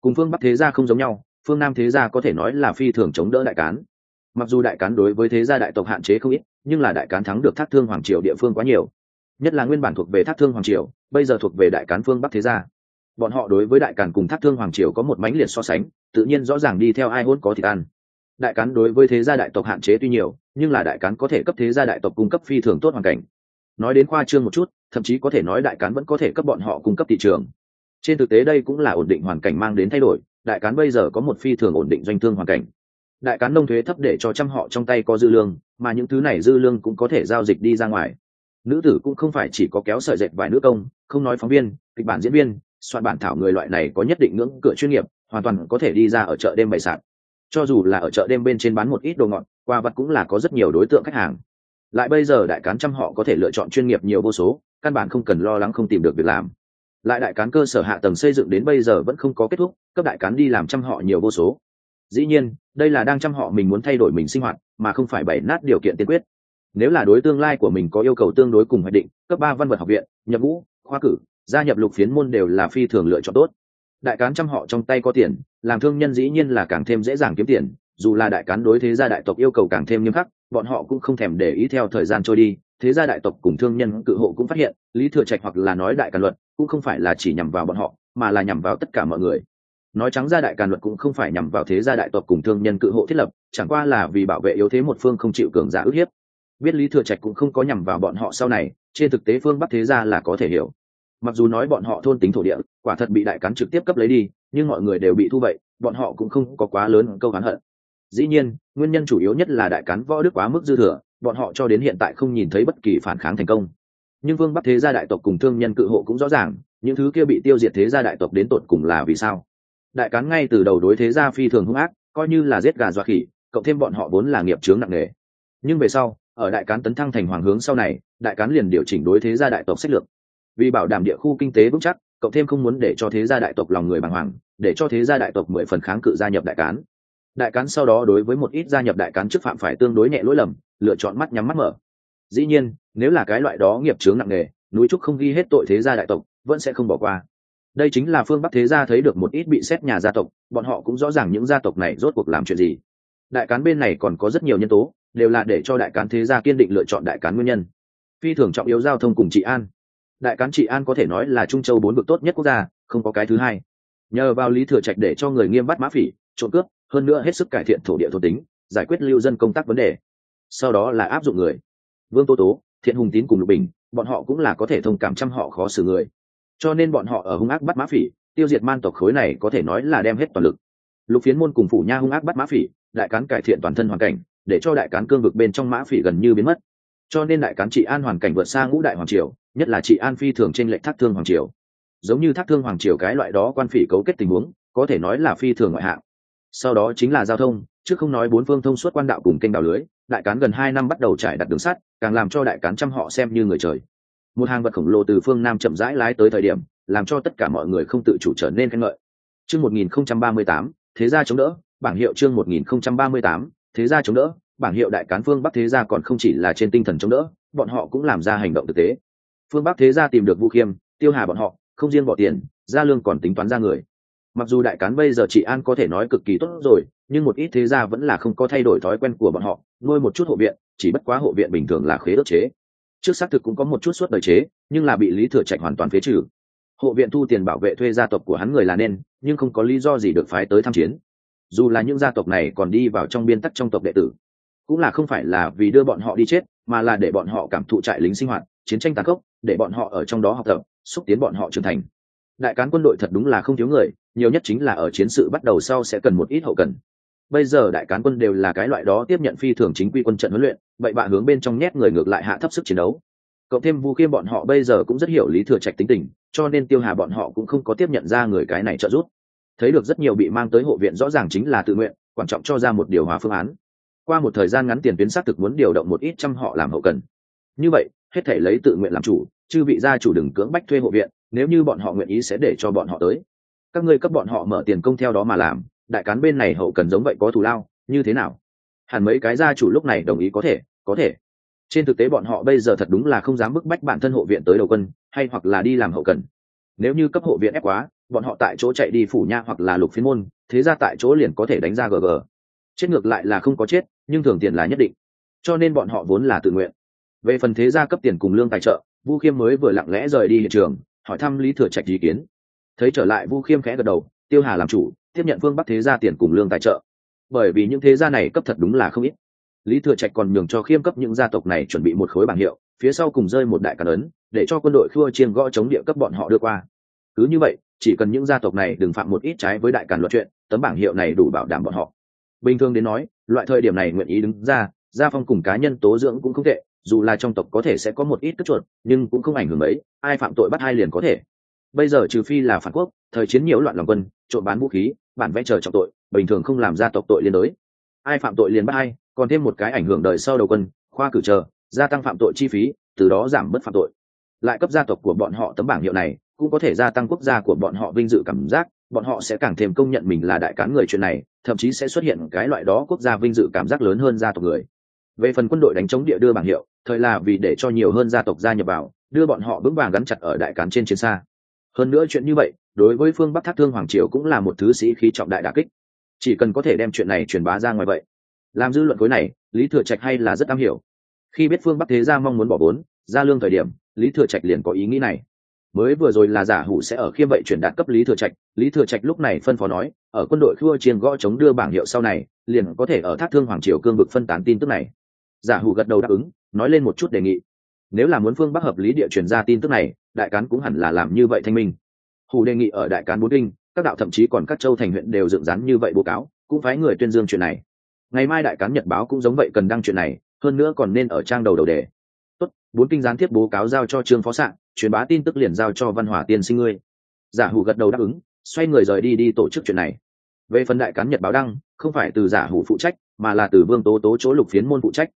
Cùng phương bắc thế gia không giống nhau, phương nam thế gia có thể nói là phi thường chống đỡ đại cán. Mặc dù đại cán đối với thế gia đại tộc hạn chế không ít, nhưng là đại cán thắng được thác thương hoàng triều địa phương quá nhiều. Nhất là nguyên bản thuộc về thác thương hoàng triều bây giờ thuộc về đại cán phương bắc thế gia. Bọn họ đối với đại càn cùng thác thương hoàng triều có một mánh liệt so sánh, tự nhiên rõ ràng đi theo ai hôn có thịt ăn. Đại cán đối với thế gia đại tộc hạn chế tuy nhiều, nhưng là đại cán có thể cấp thế gia đại tộc cung cấp phi thường tốt hoàn cảnh. Nói đến khoa trương một chút, thậm chí có thể nói đại cán vẫn có thể cấp bọn họ cung cấp thị trường. Trên thực tế đây cũng là ổn định hoàn cảnh mang đến thay đổi, đại cán bây giờ có một phi thường ổn định doanh thương hoàn cảnh. Đại cán nông thuế thấp để cho trăm họ trong tay có dư lương, mà những thứ này dư lương cũng có thể giao dịch đi ra ngoài nữ tử cũng không phải chỉ có kéo sợi dệt vài nữ công, không nói phóng viên, kịch bản diễn viên, soạn bản thảo người loại này có nhất định ngưỡng cửa chuyên nghiệp, hoàn toàn có thể đi ra ở chợ đêm bày sạp. Cho dù là ở chợ đêm bên trên bán một ít đồ ngọt, quà vật cũng là có rất nhiều đối tượng khách hàng. Lại bây giờ đại cán trăm họ có thể lựa chọn chuyên nghiệp nhiều vô số, căn bản không cần lo lắng không tìm được việc làm. Lại đại cán cơ sở hạ tầng xây dựng đến bây giờ vẫn không có kết thúc, cấp đại cán đi làm trăm họ nhiều vô số. Dĩ nhiên, đây là đang trăm họ mình muốn thay đổi mình sinh hoạt, mà không phải bày nát điều kiện tiên quyết nếu là đối tương lai của mình có yêu cầu tương đối cùng hoạch định, cấp ba văn vật học viện, nhập ngũ, khoa cử, gia nhập lục phiến môn đều là phi thường lựa chọn tốt. Đại cán trăm họ trong tay có tiền, làm thương nhân dĩ nhiên là càng thêm dễ dàng kiếm tiền. Dù là đại cán đối thế gia đại tộc yêu cầu càng thêm nghiêm khắc, bọn họ cũng không thèm để ý theo thời gian trôi đi. Thế gia đại tộc cùng thương nhân cự hộ cũng phát hiện, lý thừa trạch hoặc là nói đại càn luật, cũng không phải là chỉ nhằm vào bọn họ, mà là nhằm vào tất cả mọi người. Nói trắng ra đại càn luật cũng không phải nhằm vào thế gia đại tộc cùng thương nhân cự hộ thiết lập, chẳng qua là vì bảo vệ yếu thế một phương không chịu cường giả ức hiếp biết lý thừa trạch cũng không có nhằm vào bọn họ sau này, trên thực tế phương bắc thế gia là có thể hiểu. Mặc dù nói bọn họ thôn tính thổ địa, quả thật bị đại cắn trực tiếp cấp lấy đi, nhưng mọi người đều bị thu vậy, bọn họ cũng không có quá lớn câu hắn hận. Dĩ nhiên, nguyên nhân chủ yếu nhất là đại cắn võ đức quá mức dư thừa, bọn họ cho đến hiện tại không nhìn thấy bất kỳ phản kháng thành công. Nhưng vương bắc thế gia đại tộc cùng thương nhân cự hộ cũng rõ ràng, những thứ kia bị tiêu diệt thế gia đại tộc đến tột cùng là vì sao? Đại cán ngay từ đầu đối thế gia phi thường hung ác, coi như là giết gà dọa khỉ, cộng thêm bọn họ vốn là nghiệp chướng nặng nề. Nhưng về sau ở đại cán tấn thăng thành hoàng hướng sau này, đại cán liền điều chỉnh đối thế gia đại tộc sách lược. Vì bảo đảm địa khu kinh tế vững chắc cộng thêm không muốn để cho thế gia đại tộc lòng người bàng hoàng, để cho thế gia đại tộc mười phần kháng cự gia nhập đại cán. Đại cán sau đó đối với một ít gia nhập đại cán chức phạm phải tương đối nhẹ lỗi lầm, lựa chọn mắt nhắm mắt mở. Dĩ nhiên, nếu là cái loại đó nghiệp chướng nặng nề, núi trúc không ghi hết tội thế gia đại tộc, vẫn sẽ không bỏ qua. Đây chính là phương bắc thế gia thấy được một ít bị xét nhà gia tộc, bọn họ cũng rõ ràng những gia tộc này rốt cuộc làm chuyện gì. Đại cán bên này còn có rất nhiều nhân tố đều là để cho đại cán thế gia kiên định lựa chọn đại cán nguyên nhân. Phi thường trọng yếu giao thông cùng trị an. Đại cán trị an có thể nói là trung châu bốn vực tốt nhất quốc gia, không có cái thứ hai. Nhờ vào lý thừa trạch để cho người nghiêm bắt mã phỉ, trộm cướp, hơn nữa hết sức cải thiện thổ địa thổ tính, giải quyết lưu dân công tác vấn đề. Sau đó là áp dụng người. Vương tô tố, thiện hùng tín cùng lục bình, bọn họ cũng là có thể thông cảm chăm họ khó xử người. Cho nên bọn họ ở hung ác bắt mã phỉ, tiêu diệt man tộc khối này có thể nói là đem hết toàn lực. Lục phiến môn cùng phủ nha hung ác bắt mã phỉ, đại cán cải thiện toàn thân hoàn cảnh để cho đại cán cương vực bên trong mã phỉ gần như biến mất. Cho nên đại cán trị an hoàn cảnh vượt xa ngũ đại hoàng triều nhất là trị an phi thường trên lệnh thác thương hoàng triều. Giống như thác thương hoàng triều cái loại đó quan phỉ cấu kết tình huống có thể nói là phi thường ngoại hạng. Sau đó chính là giao thông chứ không nói bốn phương thông suốt quan đạo cùng kênh đào lưới đại cán gần hai năm bắt đầu trải đặt đường sắt càng làm cho đại cán trăm họ xem như người trời. Một hàng vật khổng lồ từ phương nam chậm rãi lái tới thời điểm làm cho tất cả mọi người không tự chủ trở nên khen ngợi. Chương 1038, thế gia chống đỡ bảng hiệu chương 1038, thế gia chống đỡ, bảng hiệu đại cán phương bắc thế gia còn không chỉ là trên tinh thần chống đỡ, bọn họ cũng làm ra hành động thực tế. Phương bắc thế gia tìm được vũ khiêm, tiêu hà bọn họ, không riêng bỏ tiền, gia lương còn tính toán ra người. Mặc dù đại cán bây giờ chị an có thể nói cực kỳ tốt rồi, nhưng một ít thế gia vẫn là không có thay đổi thói quen của bọn họ, nuôi một chút hộ viện, chỉ bất quá hộ viện bình thường là khế ước chế. Trước xác thực cũng có một chút suốt đời chế, nhưng là bị lý thừa trạch hoàn toàn phế trừ. Hộ viện thu tiền bảo vệ thuê gia tộc của hắn người là nên, nhưng không có lý do gì được phái tới tham chiến dù là những gia tộc này còn đi vào trong biên tắc trong tộc đệ tử, cũng là không phải là vì đưa bọn họ đi chết, mà là để bọn họ cảm thụ trại lính sinh hoạt, chiến tranh tàn khốc, để bọn họ ở trong đó học tập, xúc tiến bọn họ trưởng thành. Đại cán quân đội thật đúng là không thiếu người, nhiều nhất chính là ở chiến sự bắt đầu sau sẽ cần một ít hậu cần. Bây giờ đại cán quân đều là cái loại đó tiếp nhận phi thường chính quy quân trận huấn luyện, vậy bạn hướng bên trong nhét người ngược lại hạ thấp sức chiến đấu. Cộng thêm vu khiêm bọn họ bây giờ cũng rất hiểu lý thừa trạch tính tình, cho nên tiêu hà bọn họ cũng không có tiếp nhận ra người cái này trợ giúp thấy được rất nhiều bị mang tới hộ viện rõ ràng chính là tự nguyện, quan trọng cho ra một điều hòa phương án. Qua một thời gian ngắn tiền tuyến xác thực muốn điều động một ít trăm họ làm hậu cần. Như vậy, hết thể lấy tự nguyện làm chủ chứ bị gia chủ đừng cưỡng bách thuê hộ viện, nếu như bọn họ nguyện ý sẽ để cho bọn họ tới. Các ngươi cấp bọn họ mở tiền công theo đó mà làm, đại cán bên này hậu cần giống vậy có thù lao, như thế nào? Hẳn mấy cái gia chủ lúc này đồng ý có thể có thể. Trên thực tế bọn họ bây giờ thật đúng là không dám bức bách bản thân hộ viện tới đầu quân, hay hoặc là đi làm hậu cần. Nếu như cấp hộ viện ép quá bọn họ tại chỗ chạy đi phủ nha hoặc là lục phiên môn, thế ra tại chỗ liền có thể đánh ra gg. Chết ngược lại là không có chết, nhưng thường tiền là nhất định. Cho nên bọn họ vốn là tự nguyện. Về phần thế gia cấp tiền cùng lương tài trợ, vu khiêm mới vừa lặng lẽ rời đi hiện trường, hỏi thăm lý thừa trạch ý kiến. Thấy trở lại, vu khiêm khẽ gật đầu, tiêu hà làm chủ, tiếp nhận phương bắc thế gia tiền cùng lương tài trợ. Bởi vì những thế gia này cấp thật đúng là không ít. Lý thừa trạch còn nhường cho khiêm cấp những gia tộc này chuẩn bị một khối bảng hiệu, phía sau cùng rơi một đại cản ấn, để cho quân đội khua chiên gõ chống địa cấp bọn họ đưa qua cứ như vậy, chỉ cần những gia tộc này đừng phạm một ít trái với đại cản luật chuyện, tấm bảng hiệu này đủ bảo đảm bọn họ. Bình thường đến nói, loại thời điểm này nguyện ý đứng ra, gia phong cùng cá nhân tố dưỡng cũng không tệ, dù là trong tộc có thể sẽ có một ít cất chuột, nhưng cũng không ảnh hưởng mấy, ai phạm tội bắt hai liền có thể. Bây giờ trừ phi là phản quốc, thời chiến nhiễu loạn lòng quân, trộm bán vũ khí, bản vẽ chờ trọng tội, bình thường không làm gia tộc tội liên đối. Ai phạm tội liền bắt hai còn thêm một cái ảnh hưởng đời sau đầu quân, khoa cử chờ, gia tăng phạm tội chi phí, từ đó giảm bớt phạm tội. Lại cấp gia tộc của bọn họ tấm bảng hiệu này cũng có thể gia tăng quốc gia của bọn họ vinh dự cảm giác, bọn họ sẽ càng thêm công nhận mình là đại cán người chuyện này, thậm chí sẽ xuất hiện cái loại đó quốc gia vinh dự cảm giác lớn hơn gia tộc người. Về phần quân đội đánh chống địa đưa bảng hiệu, thời là vì để cho nhiều hơn gia tộc gia nhập vào, đưa bọn họ vững vàng gắn chặt ở đại cán trên chiến xa. Hơn nữa chuyện như vậy, đối với phương bắc thác thương hoàng triều cũng là một thứ sĩ khí trọng đại đà kích. Chỉ cần có thể đem chuyện này truyền bá ra ngoài vậy, làm dư luận khối này, lý thừa trạch hay là rất am hiểu. Khi biết phương bắc thế gia mong muốn bỏ vốn, ra lương thời điểm, lý thừa trạch liền có ý nghĩ này mới vừa rồi là giả hủ sẽ ở khiêm vậy chuyển đạt cấp lý thừa trạch. Lý thừa trạch lúc này phân phó nói, ở quân đội khua chiên gõ chống đưa bảng hiệu sau này, liền có thể ở thác thương hoàng triều cương vực phân tán tin tức này. Giả hủ gật đầu đáp ứng, nói lên một chút đề nghị. Nếu là muốn phương bắc hợp lý địa truyền ra tin tức này, đại cán cũng hẳn là làm như vậy thanh minh. Hủ đề nghị ở đại cán bốn kinh các đạo thậm chí còn các châu thành huyện đều dựng rắn như vậy báo cáo, cũng phái người tuyên dương chuyện này. Ngày mai đại cán nhật báo cũng giống vậy cần đăng chuyện này, hơn nữa còn nên ở trang đầu đầu đề. Tốt, bốn kinh gián tiếp bố cáo giao cho trương phó sạn truyền bá tin tức liền giao cho văn hỏa tiên sinh ngươi. Giả hủ gật đầu đáp ứng, xoay người rời đi đi tổ chức chuyện này. Về phần đại cán nhật báo đăng, không phải từ giả hủ phụ trách, mà là từ vương tố tố chỗ lục phiến môn phụ trách.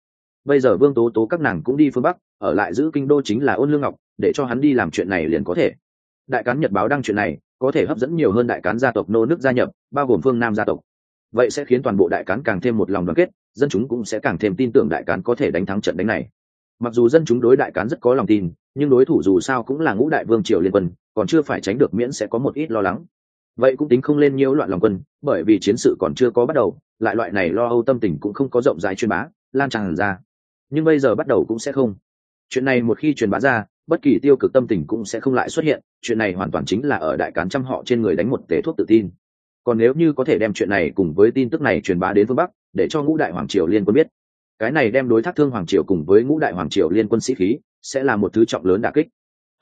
Bây giờ vương tố tố các nàng cũng đi phương bắc, ở lại giữ kinh đô chính là ôn lương ngọc, để cho hắn đi làm chuyện này liền có thể. Đại cán nhật báo đăng chuyện này, có thể hấp dẫn nhiều hơn đại cán gia tộc nô nước gia nhập, bao gồm phương nam gia tộc. Vậy sẽ khiến toàn bộ đại cán càng thêm một lòng đoàn kết, dân chúng cũng sẽ càng thêm tin tưởng đại cán có thể đánh thắng trận đánh này mặc dù dân chúng đối đại cán rất có lòng tin, nhưng đối thủ dù sao cũng là ngũ đại vương triều liên quân, còn chưa phải tránh được miễn sẽ có một ít lo lắng. Vậy cũng tính không lên nhiều loạn lòng quân, bởi vì chiến sự còn chưa có bắt đầu, lại loại này lo âu tâm tình cũng không có rộng rãi truyền bá, lan tràn ra. Nhưng bây giờ bắt đầu cũng sẽ không. Chuyện này một khi truyền bá ra, bất kỳ tiêu cực tâm tình cũng sẽ không lại xuất hiện, chuyện này hoàn toàn chính là ở đại cán trăm họ trên người đánh một tể thuốc tự tin. Còn nếu như có thể đem chuyện này cùng với tin tức này truyền bá đến phương bắc, để cho ngũ đại hoàng triều liên quân biết cái này đem đối thác thương hoàng triều cùng với ngũ đại hoàng triều liên quân sĩ khí, sẽ là một thứ trọng lớn đà kích.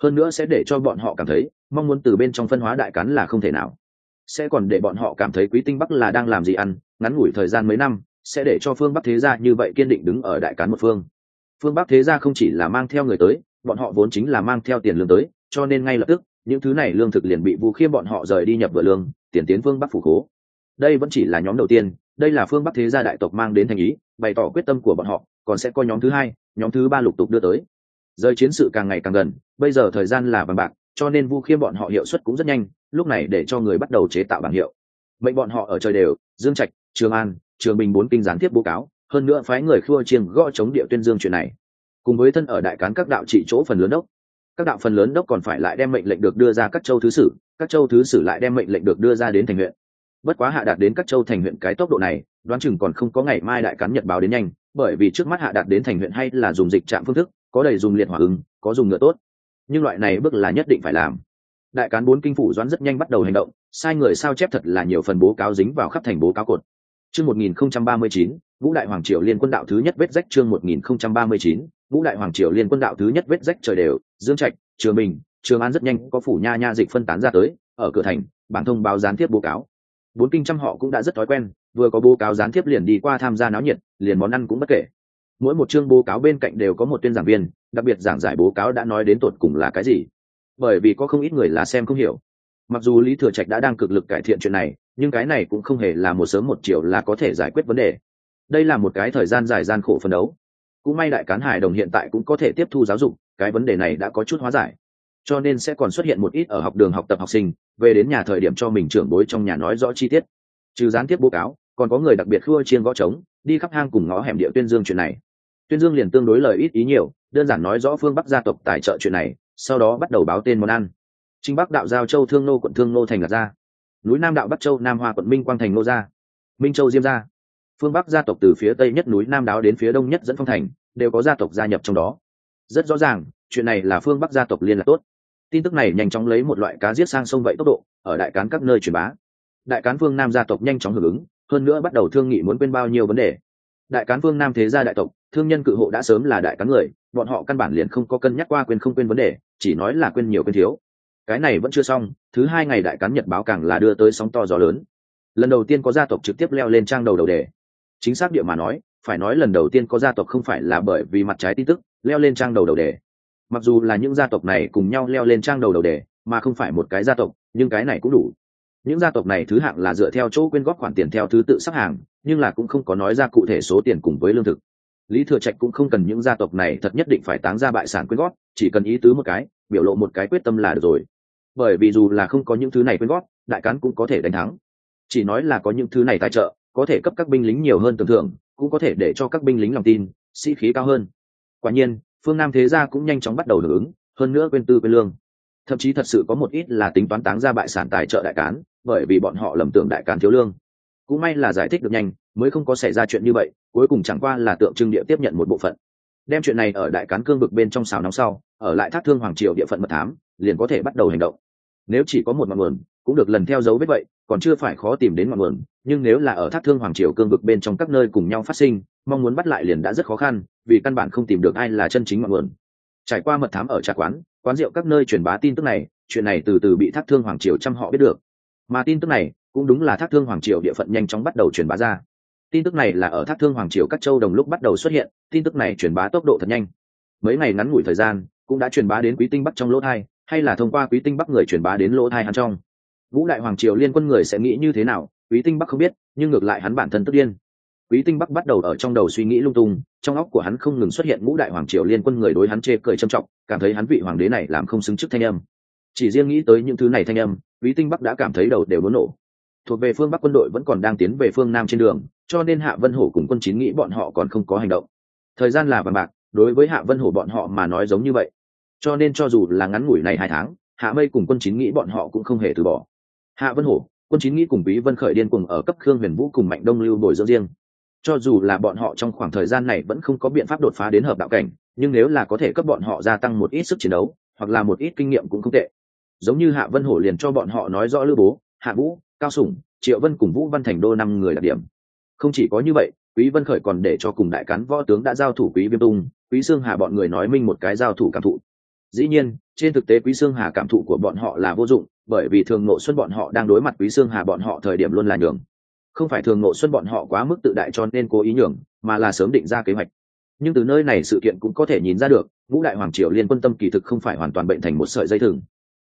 Hơn nữa sẽ để cho bọn họ cảm thấy, mong muốn từ bên trong phân hóa đại cắn là không thể nào. Sẽ còn để bọn họ cảm thấy quý tinh bắc là đang làm gì ăn, ngắn ngủi thời gian mấy năm, sẽ để cho phương bắc thế gia như vậy kiên định đứng ở đại cán một phương. Phương bắc thế gia không chỉ là mang theo người tới, bọn họ vốn chính là mang theo tiền lương tới, cho nên ngay lập tức, những thứ này lương thực liền bị vu khiêm bọn họ rời đi nhập vựa lương, tiền tiến phương bắc phủ khố. Đây vẫn chỉ là nhóm đầu tiên, đây là phương bắc thế gia đại tộc mang đến thành ý bày tỏ quyết tâm của bọn họ, còn sẽ có nhóm thứ hai, nhóm thứ ba lục tục đưa tới. Giới chiến sự càng ngày càng gần, bây giờ thời gian là bằng bạc, cho nên vu khiêm bọn họ hiệu suất cũng rất nhanh, lúc này để cho người bắt đầu chế tạo bảng hiệu. Mệnh bọn họ ở trời đều, dương trạch, trường an, trường bình bốn kinh gián tiếp bố cáo, hơn nữa phái người khua chiêng gõ chống địa tuyên dương chuyện này. Cùng với thân ở đại cán các đạo trị chỗ phần lớn đốc, các đạo phần lớn đốc còn phải lại đem mệnh lệnh được đưa ra các châu thứ sử, các châu thứ sử lại đem mệnh lệnh được đưa ra đến thành huyện. Bất quá hạ đạt đến các châu thành huyện cái tốc độ này đoán chừng còn không có ngày mai đại cán nhật báo đến nhanh, bởi vì trước mắt hạ đạt đến thành huyện hay là dùng dịch trạm phương thức, có đầy dùng liệt hỏa ứng, có dùng ngựa tốt. Nhưng loại này bước là nhất định phải làm. Đại cán bốn kinh phủ doãn rất nhanh bắt đầu hành động, sai người sao chép thật là nhiều phần bố cáo dính vào khắp thành bố cáo cột. Chương một nghìn không trăm ba mươi chín, ngũ đại hoàng triều liên quân đạo thứ nhất vết rách chương một nghìn không trăm ba mươi chín, ngũ đại hoàng triều liên quân đạo thứ nhất vết rách trời đều, dương trạch, trường bình, trường an rất nhanh có phủ nha nha dịch phân tán ra tới, ở cửa thành, bản thông báo gián tiếp bố cáo. Bốn kinh trăm họ cũng đã rất thói quen vừa có bố cáo gián tiếp liền đi qua tham gia náo nhiệt, liền món ăn cũng bất kể. Mỗi một chương bố cáo bên cạnh đều có một tuyên giảng viên, đặc biệt giảng giải bố cáo đã nói đến tột cùng là cái gì. Bởi vì có không ít người là xem không hiểu. Mặc dù lý thừa trạch đã đang cực lực cải thiện chuyện này, nhưng cái này cũng không hề là một sớm một chiều là có thể giải quyết vấn đề. Đây là một cái thời gian dài gian khổ phấn đấu. Cũng may đại cán hải đồng hiện tại cũng có thể tiếp thu giáo dục, cái vấn đề này đã có chút hóa giải. Cho nên sẽ còn xuất hiện một ít ở học đường học tập học sinh, về đến nhà thời điểm cho mình trưởng bối trong nhà nói rõ chi tiết. Trừ gián tiếp bố cáo còn có người đặc biệt khua chiên gõ trống, đi khắp hang cùng ngõ hẻm địa tuyên dương chuyện này. Tuyên dương liền tương đối lời ít ý nhiều, đơn giản nói rõ phương bắc gia tộc tài trợ chuyện này, sau đó bắt đầu báo tên món ăn. Trinh bắc đạo giao châu thương nô quận thương nô thành lạc gia. Núi nam đạo bắc châu nam hoa quận minh quang thành nô gia. Minh châu diêm gia. Phương bắc gia tộc từ phía tây nhất núi nam đáo đến phía đông nhất dẫn phong thành, đều có gia tộc gia nhập trong đó. Rất rõ ràng, chuyện này là phương bắc gia tộc liên lạc tốt. Tin tức này nhanh chóng lấy một loại cá giết sang sông vậy tốc độ, ở đại cán các nơi truyền bá. Đại cán phương nam gia tộc nhanh chóng hưởng ứng hơn nữa bắt đầu thương nghị muốn quên bao nhiêu vấn đề. Đại cán phương nam thế gia đại tộc, thương nhân cự hộ đã sớm là đại cán người, bọn họ căn bản liền không có cân nhắc qua quên không quên vấn đề, chỉ nói là quên nhiều quên thiếu. Cái này vẫn chưa xong, thứ hai ngày đại cán nhật báo càng là đưa tới sóng to gió lớn. Lần đầu tiên có gia tộc trực tiếp leo lên trang đầu đầu đề. Chính xác địa mà nói, phải nói lần đầu tiên có gia tộc không phải là bởi vì mặt trái tin tức, leo lên trang đầu đầu đề. Mặc dù là những gia tộc này cùng nhau leo lên trang đầu đầu đề, mà không phải một cái gia tộc, nhưng cái này cũng đủ những gia tộc này thứ hạng là dựa theo chỗ quyên góp khoản tiền theo thứ tự sắp hàng, nhưng là cũng không có nói ra cụ thể số tiền cùng với lương thực. Lý thừa trạch cũng không cần những gia tộc này thật nhất định phải táng ra bại sản quyên góp, chỉ cần ý tứ một cái, biểu lộ một cái quyết tâm là được rồi. Bởi vì dù là không có những thứ này quyên góp, đại cán cũng có thể đánh thắng. Chỉ nói là có những thứ này tài trợ, có thể cấp các binh lính nhiều hơn tưởng thưởng, cũng có thể để cho các binh lính lòng tin, sĩ khí cao hơn. Quả nhiên, phương nam thế gia cũng nhanh chóng bắt đầu hưởng ứng, hơn nữa quên tư quên lương. Thậm chí thật sự có một ít là tính toán táng ra bại sản tài trợ đại cán bởi vì bọn họ lầm tưởng đại càn thiếu lương. Cũng may là giải thích được nhanh, mới không có xảy ra chuyện như vậy, cuối cùng chẳng qua là tượng trưng địa tiếp nhận một bộ phận. Đem chuyện này ở đại cán cương vực bên trong xào nóng sau, ở lại thác thương hoàng triều địa phận mật thám, liền có thể bắt đầu hành động. Nếu chỉ có một ngọn nguồn, cũng được lần theo dấu vết vậy, còn chưa phải khó tìm đến ngọn nguồn, nhưng nếu là ở thác thương hoàng triều cương vực bên trong các nơi cùng nhau phát sinh, mong muốn bắt lại liền đã rất khó khăn, vì căn bản không tìm được ai là chân chính ngọn nguồn. Trải qua mật thám ở trà quán quán rượu các nơi truyền bá tin tức này, chuyện này từ từ bị thác thương hoàng triều chăm họ biết được mà tin tức này cũng đúng là thác thương hoàng triều địa phận nhanh chóng bắt đầu truyền bá ra. Tin tức này là ở thác thương hoàng triều các châu đồng lúc bắt đầu xuất hiện, tin tức này truyền bá tốc độ thật nhanh. Mấy ngày ngắn ngủi thời gian, cũng đã truyền bá đến quý tinh bắc trong lỗ thai, hay là thông qua quý tinh bắc người truyền bá đến lỗ thai hắn trong. Vũ đại hoàng triều liên quân người sẽ nghĩ như thế nào, quý tinh bắc không biết, nhưng ngược lại hắn bản thân tức điên. Quý tinh bắc bắt đầu ở trong đầu suy nghĩ lung tung, trong óc của hắn không ngừng xuất hiện ngũ đại hoàng triều liên quân người đối hắn chê cười trầm trọng, cảm thấy hắn vị hoàng đế này làm không xứng trước thanh âm. Chỉ riêng nghĩ tới những thứ này thanh âm quý tinh bắc đã cảm thấy đầu đều muốn nổ. Thuộc về phương bắc quân đội vẫn còn đang tiến về phương nam trên đường, cho nên hạ vân hổ cùng quân chín nghĩ bọn họ còn không có hành động. Thời gian là vàng bạc, đối với hạ vân hổ bọn họ mà nói giống như vậy. Cho nên cho dù là ngắn ngủi này hai tháng, hạ mây cùng quân chín nghĩ bọn họ cũng không hề từ bỏ. Hạ vân hổ, quân chín nghĩ cùng quý vân khởi điên cùng ở cấp khương huyền vũ cùng mạnh đông lưu bồi dưỡng riêng. Cho dù là bọn họ trong khoảng thời gian này vẫn không có biện pháp đột phá đến hợp đạo cảnh, nhưng nếu là có thể cấp bọn họ gia tăng một ít sức chiến đấu, hoặc là một ít kinh nghiệm cũng không tệ giống như hạ vân hổ liền cho bọn họ nói rõ lữ bố, hạ vũ, cao sủng, triệu vân cùng vũ văn thành đô năm người đặc điểm. Không chỉ có như vậy, quý vân khởi còn để cho cùng đại cán võ tướng đã giao thủ quý viêm tung, quý sương hà bọn người nói minh một cái giao thủ cảm thụ. Dĩ nhiên, trên thực tế quý sương hà cảm thụ của bọn họ là vô dụng, bởi vì thường ngộ xuân bọn họ đang đối mặt quý sương hà bọn họ thời điểm luôn là nhường. Không phải thường ngộ xuân bọn họ quá mức tự đại cho nên cố ý nhường, mà là sớm định ra kế hoạch. Nhưng từ nơi này sự kiện cũng có thể nhìn ra được, vũ đại hoàng triều liên quân tâm kỳ thực không phải hoàn toàn bệnh thành một sợi dây thừng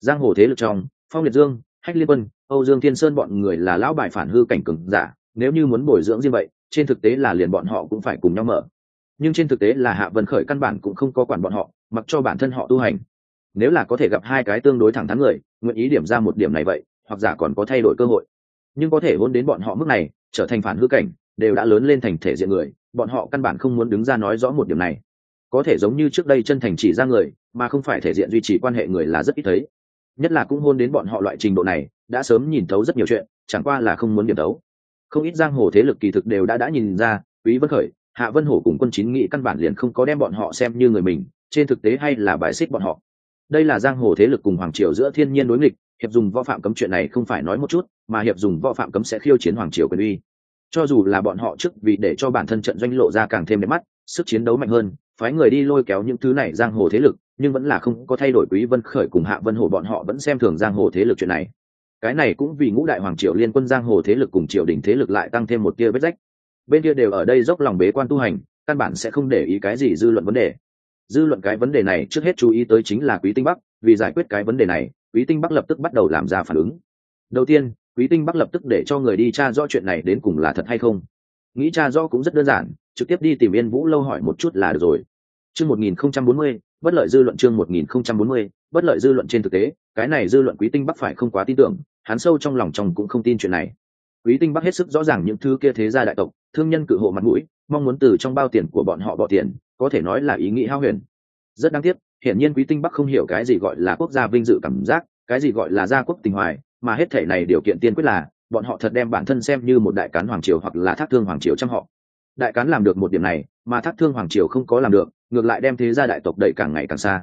giang hồ thế lực trong, phong liệt dương, hách liên quân, âu dương thiên sơn bọn người là lão bài phản hư cảnh cường giả, nếu như muốn bồi dưỡng riêng vậy, trên thực tế là liền bọn họ cũng phải cùng nhau mở. Nhưng trên thực tế là hạ vân khởi căn bản cũng không có quản bọn họ, mặc cho bản thân họ tu hành. Nếu là có thể gặp hai cái tương đối thẳng thắn người, nguyện ý điểm ra một điểm này vậy, hoặc giả còn có thay đổi cơ hội. Nhưng có thể hôn đến bọn họ mức này, trở thành phản hư cảnh, đều đã lớn lên thành thể diện người, bọn họ căn bản không muốn đứng ra nói rõ một điểm này. Có thể giống như trước đây chân thành chỉ ra người, mà không phải thể diện duy trì quan hệ người là rất ít thấy nhất là cũng hôn đến bọn họ loại trình độ này, đã sớm nhìn thấu rất nhiều chuyện, chẳng qua là không muốn điểm thấu. Không ít giang hồ thế lực kỳ thực đều đã đã nhìn ra, quý vân khởi, hạ vân hổ cùng quân chín nghị căn bản liền không có đem bọn họ xem như người mình, trên thực tế hay là bài xích bọn họ. Đây là giang hồ thế lực cùng hoàng triều giữa thiên nhiên đối nghịch, hiệp dùng võ phạm cấm chuyện này không phải nói một chút, mà hiệp dùng võ phạm cấm sẽ khiêu chiến hoàng triều quyền uy. Cho dù là bọn họ trước vì để cho bản thân trận doanh lộ ra càng thêm đẹp mắt, sức chiến đấu mạnh hơn, phái người đi lôi kéo những thứ này giang hồ thế lực nhưng vẫn là không có thay đổi quý vân khởi cùng hạ vân hồ bọn họ vẫn xem thường giang hồ thế lực chuyện này. Cái này cũng vì ngũ đại hoàng triều liên quân giang hồ thế lực cùng triều đình thế lực lại tăng thêm một tia vết rách. Bên kia đều ở đây dốc lòng bế quan tu hành, căn bản sẽ không để ý cái gì dư luận vấn đề. Dư luận cái vấn đề này trước hết chú ý tới chính là quý tinh bắc, vì giải quyết cái vấn đề này, quý tinh bắc lập tức bắt đầu làm ra phản ứng. Đầu tiên, quý tinh bắc lập tức để cho người đi tra rõ chuyện này đến cùng là thật hay không. Nghĩ tra rõ cũng rất đơn giản, trực tiếp đi tìm yên vũ lâu hỏi một chút là được rồi. Chương một nghìn không trăm bốn mươi bất lợi dư luận chương một nghìn không trăm bốn mươi, bất lợi dư luận trên thực tế, cái này dư luận quý tinh bắc phải không quá tin tưởng, hắn sâu trong lòng chồng cũng không tin chuyện này. Quý tinh bắc hết sức rõ ràng những thứ kia thế gia đại tộc, thương nhân cự hộ mặt mũi, mong muốn từ trong bao tiền của bọn họ bỏ tiền, có thể nói là ý nghĩ hao huyền. Rất đáng tiếc, hiển nhiên quý tinh bắc không hiểu cái gì gọi là quốc gia vinh dự cảm giác, cái gì gọi là gia quốc tình hoài, mà hết thể này điều kiện tiên quyết là, bọn họ thật đem bản thân xem như một đại cán hoàng triều hoặc là thác thương hoàng triều trong họ. Đại cán làm được một điểm này, mà thác thương hoàng triều không có làm được ngược lại đem thế gia đại tộc đẩy càng ngày càng xa.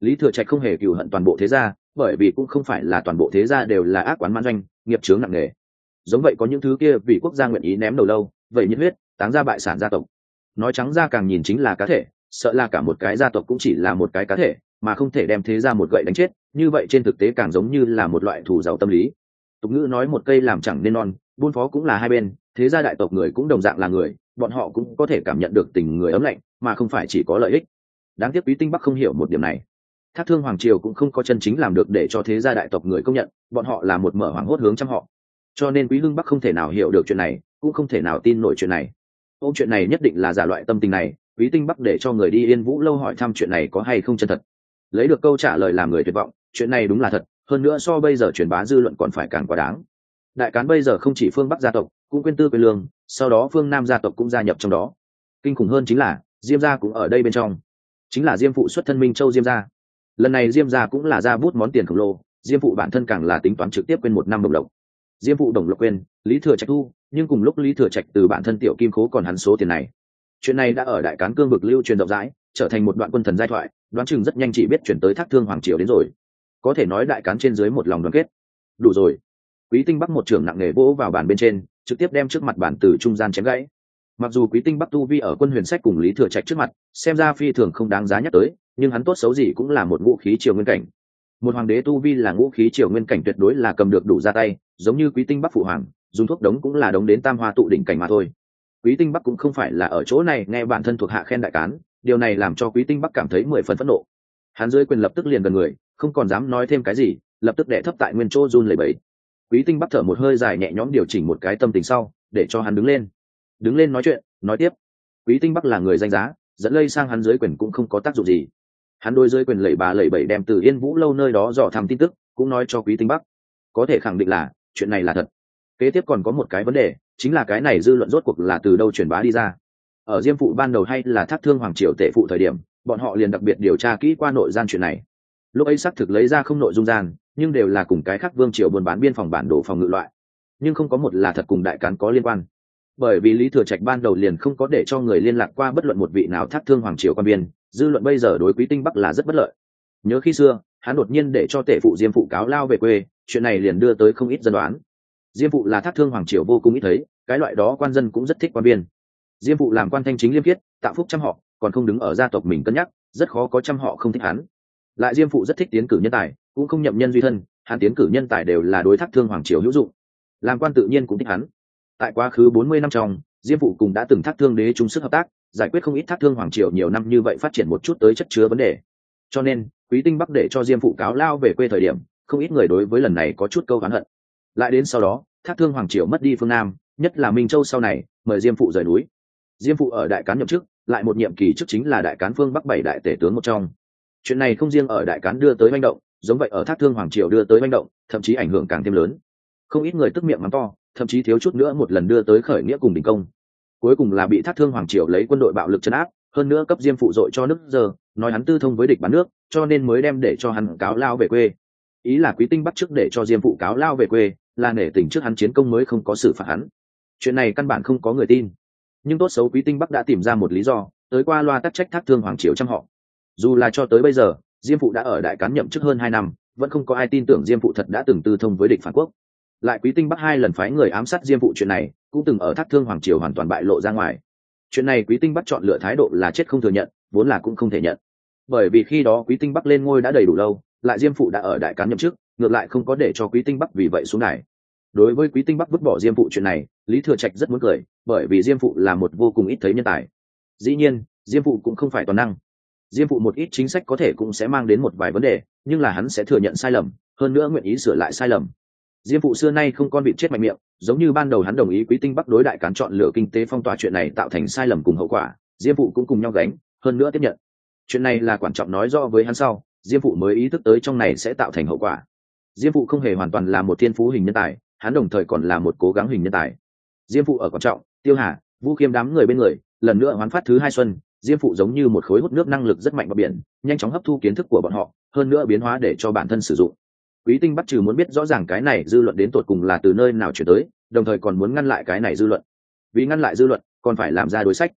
Lý thừa trạch không hề cừu hận toàn bộ thế gia, bởi vì cũng không phải là toàn bộ thế gia đều là ác quán mãn doanh, nghiệp chướng nặng nề. Giống vậy có những thứ kia vì quốc gia nguyện ý ném đầu lâu, vậy nhiệt huyết, táng ra bại sản gia tộc. Nói trắng ra càng nhìn chính là cá thể, sợ là cả một cái gia tộc cũng chỉ là một cái cá thể, mà không thể đem thế ra một gậy đánh chết, như vậy trên thực tế càng giống như là một loại thủ giàu tâm lý. Tục ngữ nói một cây làm chẳng nên non, buôn phó cũng là hai bên, thế gia đại tộc người cũng đồng dạng là người, bọn họ cũng có thể cảm nhận được tình người ấm lạnh mà không phải chỉ có lợi ích. Đáng tiếc quý tinh bắc không hiểu một điểm này. Thác thương hoàng triều cũng không có chân chính làm được để cho thế gia đại tộc người công nhận, bọn họ là một mở hoàng hốt hướng chăm họ. Cho nên quý hưng bắc không thể nào hiểu được chuyện này, cũng không thể nào tin nổi chuyện này. Ô, chuyện này nhất định là giả loại tâm tình này, quý tinh bắc để cho người đi yên vũ lâu hỏi thăm chuyện này có hay không chân thật. Lấy được câu trả lời làm người tuyệt vọng, chuyện này đúng là thật, hơn nữa so bây giờ truyền bá dư luận còn phải càng quá đáng. Đại cán bây giờ không chỉ phương bắc gia tộc, cũng quyên tư quê lương, sau đó phương nam gia tộc cũng gia nhập trong đó. Kinh khủng hơn chính là diêm gia cũng ở đây bên trong. Chính là diêm phụ xuất thân minh châu diêm gia. Lần này diêm gia cũng là ra bút món tiền khổng lồ, diêm phụ bản thân càng là tính toán trực tiếp quên một năm đồng lộc. Diêm phụ đồng lộc quên, lý thừa trạch thu, nhưng cùng lúc lý thừa trạch từ bản thân tiểu kim khố còn hắn số tiền này. Chuyện này đã ở đại cán cương vực lưu truyền rộng rãi, trở thành một đoạn quân thần giai thoại, đoán chừng rất nhanh chỉ biết chuyển tới thác thương hoàng triều đến rồi. Có thể nói đại cán trên dưới một lòng đoàn kết. Đủ rồi. Quý tinh bắc một trưởng nặng nề vỗ vào bàn bên trên, trực tiếp đem trước mặt bản từ trung gian chém gãy mặc dù quý tinh bắc tu vi ở quân huyền sách cùng lý thừa trạch trước mặt, xem ra phi thường không đáng giá nhắc tới, nhưng hắn tốt xấu gì cũng là một vũ khí triều nguyên cảnh. Một hoàng đế tu vi là ngũ khí triều nguyên cảnh tuyệt đối là cầm được đủ ra tay, giống như quý tinh bắc phụ hoàng, dùng thuốc đống cũng là đống đến tam hoa tụ đỉnh cảnh mà thôi. Quý tinh bắc cũng không phải là ở chỗ này nghe bản thân thuộc hạ khen đại cán, điều này làm cho quý tinh bắc cảm thấy mười phần phẫn nộ. Hắn dưới quyền lập tức liền gần người, không còn dám nói thêm cái gì, lập tức đệ thấp tại nguyên chỗ run lẩy bẩy. Quý tinh bắc thở một hơi dài nhẹ nhõm điều chỉnh một cái tâm tình sau, để cho hắn đứng lên đứng lên nói chuyện, nói tiếp. Quý tinh bắc là người danh giá, dẫn lây sang hắn dưới quyền cũng không có tác dụng gì. Hắn đôi dưới quyền lẩy bà lẩy bẩy đem từ yên vũ lâu nơi đó dò thăm tin tức, cũng nói cho quý tinh bắc. Có thể khẳng định là, chuyện này là thật. Kế tiếp còn có một cái vấn đề, chính là cái này dư luận rốt cuộc là từ đâu truyền bá đi ra. Ở diêm phụ ban đầu hay là thác thương hoàng triều tể phụ thời điểm, bọn họ liền đặc biệt điều tra kỹ qua nội gian chuyện này. Lúc ấy xác thực lấy ra không nội dung gian, nhưng đều là cùng cái khác vương triều buôn bán biên phòng bản đồ phòng ngự loại. Nhưng không có một là thật cùng đại cán có liên quan bởi vì lý thừa trạch ban đầu liền không có để cho người liên lạc qua bất luận một vị nào thác thương hoàng triều quan biên dư luận bây giờ đối quý tinh bắc là rất bất lợi. Nhớ khi xưa, hắn đột nhiên để cho tể phụ diêm phụ cáo lao về quê, chuyện này liền đưa tới không ít dân đoán. Diêm phụ là thác thương hoàng triều vô cùng ít thấy, cái loại đó quan dân cũng rất thích quan biên diêm phụ làm quan thanh chính liêm khiết, tạo phúc trăm họ, còn không đứng ở gia tộc mình cân nhắc, rất khó có trăm họ không thích hắn. Lại diêm phụ rất thích tiến cử nhân tài, cũng không nhậm nhân duy thân, hắn tiến cử nhân tài đều là đối thác thương hoàng triều hữu dụng. Làm quan tự nhiên cũng thích hắn tại quá khứ bốn mươi năm trong, diêm phụ cùng đã từng thác thương đế chung sức hợp tác, giải quyết không ít thác thương hoàng triều nhiều năm như vậy phát triển một chút tới chất chứa vấn đề. Cho nên, quý tinh bắc để cho diêm phụ cáo lao về quê thời điểm, không ít người đối với lần này có chút câu gán hận. Lại đến sau đó, thác thương hoàng triều mất đi phương nam, nhất là minh châu sau này, mời diêm phụ rời núi. Diêm phụ ở đại cán nhậm chức, lại một nhiệm kỳ chức chính là đại cán phương bắc bảy đại tể tướng một trong. Chuyện này không riêng ở đại cán đưa tới manh động, giống vậy ở thác thương hoàng triều đưa tới manh động, thậm chí ảnh hưởng càng thêm lớn. Không ít người tức miệng mắng to thậm chí thiếu chút nữa một lần đưa tới khởi nghĩa cùng đình công. Cuối cùng là bị thác thương hoàng triều lấy quân đội bạo lực chấn áp, hơn nữa cấp diêm phụ dội cho nước giờ, nói hắn tư thông với địch bán nước, cho nên mới đem để cho hắn cáo lao về quê. Ý là quý tinh bắt trước để cho diêm phụ cáo lao về quê, là nể tình trước hắn chiến công mới không có xử phạt hắn. Chuyện này căn bản không có người tin. Nhưng tốt xấu quý tinh bắc đã tìm ra một lý do, tới qua loa tắc trách thác thương hoàng triều trăm họ. Dù là cho tới bây giờ, diêm phụ đã ở đại cán nhậm chức hơn hai năm, vẫn không có ai tin tưởng diêm phụ thật đã từng tư thông với địch phản quốc lại quý tinh bắc hai lần phái người ám sát diêm phụ chuyện này, cũng từng ở thác thương hoàng triều hoàn toàn bại lộ ra ngoài. Chuyện này quý tinh bắc chọn lựa thái độ là chết không thừa nhận, vốn là cũng không thể nhận. Bởi vì khi đó quý tinh bắc lên ngôi đã đầy đủ lâu, lại diêm phụ đã ở đại cán nhậm chức, ngược lại không có để cho quý tinh bắc vì vậy xuống đài. Đối với quý tinh bắc vứt bỏ diêm phụ chuyện này, lý thừa trạch rất muốn cười, bởi vì diêm phụ là một vô cùng ít thấy nhân tài. Dĩ nhiên, diêm phụ cũng không phải toàn năng. Diêm phụ một ít chính sách có thể cũng sẽ mang đến một vài vấn đề, nhưng là hắn sẽ thừa nhận sai lầm, hơn nữa nguyện ý sửa lại sai lầm diêm phụ xưa nay không con bị chết mạnh miệng, giống như ban đầu hắn đồng ý quý tinh bắc đối đại cán chọn lựa kinh tế phong tỏa chuyện này tạo thành sai lầm cùng hậu quả, diêm phụ cũng cùng nhau gánh, hơn nữa tiếp nhận. Chuyện này là quan trọng nói rõ với hắn sau, diêm phụ mới ý thức tới trong này sẽ tạo thành hậu quả. Diêm phụ không hề hoàn toàn là một thiên phú hình nhân tài, hắn đồng thời còn là một cố gắng hình nhân tài. Diêm phụ ở quan trọng, tiêu hà, vũ khiêm đám người bên người, lần nữa hoán phát thứ hai xuân, diêm phụ giống như một khối hút nước năng lực rất mạnh vào biển, nhanh chóng hấp thu kiến thức của bọn họ, hơn nữa biến hóa để cho bản thân sử dụng quý tinh bắt trừ muốn biết rõ ràng cái này dư luận đến tột cùng là từ nơi nào chuyển tới, đồng thời còn muốn ngăn lại cái này dư luận. Vì ngăn lại dư luận, còn phải làm ra đối sách.